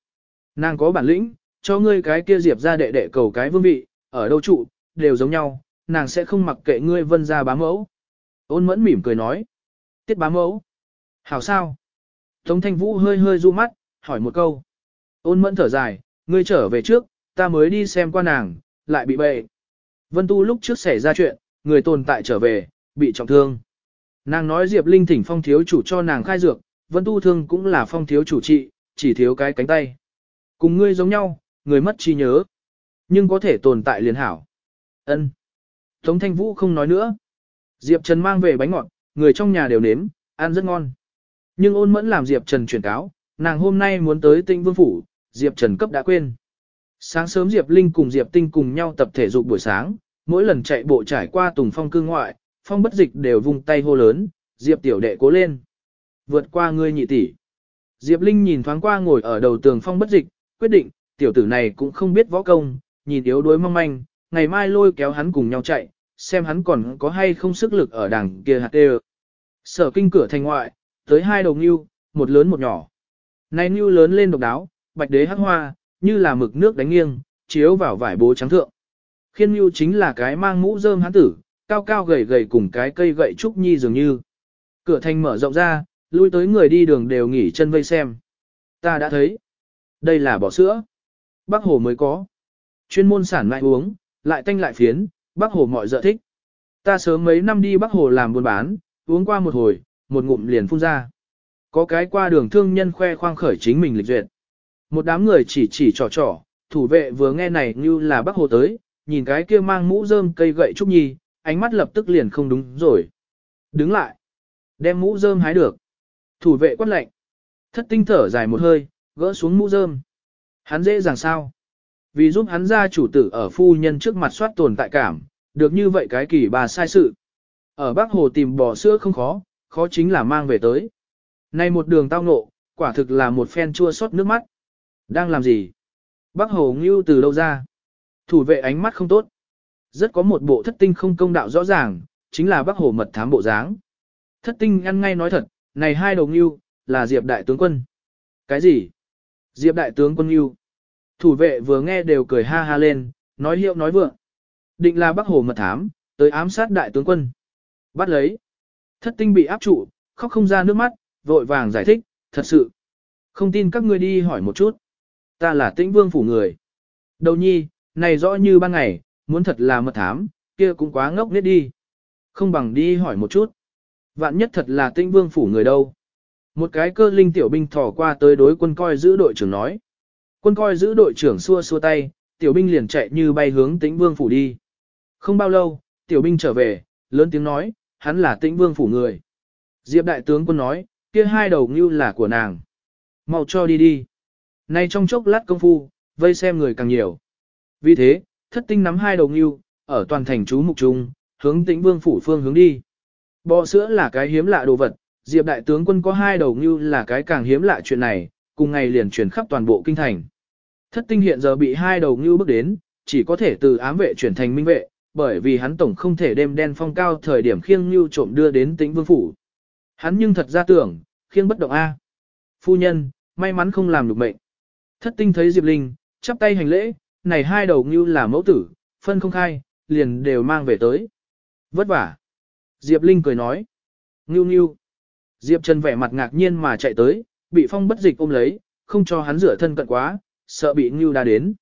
Speaker 1: Nàng có bản lĩnh, cho ngươi cái kia diệp ra đệ đệ cầu cái vương vị, ở đâu trụ, đều giống nhau, nàng sẽ không mặc kệ ngươi vân ra bá mẫu. Ôn mẫn mỉm cười nói. Tiết bá mẫu. Hảo sao? Tống thanh vũ hơi hơi du mắt, hỏi một câu. Ôn mẫn thở dài, ngươi trở về trước, ta mới đi xem qua nàng, lại bị bệnh. Vân tu lúc trước xảy ra chuyện, người tồn tại trở về, bị trọng thương. Nàng nói Diệp Linh thỉnh phong thiếu chủ cho nàng khai dược, vân tu thương cũng là phong thiếu chủ trị, chỉ thiếu cái cánh tay. Cùng ngươi giống nhau, người mất trí nhớ. Nhưng có thể tồn tại liền hảo. ân Tống thanh vũ không nói nữa. Diệp Trần mang về bánh ngọt, người trong nhà đều nếm, ăn rất ngon. Nhưng ôn mẫn làm Diệp Trần chuyển cáo, nàng hôm nay muốn tới tinh vương phủ, Diệp Trần cấp đã quên. Sáng sớm Diệp Linh cùng Diệp Tinh cùng nhau tập thể dục buổi sáng, mỗi lần chạy bộ trải qua tùng phong cư ngoại, phong bất dịch đều vung tay hô lớn, Diệp tiểu đệ cố lên. Vượt qua ngươi nhị tỷ. Diệp Linh nhìn thoáng qua ngồi ở đầu tường phong bất dịch, quyết định, tiểu tử này cũng không biết võ công, nhìn yếu đuối mong manh, ngày mai lôi kéo hắn cùng nhau chạy, xem hắn còn có hay không sức lực ở đằng kia hạt đều. Sở kinh cửa thành ngoại, tới hai đầu ngưu, một lớn một nhỏ. Này ngưu lớn lên độc đáo, bạch đế hắc hoa, như là mực nước đánh nghiêng, chiếu vào vải bố trắng thượng. Khiên ngưu chính là cái mang mũ rơm hắn tử, cao cao gầy gầy cùng cái cây gậy trúc nhi dường như. Cửa thành mở rộng ra, lui tới người đi đường đều nghỉ chân vây xem. Ta đã thấy. Đây là bò sữa. Bác Hồ mới có. Chuyên môn sản lại uống, lại tanh lại phiến, bác Hồ mọi dợ thích. Ta sớm mấy năm đi bác Hồ làm buôn bán, uống qua một hồi, một ngụm liền phun ra. Có cái qua đường thương nhân khoe khoang khởi chính mình lịch duyệt. Một đám người chỉ chỉ trò trò, thủ vệ vừa nghe này như là bác Hồ tới, nhìn cái kia mang mũ rơm cây gậy trúc nhi, ánh mắt lập tức liền không đúng rồi. Đứng lại. Đem mũ rơm hái được. Thủ vệ quát lệnh. Thất tinh thở dài một hơi, gỡ xuống mũ rơm. Hắn dễ dàng sao? Vì giúp hắn ra chủ tử ở phu nhân trước mặt soát tồn tại cảm, được như vậy cái kỳ bà sai sự. Ở Bắc Hồ tìm bò sữa không khó, khó chính là mang về tới. nay một đường tao ngộ, quả thực là một phen chua xót nước mắt. Đang làm gì? Bắc Hồ ngưu từ đâu ra? Thủ vệ ánh mắt không tốt. Rất có một bộ thất tinh không công đạo rõ ràng, chính là Bắc Hồ mật thám bộ dáng. Thất tinh ăn ngay nói thật, này hai đầu ngưu, là Diệp đại tướng quân. Cái gì? Diệp đại tướng quân ngưu. Thủ vệ vừa nghe đều cười ha ha lên, nói hiệu nói vượng. Định là Bắc Hồ mật thám, tới ám sát đại tướng quân. Bắt lấy. Thất tinh bị áp trụ, khóc không ra nước mắt, vội vàng giải thích, thật sự. Không tin các ngươi đi hỏi một chút. Ta là tĩnh vương phủ người. Đầu nhi, này rõ như ban ngày, muốn thật là mật thám, kia cũng quá ngốc nghếch đi. Không bằng đi hỏi một chút. Vạn nhất thật là tinh vương phủ người đâu. Một cái cơ linh tiểu binh thò qua tới đối quân coi giữ đội trưởng nói. Quân coi giữ đội trưởng xua xua tay, tiểu binh liền chạy như bay hướng tĩnh vương phủ đi. Không bao lâu, tiểu binh trở về, lớn tiếng nói, hắn là tĩnh vương phủ người. Diệp đại tướng quân nói, kia hai đầu ngưu là của nàng. Mau cho đi đi. Nay trong chốc lát công phu, vây xem người càng nhiều. Vì thế, thất tinh nắm hai đầu ngưu, ở toàn thành chú mục trung, hướng tĩnh vương phủ phương hướng đi. Bò sữa là cái hiếm lạ đồ vật, Diệp đại tướng quân có hai đầu ngưu là cái càng hiếm lạ chuyện này, cùng ngày liền truyền khắp toàn bộ kinh thành. Thất tinh hiện giờ bị hai đầu ngưu bước đến, chỉ có thể từ ám vệ chuyển thành minh vệ, bởi vì hắn tổng không thể đem đen phong cao thời điểm khiêng ngưu trộm đưa đến tĩnh vương phủ. Hắn nhưng thật ra tưởng, khiêng bất động A. Phu nhân, may mắn không làm được mệnh. Thất tinh thấy Diệp Linh, chắp tay hành lễ, này hai đầu ngưu là mẫu tử, phân không khai, liền đều mang về tới. Vất vả. Diệp Linh cười nói. Ngưu ngưu. Diệp Trần vẻ mặt ngạc nhiên mà chạy tới, bị phong bất dịch ôm lấy, không cho hắn rửa thân cận quá, sợ bị ngưu đá đến.